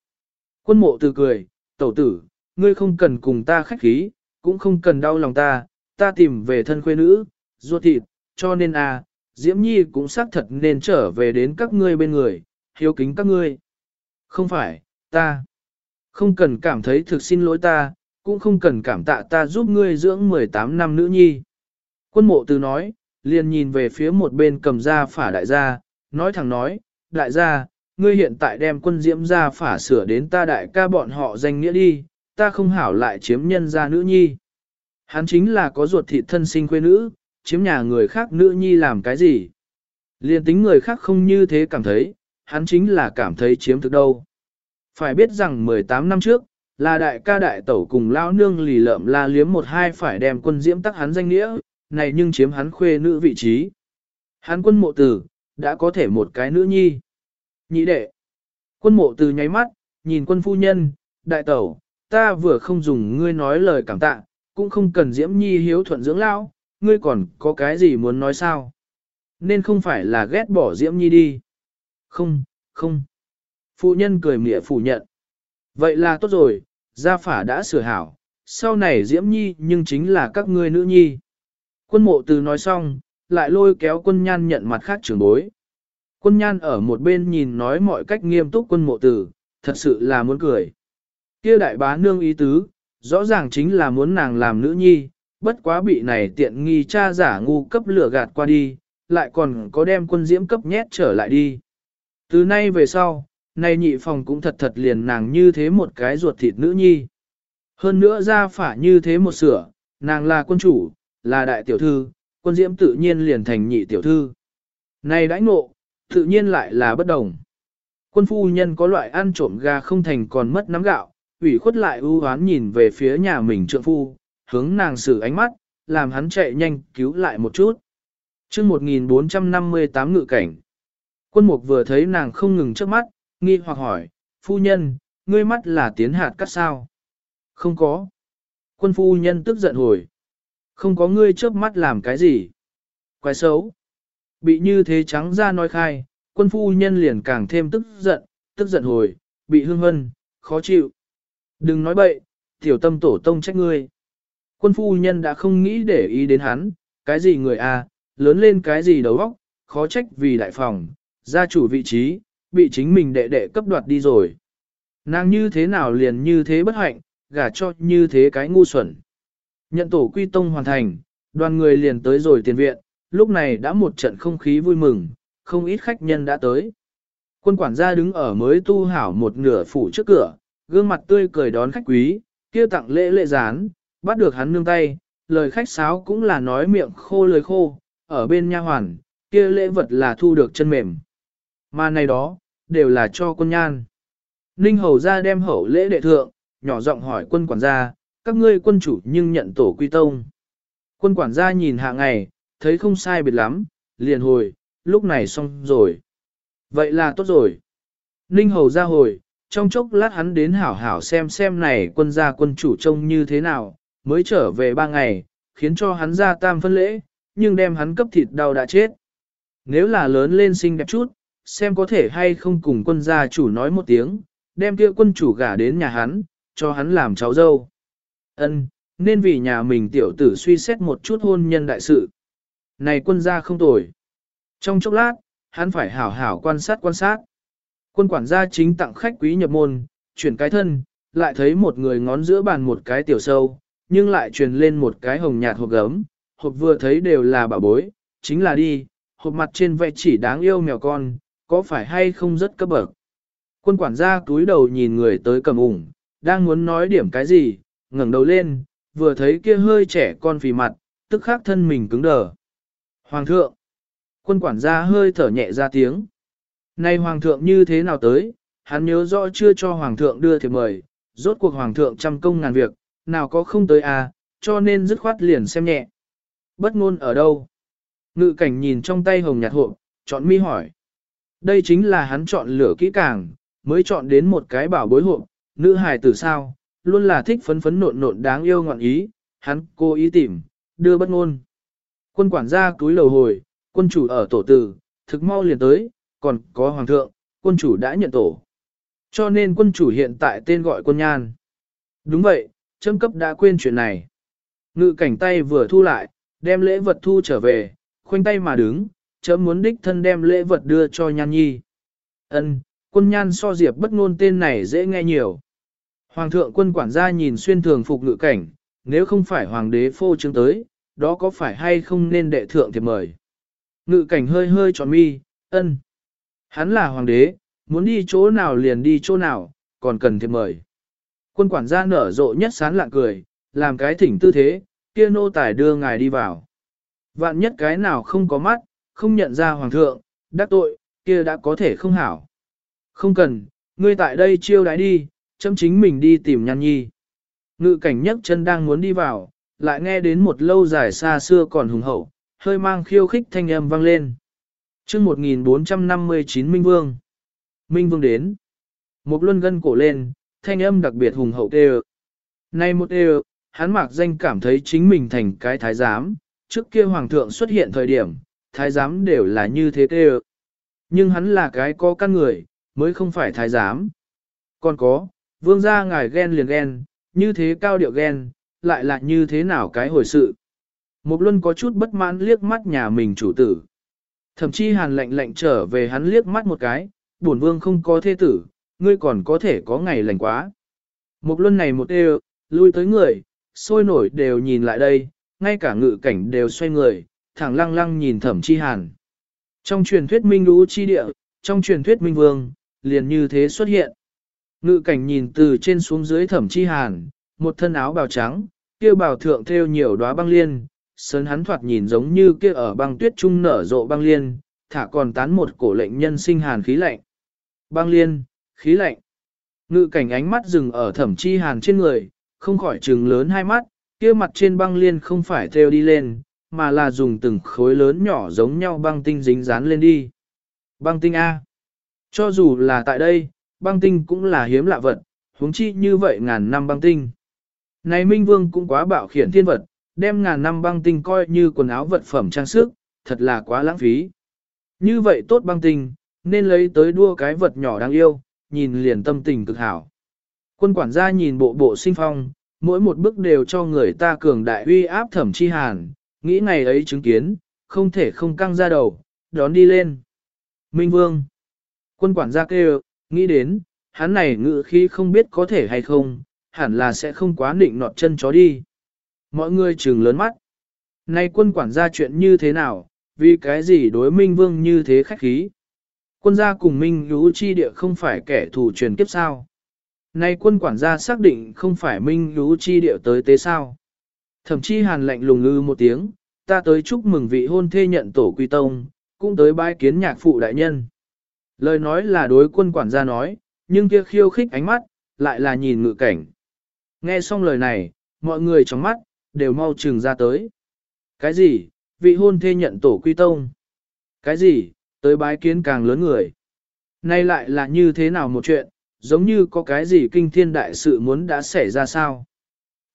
Quân mộ từ cười, tẩu tử, ngươi không cần cùng ta khách khí, cũng không cần đau lòng ta, ta tìm về thân khuê nữ, ruột thịt, cho nên à, Diễm Nhi cũng xác thật nên trở về đến các ngươi bên người, hiếu kính các ngươi. Không phải, ta. Không cần cảm thấy thực xin lỗi ta, cũng không cần cảm tạ ta giúp ngươi dưỡng 18 năm nữ nhi. Quân mộ từ nói, liền nhìn về phía một bên cầm ra phả đại gia, nói thẳng nói, đại gia, ngươi hiện tại đem quân diễm ra phả sửa đến ta đại ca bọn họ danh nghĩa đi, ta không hảo lại chiếm nhân gia nữ nhi. Hắn chính là có ruột thịt thân sinh quê nữ, chiếm nhà người khác nữ nhi làm cái gì. Liên tính người khác không như thế cảm thấy, hắn chính là cảm thấy chiếm thực đâu. Phải biết rằng 18 năm trước, là đại ca đại tẩu cùng lão nương lì lợm la liếm một hai phải đem quân diễm tắc hắn danh nghĩa, này nhưng chiếm hắn khuê nữ vị trí. Hắn quân mộ tử, đã có thể một cái nữ nhi. Nhị đệ. Quân mộ tử nháy mắt, nhìn quân phu nhân, đại tẩu, ta vừa không dùng ngươi nói lời cảm tạ, cũng không cần diễm nhi hiếu thuận dưỡng lão, ngươi còn có cái gì muốn nói sao? Nên không phải là ghét bỏ diễm nhi đi. Không, không. Phụ nhân cười mỉa phủ nhận. Vậy là tốt rồi, gia phả đã sửa hảo, sau này diễm nhi nhưng chính là các ngươi nữ nhi. Quân mộ từ nói xong, lại lôi kéo quân nhan nhận mặt khác trưởng bối. Quân nhan ở một bên nhìn nói mọi cách nghiêm túc quân mộ từ, thật sự là muốn cười. Kia đại bá nương ý tứ, rõ ràng chính là muốn nàng làm nữ nhi, bất quá bị này tiện nghi cha giả ngu cấp lửa gạt qua đi, lại còn có đem quân diễm cấp nhét trở lại đi. Từ nay về sau, này nhị phòng cũng thật thật liền nàng như thế một cái ruột thịt nữ nhi. Hơn nữa ra phả như thế một sửa, nàng là quân chủ, là đại tiểu thư, quân diễm tự nhiên liền thành nhị tiểu thư. Này đãi ngộ, tự nhiên lại là bất đồng. Quân phu nhân có loại ăn trộm gà không thành còn mất nắm gạo, ủy khuất lại ưu hoán nhìn về phía nhà mình trượng phu, hướng nàng xử ánh mắt, làm hắn chạy nhanh cứu lại một chút. chương 1458 ngự cảnh. Quân mục vừa thấy nàng không ngừng trước mắt, nghi hoặc hỏi, phu nhân, ngươi mắt là tiến hạt cắt sao? Không có. Quân phu nhân tức giận hồi. Không có ngươi chớp mắt làm cái gì? Quái xấu. Bị như thế trắng ra nói khai, quân phu nhân liền càng thêm tức giận, tức giận hồi, bị hương hân, khó chịu. Đừng nói bậy, tiểu tâm tổ tông trách ngươi. Quân phu nhân đã không nghĩ để ý đến hắn, cái gì người a, à, lớn lên cái gì đầu óc, khó trách vì đại phòng, gia chủ vị trí, bị chính mình đệ đệ cấp đoạt đi rồi. Nàng như thế nào liền như thế bất hạnh, gả cho như thế cái ngu xuẩn. Nhận tổ quy tông hoàn thành, đoàn người liền tới rồi tiền viện, lúc này đã một trận không khí vui mừng, không ít khách nhân đã tới. Quân quản gia đứng ở mới tu hảo một nửa phủ trước cửa, gương mặt tươi cười đón khách quý, kia tặng lễ lễ rán, bắt được hắn nương tay, lời khách sáo cũng là nói miệng khô lời khô, ở bên nha hoàn, kia lễ vật là thu được chân mềm. Mà này đó, đều là cho quân nhan. Ninh hầu ra đem hậu lễ đệ thượng, nhỏ giọng hỏi quân quản gia, các ngươi quân chủ nhưng nhận tổ quy tông. Quân quản gia nhìn hạ ngày, thấy không sai biệt lắm, liền hồi, lúc này xong rồi. Vậy là tốt rồi. Ninh hầu ra hồi, trong chốc lát hắn đến hảo hảo xem xem này quân gia quân chủ trông như thế nào, mới trở về ba ngày, khiến cho hắn ra tam phân lễ, nhưng đem hắn cấp thịt đau đã chết. Nếu là lớn lên xinh đẹp chút, xem có thể hay không cùng quân gia chủ nói một tiếng, đem kia quân chủ gả đến nhà hắn, cho hắn làm cháu dâu. Ân, nên vì nhà mình tiểu tử suy xét một chút hôn nhân đại sự. Này quân gia không tồi. Trong chốc lát, hắn phải hảo hảo quan sát quan sát. Quân quản gia chính tặng khách quý nhập môn, chuyển cái thân, lại thấy một người ngón giữa bàn một cái tiểu sâu, nhưng lại truyền lên một cái hồng nhạt hộp gấm, hộp vừa thấy đều là bảo bối, chính là đi, hộp mặt trên vẽ chỉ đáng yêu mèo con, có phải hay không rất cấp bậc. Quân quản gia túi đầu nhìn người tới cầm ủng, đang muốn nói điểm cái gì, ngẩng đầu lên, vừa thấy kia hơi trẻ con phì mặt, tức khắc thân mình cứng đờ. Hoàng thượng! Quân quản gia hơi thở nhẹ ra tiếng. Này hoàng thượng như thế nào tới, hắn nhớ rõ chưa cho hoàng thượng đưa thiệp mời, rốt cuộc hoàng thượng trăm công ngàn việc, nào có không tới à, cho nên dứt khoát liền xem nhẹ. Bất ngôn ở đâu? Ngự cảnh nhìn trong tay hồng nhạt hộp, chọn mi hỏi. Đây chính là hắn chọn lửa kỹ càng, mới chọn đến một cái bảo bối hộp, nữ hài tử sao, luôn là thích phấn phấn nộn nộn đáng yêu ngọn ý, hắn cố ý tìm, đưa bất ngôn. Quân quản gia túi lầu hồi, quân chủ ở tổ tử, thực mau liền tới, còn có hoàng thượng, quân chủ đã nhận tổ. Cho nên quân chủ hiện tại tên gọi quân nhan. Đúng vậy, châm cấp đã quên chuyện này. Ngự cảnh tay vừa thu lại, đem lễ vật thu trở về, khoanh tay mà đứng, chớ muốn đích thân đem lễ vật đưa cho nhan nhi. Ân, quân nhan so diệp bất ngôn tên này dễ nghe nhiều. Hoàng thượng quân quản gia nhìn xuyên thường phục ngự cảnh, nếu không phải hoàng đế phô trương tới, đó có phải hay không nên đệ thượng thiệp mời. Ngự cảnh hơi hơi tròn mi, ân. Hắn là hoàng đế, muốn đi chỗ nào liền đi chỗ nào, còn cần thiệp mời. Quân quản gia nở rộ nhất sán lạng cười, làm cái thỉnh tư thế, kia nô tài đưa ngài đi vào. Vạn nhất cái nào không có mắt, không nhận ra hoàng thượng, đắc tội, kia đã có thể không hảo. Không cần, ngươi tại đây chiêu đái đi, chấm chính mình đi tìm nhan nhi. Ngự cảnh nhấc chân đang muốn đi vào, lại nghe đến một lâu dài xa xưa còn hùng hậu, hơi mang khiêu khích thanh âm vang lên. chương 1459 Minh Vương. Minh Vương đến. Một luân gân cổ lên, thanh âm đặc biệt hùng hậu tê Nay một tê hắn mạc danh cảm thấy chính mình thành cái thái giám, trước kia hoàng thượng xuất hiện thời điểm, thái giám đều là như thế tê Nhưng hắn là cái có căn người, mới không phải thái giám. Còn có, vương gia ngài ghen liền ghen, như thế cao điệu ghen, lại là như thế nào cái hồi sự. Mục luân có chút bất mãn liếc mắt nhà mình chủ tử. Thậm chí hàn lạnh lạnh trở về hắn liếc mắt một cái, bổn vương không có thế tử, ngươi còn có thể có ngày lành quá. Mục luân này một đều, lui tới người, sôi nổi đều nhìn lại đây, ngay cả ngự cảnh đều xoay người, thẳng lăng lăng nhìn thẩm chi hàn. Trong truyền thuyết minh lũ chi địa, trong truyền thuyết minh vương, liền như thế xuất hiện. Ngự cảnh nhìn từ trên xuống dưới thẩm chi hàn, một thân áo bào trắng, kia bào thượng theo nhiều đóa băng liên, sơn hắn thoạt nhìn giống như kia ở băng tuyết trung nở rộ băng liên, thả còn tán một cổ lệnh nhân sinh hàn khí lạnh. Băng liên, khí lạnh. Ngự cảnh ánh mắt dừng ở thẩm chi hàn trên người, không khỏi trừng lớn hai mắt, kia mặt trên băng liên không phải theo đi lên, mà là dùng từng khối lớn nhỏ giống nhau băng tinh dính dán lên đi. Băng tinh A. Cho dù là tại đây, băng tinh cũng là hiếm lạ vật, huống chi như vậy ngàn năm băng tinh. Này Minh Vương cũng quá bạo khiển thiên vật, đem ngàn năm băng tinh coi như quần áo vật phẩm trang sức, thật là quá lãng phí. Như vậy tốt băng tinh, nên lấy tới đua cái vật nhỏ đáng yêu, nhìn liền tâm tình cực hảo. Quân quản gia nhìn bộ bộ sinh phong, mỗi một bước đều cho người ta cường đại uy áp thẩm chi hàn, nghĩ ngày ấy chứng kiến, không thể không căng ra đầu, đón đi lên. Minh Vương. Quân quản gia kêu, nghĩ đến, hắn này ngự khí không biết có thể hay không, hẳn là sẽ không quá định nọt chân chó đi. Mọi người trừng lớn mắt. nay quân quản gia chuyện như thế nào, vì cái gì đối Minh Vương như thế khách khí. Quân gia cùng Minh Lũ Chi Địa không phải kẻ thù truyền kiếp sao. Này quân quản gia xác định không phải Minh Lũ Chi Địa tới tế sao. Thậm chí hàn lạnh lùng ngư một tiếng, ta tới chúc mừng vị hôn thê nhận tổ quy tông, cũng tới bái kiến nhạc phụ đại nhân. Lời nói là đối quân quản gia nói, nhưng kia khiêu khích ánh mắt, lại là nhìn ngự cảnh. Nghe xong lời này, mọi người trong mắt, đều mau trừng ra tới. Cái gì, vị hôn thê nhận tổ quy tông? Cái gì, tới bái kiến càng lớn người? Nay lại là như thế nào một chuyện, giống như có cái gì kinh thiên đại sự muốn đã xảy ra sao?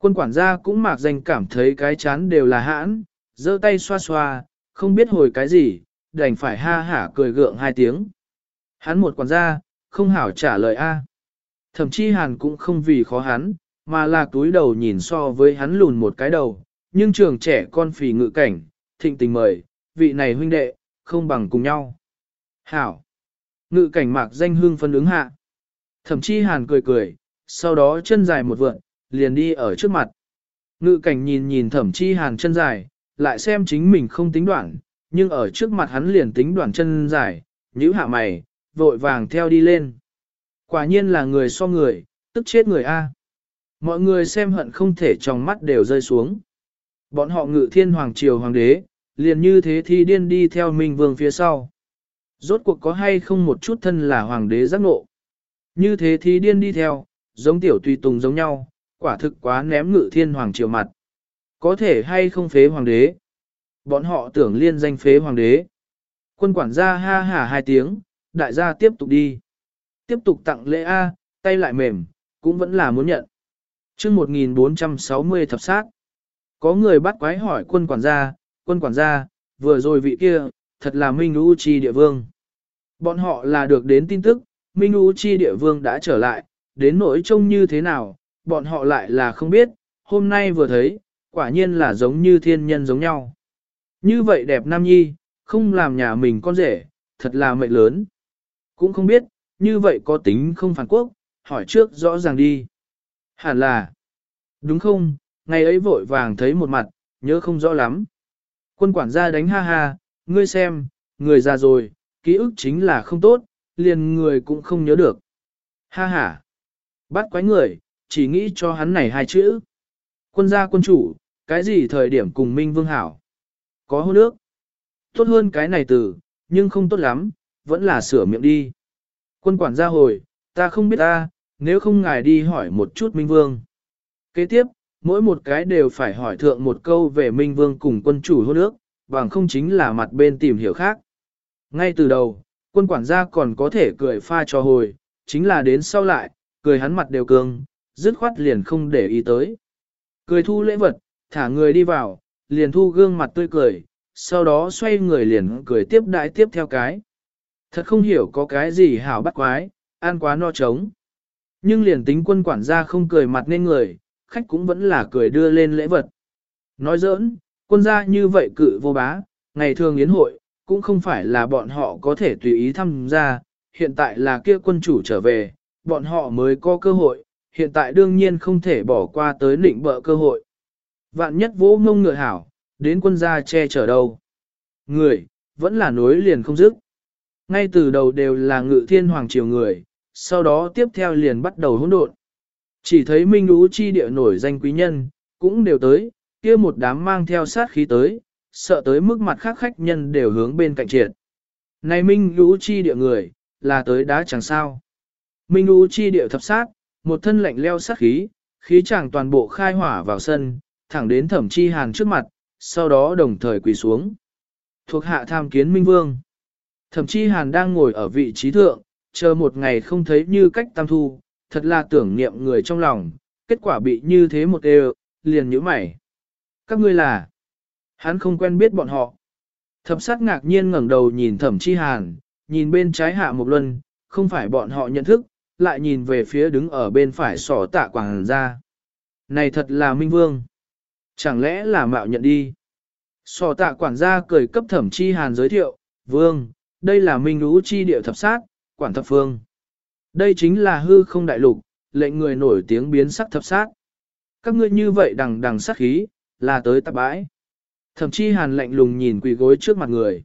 Quân quản gia cũng mạc danh cảm thấy cái chán đều là hãn, giơ tay xoa xoa, không biết hồi cái gì, đành phải ha hả cười gượng hai tiếng. Hắn một quản gia, không hảo trả lời A. Thậm chí hàn cũng không vì khó hắn, mà là túi đầu nhìn so với hắn lùn một cái đầu, nhưng trường trẻ con phì ngự cảnh, thịnh tình mời, vị này huynh đệ, không bằng cùng nhau. Hảo! Ngự cảnh mạc danh hương phân ứng hạ. Thậm chí hàn cười cười, sau đó chân dài một vượn, liền đi ở trước mặt. Ngự cảnh nhìn nhìn thẩm chi hàn chân dài, lại xem chính mình không tính đoạn, nhưng ở trước mặt hắn liền tính đoạn chân dài, nhíu hạ mày, vội vàng theo đi lên. Quả nhiên là người so người, tức chết người A. Mọi người xem hận không thể trong mắt đều rơi xuống. Bọn họ ngự thiên hoàng triều hoàng đế, liền như thế thì điên đi theo Minh Vương phía sau. Rốt cuộc có hay không một chút thân là hoàng đế giác ngộ. Như thế thì điên đi theo, giống tiểu tùy tùng giống nhau, quả thực quá ném ngự thiên hoàng triều mặt. Có thể hay không phế hoàng đế. Bọn họ tưởng liên danh phế hoàng đế. Quân quản gia ha hả hai tiếng, đại gia tiếp tục đi. Tiếp tục tặng lễ A, tay lại mềm, cũng vẫn là muốn nhận. chương 1460 thập sát. Có người bắt quái hỏi quân quản gia, quân quản gia, vừa rồi vị kia, thật là Minh U Chi địa vương. Bọn họ là được đến tin tức, Minh U Chi địa vương đã trở lại, đến nỗi trông như thế nào, bọn họ lại là không biết, hôm nay vừa thấy, quả nhiên là giống như thiên nhân giống nhau. Như vậy đẹp nam nhi, không làm nhà mình con rể, thật là mệnh lớn. Cũng không biết, như vậy có tính không phản quốc, hỏi trước rõ ràng đi. Hẳn là, đúng không, ngày ấy vội vàng thấy một mặt, nhớ không rõ lắm. Quân quản gia đánh ha ha, ngươi xem, người già rồi, ký ức chính là không tốt, liền người cũng không nhớ được. Ha ha, bắt quái người, chỉ nghĩ cho hắn này hai chữ. Quân gia quân chủ, cái gì thời điểm cùng Minh Vương Hảo? Có hôn nước. Tốt hơn cái này từ, nhưng không tốt lắm, vẫn là sửa miệng đi. Quân quản gia hồi, ta không biết ta, nếu không ngài đi hỏi một chút Minh Vương. Kế tiếp, mỗi một cái đều phải hỏi thượng một câu về Minh Vương cùng quân chủ hôn nước bằng không chính là mặt bên tìm hiểu khác. Ngay từ đầu, quân quản gia còn có thể cười pha cho hồi, chính là đến sau lại, cười hắn mặt đều cường dứt khoát liền không để ý tới. Cười thu lễ vật, thả người đi vào, liền thu gương mặt tươi cười, sau đó xoay người liền cười tiếp đại tiếp theo cái. Thật không hiểu có cái gì hảo bắt quái, ăn quá no trống. Nhưng liền tính quân quản gia không cười mặt nên người, khách cũng vẫn là cười đưa lên lễ vật. Nói giỡn, quân gia như vậy cự vô bá, ngày thường yến hội, cũng không phải là bọn họ có thể tùy ý tham gia, hiện tại là kia quân chủ trở về, bọn họ mới có cơ hội, hiện tại đương nhiên không thể bỏ qua tới nịnh bợ cơ hội. Vạn nhất vỗ ngông ngựa hảo, đến quân gia che chở đâu. Người, vẫn là nối liền không dứt. Ngay từ đầu đều là ngự thiên hoàng triều người, sau đó tiếp theo liền bắt đầu hỗn độn. Chỉ thấy minh lũ chi địa nổi danh quý nhân, cũng đều tới, kia một đám mang theo sát khí tới, sợ tới mức mặt khác khách nhân đều hướng bên cạnh triệt. Này minh lũ chi địa người, là tới đá chẳng sao. Minh lũ chi địa thập sát, một thân lạnh leo sát khí, khí chàng toàn bộ khai hỏa vào sân, thẳng đến thẩm chi hàn trước mặt, sau đó đồng thời quỳ xuống. Thuộc hạ tham kiến minh vương. Thẩm chi hàn đang ngồi ở vị trí thượng, chờ một ngày không thấy như cách tam thu, thật là tưởng niệm người trong lòng, kết quả bị như thế một đều, liền nhíu mày. Các ngươi là, hắn không quen biết bọn họ. thẩm sát ngạc nhiên ngẩng đầu nhìn thẩm chi hàn, nhìn bên trái hạ một luân, không phải bọn họ nhận thức, lại nhìn về phía đứng ở bên phải sỏ tạ quảng ra. Này thật là minh vương. Chẳng lẽ là mạo nhận đi? Sỏ tạ quản gia cười cấp thẩm chi hàn giới thiệu, vương, đây là minh lũ chi địa thập sát, quản thập phương. Đây chính là hư không đại lục, lệnh người nổi tiếng biến sắc thập sát. Các ngươi như vậy đằng đằng sát khí, là tới tạp bãi. Thẩm Chi hàn lạnh lùng nhìn quỳ gối trước mặt người.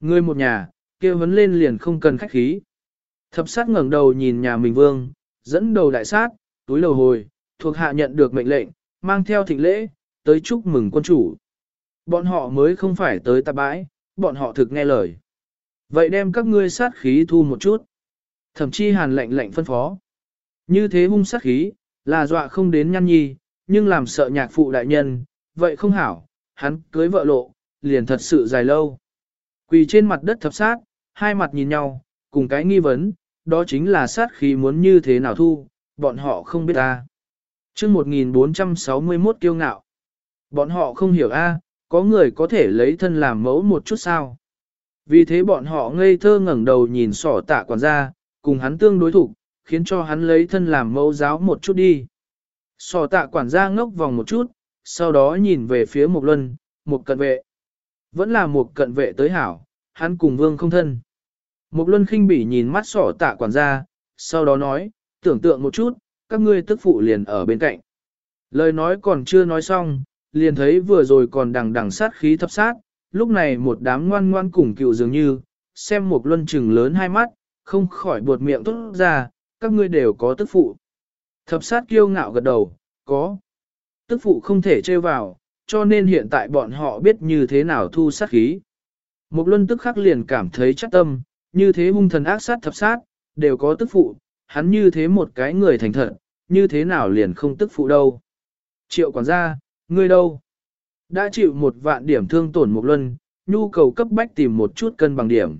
ngươi một nhà, kêu vấn lên liền không cần khách khí. Thập sát ngẩng đầu nhìn nhà mình vương, dẫn đầu đại sát, túi lầu hồi, thuộc hạ nhận được mệnh lệnh, mang theo thịnh lễ, tới chúc mừng quân chủ. Bọn họ mới không phải tới tạp bãi, bọn họ thực nghe lời. Vậy đem các ngươi sát khí thu một chút. Thậm chí hàn lệnh lệnh phân phó. Như thế hung sát khí, là dọa không đến nhăn nhi, nhưng làm sợ nhạc phụ đại nhân, vậy không hảo, hắn cưới vợ lộ, liền thật sự dài lâu. Quỳ trên mặt đất thập sát, hai mặt nhìn nhau, cùng cái nghi vấn, đó chính là sát khí muốn như thế nào thu, bọn họ không biết ta. chương 1461 kiêu ngạo, bọn họ không hiểu a có người có thể lấy thân làm mẫu một chút sao. Vì thế bọn họ ngây thơ ngẩng đầu nhìn sỏ tạ quản gia, cùng hắn tương đối thủ, khiến cho hắn lấy thân làm mẫu giáo một chút đi. Sỏ tạ quản gia ngốc vòng một chút, sau đó nhìn về phía một luân, một cận vệ. Vẫn là một cận vệ tới hảo, hắn cùng vương không thân. Mục luân khinh bỉ nhìn mắt sỏ tạ quản gia, sau đó nói, tưởng tượng một chút, các ngươi tức phụ liền ở bên cạnh. Lời nói còn chưa nói xong, liền thấy vừa rồi còn đằng đằng sát khí thập sát, lúc này một đám ngoan ngoan cùng cựu dường như, xem Mục luân trừng lớn hai mắt, không khỏi buột miệng tốt ra, các ngươi đều có tức phụ. Thập sát kiêu ngạo gật đầu, có. Tức phụ không thể trêu vào, cho nên hiện tại bọn họ biết như thế nào thu sát khí. Mục luân tức khắc liền cảm thấy chắc tâm, như thế hung thần ác sát thập sát, đều có tức phụ, hắn như thế một cái người thành thật, như thế nào liền không tức phụ đâu. Triệu quản gia, ngươi đâu? Đã chịu một vạn điểm thương tổn một luân, nhu cầu cấp bách tìm một chút cân bằng điểm.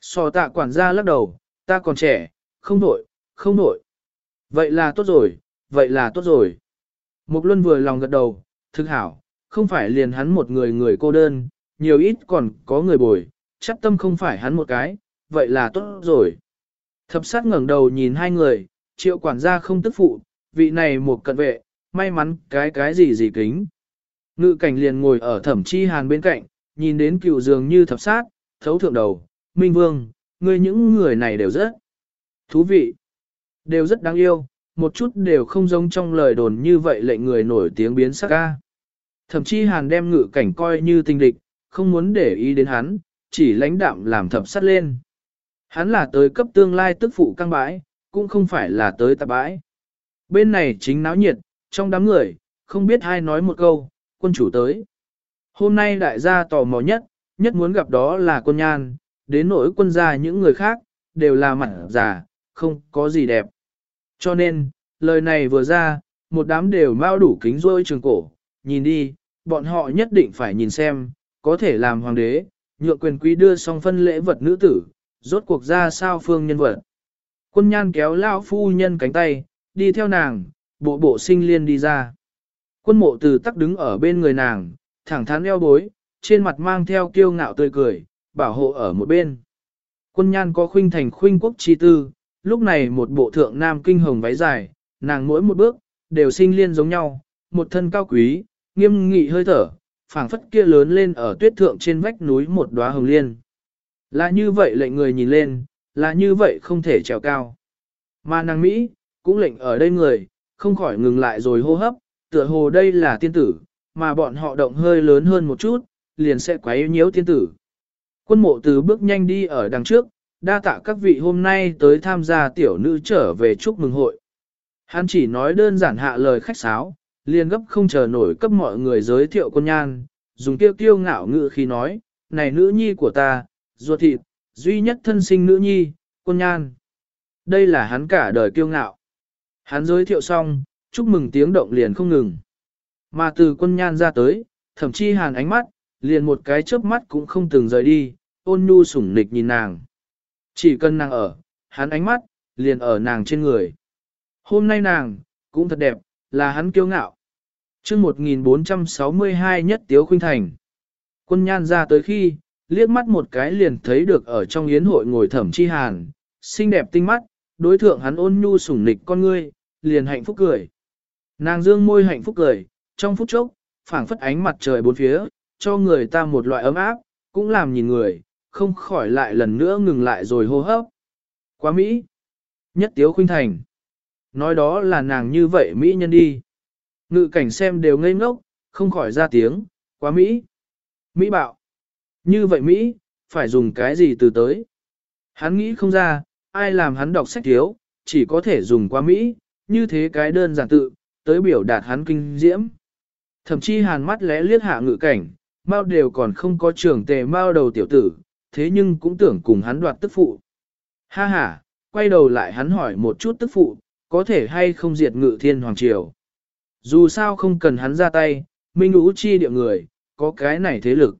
sò tạ quản gia lắc đầu, ta còn trẻ, không nổi, không nổi. Vậy là tốt rồi, vậy là tốt rồi. Mục Luân vừa lòng gật đầu, thực hảo, không phải liền hắn một người người cô đơn, nhiều ít còn có người bồi, chắc tâm không phải hắn một cái, vậy là tốt rồi. Thập sát ngẩng đầu nhìn hai người, triệu quản gia không tức phụ, vị này một cận vệ, may mắn cái cái gì gì kính. Ngự cảnh liền ngồi ở thẩm chi hàn bên cạnh, nhìn đến cựu dường như thập sát, thấu thượng đầu, Minh Vương, ngươi những người này đều rất thú vị, đều rất đáng yêu, một chút đều không giống trong lời đồn như vậy lệnh người nổi tiếng biến sắc ca. Thậm chí hàn đem ngự cảnh coi như tinh địch, không muốn để ý đến hắn, chỉ lãnh đạm làm thập sát lên. Hắn là tới cấp tương lai tức phụ căng bãi, cũng không phải là tới tạp bãi. Bên này chính náo nhiệt, trong đám người, không biết ai nói một câu, quân chủ tới. Hôm nay đại gia tò mò nhất, nhất muốn gặp đó là quân nhan, đến nỗi quân gia những người khác, đều là mặt giả, không có gì đẹp. Cho nên, lời này vừa ra, một đám đều mau đủ kính rôi trường cổ, nhìn đi, bọn họ nhất định phải nhìn xem, có thể làm hoàng đế, nhượng quyền quý đưa xong phân lễ vật nữ tử, rốt cuộc ra sao phương nhân vật. Quân nhan kéo lao phu nhân cánh tay, đi theo nàng, bộ bộ sinh liên đi ra. Quân mộ từ tắc đứng ở bên người nàng, thẳng thắn eo bối, trên mặt mang theo kiêu ngạo tươi cười, bảo hộ ở một bên. Quân nhan có khuynh thành khuynh quốc chi tư, lúc này một bộ thượng nam kinh hồng váy dài, nàng mỗi một bước, đều sinh liên giống nhau, một thân cao quý, nghiêm nghị hơi thở, phảng phất kia lớn lên ở tuyết thượng trên vách núi một đóa hồng liên. Là như vậy lệnh người nhìn lên, là như vậy không thể trèo cao. Mà nàng Mỹ, cũng lệnh ở đây người, không khỏi ngừng lại rồi hô hấp, tựa hồ đây là tiên tử, mà bọn họ động hơi lớn hơn một chút, liền sẽ quấy nhiễu tiên tử. Quân mộ từ bước nhanh đi ở đằng trước, đa tạ các vị hôm nay tới tham gia tiểu nữ trở về chúc mừng hội. Hắn chỉ nói đơn giản hạ lời khách sáo, liền gấp không chờ nổi cấp mọi người giới thiệu quân nhan, dùng tiêu tiêu ngạo ngự khi nói, này nữ nhi của ta, ruột thịt, duy nhất thân sinh nữ nhi, quân nhan. Đây là hắn cả đời kiêu ngạo. Hắn giới thiệu xong, chúc mừng tiếng động liền không ngừng. Mà từ quân nhan ra tới, thậm chí hàn ánh mắt, liền một cái chớp mắt cũng không từng rời đi, ôn nhu sủng nịch nhìn nàng. Chỉ cần nàng ở, hắn ánh mắt, liền ở nàng trên người. Hôm nay nàng, cũng thật đẹp, là hắn kiêu ngạo. chương 1462 nhất Tiếu Khuynh Thành. Quân nhan ra tới khi, liếc mắt một cái liền thấy được ở trong yến hội ngồi thẩm chi hàn, xinh đẹp tinh mắt, đối thượng hắn ôn nhu sủng nịch con ngươi, liền hạnh phúc cười. Nàng dương môi hạnh phúc cười, trong phút chốc, phảng phất ánh mặt trời bốn phía, cho người ta một loại ấm áp, cũng làm nhìn người, không khỏi lại lần nữa ngừng lại rồi hô hấp. Quá Mỹ! Nhất Tiếu Khuynh Thành! Nói đó là nàng như vậy Mỹ nhân đi. Ngự cảnh xem đều ngây ngốc, không khỏi ra tiếng, quá Mỹ! Mỹ bạo! Như vậy Mỹ, phải dùng cái gì từ tới? Hắn nghĩ không ra, ai làm hắn đọc sách thiếu, chỉ có thể dùng qua Mỹ, như thế cái đơn giản tự, tới biểu đạt hắn kinh diễm. Thậm chí hàn mắt lẽ liếc hạ ngự cảnh, mau đều còn không có trưởng tề mau đầu tiểu tử, thế nhưng cũng tưởng cùng hắn đoạt tức phụ. Ha ha, quay đầu lại hắn hỏi một chút tức phụ, có thể hay không diệt ngự thiên hoàng triều. Dù sao không cần hắn ra tay, minh ú chi địa người, có cái này thế lực.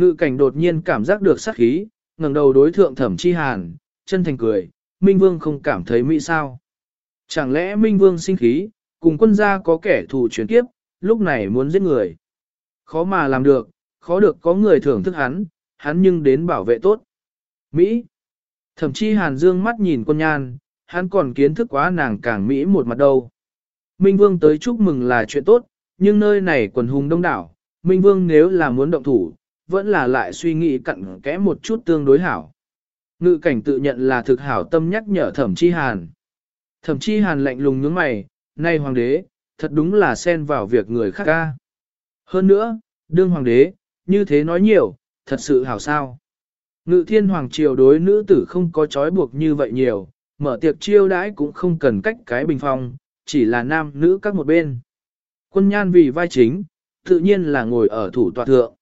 Ngự cảnh đột nhiên cảm giác được sát khí, ngẩng đầu đối thượng thẩm chi hàn, chân thành cười, Minh Vương không cảm thấy mỹ sao. Chẳng lẽ Minh Vương sinh khí, cùng quân gia có kẻ thù chuyển kiếp, lúc này muốn giết người. Khó mà làm được, khó được có người thưởng thức hắn, hắn nhưng đến bảo vệ tốt. Mỹ. Thậm chí Hàn Dương mắt nhìn quân nhan, hắn còn kiến thức quá nàng càng Mỹ một mặt đâu. Minh Vương tới chúc mừng là chuyện tốt, nhưng nơi này quần hùng đông đảo, Minh Vương nếu là muốn động thủ, vẫn là lại suy nghĩ cặn kẽ một chút tương đối hảo. Ngự cảnh tự nhận là thực hảo tâm nhắc nhở thẩm chi hàn. Thẩm chi hàn lạnh lùng nhướng mày, nay hoàng đế, thật đúng là xen vào việc người khác ca. Hơn nữa, đương hoàng đế, như thế nói nhiều, thật sự hảo sao. Ngự thiên hoàng triều đối nữ tử không có trói buộc như vậy nhiều, mở tiệc chiêu đãi cũng không cần cách cái bình phong, chỉ là nam nữ các một bên. Quân nhan vì vai chính, tự nhiên là ngồi ở thủ tọa thượng.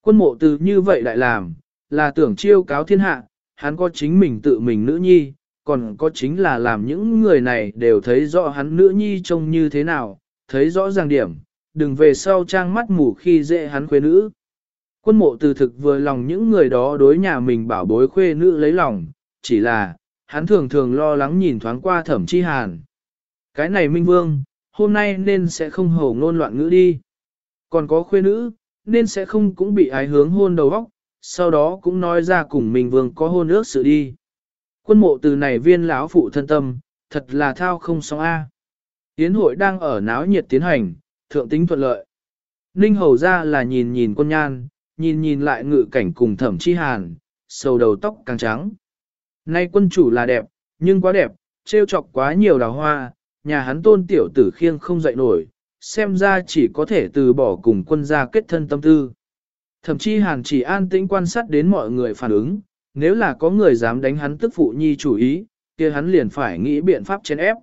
Quân mộ từ như vậy lại làm, là tưởng chiêu cáo thiên hạ, hắn có chính mình tự mình nữ nhi, còn có chính là làm những người này đều thấy rõ hắn nữ nhi trông như thế nào, thấy rõ ràng điểm, đừng về sau trang mắt mù khi dễ hắn khuê nữ. Quân mộ từ thực vừa lòng những người đó đối nhà mình bảo bối khuê nữ lấy lòng, chỉ là, hắn thường thường lo lắng nhìn thoáng qua thẩm chi hàn. Cái này minh vương, hôm nay nên sẽ không hổ ngôn loạn ngữ đi. Còn có khuê nữ, nên sẽ không cũng bị ái hướng hôn đầu óc, sau đó cũng nói ra cùng mình vương có hôn ước sự đi. Quân mộ từ này viên lão phụ thân tâm, thật là thao không xong A. Yến hội đang ở náo nhiệt tiến hành, thượng tính thuận lợi. Ninh hầu ra là nhìn nhìn quân nhan, nhìn nhìn lại ngự cảnh cùng thẩm chi hàn, sầu đầu tóc càng trắng. Nay quân chủ là đẹp, nhưng quá đẹp, trêu chọc quá nhiều đào hoa, nhà hắn tôn tiểu tử khiêng không dậy nổi, xem ra chỉ có thể từ bỏ cùng quân gia kết thân tâm tư. Thậm chí hàn chỉ an tĩnh quan sát đến mọi người phản ứng, nếu là có người dám đánh hắn tức phụ nhi chủ ý, kia hắn liền phải nghĩ biện pháp chèn ép.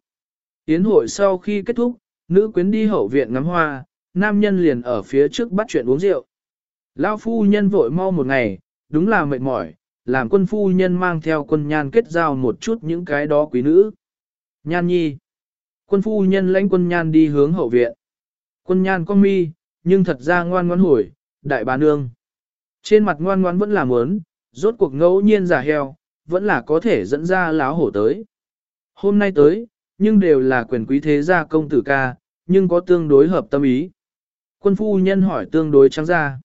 Yến hội sau khi kết thúc, nữ quyến đi hậu viện ngắm hoa, nam nhân liền ở phía trước bắt chuyện uống rượu. Lão phu nhân vội mau một ngày, đúng là mệt mỏi, làm quân phu nhân mang theo quân nhan kết giao một chút những cái đó quý nữ. Nhan nhi. Quân phu nhân lãnh quân nhan đi hướng hậu viện. Quân nhan con mi, nhưng thật ra ngoan ngoãn hồi, đại bà nương. Trên mặt ngoan ngoãn vẫn là muốn, rốt cuộc ngẫu nhiên giả heo, vẫn là có thể dẫn ra láo hổ tới. Hôm nay tới, nhưng đều là quyền quý thế gia công tử ca, nhưng có tương đối hợp tâm ý. Quân phu nhân hỏi tương đối trắng ra.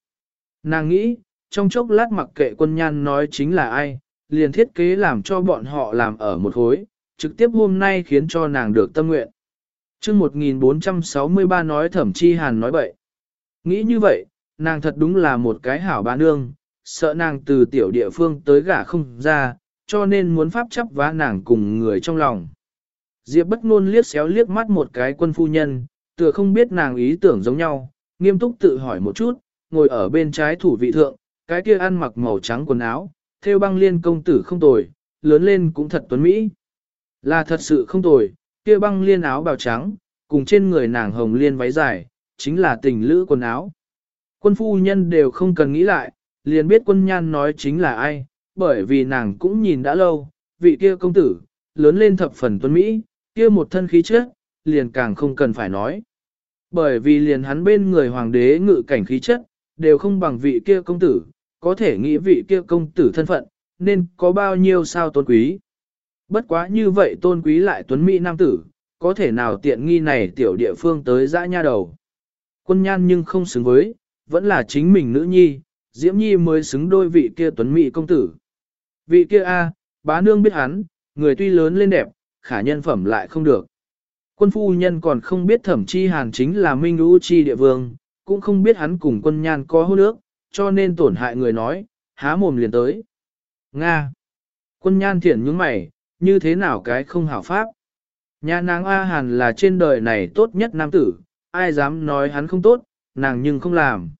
Nàng nghĩ, trong chốc lát mặc kệ quân nhan nói chính là ai, liền thiết kế làm cho bọn họ làm ở một hối, trực tiếp hôm nay khiến cho nàng được tâm nguyện chương 1463 nói thẩm chi hàn nói bậy. Nghĩ như vậy, nàng thật đúng là một cái hảo bà nương, sợ nàng từ tiểu địa phương tới gả không ra, cho nên muốn pháp chấp vá nàng cùng người trong lòng. Diệp bất ngôn liếc xéo liếc mắt một cái quân phu nhân, tựa không biết nàng ý tưởng giống nhau, nghiêm túc tự hỏi một chút, ngồi ở bên trái thủ vị thượng, cái kia ăn mặc màu trắng quần áo, theo băng liên công tử không tồi, lớn lên cũng thật tuấn mỹ. Là thật sự không tồi, kia băng liên áo bào trắng, cùng trên người nàng hồng liên váy dài, chính là tình lữ quần áo. Quân phu nhân đều không cần nghĩ lại, liền biết quân nhan nói chính là ai, bởi vì nàng cũng nhìn đã lâu, vị kia công tử, lớn lên thập phần tuấn Mỹ, kia một thân khí chất, liền càng không cần phải nói. Bởi vì liền hắn bên người hoàng đế ngự cảnh khí chất, đều không bằng vị kia công tử, có thể nghĩ vị kia công tử thân phận, nên có bao nhiêu sao tôn quý. Bất quá như vậy tôn quý lại tuấn Mỹ nam tử, có thể nào tiện nghi này tiểu địa phương tới dã nha đầu. Quân nhan nhưng không xứng với, vẫn là chính mình nữ nhi, Diễm Nhi mới xứng đôi vị kia tuấn Mỹ công tử. Vị kia A, bá nương biết hắn, người tuy lớn lên đẹp, khả nhân phẩm lại không được. Quân phu nhân còn không biết thẩm chi hàn chính là Minh Lũ Chi địa vương, cũng không biết hắn cùng quân nhan có hôn ước, cho nên tổn hại người nói, há mồm liền tới. Nga. Quân nhan thiện nhướng mày, như thế nào cái không hảo pháp. Nhà nàng A Hàn là trên đời này tốt nhất nam tử, ai dám nói hắn không tốt, nàng nhưng không làm.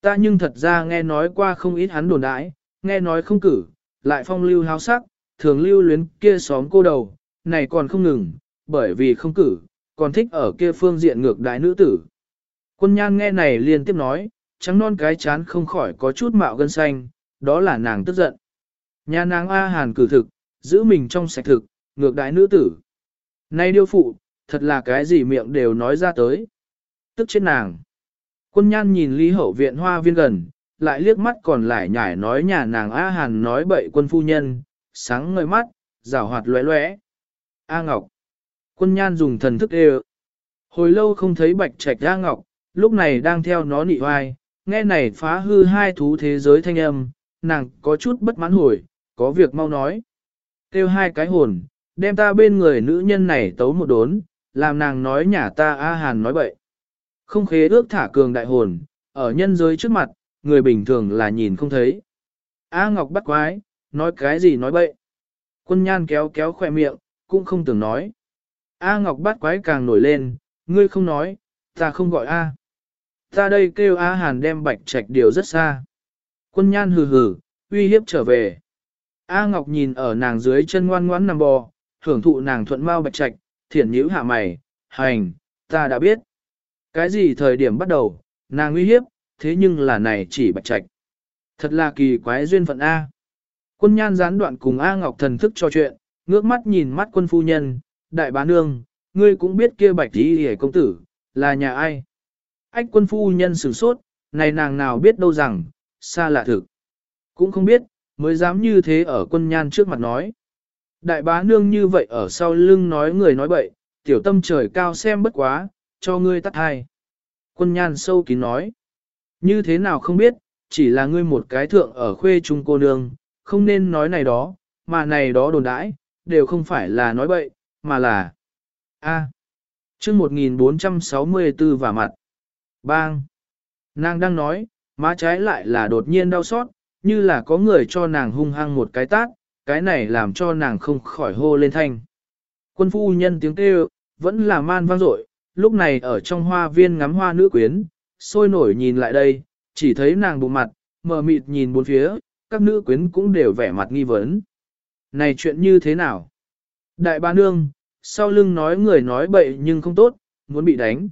Ta nhưng thật ra nghe nói qua không ít hắn đồn đãi, nghe nói không cử, lại phong lưu háo sắc, thường lưu luyến kia xóm cô đầu, này còn không ngừng, bởi vì không cử, còn thích ở kia phương diện ngược đại nữ tử. Quân nhan nghe này liên tiếp nói, trắng non cái chán không khỏi có chút mạo gân xanh, đó là nàng tức giận. Nhà nàng A Hàn cử thực, giữ mình trong sạch thực, ngược đại nữ tử. Nay điêu phụ, thật là cái gì miệng đều nói ra tới. Tức chết nàng. Quân nhan nhìn Lý Hậu viện hoa viên gần, lại liếc mắt còn lại nhải nói nhà nàng A Hàn nói bậy quân phu nhân, sáng ngời mắt, rào hoạt lóe lóe. A Ngọc. Quân nhan dùng thần thức đều. Hồi lâu không thấy bạch trạch A Ngọc, lúc này đang theo nó nị hoai, nghe này phá hư hai thú thế giới thanh âm, nàng có chút bất mãn hồi, có việc mau nói. Kêu hai cái hồn, đem ta bên người nữ nhân này tấu một đốn, làm nàng nói nhà ta A Hàn nói bậy. Không khế ước thả cường đại hồn, ở nhân giới trước mặt, người bình thường là nhìn không thấy. A Ngọc bắt quái, nói cái gì nói bậy. Quân nhan kéo kéo khỏe miệng, cũng không tưởng nói. A Ngọc bắt quái càng nổi lên, ngươi không nói, ta không gọi A. Ta đây kêu A Hàn đem bạch trạch điều rất xa. Quân nhan hừ hừ, uy hiếp trở về. A Ngọc nhìn ở nàng dưới chân ngoan ngoãn nằm bò, hưởng thụ nàng thuận mau bạch trạch, thiển nhíu hạ mày, hành, ta đã biết. Cái gì thời điểm bắt đầu, nàng uy hiếp, thế nhưng là này chỉ bạch trạch. Thật là kỳ quái duyên phận A. Quân nhan gián đoạn cùng A Ngọc thần thức trò chuyện, ngước mắt nhìn mắt quân phu nhân, đại bá nương, ngươi cũng biết kia bạch tí hề công tử, là nhà ai. Ách quân phu nhân sửng sốt, này nàng nào biết đâu rằng, xa lạ thực. Cũng không biết, mới dám như thế ở quân nhan trước mặt nói. Đại bá nương như vậy ở sau lưng nói người nói bậy, tiểu tâm trời cao xem bất quá, cho ngươi tắt hai. Quân nhan sâu kín nói. Như thế nào không biết, chỉ là ngươi một cái thượng ở khuê trung cô nương, không nên nói này đó, mà này đó đồn đãi, đều không phải là nói bậy, mà là A. À. chương 1464 và mặt. Bang. Nàng đang nói, má trái lại là đột nhiên đau xót, như là có người cho nàng hung hăng một cái tát, cái này làm cho nàng không khỏi hô lên thanh. Quân phu nhân tiếng kêu, vẫn là man vang dội, lúc này ở trong hoa viên ngắm hoa nữ quyến, sôi nổi nhìn lại đây, chỉ thấy nàng bụng mặt, mờ mịt nhìn bốn phía, các nữ quyến cũng đều vẻ mặt nghi vấn. Này chuyện như thế nào? Đại ba nương, sau lưng nói người nói bậy nhưng không tốt, muốn bị đánh.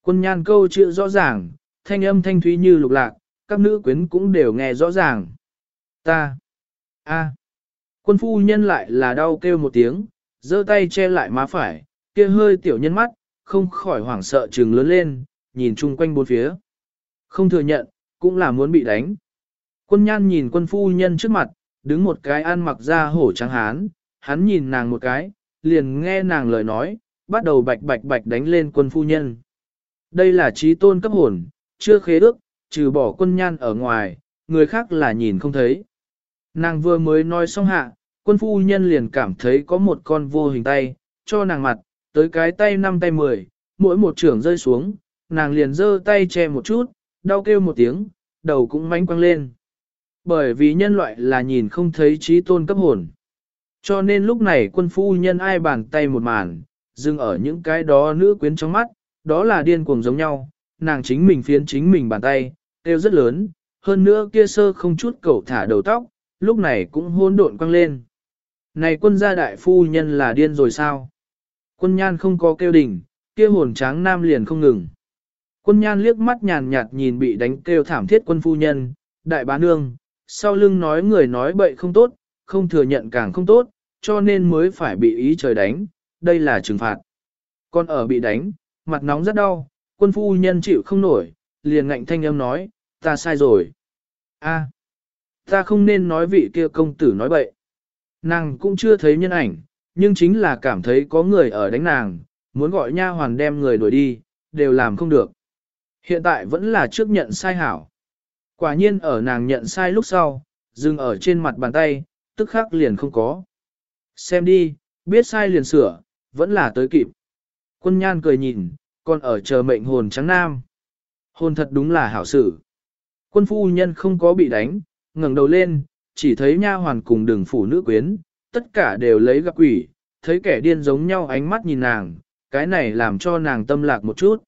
Quân nhan câu chữ rõ ràng, thanh âm thanh thúy như lục lạc, các nữ quyến cũng đều nghe rõ ràng. Ta, a, quân phu nhân lại là đau kêu một tiếng, giơ tay che lại má phải, kia hơi tiểu nhân mắt, không khỏi hoảng sợ trừng lớn lên, nhìn chung quanh bốn phía. Không thừa nhận, cũng là muốn bị đánh. Quân nhan nhìn quân phu nhân trước mặt, đứng một cái ăn mặc ra hổ trắng hán, hắn nhìn nàng một cái, liền nghe nàng lời nói, bắt đầu bạch bạch bạch đánh lên quân phu nhân. Đây là trí tôn cấp hồn, chưa khế ước, trừ bỏ quân nhan ở ngoài, người khác là nhìn không thấy. Nàng vừa mới nói xong hạ, quân phu nhân liền cảm thấy có một con vô hình tay, cho nàng mặt, tới cái tay năm tay mười, mỗi một trưởng rơi xuống, nàng liền giơ tay che một chút, đau kêu một tiếng, đầu cũng mánh quăng lên. Bởi vì nhân loại là nhìn không thấy trí tôn cấp hồn. Cho nên lúc này quân phu nhân ai bàn tay một màn, dừng ở những cái đó nữ quyến trong mắt, đó là điên cuồng giống nhau, nàng chính mình phiến chính mình bàn tay, kêu rất lớn, hơn nữa kia sơ không chút cầu thả đầu tóc, lúc này cũng hôn độn quăng lên. Này quân gia đại phu nhân là điên rồi sao? Quân nhan không có kêu đỉnh, kia hồn tráng nam liền không ngừng. Quân nhan liếc mắt nhàn nhạt nhìn bị đánh kêu thảm thiết quân phu nhân, đại bá nương, sau lưng nói người nói bậy không tốt, không thừa nhận càng không tốt, cho nên mới phải bị ý trời đánh, đây là trừng phạt. Còn ở bị đánh, mặt nóng rất đau, quân phu nhân chịu không nổi, liền ngạnh thanh âm nói, ta sai rồi. a ta không nên nói vị kia công tử nói bậy. Nàng cũng chưa thấy nhân ảnh, nhưng chính là cảm thấy có người ở đánh nàng, muốn gọi nha hoàn đem người đuổi đi, đều làm không được. Hiện tại vẫn là trước nhận sai hảo. Quả nhiên ở nàng nhận sai lúc sau, dừng ở trên mặt bàn tay, tức khắc liền không có. Xem đi, biết sai liền sửa, vẫn là tới kịp. Quân nhan cười nhìn, còn ở chờ mệnh hồn trắng nam. Hồn thật đúng là hảo sự. Quân phu nhân không có bị đánh, ngẩng đầu lên, chỉ thấy nha hoàn cùng đường phủ nữ quyến, tất cả đều lấy gặp quỷ, thấy kẻ điên giống nhau ánh mắt nhìn nàng, cái này làm cho nàng tâm lạc một chút.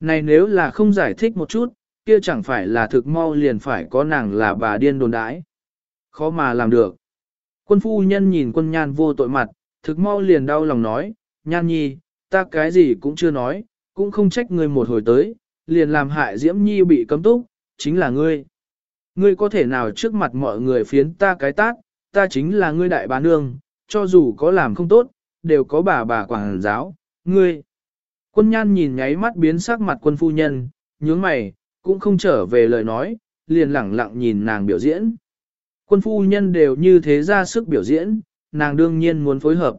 Này nếu là không giải thích một chút, kia chẳng phải là thực mau liền phải có nàng là bà điên đồn đãi. Khó mà làm được. Quân phu nhân nhìn quân nhan vô tội mặt, thực mau liền đau lòng nói, nhan nhi, ta cái gì cũng chưa nói, cũng không trách ngươi một hồi tới, liền làm hại diễm nhi bị cấm túc, chính là ngươi. Ngươi có thể nào trước mặt mọi người phiến ta cái tát, ta chính là ngươi đại bá nương, cho dù có làm không tốt, đều có bà bà quảng giáo, ngươi. Quân nhan nhìn nháy mắt biến sắc mặt quân phu nhân, nhướng mày, cũng không trở về lời nói, liền lẳng lặng nhìn nàng biểu diễn. Quân phu nhân đều như thế ra sức biểu diễn, nàng đương nhiên muốn phối hợp.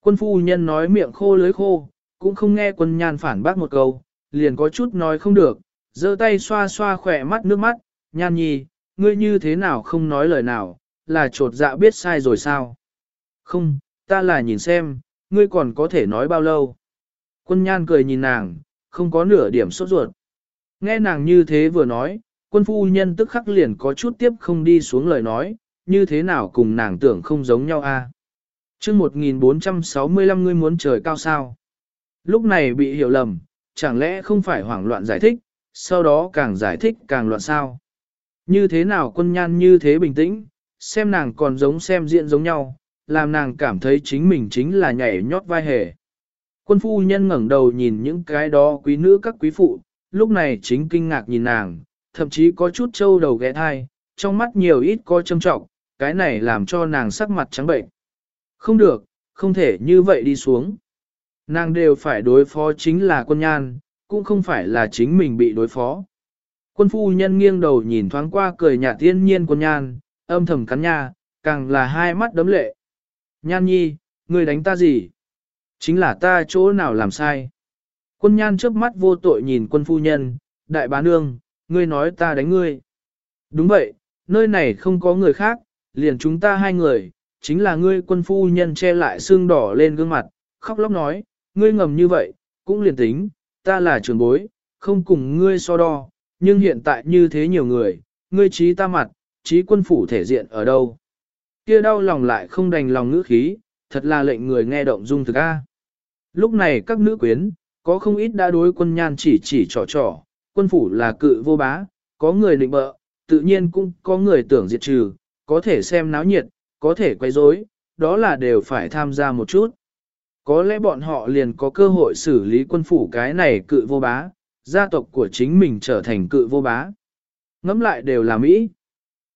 Quân phu nhân nói miệng khô lưới khô, cũng không nghe quân nhan phản bác một câu, liền có chút nói không được, giơ tay xoa xoa khỏe mắt nước mắt, nhan nhi, ngươi như thế nào không nói lời nào, là trột dạ biết sai rồi sao? Không, ta là nhìn xem, ngươi còn có thể nói bao lâu? Quân nhan cười nhìn nàng, không có nửa điểm sốt ruột. Nghe nàng như thế vừa nói, quân phu nhân tức khắc liền có chút tiếp không đi xuống lời nói, như thế nào cùng nàng tưởng không giống nhau a? À? Chương 1465 ngươi muốn trời cao sao? Lúc này bị hiểu lầm, chẳng lẽ không phải hoảng loạn giải thích, sau đó càng giải thích càng loạn sao? Như thế nào quân nhan như thế bình tĩnh, xem nàng còn giống xem diện giống nhau, làm nàng cảm thấy chính mình chính là nhảy nhót vai hề. Quân phu nhân ngẩng đầu nhìn những cái đó quý nữ các quý phụ, lúc này chính kinh ngạc nhìn nàng, thậm chí có chút trâu đầu ghé thai, trong mắt nhiều ít có châm trọng, cái này làm cho nàng sắc mặt trắng bệnh. Không được, không thể như vậy đi xuống. Nàng đều phải đối phó chính là quân nhan, cũng không phải là chính mình bị đối phó. Quân phu nhân nghiêng đầu nhìn thoáng qua cười nhạt tiên nhiên quân nhan, âm thầm cắn nha, càng là hai mắt đấm lệ. Nhan nhi, ngươi đánh ta gì? Chính là ta chỗ nào làm sai? Quân nhan trước mắt vô tội nhìn quân phu nhân, đại bá nương, ngươi nói ta đánh ngươi. Đúng vậy, nơi này không có người khác, liền chúng ta hai người, chính là ngươi quân phu nhân che lại xương đỏ lên gương mặt, khóc lóc nói, ngươi ngầm như vậy, cũng liền tính, ta là trưởng bối, không cùng ngươi so đo, nhưng hiện tại như thế nhiều người, ngươi trí ta mặt, trí quân phủ thể diện ở đâu. Kia đau lòng lại không đành lòng ngữ khí, thật là lệnh người nghe động dung thực a. Lúc này các nữ quyến, có không ít đã đối quân nhan chỉ chỉ trò trò, quân phủ là cự vô bá, có người định bợ, tự nhiên cũng có người tưởng diệt trừ, có thể xem náo nhiệt, có thể quay rối, đó là đều phải tham gia một chút. Có lẽ bọn họ liền có cơ hội xử lý quân phủ cái này cự vô bá, gia tộc của chính mình trở thành cự vô bá. ngẫm lại đều là Mỹ.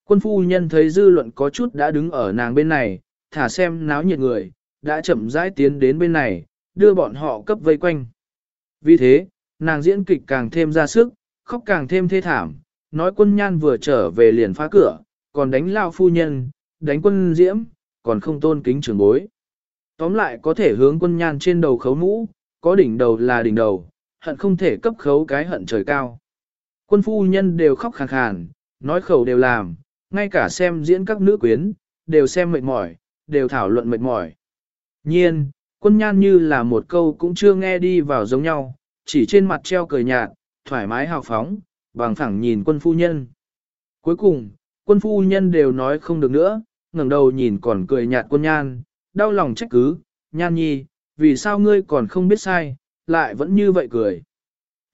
Quân phu nhân thấy dư luận có chút đã đứng ở nàng bên này, thả xem náo nhiệt người, đã chậm rãi tiến đến bên này, đưa bọn họ cấp vây quanh. Vì thế, nàng diễn kịch càng thêm ra sức, khóc càng thêm thê thảm, nói quân nhan vừa trở về liền phá cửa, còn đánh lao phu nhân, đánh quân diễm, còn không tôn kính trưởng bối. Tóm lại có thể hướng quân nhan trên đầu khấu mũ, có đỉnh đầu là đỉnh đầu, hận không thể cấp khấu cái hận trời cao. Quân phu nhân đều khóc khàn khàn, nói khẩu đều làm, ngay cả xem diễn các nữ quyến, đều xem mệt mỏi, đều thảo luận mệt mỏi. Nhiên, quân nhan như là một câu cũng chưa nghe đi vào giống nhau, chỉ trên mặt treo cười nhạt, thoải mái hào phóng, bằng phẳng nhìn quân phu nhân. Cuối cùng, quân phu nhân đều nói không được nữa, ngẩng đầu nhìn còn cười nhạt quân nhan, đau lòng trách cứ, nhan nhi, vì sao ngươi còn không biết sai, lại vẫn như vậy cười.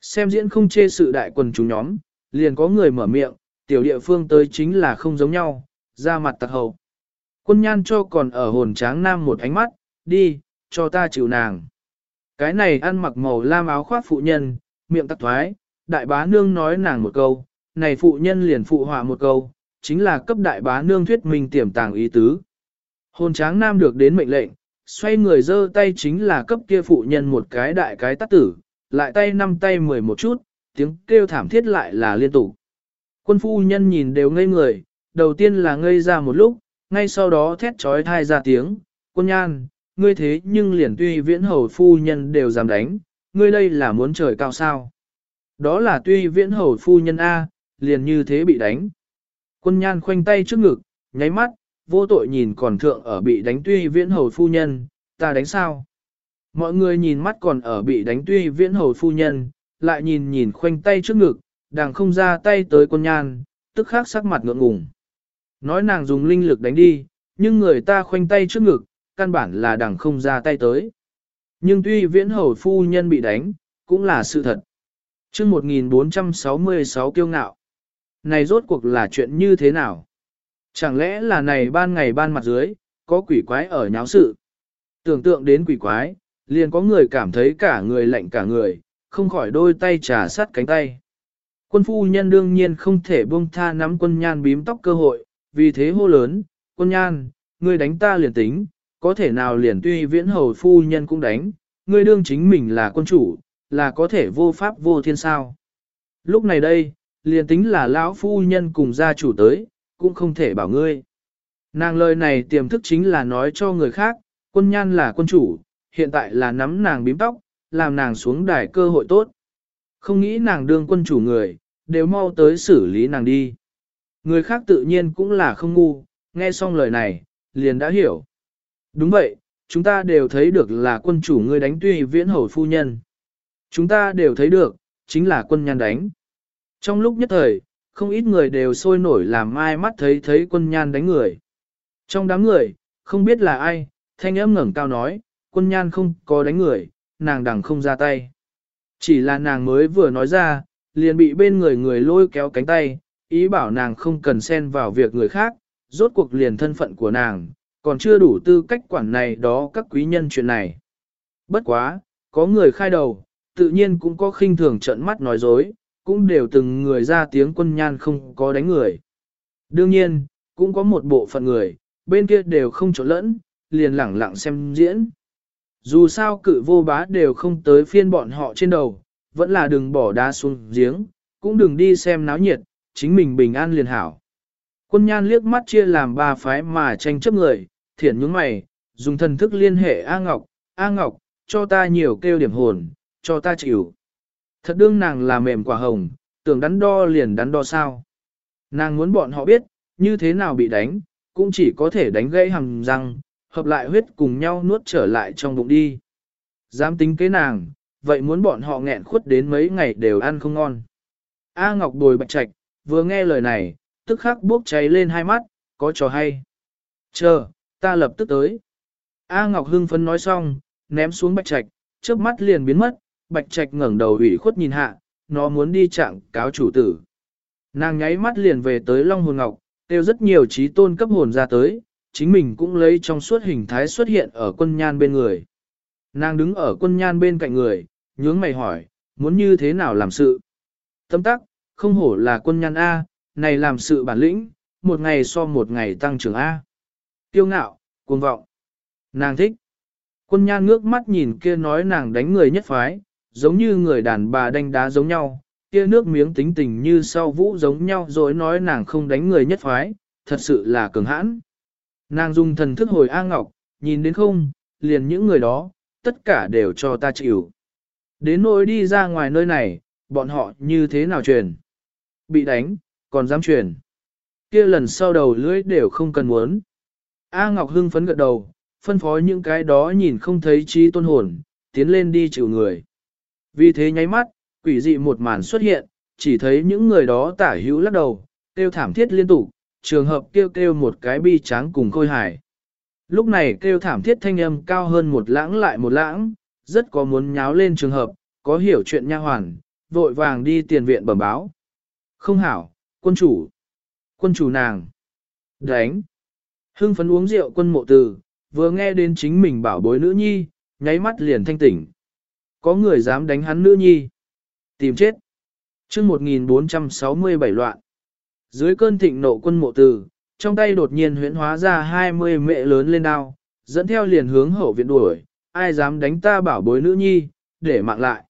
Xem diễn không chê sự đại quần chúng nhóm, liền có người mở miệng, tiểu địa phương tới chính là không giống nhau, ra mặt tặc hậu. Quân nhan cho còn ở hồn tráng nam một ánh mắt, đi, cho ta chịu nàng. Cái này ăn mặc màu lam áo khoác phụ nhân, miệng tắc thoái, đại bá nương nói nàng một câu, này phụ nhân liền phụ họa một câu, chính là cấp đại bá nương thuyết minh tiềm tàng ý tứ. Hồn tráng nam được đến mệnh lệnh, xoay người giơ tay chính là cấp kia phụ nhân một cái đại cái tắt tử, lại tay năm tay mười một chút, tiếng kêu thảm thiết lại là liên tục. Quân phu nhân nhìn đều ngây người, đầu tiên là ngây ra một lúc, ngay sau đó thét trói thai ra tiếng, quân nhan, ngươi thế nhưng liền tuy viễn hầu phu nhân đều dám đánh, ngươi đây là muốn trời cao sao. Đó là tuy viễn hầu phu nhân A, liền như thế bị đánh. Quân nhan khoanh tay trước ngực, nháy mắt, vô tội nhìn còn thượng ở bị đánh tuy viễn hầu phu nhân, ta đánh sao? Mọi người nhìn mắt còn ở bị đánh tuy viễn hầu phu nhân, lại nhìn nhìn khoanh tay trước ngực, đàng không ra tay tới con nhan, tức khắc sắc mặt ngượng ngùng. Nói nàng dùng linh lực đánh đi, nhưng người ta khoanh tay trước ngực, căn bản là đằng không ra tay tới. Nhưng tuy viễn hầu phu nhân bị đánh, cũng là sự thật. chương 1466 kiêu ngạo. Này rốt cuộc là chuyện như thế nào? Chẳng lẽ là này ban ngày ban mặt dưới, có quỷ quái ở nháo sự? Tưởng tượng đến quỷ quái, liền có người cảm thấy cả người lạnh cả người, không khỏi đôi tay trà sát cánh tay. Quân phu nhân đương nhiên không thể buông tha nắm quân nhan bím tóc cơ hội, vì thế hô lớn, quân nhan, ngươi đánh ta liền tính, có thể nào liền tuy viễn hầu phu nhân cũng đánh, ngươi đương chính mình là quân chủ, là có thể vô pháp vô thiên sao. Lúc này đây, liền tính là lão phu nhân cùng gia chủ tới, cũng không thể bảo ngươi. Nàng lời này tiềm thức chính là nói cho người khác, quân nhan là quân chủ, hiện tại là nắm nàng bím tóc, làm nàng xuống đài cơ hội tốt. Không nghĩ nàng đương quân chủ người, đều mau tới xử lý nàng đi. Người khác tự nhiên cũng là không ngu, nghe xong lời này, liền đã hiểu. Đúng vậy, chúng ta đều thấy được là quân chủ ngươi đánh tuy viễn hầu phu nhân. Chúng ta đều thấy được, chính là quân nhan đánh. Trong lúc nhất thời, không ít người đều sôi nổi làm ai mắt thấy thấy quân nhan đánh người. Trong đám người, không biết là ai, thanh âm ngẩng cao nói, quân nhan không có đánh người, nàng đằng không ra tay. Chỉ là nàng mới vừa nói ra, liền bị bên người người lôi kéo cánh tay, ý bảo nàng không cần xen vào việc người khác, rốt cuộc liền thân phận của nàng, còn chưa đủ tư cách quản này đó các quý nhân chuyện này. Bất quá, có người khai đầu, tự nhiên cũng có khinh thường trận mắt nói dối, cũng đều từng người ra tiếng quân nhan không có đánh người. Đương nhiên, cũng có một bộ phận người, bên kia đều không trộn lẫn, liền lẳng lặng xem diễn. Dù sao cự vô bá đều không tới phiên bọn họ trên đầu, vẫn là đừng bỏ đá xuống giếng, cũng đừng đi xem náo nhiệt, chính mình bình an liền hảo. Quân nhan liếc mắt chia làm ba phái mà tranh chấp người, thiển những mày, dùng thần thức liên hệ A Ngọc, A Ngọc, cho ta nhiều kêu điểm hồn, cho ta chịu. Thật đương nàng là mềm quả hồng, tưởng đắn đo liền đắn đo sao. Nàng muốn bọn họ biết, như thế nào bị đánh, cũng chỉ có thể đánh gãy hằng răng, hợp lại huyết cùng nhau nuốt trở lại trong bụng đi. Dám tính kế nàng, vậy muốn bọn họ nghẹn khuất đến mấy ngày đều ăn không ngon. A Ngọc đồi bạch trạch, vừa nghe lời này, tức khắc bốc cháy lên hai mắt, có trò hay. Chờ, ta lập tức tới. A Ngọc hưng phấn nói xong, ném xuống bạch trạch, trước mắt liền biến mất, bạch trạch ngẩng đầu ủy khuất nhìn hạ, nó muốn đi trạng cáo chủ tử. Nàng nháy mắt liền về tới Long Hồn Ngọc, tiêu rất nhiều trí tôn cấp hồn ra tới, chính mình cũng lấy trong suốt hình thái xuất hiện ở quân nhan bên người. Nàng đứng ở quân nhan bên cạnh người, nhướng mày hỏi, muốn như thế nào làm sự? Tâm tắc, không hổ là quân nhan A, này làm sự bản lĩnh, một ngày so một ngày tăng trưởng A. Tiêu ngạo, cuồng vọng. Nàng thích. Quân nhan ngước mắt nhìn kia nói nàng đánh người nhất phái, giống như người đàn bà đánh đá giống nhau, kia nước miếng tính tình như sau vũ giống nhau rồi nói nàng không đánh người nhất phái, thật sự là cường hãn. Nàng dùng thần thức hồi A Ngọc, nhìn đến không, liền những người đó, tất cả đều cho ta chịu. Đến nỗi đi ra ngoài nơi này, bọn họ như thế nào truyền? Bị đánh, còn dám truyền. Kia lần sau đầu lưỡi đều không cần muốn. A Ngọc hưng phấn gật đầu, phân phó những cái đó nhìn không thấy trí tôn hồn, tiến lên đi chịu người. Vì thế nháy mắt, quỷ dị một màn xuất hiện, chỉ thấy những người đó tả hữu lắc đầu, kêu thảm thiết liên tục, trường hợp kêu kêu một cái bi tráng cùng khôi hài. Lúc này kêu thảm thiết thanh âm cao hơn một lãng lại một lãng, rất có muốn nháo lên trường hợp, có hiểu chuyện nha hoàn, vội vàng đi tiền viện bẩm báo. Không hảo, quân chủ. Quân chủ nàng. Đánh. Hưng phấn uống rượu quân mộ từ, vừa nghe đến chính mình bảo bối nữ nhi, nháy mắt liền thanh tỉnh. Có người dám đánh hắn nữ nhi. Tìm chết. chương 1467 loạn. Dưới cơn thịnh nộ quân mộ tử, trong tay đột nhiên huyễn hóa ra 20 mẹ lớn lên đao, dẫn theo liền hướng hậu viện đuổi, ai dám đánh ta bảo bối nữ nhi, để mạng lại.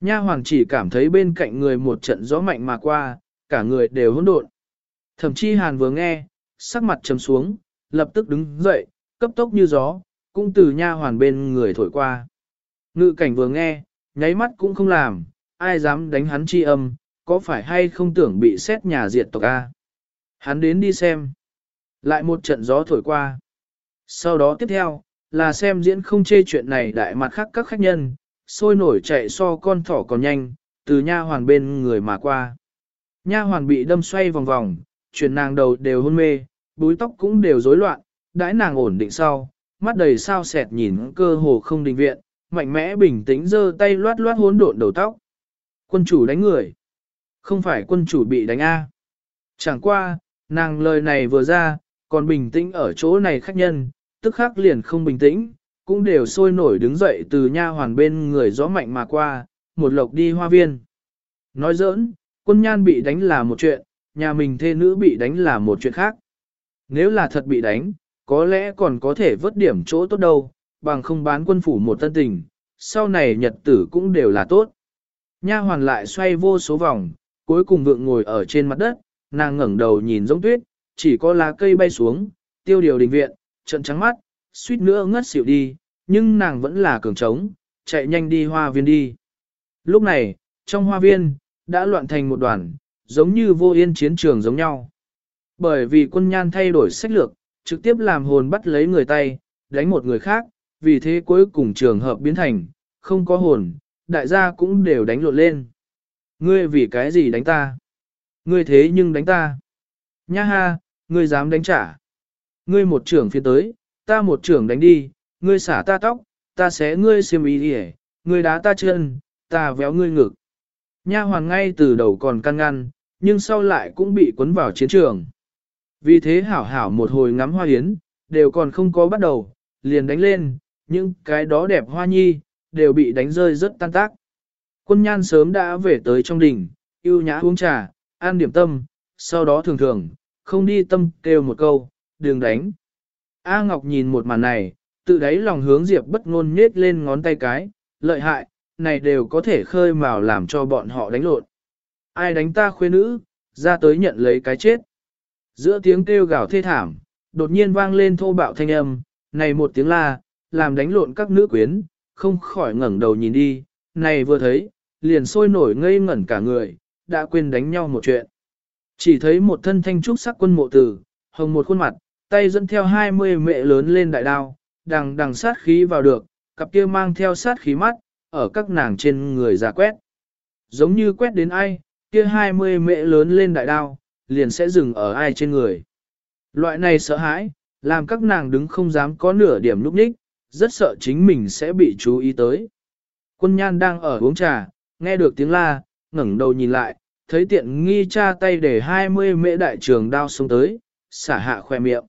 Nha hoàng chỉ cảm thấy bên cạnh người một trận gió mạnh mà qua, cả người đều hỗn độn. Thẩm Chi hàn vừa nghe, sắc mặt trầm xuống, lập tức đứng dậy, cấp tốc như gió, cũng từ nha hoàn bên người thổi qua. Ngự cảnh vừa nghe, nháy mắt cũng không làm, ai dám đánh hắn chi âm, có phải hay không tưởng bị xét nhà diệt tộc A. Hắn đến đi xem. Lại một trận gió thổi qua. Sau đó tiếp theo, là xem diễn không chê chuyện này đại mặt khác các khách nhân, sôi nổi chạy so con thỏ còn nhanh, từ nha hoàn bên người mà qua. Nha hoàn bị đâm xoay vòng vòng, chuyển nàng đầu đều hôn mê, búi tóc cũng đều rối loạn, đãi nàng ổn định sau, mắt đầy sao sẹt nhìn cơ hồ không định viện, mạnh mẽ bình tĩnh giơ tay loát loát hỗn độn đầu tóc. Quân chủ đánh người. Không phải quân chủ bị đánh A. Chẳng qua, nàng lời này vừa ra, còn bình tĩnh ở chỗ này khách nhân, tức khắc liền không bình tĩnh, cũng đều sôi nổi đứng dậy từ nha hoàn bên người gió mạnh mà qua, một lộc đi hoa viên. Nói giỡn, quân nhan bị đánh là một chuyện, nhà mình thê nữ bị đánh là một chuyện khác. Nếu là thật bị đánh, có lẽ còn có thể vớt điểm chỗ tốt đâu, bằng không bán quân phủ một tân tình, sau này nhật tử cũng đều là tốt. Nha hoàn lại xoay vô số vòng, cuối cùng vượng ngồi ở trên mặt đất, nàng ngẩng đầu nhìn giống tuyết, chỉ có lá cây bay xuống, tiêu điều đình viện, trận trắng mắt, suýt nữa ngất xỉu đi, nhưng nàng vẫn là cường trống, chạy nhanh đi hoa viên đi. Lúc này, trong hoa viên, đã loạn thành một đoàn, giống như vô yên chiến trường giống nhau. Bởi vì quân nhan thay đổi sách lược, trực tiếp làm hồn bắt lấy người tay, đánh một người khác, vì thế cuối cùng trường hợp biến thành, không có hồn, đại gia cũng đều đánh lộn lên. Ngươi vì cái gì đánh ta? Ngươi thế nhưng đánh ta. Nha ha, ngươi dám đánh trả. Ngươi một trưởng phía tới, ta một trưởng đánh đi, ngươi xả ta tóc, ta xé ngươi xiêm y đi ngươi đá ta chân, ta véo ngươi ngực. Nha hoàn ngay từ đầu còn căn ngăn, nhưng sau lại cũng bị cuốn vào chiến trường. Vì thế hảo hảo một hồi ngắm hoa hiến, đều còn không có bắt đầu, liền đánh lên, những cái đó đẹp hoa nhi, đều bị đánh rơi rất tan tác. Quân nhan sớm đã về tới trong đỉnh, yêu nhã uống trà, ăn điểm tâm, sau đó thường thường, không đi tâm kêu một câu, đừng đánh. A Ngọc nhìn một màn này, tự đáy lòng hướng Diệp bất ngôn nhết lên ngón tay cái, lợi hại, này đều có thể khơi mào làm cho bọn họ đánh lộn. Ai đánh ta khuê nữ, ra tới nhận lấy cái chết. Giữa tiếng kêu gào thê thảm, đột nhiên vang lên thô bạo thanh âm, này một tiếng la, làm đánh lộn các nữ quyến, không khỏi ngẩng đầu nhìn đi, này vừa thấy, liền sôi nổi ngây ngẩn cả người, đã quên đánh nhau một chuyện. Chỉ thấy một thân thanh trúc sắc quân mộ tử, hồng một khuôn mặt, tay dẫn theo hai mươi mẹ lớn lên đại đao, đằng đằng sát khí vào được, cặp kia mang theo sát khí mắt, ở các nàng trên người giả quét. Giống như quét đến ai, kia hai mươi mẹ lớn lên đại đao, liền sẽ dừng ở ai trên người. Loại này sợ hãi, làm các nàng đứng không dám có nửa điểm núp ních, rất sợ chính mình sẽ bị chú ý tới. Quân nhan đang ở uống trà, nghe được tiếng la, ngẩng đầu nhìn lại, thấy tiện nghi cha tay để 20 mễ đại trường đao xuống tới, xả hạ khoe miệng.